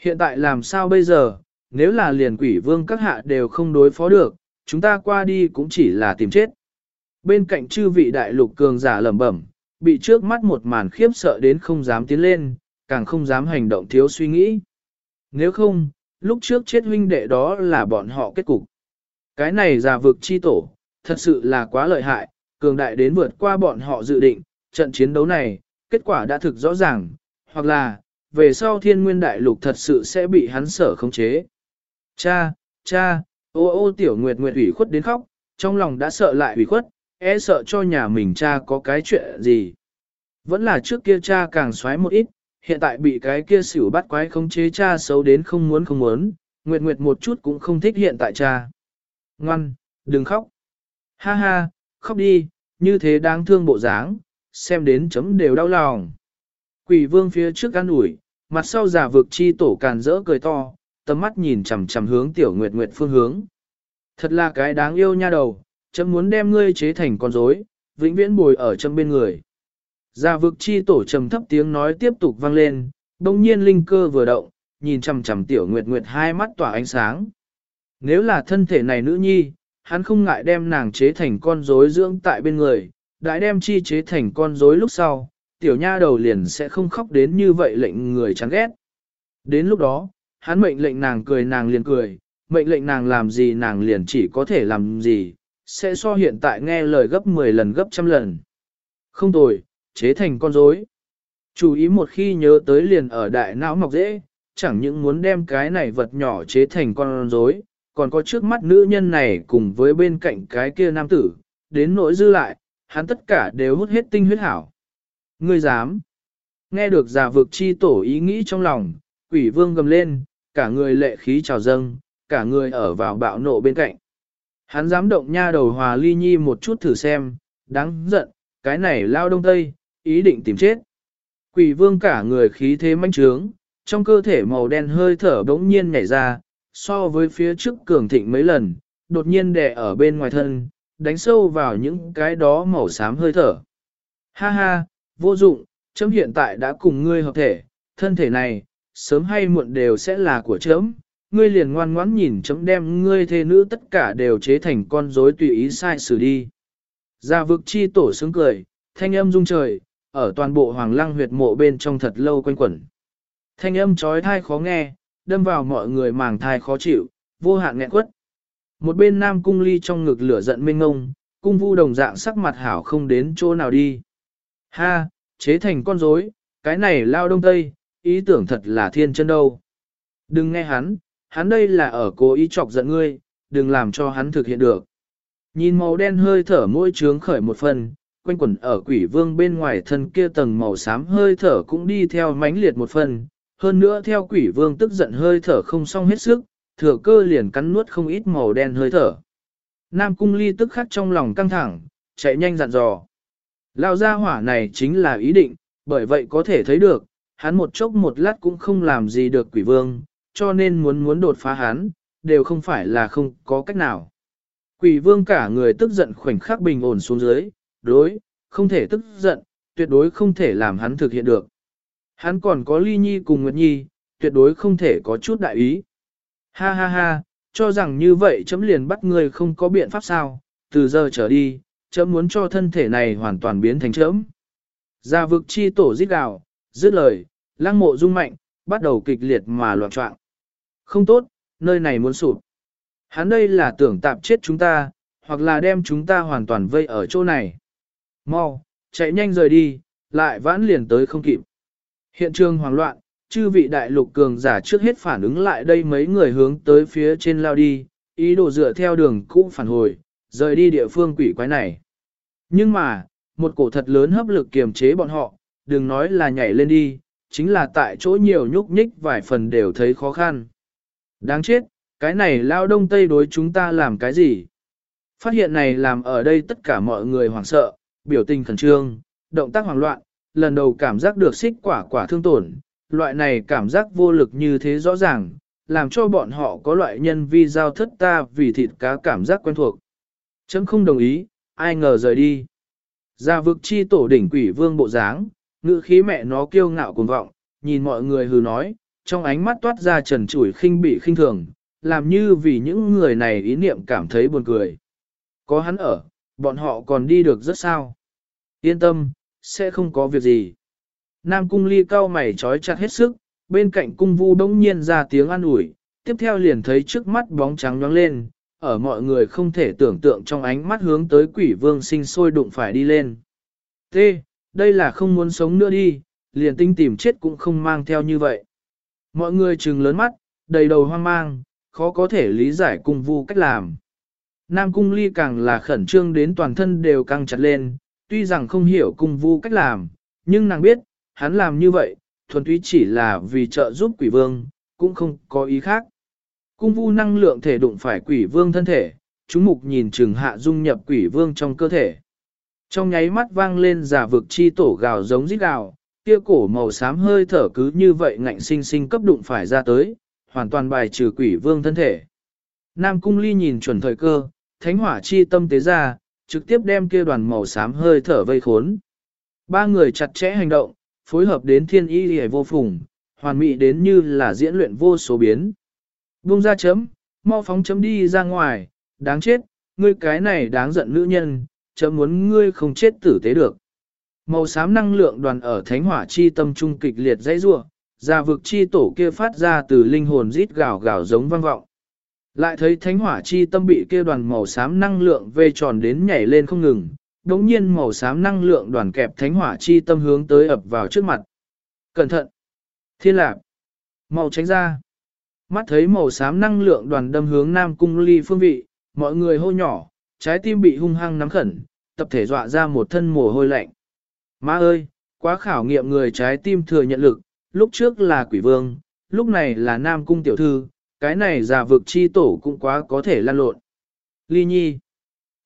Hiện tại làm sao bây giờ, nếu là liền quỷ vương các hạ đều không đối phó được, chúng ta qua đi cũng chỉ là tìm chết. Bên cạnh chư vị đại lục cường giả lẩm bẩm, bị trước mắt một màn khiếp sợ đến không dám tiến lên, càng không dám hành động thiếu suy nghĩ. Nếu không, lúc trước chết huynh đệ đó là bọn họ kết cục. Cái này giả vực chi tổ, thật sự là quá lợi hại, cường đại đến vượt qua bọn họ dự định, trận chiến đấu này, kết quả đã thực rõ ràng, hoặc là, về sau thiên nguyên đại lục thật sự sẽ bị hắn sở khống chế. Cha, cha, ô ô tiểu nguyệt nguyệt ủy khuất đến khóc, trong lòng đã sợ lại ủy khuất, e sợ cho nhà mình cha có cái chuyện gì. Vẫn là trước kia cha càng xoáy một ít, hiện tại bị cái kia xỉu bắt quái khống chế cha xấu đến không muốn không muốn, nguyệt nguyệt một chút cũng không thích hiện tại cha. Ngoan, đừng khóc. Ha ha, khóc đi, như thế đáng thương bộ dáng, xem đến chấm đều đau lòng. Quỷ vương phía trước ăn ủi, mặt sau giả vực chi tổ càn rỡ cười to, tầm mắt nhìn chằm chằm hướng tiểu nguyệt nguyệt phương hướng. Thật là cái đáng yêu nha đầu, chấm muốn đem ngươi chế thành con rối, vĩnh viễn bồi ở chấm bên người. gia vực chi tổ trầm thấp tiếng nói tiếp tục vang lên, đồng nhiên linh cơ vừa động, nhìn chằm chằm tiểu nguyệt nguyệt hai mắt tỏa ánh sáng. Nếu là thân thể này nữ nhi, hắn không ngại đem nàng chế thành con rối dưỡng tại bên người, đã đem chi chế thành con rối lúc sau, tiểu nha đầu liền sẽ không khóc đến như vậy lệnh người chán ghét. Đến lúc đó, hắn mệnh lệnh nàng cười nàng liền cười, mệnh lệnh nàng làm gì nàng liền chỉ có thể làm gì, sẽ so hiện tại nghe lời gấp 10 lần gấp trăm lần. Không tồi, chế thành con rối. Chú ý một khi nhớ tới liền ở đại não mọc dễ, chẳng những muốn đem cái này vật nhỏ chế thành con rối, còn có trước mắt nữ nhân này cùng với bên cạnh cái kia nam tử, đến nỗi dư lại, hắn tất cả đều hút hết tinh huyết hảo. Ngươi dám? Nghe được giả vực chi tổ ý nghĩ trong lòng, quỷ vương gầm lên, cả người lệ khí trào dâng, cả người ở vào bạo nộ bên cạnh. Hắn dám động nha đầu hòa ly nhi một chút thử xem, đáng giận, cái này lao đông tây, ý định tìm chết. Quỷ vương cả người khí thế manh trướng, trong cơ thể màu đen hơi thở bỗng nhiên nhảy ra, so với phía trước cường thịnh mấy lần, đột nhiên đè ở bên ngoài thân, đánh sâu vào những cái đó màu xám hơi thở. Ha ha, vô dụng, chấm hiện tại đã cùng ngươi hợp thể, thân thể này, sớm hay muộn đều sẽ là của chấm, ngươi liền ngoan ngoãn nhìn chấm đem ngươi thê nữ tất cả đều chế thành con rối tùy ý sai xử đi. Gia vực chi tổ sướng cười, thanh âm rung trời, ở toàn bộ hoàng lăng huyệt mộ bên trong thật lâu quanh quẩn. Thanh âm trói thai khó nghe, đâm vào mọi người màng thai khó chịu, vô hạn nghẹn quất. Một bên nam cung ly trong ngực lửa giận mênh ngông, cung vu đồng dạng sắc mặt hảo không đến chỗ nào đi. Ha, chế thành con rối, cái này lao đông tây, ý tưởng thật là thiên chân đâu. Đừng nghe hắn, hắn đây là ở cố ý chọc giận ngươi, đừng làm cho hắn thực hiện được. Nhìn màu đen hơi thở môi trướng khởi một phần, quanh quẩn ở quỷ vương bên ngoài thân kia tầng màu xám hơi thở cũng đi theo mãnh liệt một phần, hơn nữa theo quỷ vương tức giận hơi thở không xong hết sức, thừa cơ liền cắn nuốt không ít màu đen hơi thở. Nam cung ly tức khắc trong lòng căng thẳng, chạy nhanh dặn dò. Lao ra hỏa này chính là ý định, bởi vậy có thể thấy được, hắn một chốc một lát cũng không làm gì được quỷ vương, cho nên muốn muốn đột phá hắn, đều không phải là không có cách nào. Quỷ vương cả người tức giận khoảnh khắc bình ổn xuống dưới, đối, không thể tức giận, tuyệt đối không thể làm hắn thực hiện được. Hắn còn có ly nhi cùng Nguyệt Nhi, tuyệt đối không thể có chút đại ý. Ha ha ha, cho rằng như vậy chấm liền bắt người không có biện pháp sao, từ giờ trở đi, chấm muốn cho thân thể này hoàn toàn biến thành chấm. Gia vực chi tổ giết gào, dứt lời, lăng mộ rung mạnh, bắt đầu kịch liệt mà loạn trọng. Không tốt, nơi này muốn sụp. Hắn đây là tưởng tạp chết chúng ta, hoặc là đem chúng ta hoàn toàn vây ở chỗ này. Mau, chạy nhanh rời đi, lại vãn liền tới không kịp. Hiện trường hoảng loạn, chư vị đại lục cường giả trước hết phản ứng lại đây mấy người hướng tới phía trên lao đi, ý đồ dựa theo đường cũ phản hồi, rời đi địa phương quỷ quái này. Nhưng mà, một cổ thật lớn hấp lực kiềm chế bọn họ, đừng nói là nhảy lên đi, chính là tại chỗ nhiều nhúc nhích vài phần đều thấy khó khăn. Đáng chết, cái này lao đông tây đối chúng ta làm cái gì? Phát hiện này làm ở đây tất cả mọi người hoảng sợ, biểu tình khẩn trương, động tác hoảng loạn, lần đầu cảm giác được xích quả quả thương tổn, loại này cảm giác vô lực như thế rõ ràng, làm cho bọn họ có loại nhân vi giao thất ta vì thịt cá cảm giác quen thuộc. Chấm không đồng ý, ai ngờ rời đi. Ra vực chi tổ đỉnh quỷ vương bộ dáng, ngữ khí mẹ nó kiêu ngạo cuồng vọng, nhìn mọi người hừ nói, trong ánh mắt toát ra trần trụi khinh bị khinh thường, làm như vì những người này ý niệm cảm thấy buồn cười. Có hắn ở, bọn họ còn đi được rất sao. Yên tâm, sẽ không có việc gì. Nam cung ly cao mày trói chặt hết sức, bên cạnh cung vu bỗng nhiên ra tiếng an ủi, tiếp theo liền thấy trước mắt bóng trắng nhoáng lên, ở mọi người không thể tưởng tượng trong ánh mắt hướng tới quỷ vương sinh sôi đụng phải đi lên. T. Đây là không muốn sống nữa đi, liền tinh tìm chết cũng không mang theo như vậy. Mọi người trừng lớn mắt, đầy đầu hoang mang, khó có thể lý giải cung vu cách làm. Nam cung ly càng là khẩn trương đến toàn thân đều căng chặt lên, tuy rằng không hiểu cung vu cách làm, nhưng nàng biết, hắn làm như vậy, thuần túy chỉ là vì trợ giúp quỷ vương, cũng không có ý khác. Cung vu năng lượng thể đụng phải quỷ vương thân thể, chúng mục nhìn chừng hạ dung nhập quỷ vương trong cơ thể. Trong nháy mắt vang lên giả vực chi tổ gào giống rít gào, kia cổ màu xám hơi thở cứ như vậy ngạnh sinh sinh cấp đụng phải ra tới, hoàn toàn bài trừ quỷ vương thân thể. Nam cung ly nhìn chuẩn thời cơ, thánh hỏa chi tâm tế ra, trực tiếp đem kia đoàn màu xám hơi thở vây khốn. Ba người chặt chẽ hành động, phối hợp đến thiên y hề vô phùng, hoàn mỹ đến như là diễn luyện vô số biến. bung ra chấm, mau phóng chấm đi ra ngoài, đáng chết, ngươi cái này đáng giận nữ nhân, chấm muốn ngươi không chết tử tế được. Màu xám năng lượng đoàn ở thánh hỏa chi tâm trung kịch liệt dãy rua, ra vực chi tổ kia phát ra từ linh hồn rít gào gào giống vang vọng. Lại thấy thánh hỏa chi tâm bị kia đoàn màu xám năng lượng vê tròn đến nhảy lên không ngừng, đống nhiên màu xám năng lượng đoàn kẹp thánh hỏa chi tâm hướng tới ập vào trước mặt. Cẩn thận! Thiên lạc! Màu tránh ra! Mắt thấy màu xám năng lượng đoàn đâm hướng nam cung ly phương vị, mọi người hô nhỏ, trái tim bị hung hăng nắm khẩn, tập thể dọa ra một thân mồ hôi lạnh. Má ơi, quá khảo nghiệm người trái tim thừa nhận lực, lúc trước là quỷ vương, lúc này là nam cung tiểu thư, cái này giả vực chi tổ cũng quá có thể lan lộn. Ly nhi,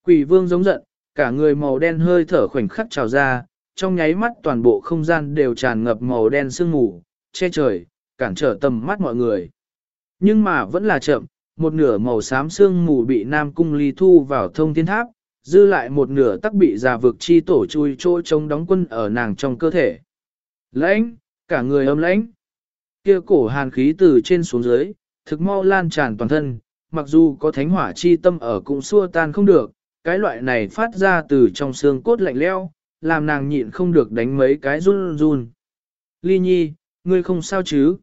quỷ vương giống giận, cả người màu đen hơi thở khoảnh khắc trào ra, trong nháy mắt toàn bộ không gian đều tràn ngập màu đen sương mù, che trời, cản trở tầm mắt mọi người. Nhưng mà vẫn là chậm, một nửa màu xám xương mù bị Nam Cung Ly thu vào thông thiên tháp, dư lại một nửa tắc bị già vực chi tổ chui chỗ chống đóng quân ở nàng trong cơ thể. Lãnh, cả người ấm lãnh. Kia cổ hàn khí từ trên xuống dưới, thực mau lan tràn toàn thân, mặc dù có thánh hỏa chi tâm ở cũng xua tan không được, cái loại này phát ra từ trong xương cốt lạnh leo, làm nàng nhịn không được đánh mấy cái run run. Ly nhi, ngươi không sao chứ?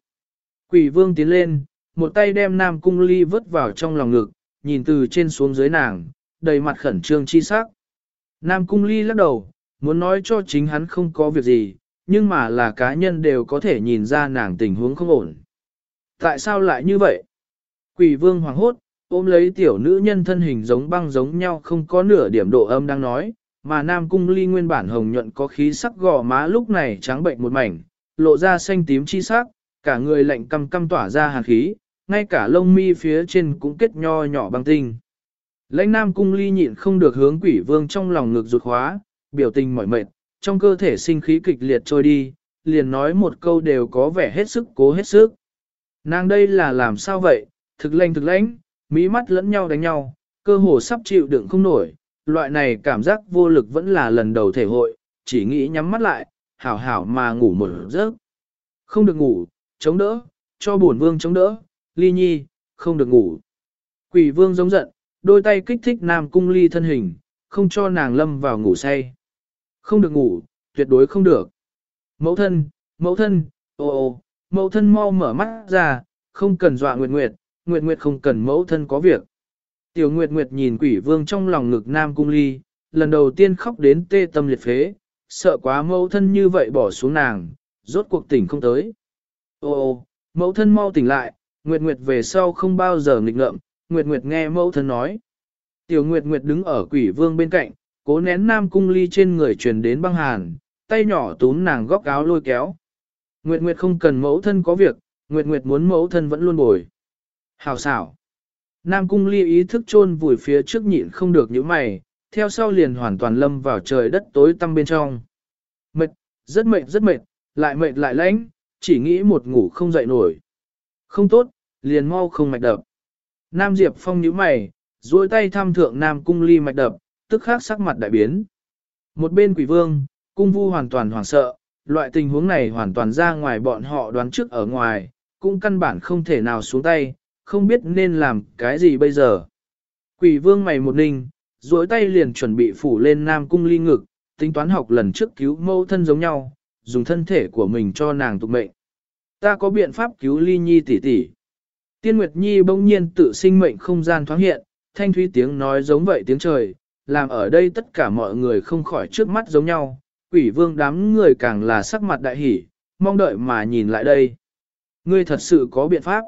Quỷ vương tiến lên, một tay đem nam cung ly vứt vào trong lòng ngực, nhìn từ trên xuống dưới nàng, đầy mặt khẩn trương chi sắc. Nam cung ly lắc đầu, muốn nói cho chính hắn không có việc gì, nhưng mà là cá nhân đều có thể nhìn ra nàng tình huống không ổn. Tại sao lại như vậy? Quỷ vương hoàng hốt, ôm lấy tiểu nữ nhân thân hình giống băng giống nhau không có nửa điểm độ âm đang nói, mà nam cung ly nguyên bản hồng nhuận có khí sắc gò má lúc này trắng bệnh một mảnh, lộ ra xanh tím chi sắc, cả người lạnh căm căm tỏa ra hàn khí, ngay cả lông mi phía trên cũng kết nho nhỏ băng tinh. Lãnh nam cung ly nhịn không được hướng quỷ vương trong lòng ngực rụt khóa, biểu tình mỏi mệt, trong cơ thể sinh khí kịch liệt trôi đi, liền nói một câu đều có vẻ hết sức cố hết sức. Nàng đây là làm sao vậy, thực lãnh thực lãnh, mỹ mắt lẫn nhau đánh nhau, cơ hồ sắp chịu đựng không nổi, loại này cảm giác vô lực vẫn là lần đầu thể hội, chỉ nghĩ nhắm mắt lại, hảo hảo mà ngủ một giấc. Không được ngủ, chống đỡ, cho bổn vương chống đỡ, ly nhi, không được ngủ. Quỷ vương giống giận, đôi tay kích thích nam cung ly thân hình, không cho nàng lâm vào ngủ say. Không được ngủ, tuyệt đối không được. Mẫu thân, mẫu thân, ô ô, mẫu thân mau mở mắt ra, không cần dọa Nguyệt Nguyệt, Nguyệt Nguyệt không cần mẫu thân có việc. Tiểu Nguyệt Nguyệt nhìn quỷ vương trong lòng ngực nam cung ly, lần đầu tiên khóc đến tê tâm liệt phế, sợ quá mẫu thân như vậy bỏ xuống nàng, rốt cuộc tỉnh không tới. Ô ô, mẫu thân mau tỉnh lại, Nguyệt Nguyệt về sau không bao giờ nghịch ngợm, Nguyệt Nguyệt nghe mẫu thân nói. Tiểu Nguyệt Nguyệt đứng ở quỷ vương bên cạnh, cố nén nam cung ly trên người truyền đến băng hàn, tay nhỏ túm nàng góc áo lôi kéo. Nguyệt Nguyệt không cần mẫu thân có việc, Nguyệt Nguyệt muốn mẫu thân vẫn luôn bồi. Hào xảo. Nam cung ly ý thức chôn vùi phía trước nhịn không được những mày, theo sau liền hoàn toàn lâm vào trời đất tối tăm bên trong. Mệt, rất mệt rất mệt, lại mệt lại lãnh, chỉ nghĩ một ngủ không dậy nổi. Không tốt, liền mau không mạch đập. Nam Diệp Phong nhíu mày, duỗi tay thăm thượng Nam cung ly mạch đập, tức khắc sắc mặt đại biến. Một bên quỷ vương, cung vu hoàn toàn hoảng sợ, loại tình huống này hoàn toàn ra ngoài bọn họ đoán trước ở ngoài, cũng căn bản không thể nào xuống tay, không biết nên làm cái gì bây giờ. Quỷ vương mày một ninh, duỗi tay liền chuẩn bị phủ lên nam cung ly ngực, tính toán học lần trước cứu mâu thân giống nhau, dùng thân thể của mình cho nàng tục mệnh. Ta có biện pháp cứu ly nhi tỷ tỷ. Tiên Nguyệt Nhi bỗng nhiên tự sinh mệnh không gian thoáng hiện, thanh thúy tiếng nói giống vậy tiếng trời, làm ở đây tất cả mọi người không khỏi trước mắt giống nhau, quỷ vương đám người càng là sắc mặt đại hỉ, mong đợi mà nhìn lại đây. Ngươi thật sự có biện pháp.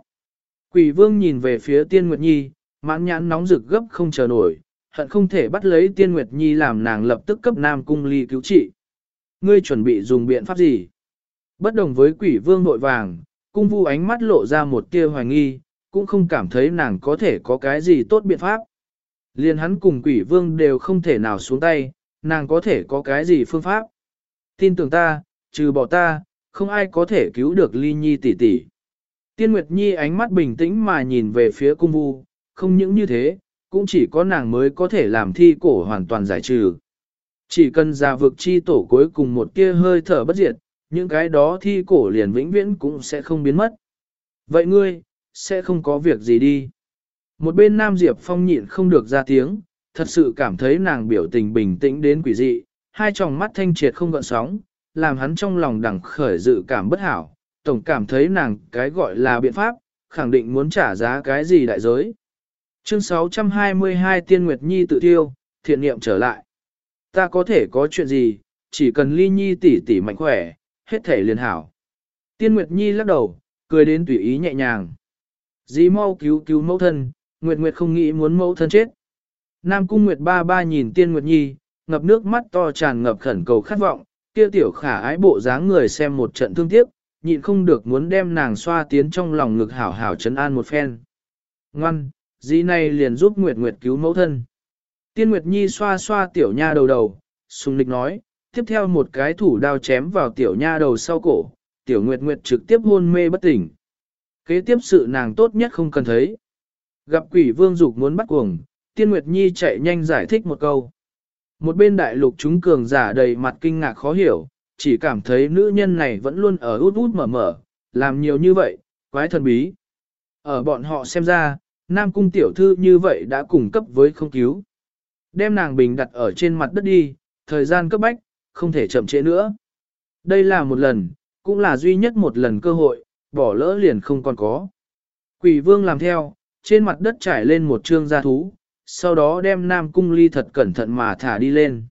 Quỷ vương nhìn về phía tiên Nguyệt Nhi, mãn nhãn nóng rực gấp không chờ nổi, hận không thể bắt lấy tiên Nguyệt Nhi làm nàng lập tức cấp nam cung ly cứu trị. Ngươi chuẩn bị dùng biện pháp gì? Bất đồng với quỷ vương nội vàng, cung vu ánh mắt lộ ra một tia hoài nghi, cũng không cảm thấy nàng có thể có cái gì tốt biện pháp. Liên hắn cùng quỷ vương đều không thể nào xuống tay, nàng có thể có cái gì phương pháp. Tin tưởng ta, trừ bỏ ta, không ai có thể cứu được ly nhi tỷ tỷ. Tiên Nguyệt Nhi ánh mắt bình tĩnh mà nhìn về phía cung vu, không những như thế, cũng chỉ có nàng mới có thể làm thi cổ hoàn toàn giải trừ. Chỉ cần ra vực chi tổ cuối cùng một kia hơi thở bất diệt, những cái đó thi cổ liền vĩnh viễn cũng sẽ không biến mất. Vậy ngươi, sẽ không có việc gì đi. Một bên Nam Diệp Phong nhịn không được ra tiếng, thật sự cảm thấy nàng biểu tình bình tĩnh đến quỷ dị, hai tròng mắt thanh triệt không gợn sóng, làm hắn trong lòng đẳng khởi dự cảm bất hảo, tổng cảm thấy nàng cái gọi là biện pháp, khẳng định muốn trả giá cái gì đại giới. Chương 622 Tiên Nguyệt Nhi tự tiêu, thiện niệm trở lại. Ta có thể có chuyện gì, chỉ cần ly nhi tỷ tỷ mạnh khỏe, hết thể liền hảo. Tiên Nguyệt Nhi lắc đầu, cười đến tùy ý nhẹ nhàng. Dì mau cứu cứu mẫu thân, Nguyệt Nguyệt không nghĩ muốn mẫu thân chết. Nam Cung Nguyệt ba ba nhìn Tiên Nguyệt Nhi, ngập nước mắt to tràn ngập khẩn cầu khát vọng, kia tiểu khả ái bộ dáng người xem một trận thương tiếc, nhịn không được muốn đem nàng xoa tiến trong lòng ngực hảo hảo trấn an một phen. Ngoan, dì này liền giúp Nguyệt Nguyệt cứu mẫu thân. Tiên Nguyệt Nhi xoa xoa tiểu nha đầu đầu, sùng lịch nói, tiếp theo một cái thủ đao chém vào tiểu nha đầu sau cổ, tiểu Nguyệt Nguyệt trực tiếp hôn mê bất tỉnh. Kế tiếp sự nàng tốt nhất không cần thấy. Gặp quỷ vương dục muốn bắt cuồng, Tiên Nguyệt Nhi chạy nhanh giải thích một câu. Một bên đại lục chúng cường giả đầy mặt kinh ngạc khó hiểu, chỉ cảm thấy nữ nhân này vẫn luôn ở út út mở mở, làm nhiều như vậy, quái thần bí. Ở bọn họ xem ra, Nam Cung tiểu thư như vậy đã cung cấp với không cứu. Đem nàng bình đặt ở trên mặt đất đi, thời gian cấp bách, không thể chậm trễ nữa. Đây là một lần, cũng là duy nhất một lần cơ hội, bỏ lỡ liền không còn có. Quỷ vương làm theo, trên mặt đất trải lên một trương gia thú, sau đó đem Nam Cung Ly thật cẩn thận mà thả đi lên.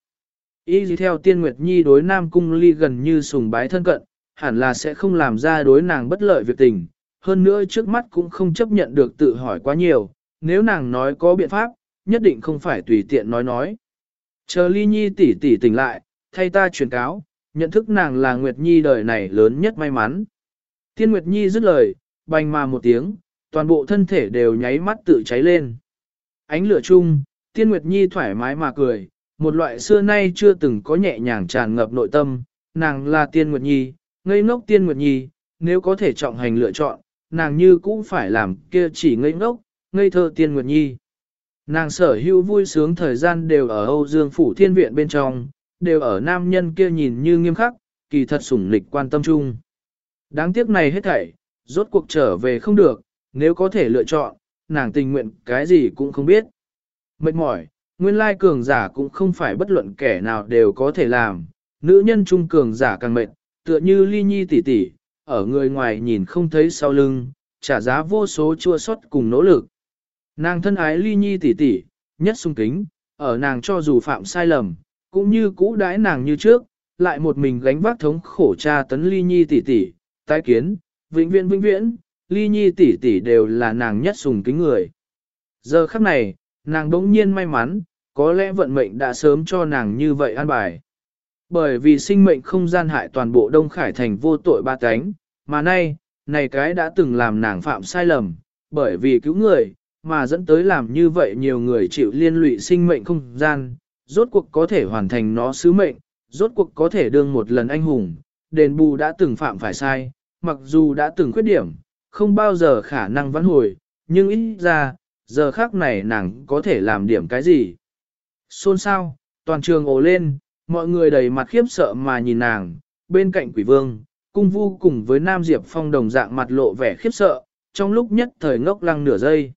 Ý gì theo tiên Nguyệt Nhi đối Nam Cung Ly gần như sùng bái thân cận, hẳn là sẽ không làm ra đối nàng bất lợi việc tình, hơn nữa trước mắt cũng không chấp nhận được tự hỏi quá nhiều, nếu nàng nói có biện pháp, nhất định không phải tùy tiện nói nói. Chờ Ly Nhi tỷ tỷ tỉnh lại, thay ta truyền cáo, nhận thức nàng là Nguyệt Nhi đời này lớn nhất may mắn. Tiên Nguyệt Nhi dứt lời, bành mà một tiếng, toàn bộ thân thể đều nháy mắt tự cháy lên. Ánh lửa chung, Tiên Nguyệt Nhi thoải mái mà cười, một loại xưa nay chưa từng có nhẹ nhàng tràn ngập nội tâm, nàng là Tiên Nguyệt Nhi, ngây ngốc Tiên Nguyệt Nhi, nếu có thể chọn hành lựa chọn, nàng như cũng phải làm kia chỉ ngây ngốc, ngây thơ Tiên Nguyệt Nhi. Nàng sở hữu vui sướng thời gian đều ở Âu Dương Phủ Thiên Viện bên trong, đều ở nam nhân kia nhìn như nghiêm khắc, kỳ thật sủng lịch quan tâm chung. Đáng tiếc này hết thảy, rốt cuộc trở về không được, nếu có thể lựa chọn, nàng tình nguyện cái gì cũng không biết. Mệt mỏi, nguyên lai cường giả cũng không phải bất luận kẻ nào đều có thể làm, nữ nhân trung cường giả càng mệt, tựa như ly nhi tỷ tỷ, ở người ngoài nhìn không thấy sau lưng, trả giá vô số chua xót cùng nỗ lực. Nàng thân ái ly nhi tỷ tỷ, nhất sung kính, ở nàng cho dù phạm sai lầm, cũng như cũ đãi nàng như trước, lại một mình gánh vác thống khổ cha tấn ly nhi tỷ tỷ, tái kiến, vĩnh viễn vĩnh viễn, ly nhi tỷ tỷ đều là nàng nhất sùng kính người. Giờ khắc này, nàng đống nhiên may mắn, có lẽ vận mệnh đã sớm cho nàng như vậy an bài. Bởi vì sinh mệnh không gian hại toàn bộ Đông Khải thành vô tội ba cánh, mà nay, này cái đã từng làm nàng phạm sai lầm, bởi vì cứu người, mà dẫn tới làm như vậy nhiều người chịu liên lụy sinh mệnh không gian, rốt cuộc có thể hoàn thành nó sứ mệnh, rốt cuộc có thể đương một lần anh hùng, đền bù đã từng phạm phải sai, mặc dù đã từng khuyết điểm, không bao giờ khả năng vãn hồi, nhưng ít ra, giờ khác này nàng có thể làm điểm cái gì. Xôn sao, toàn trường ồ lên, mọi người đầy mặt khiếp sợ mà nhìn nàng, bên cạnh quỷ vương, cung vu cùng với Nam Diệp Phong đồng dạng mặt lộ vẻ khiếp sợ, trong lúc nhất thời ngốc lăng nửa giây.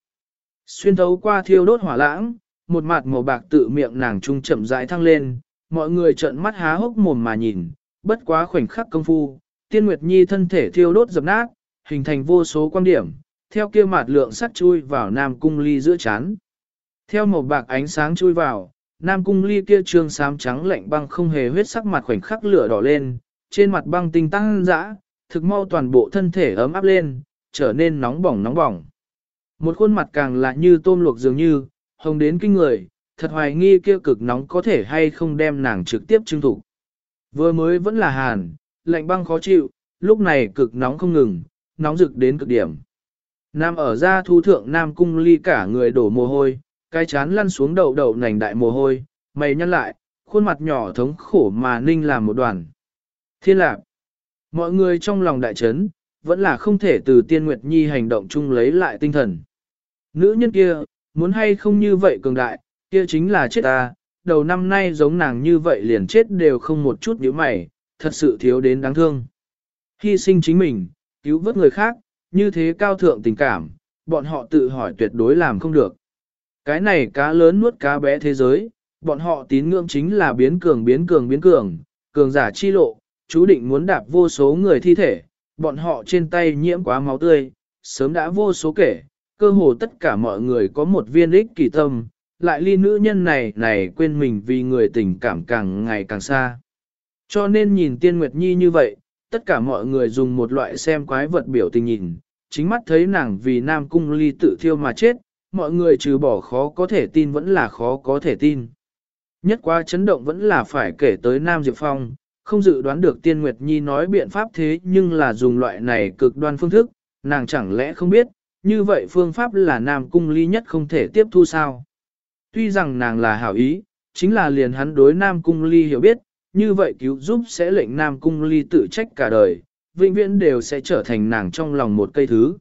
Xuyên thấu qua thiêu đốt hỏa lãng, một mặt màu bạc tự miệng nàng trung chậm rãi thăng lên, mọi người trợn mắt há hốc mồm mà nhìn, bất quá khoảnh khắc công phu, Tiên Nguyệt Nhi thân thể thiêu đốt dập nát, hình thành vô số quan điểm, theo kia mạt lượng sắt chui vào Nam Cung Ly giữa chán. Theo màu bạc ánh sáng chui vào, Nam Cung Ly kia trương xám trắng lạnh băng không hề huyết sắc mặt khoảnh khắc lửa đỏ lên, trên mặt băng tinh tăng dã, thực mau toàn bộ thân thể ấm áp lên, trở nên nóng bỏng nóng bỏng. Một khuôn mặt càng là như tôm luộc dường như, hồng đến kinh người, thật hoài nghi kia cực nóng có thể hay không đem nàng trực tiếp trưng thủ. Vừa mới vẫn là hàn, lạnh băng khó chịu, lúc này cực nóng không ngừng, nóng rực đến cực điểm. Nam ở ra thu thượng Nam cung ly cả người đổ mồ hôi, cái chán lăn xuống đầu đầu nành đại mồ hôi, mày nhăn lại, khuôn mặt nhỏ thống khổ mà ninh làm một đoàn. Thiên lạc, mọi người trong lòng đại chấn, vẫn là không thể từ tiên nguyệt nhi hành động chung lấy lại tinh thần. Nữ nhân kia, muốn hay không như vậy cường đại, kia chính là chết ta, đầu năm nay giống nàng như vậy liền chết đều không một chút nhíu mày, thật sự thiếu đến đáng thương. Hy sinh chính mình, cứu vớt người khác, như thế cao thượng tình cảm, bọn họ tự hỏi tuyệt đối làm không được. Cái này cá lớn nuốt cá bé thế giới, bọn họ tín ngưỡng chính là biến cường biến cường biến cường, cường giả chi lộ, chú định muốn đạp vô số người thi thể, bọn họ trên tay nhiễm quá máu tươi, sớm đã vô số kể, cơ hồ tất cả mọi người có một viên ích kỳ tâm, lại ly nữ nhân này này quên mình vì người tình cảm càng ngày càng xa. Cho nên nhìn tiên nguyệt nhi như vậy, tất cả mọi người dùng một loại xem quái vật biểu tình nhìn, chính mắt thấy nàng vì nam cung ly tự thiêu mà chết, mọi người trừ bỏ khó có thể tin vẫn là khó có thể tin. Nhất qua chấn động vẫn là phải kể tới Nam Diệp Phong, không dự đoán được Tiên Nguyệt Nhi nói biện pháp thế nhưng là dùng loại này cực đoan phương thức, nàng chẳng lẽ không biết, như vậy phương pháp là Nam Cung Ly nhất không thể tiếp thu sao. Tuy rằng nàng là hảo ý, chính là liền hắn đối Nam Cung Ly hiểu biết, như vậy cứu giúp sẽ lệnh Nam Cung Ly tự trách cả đời, vĩnh viễn đều sẽ trở thành nàng trong lòng một cây thứ.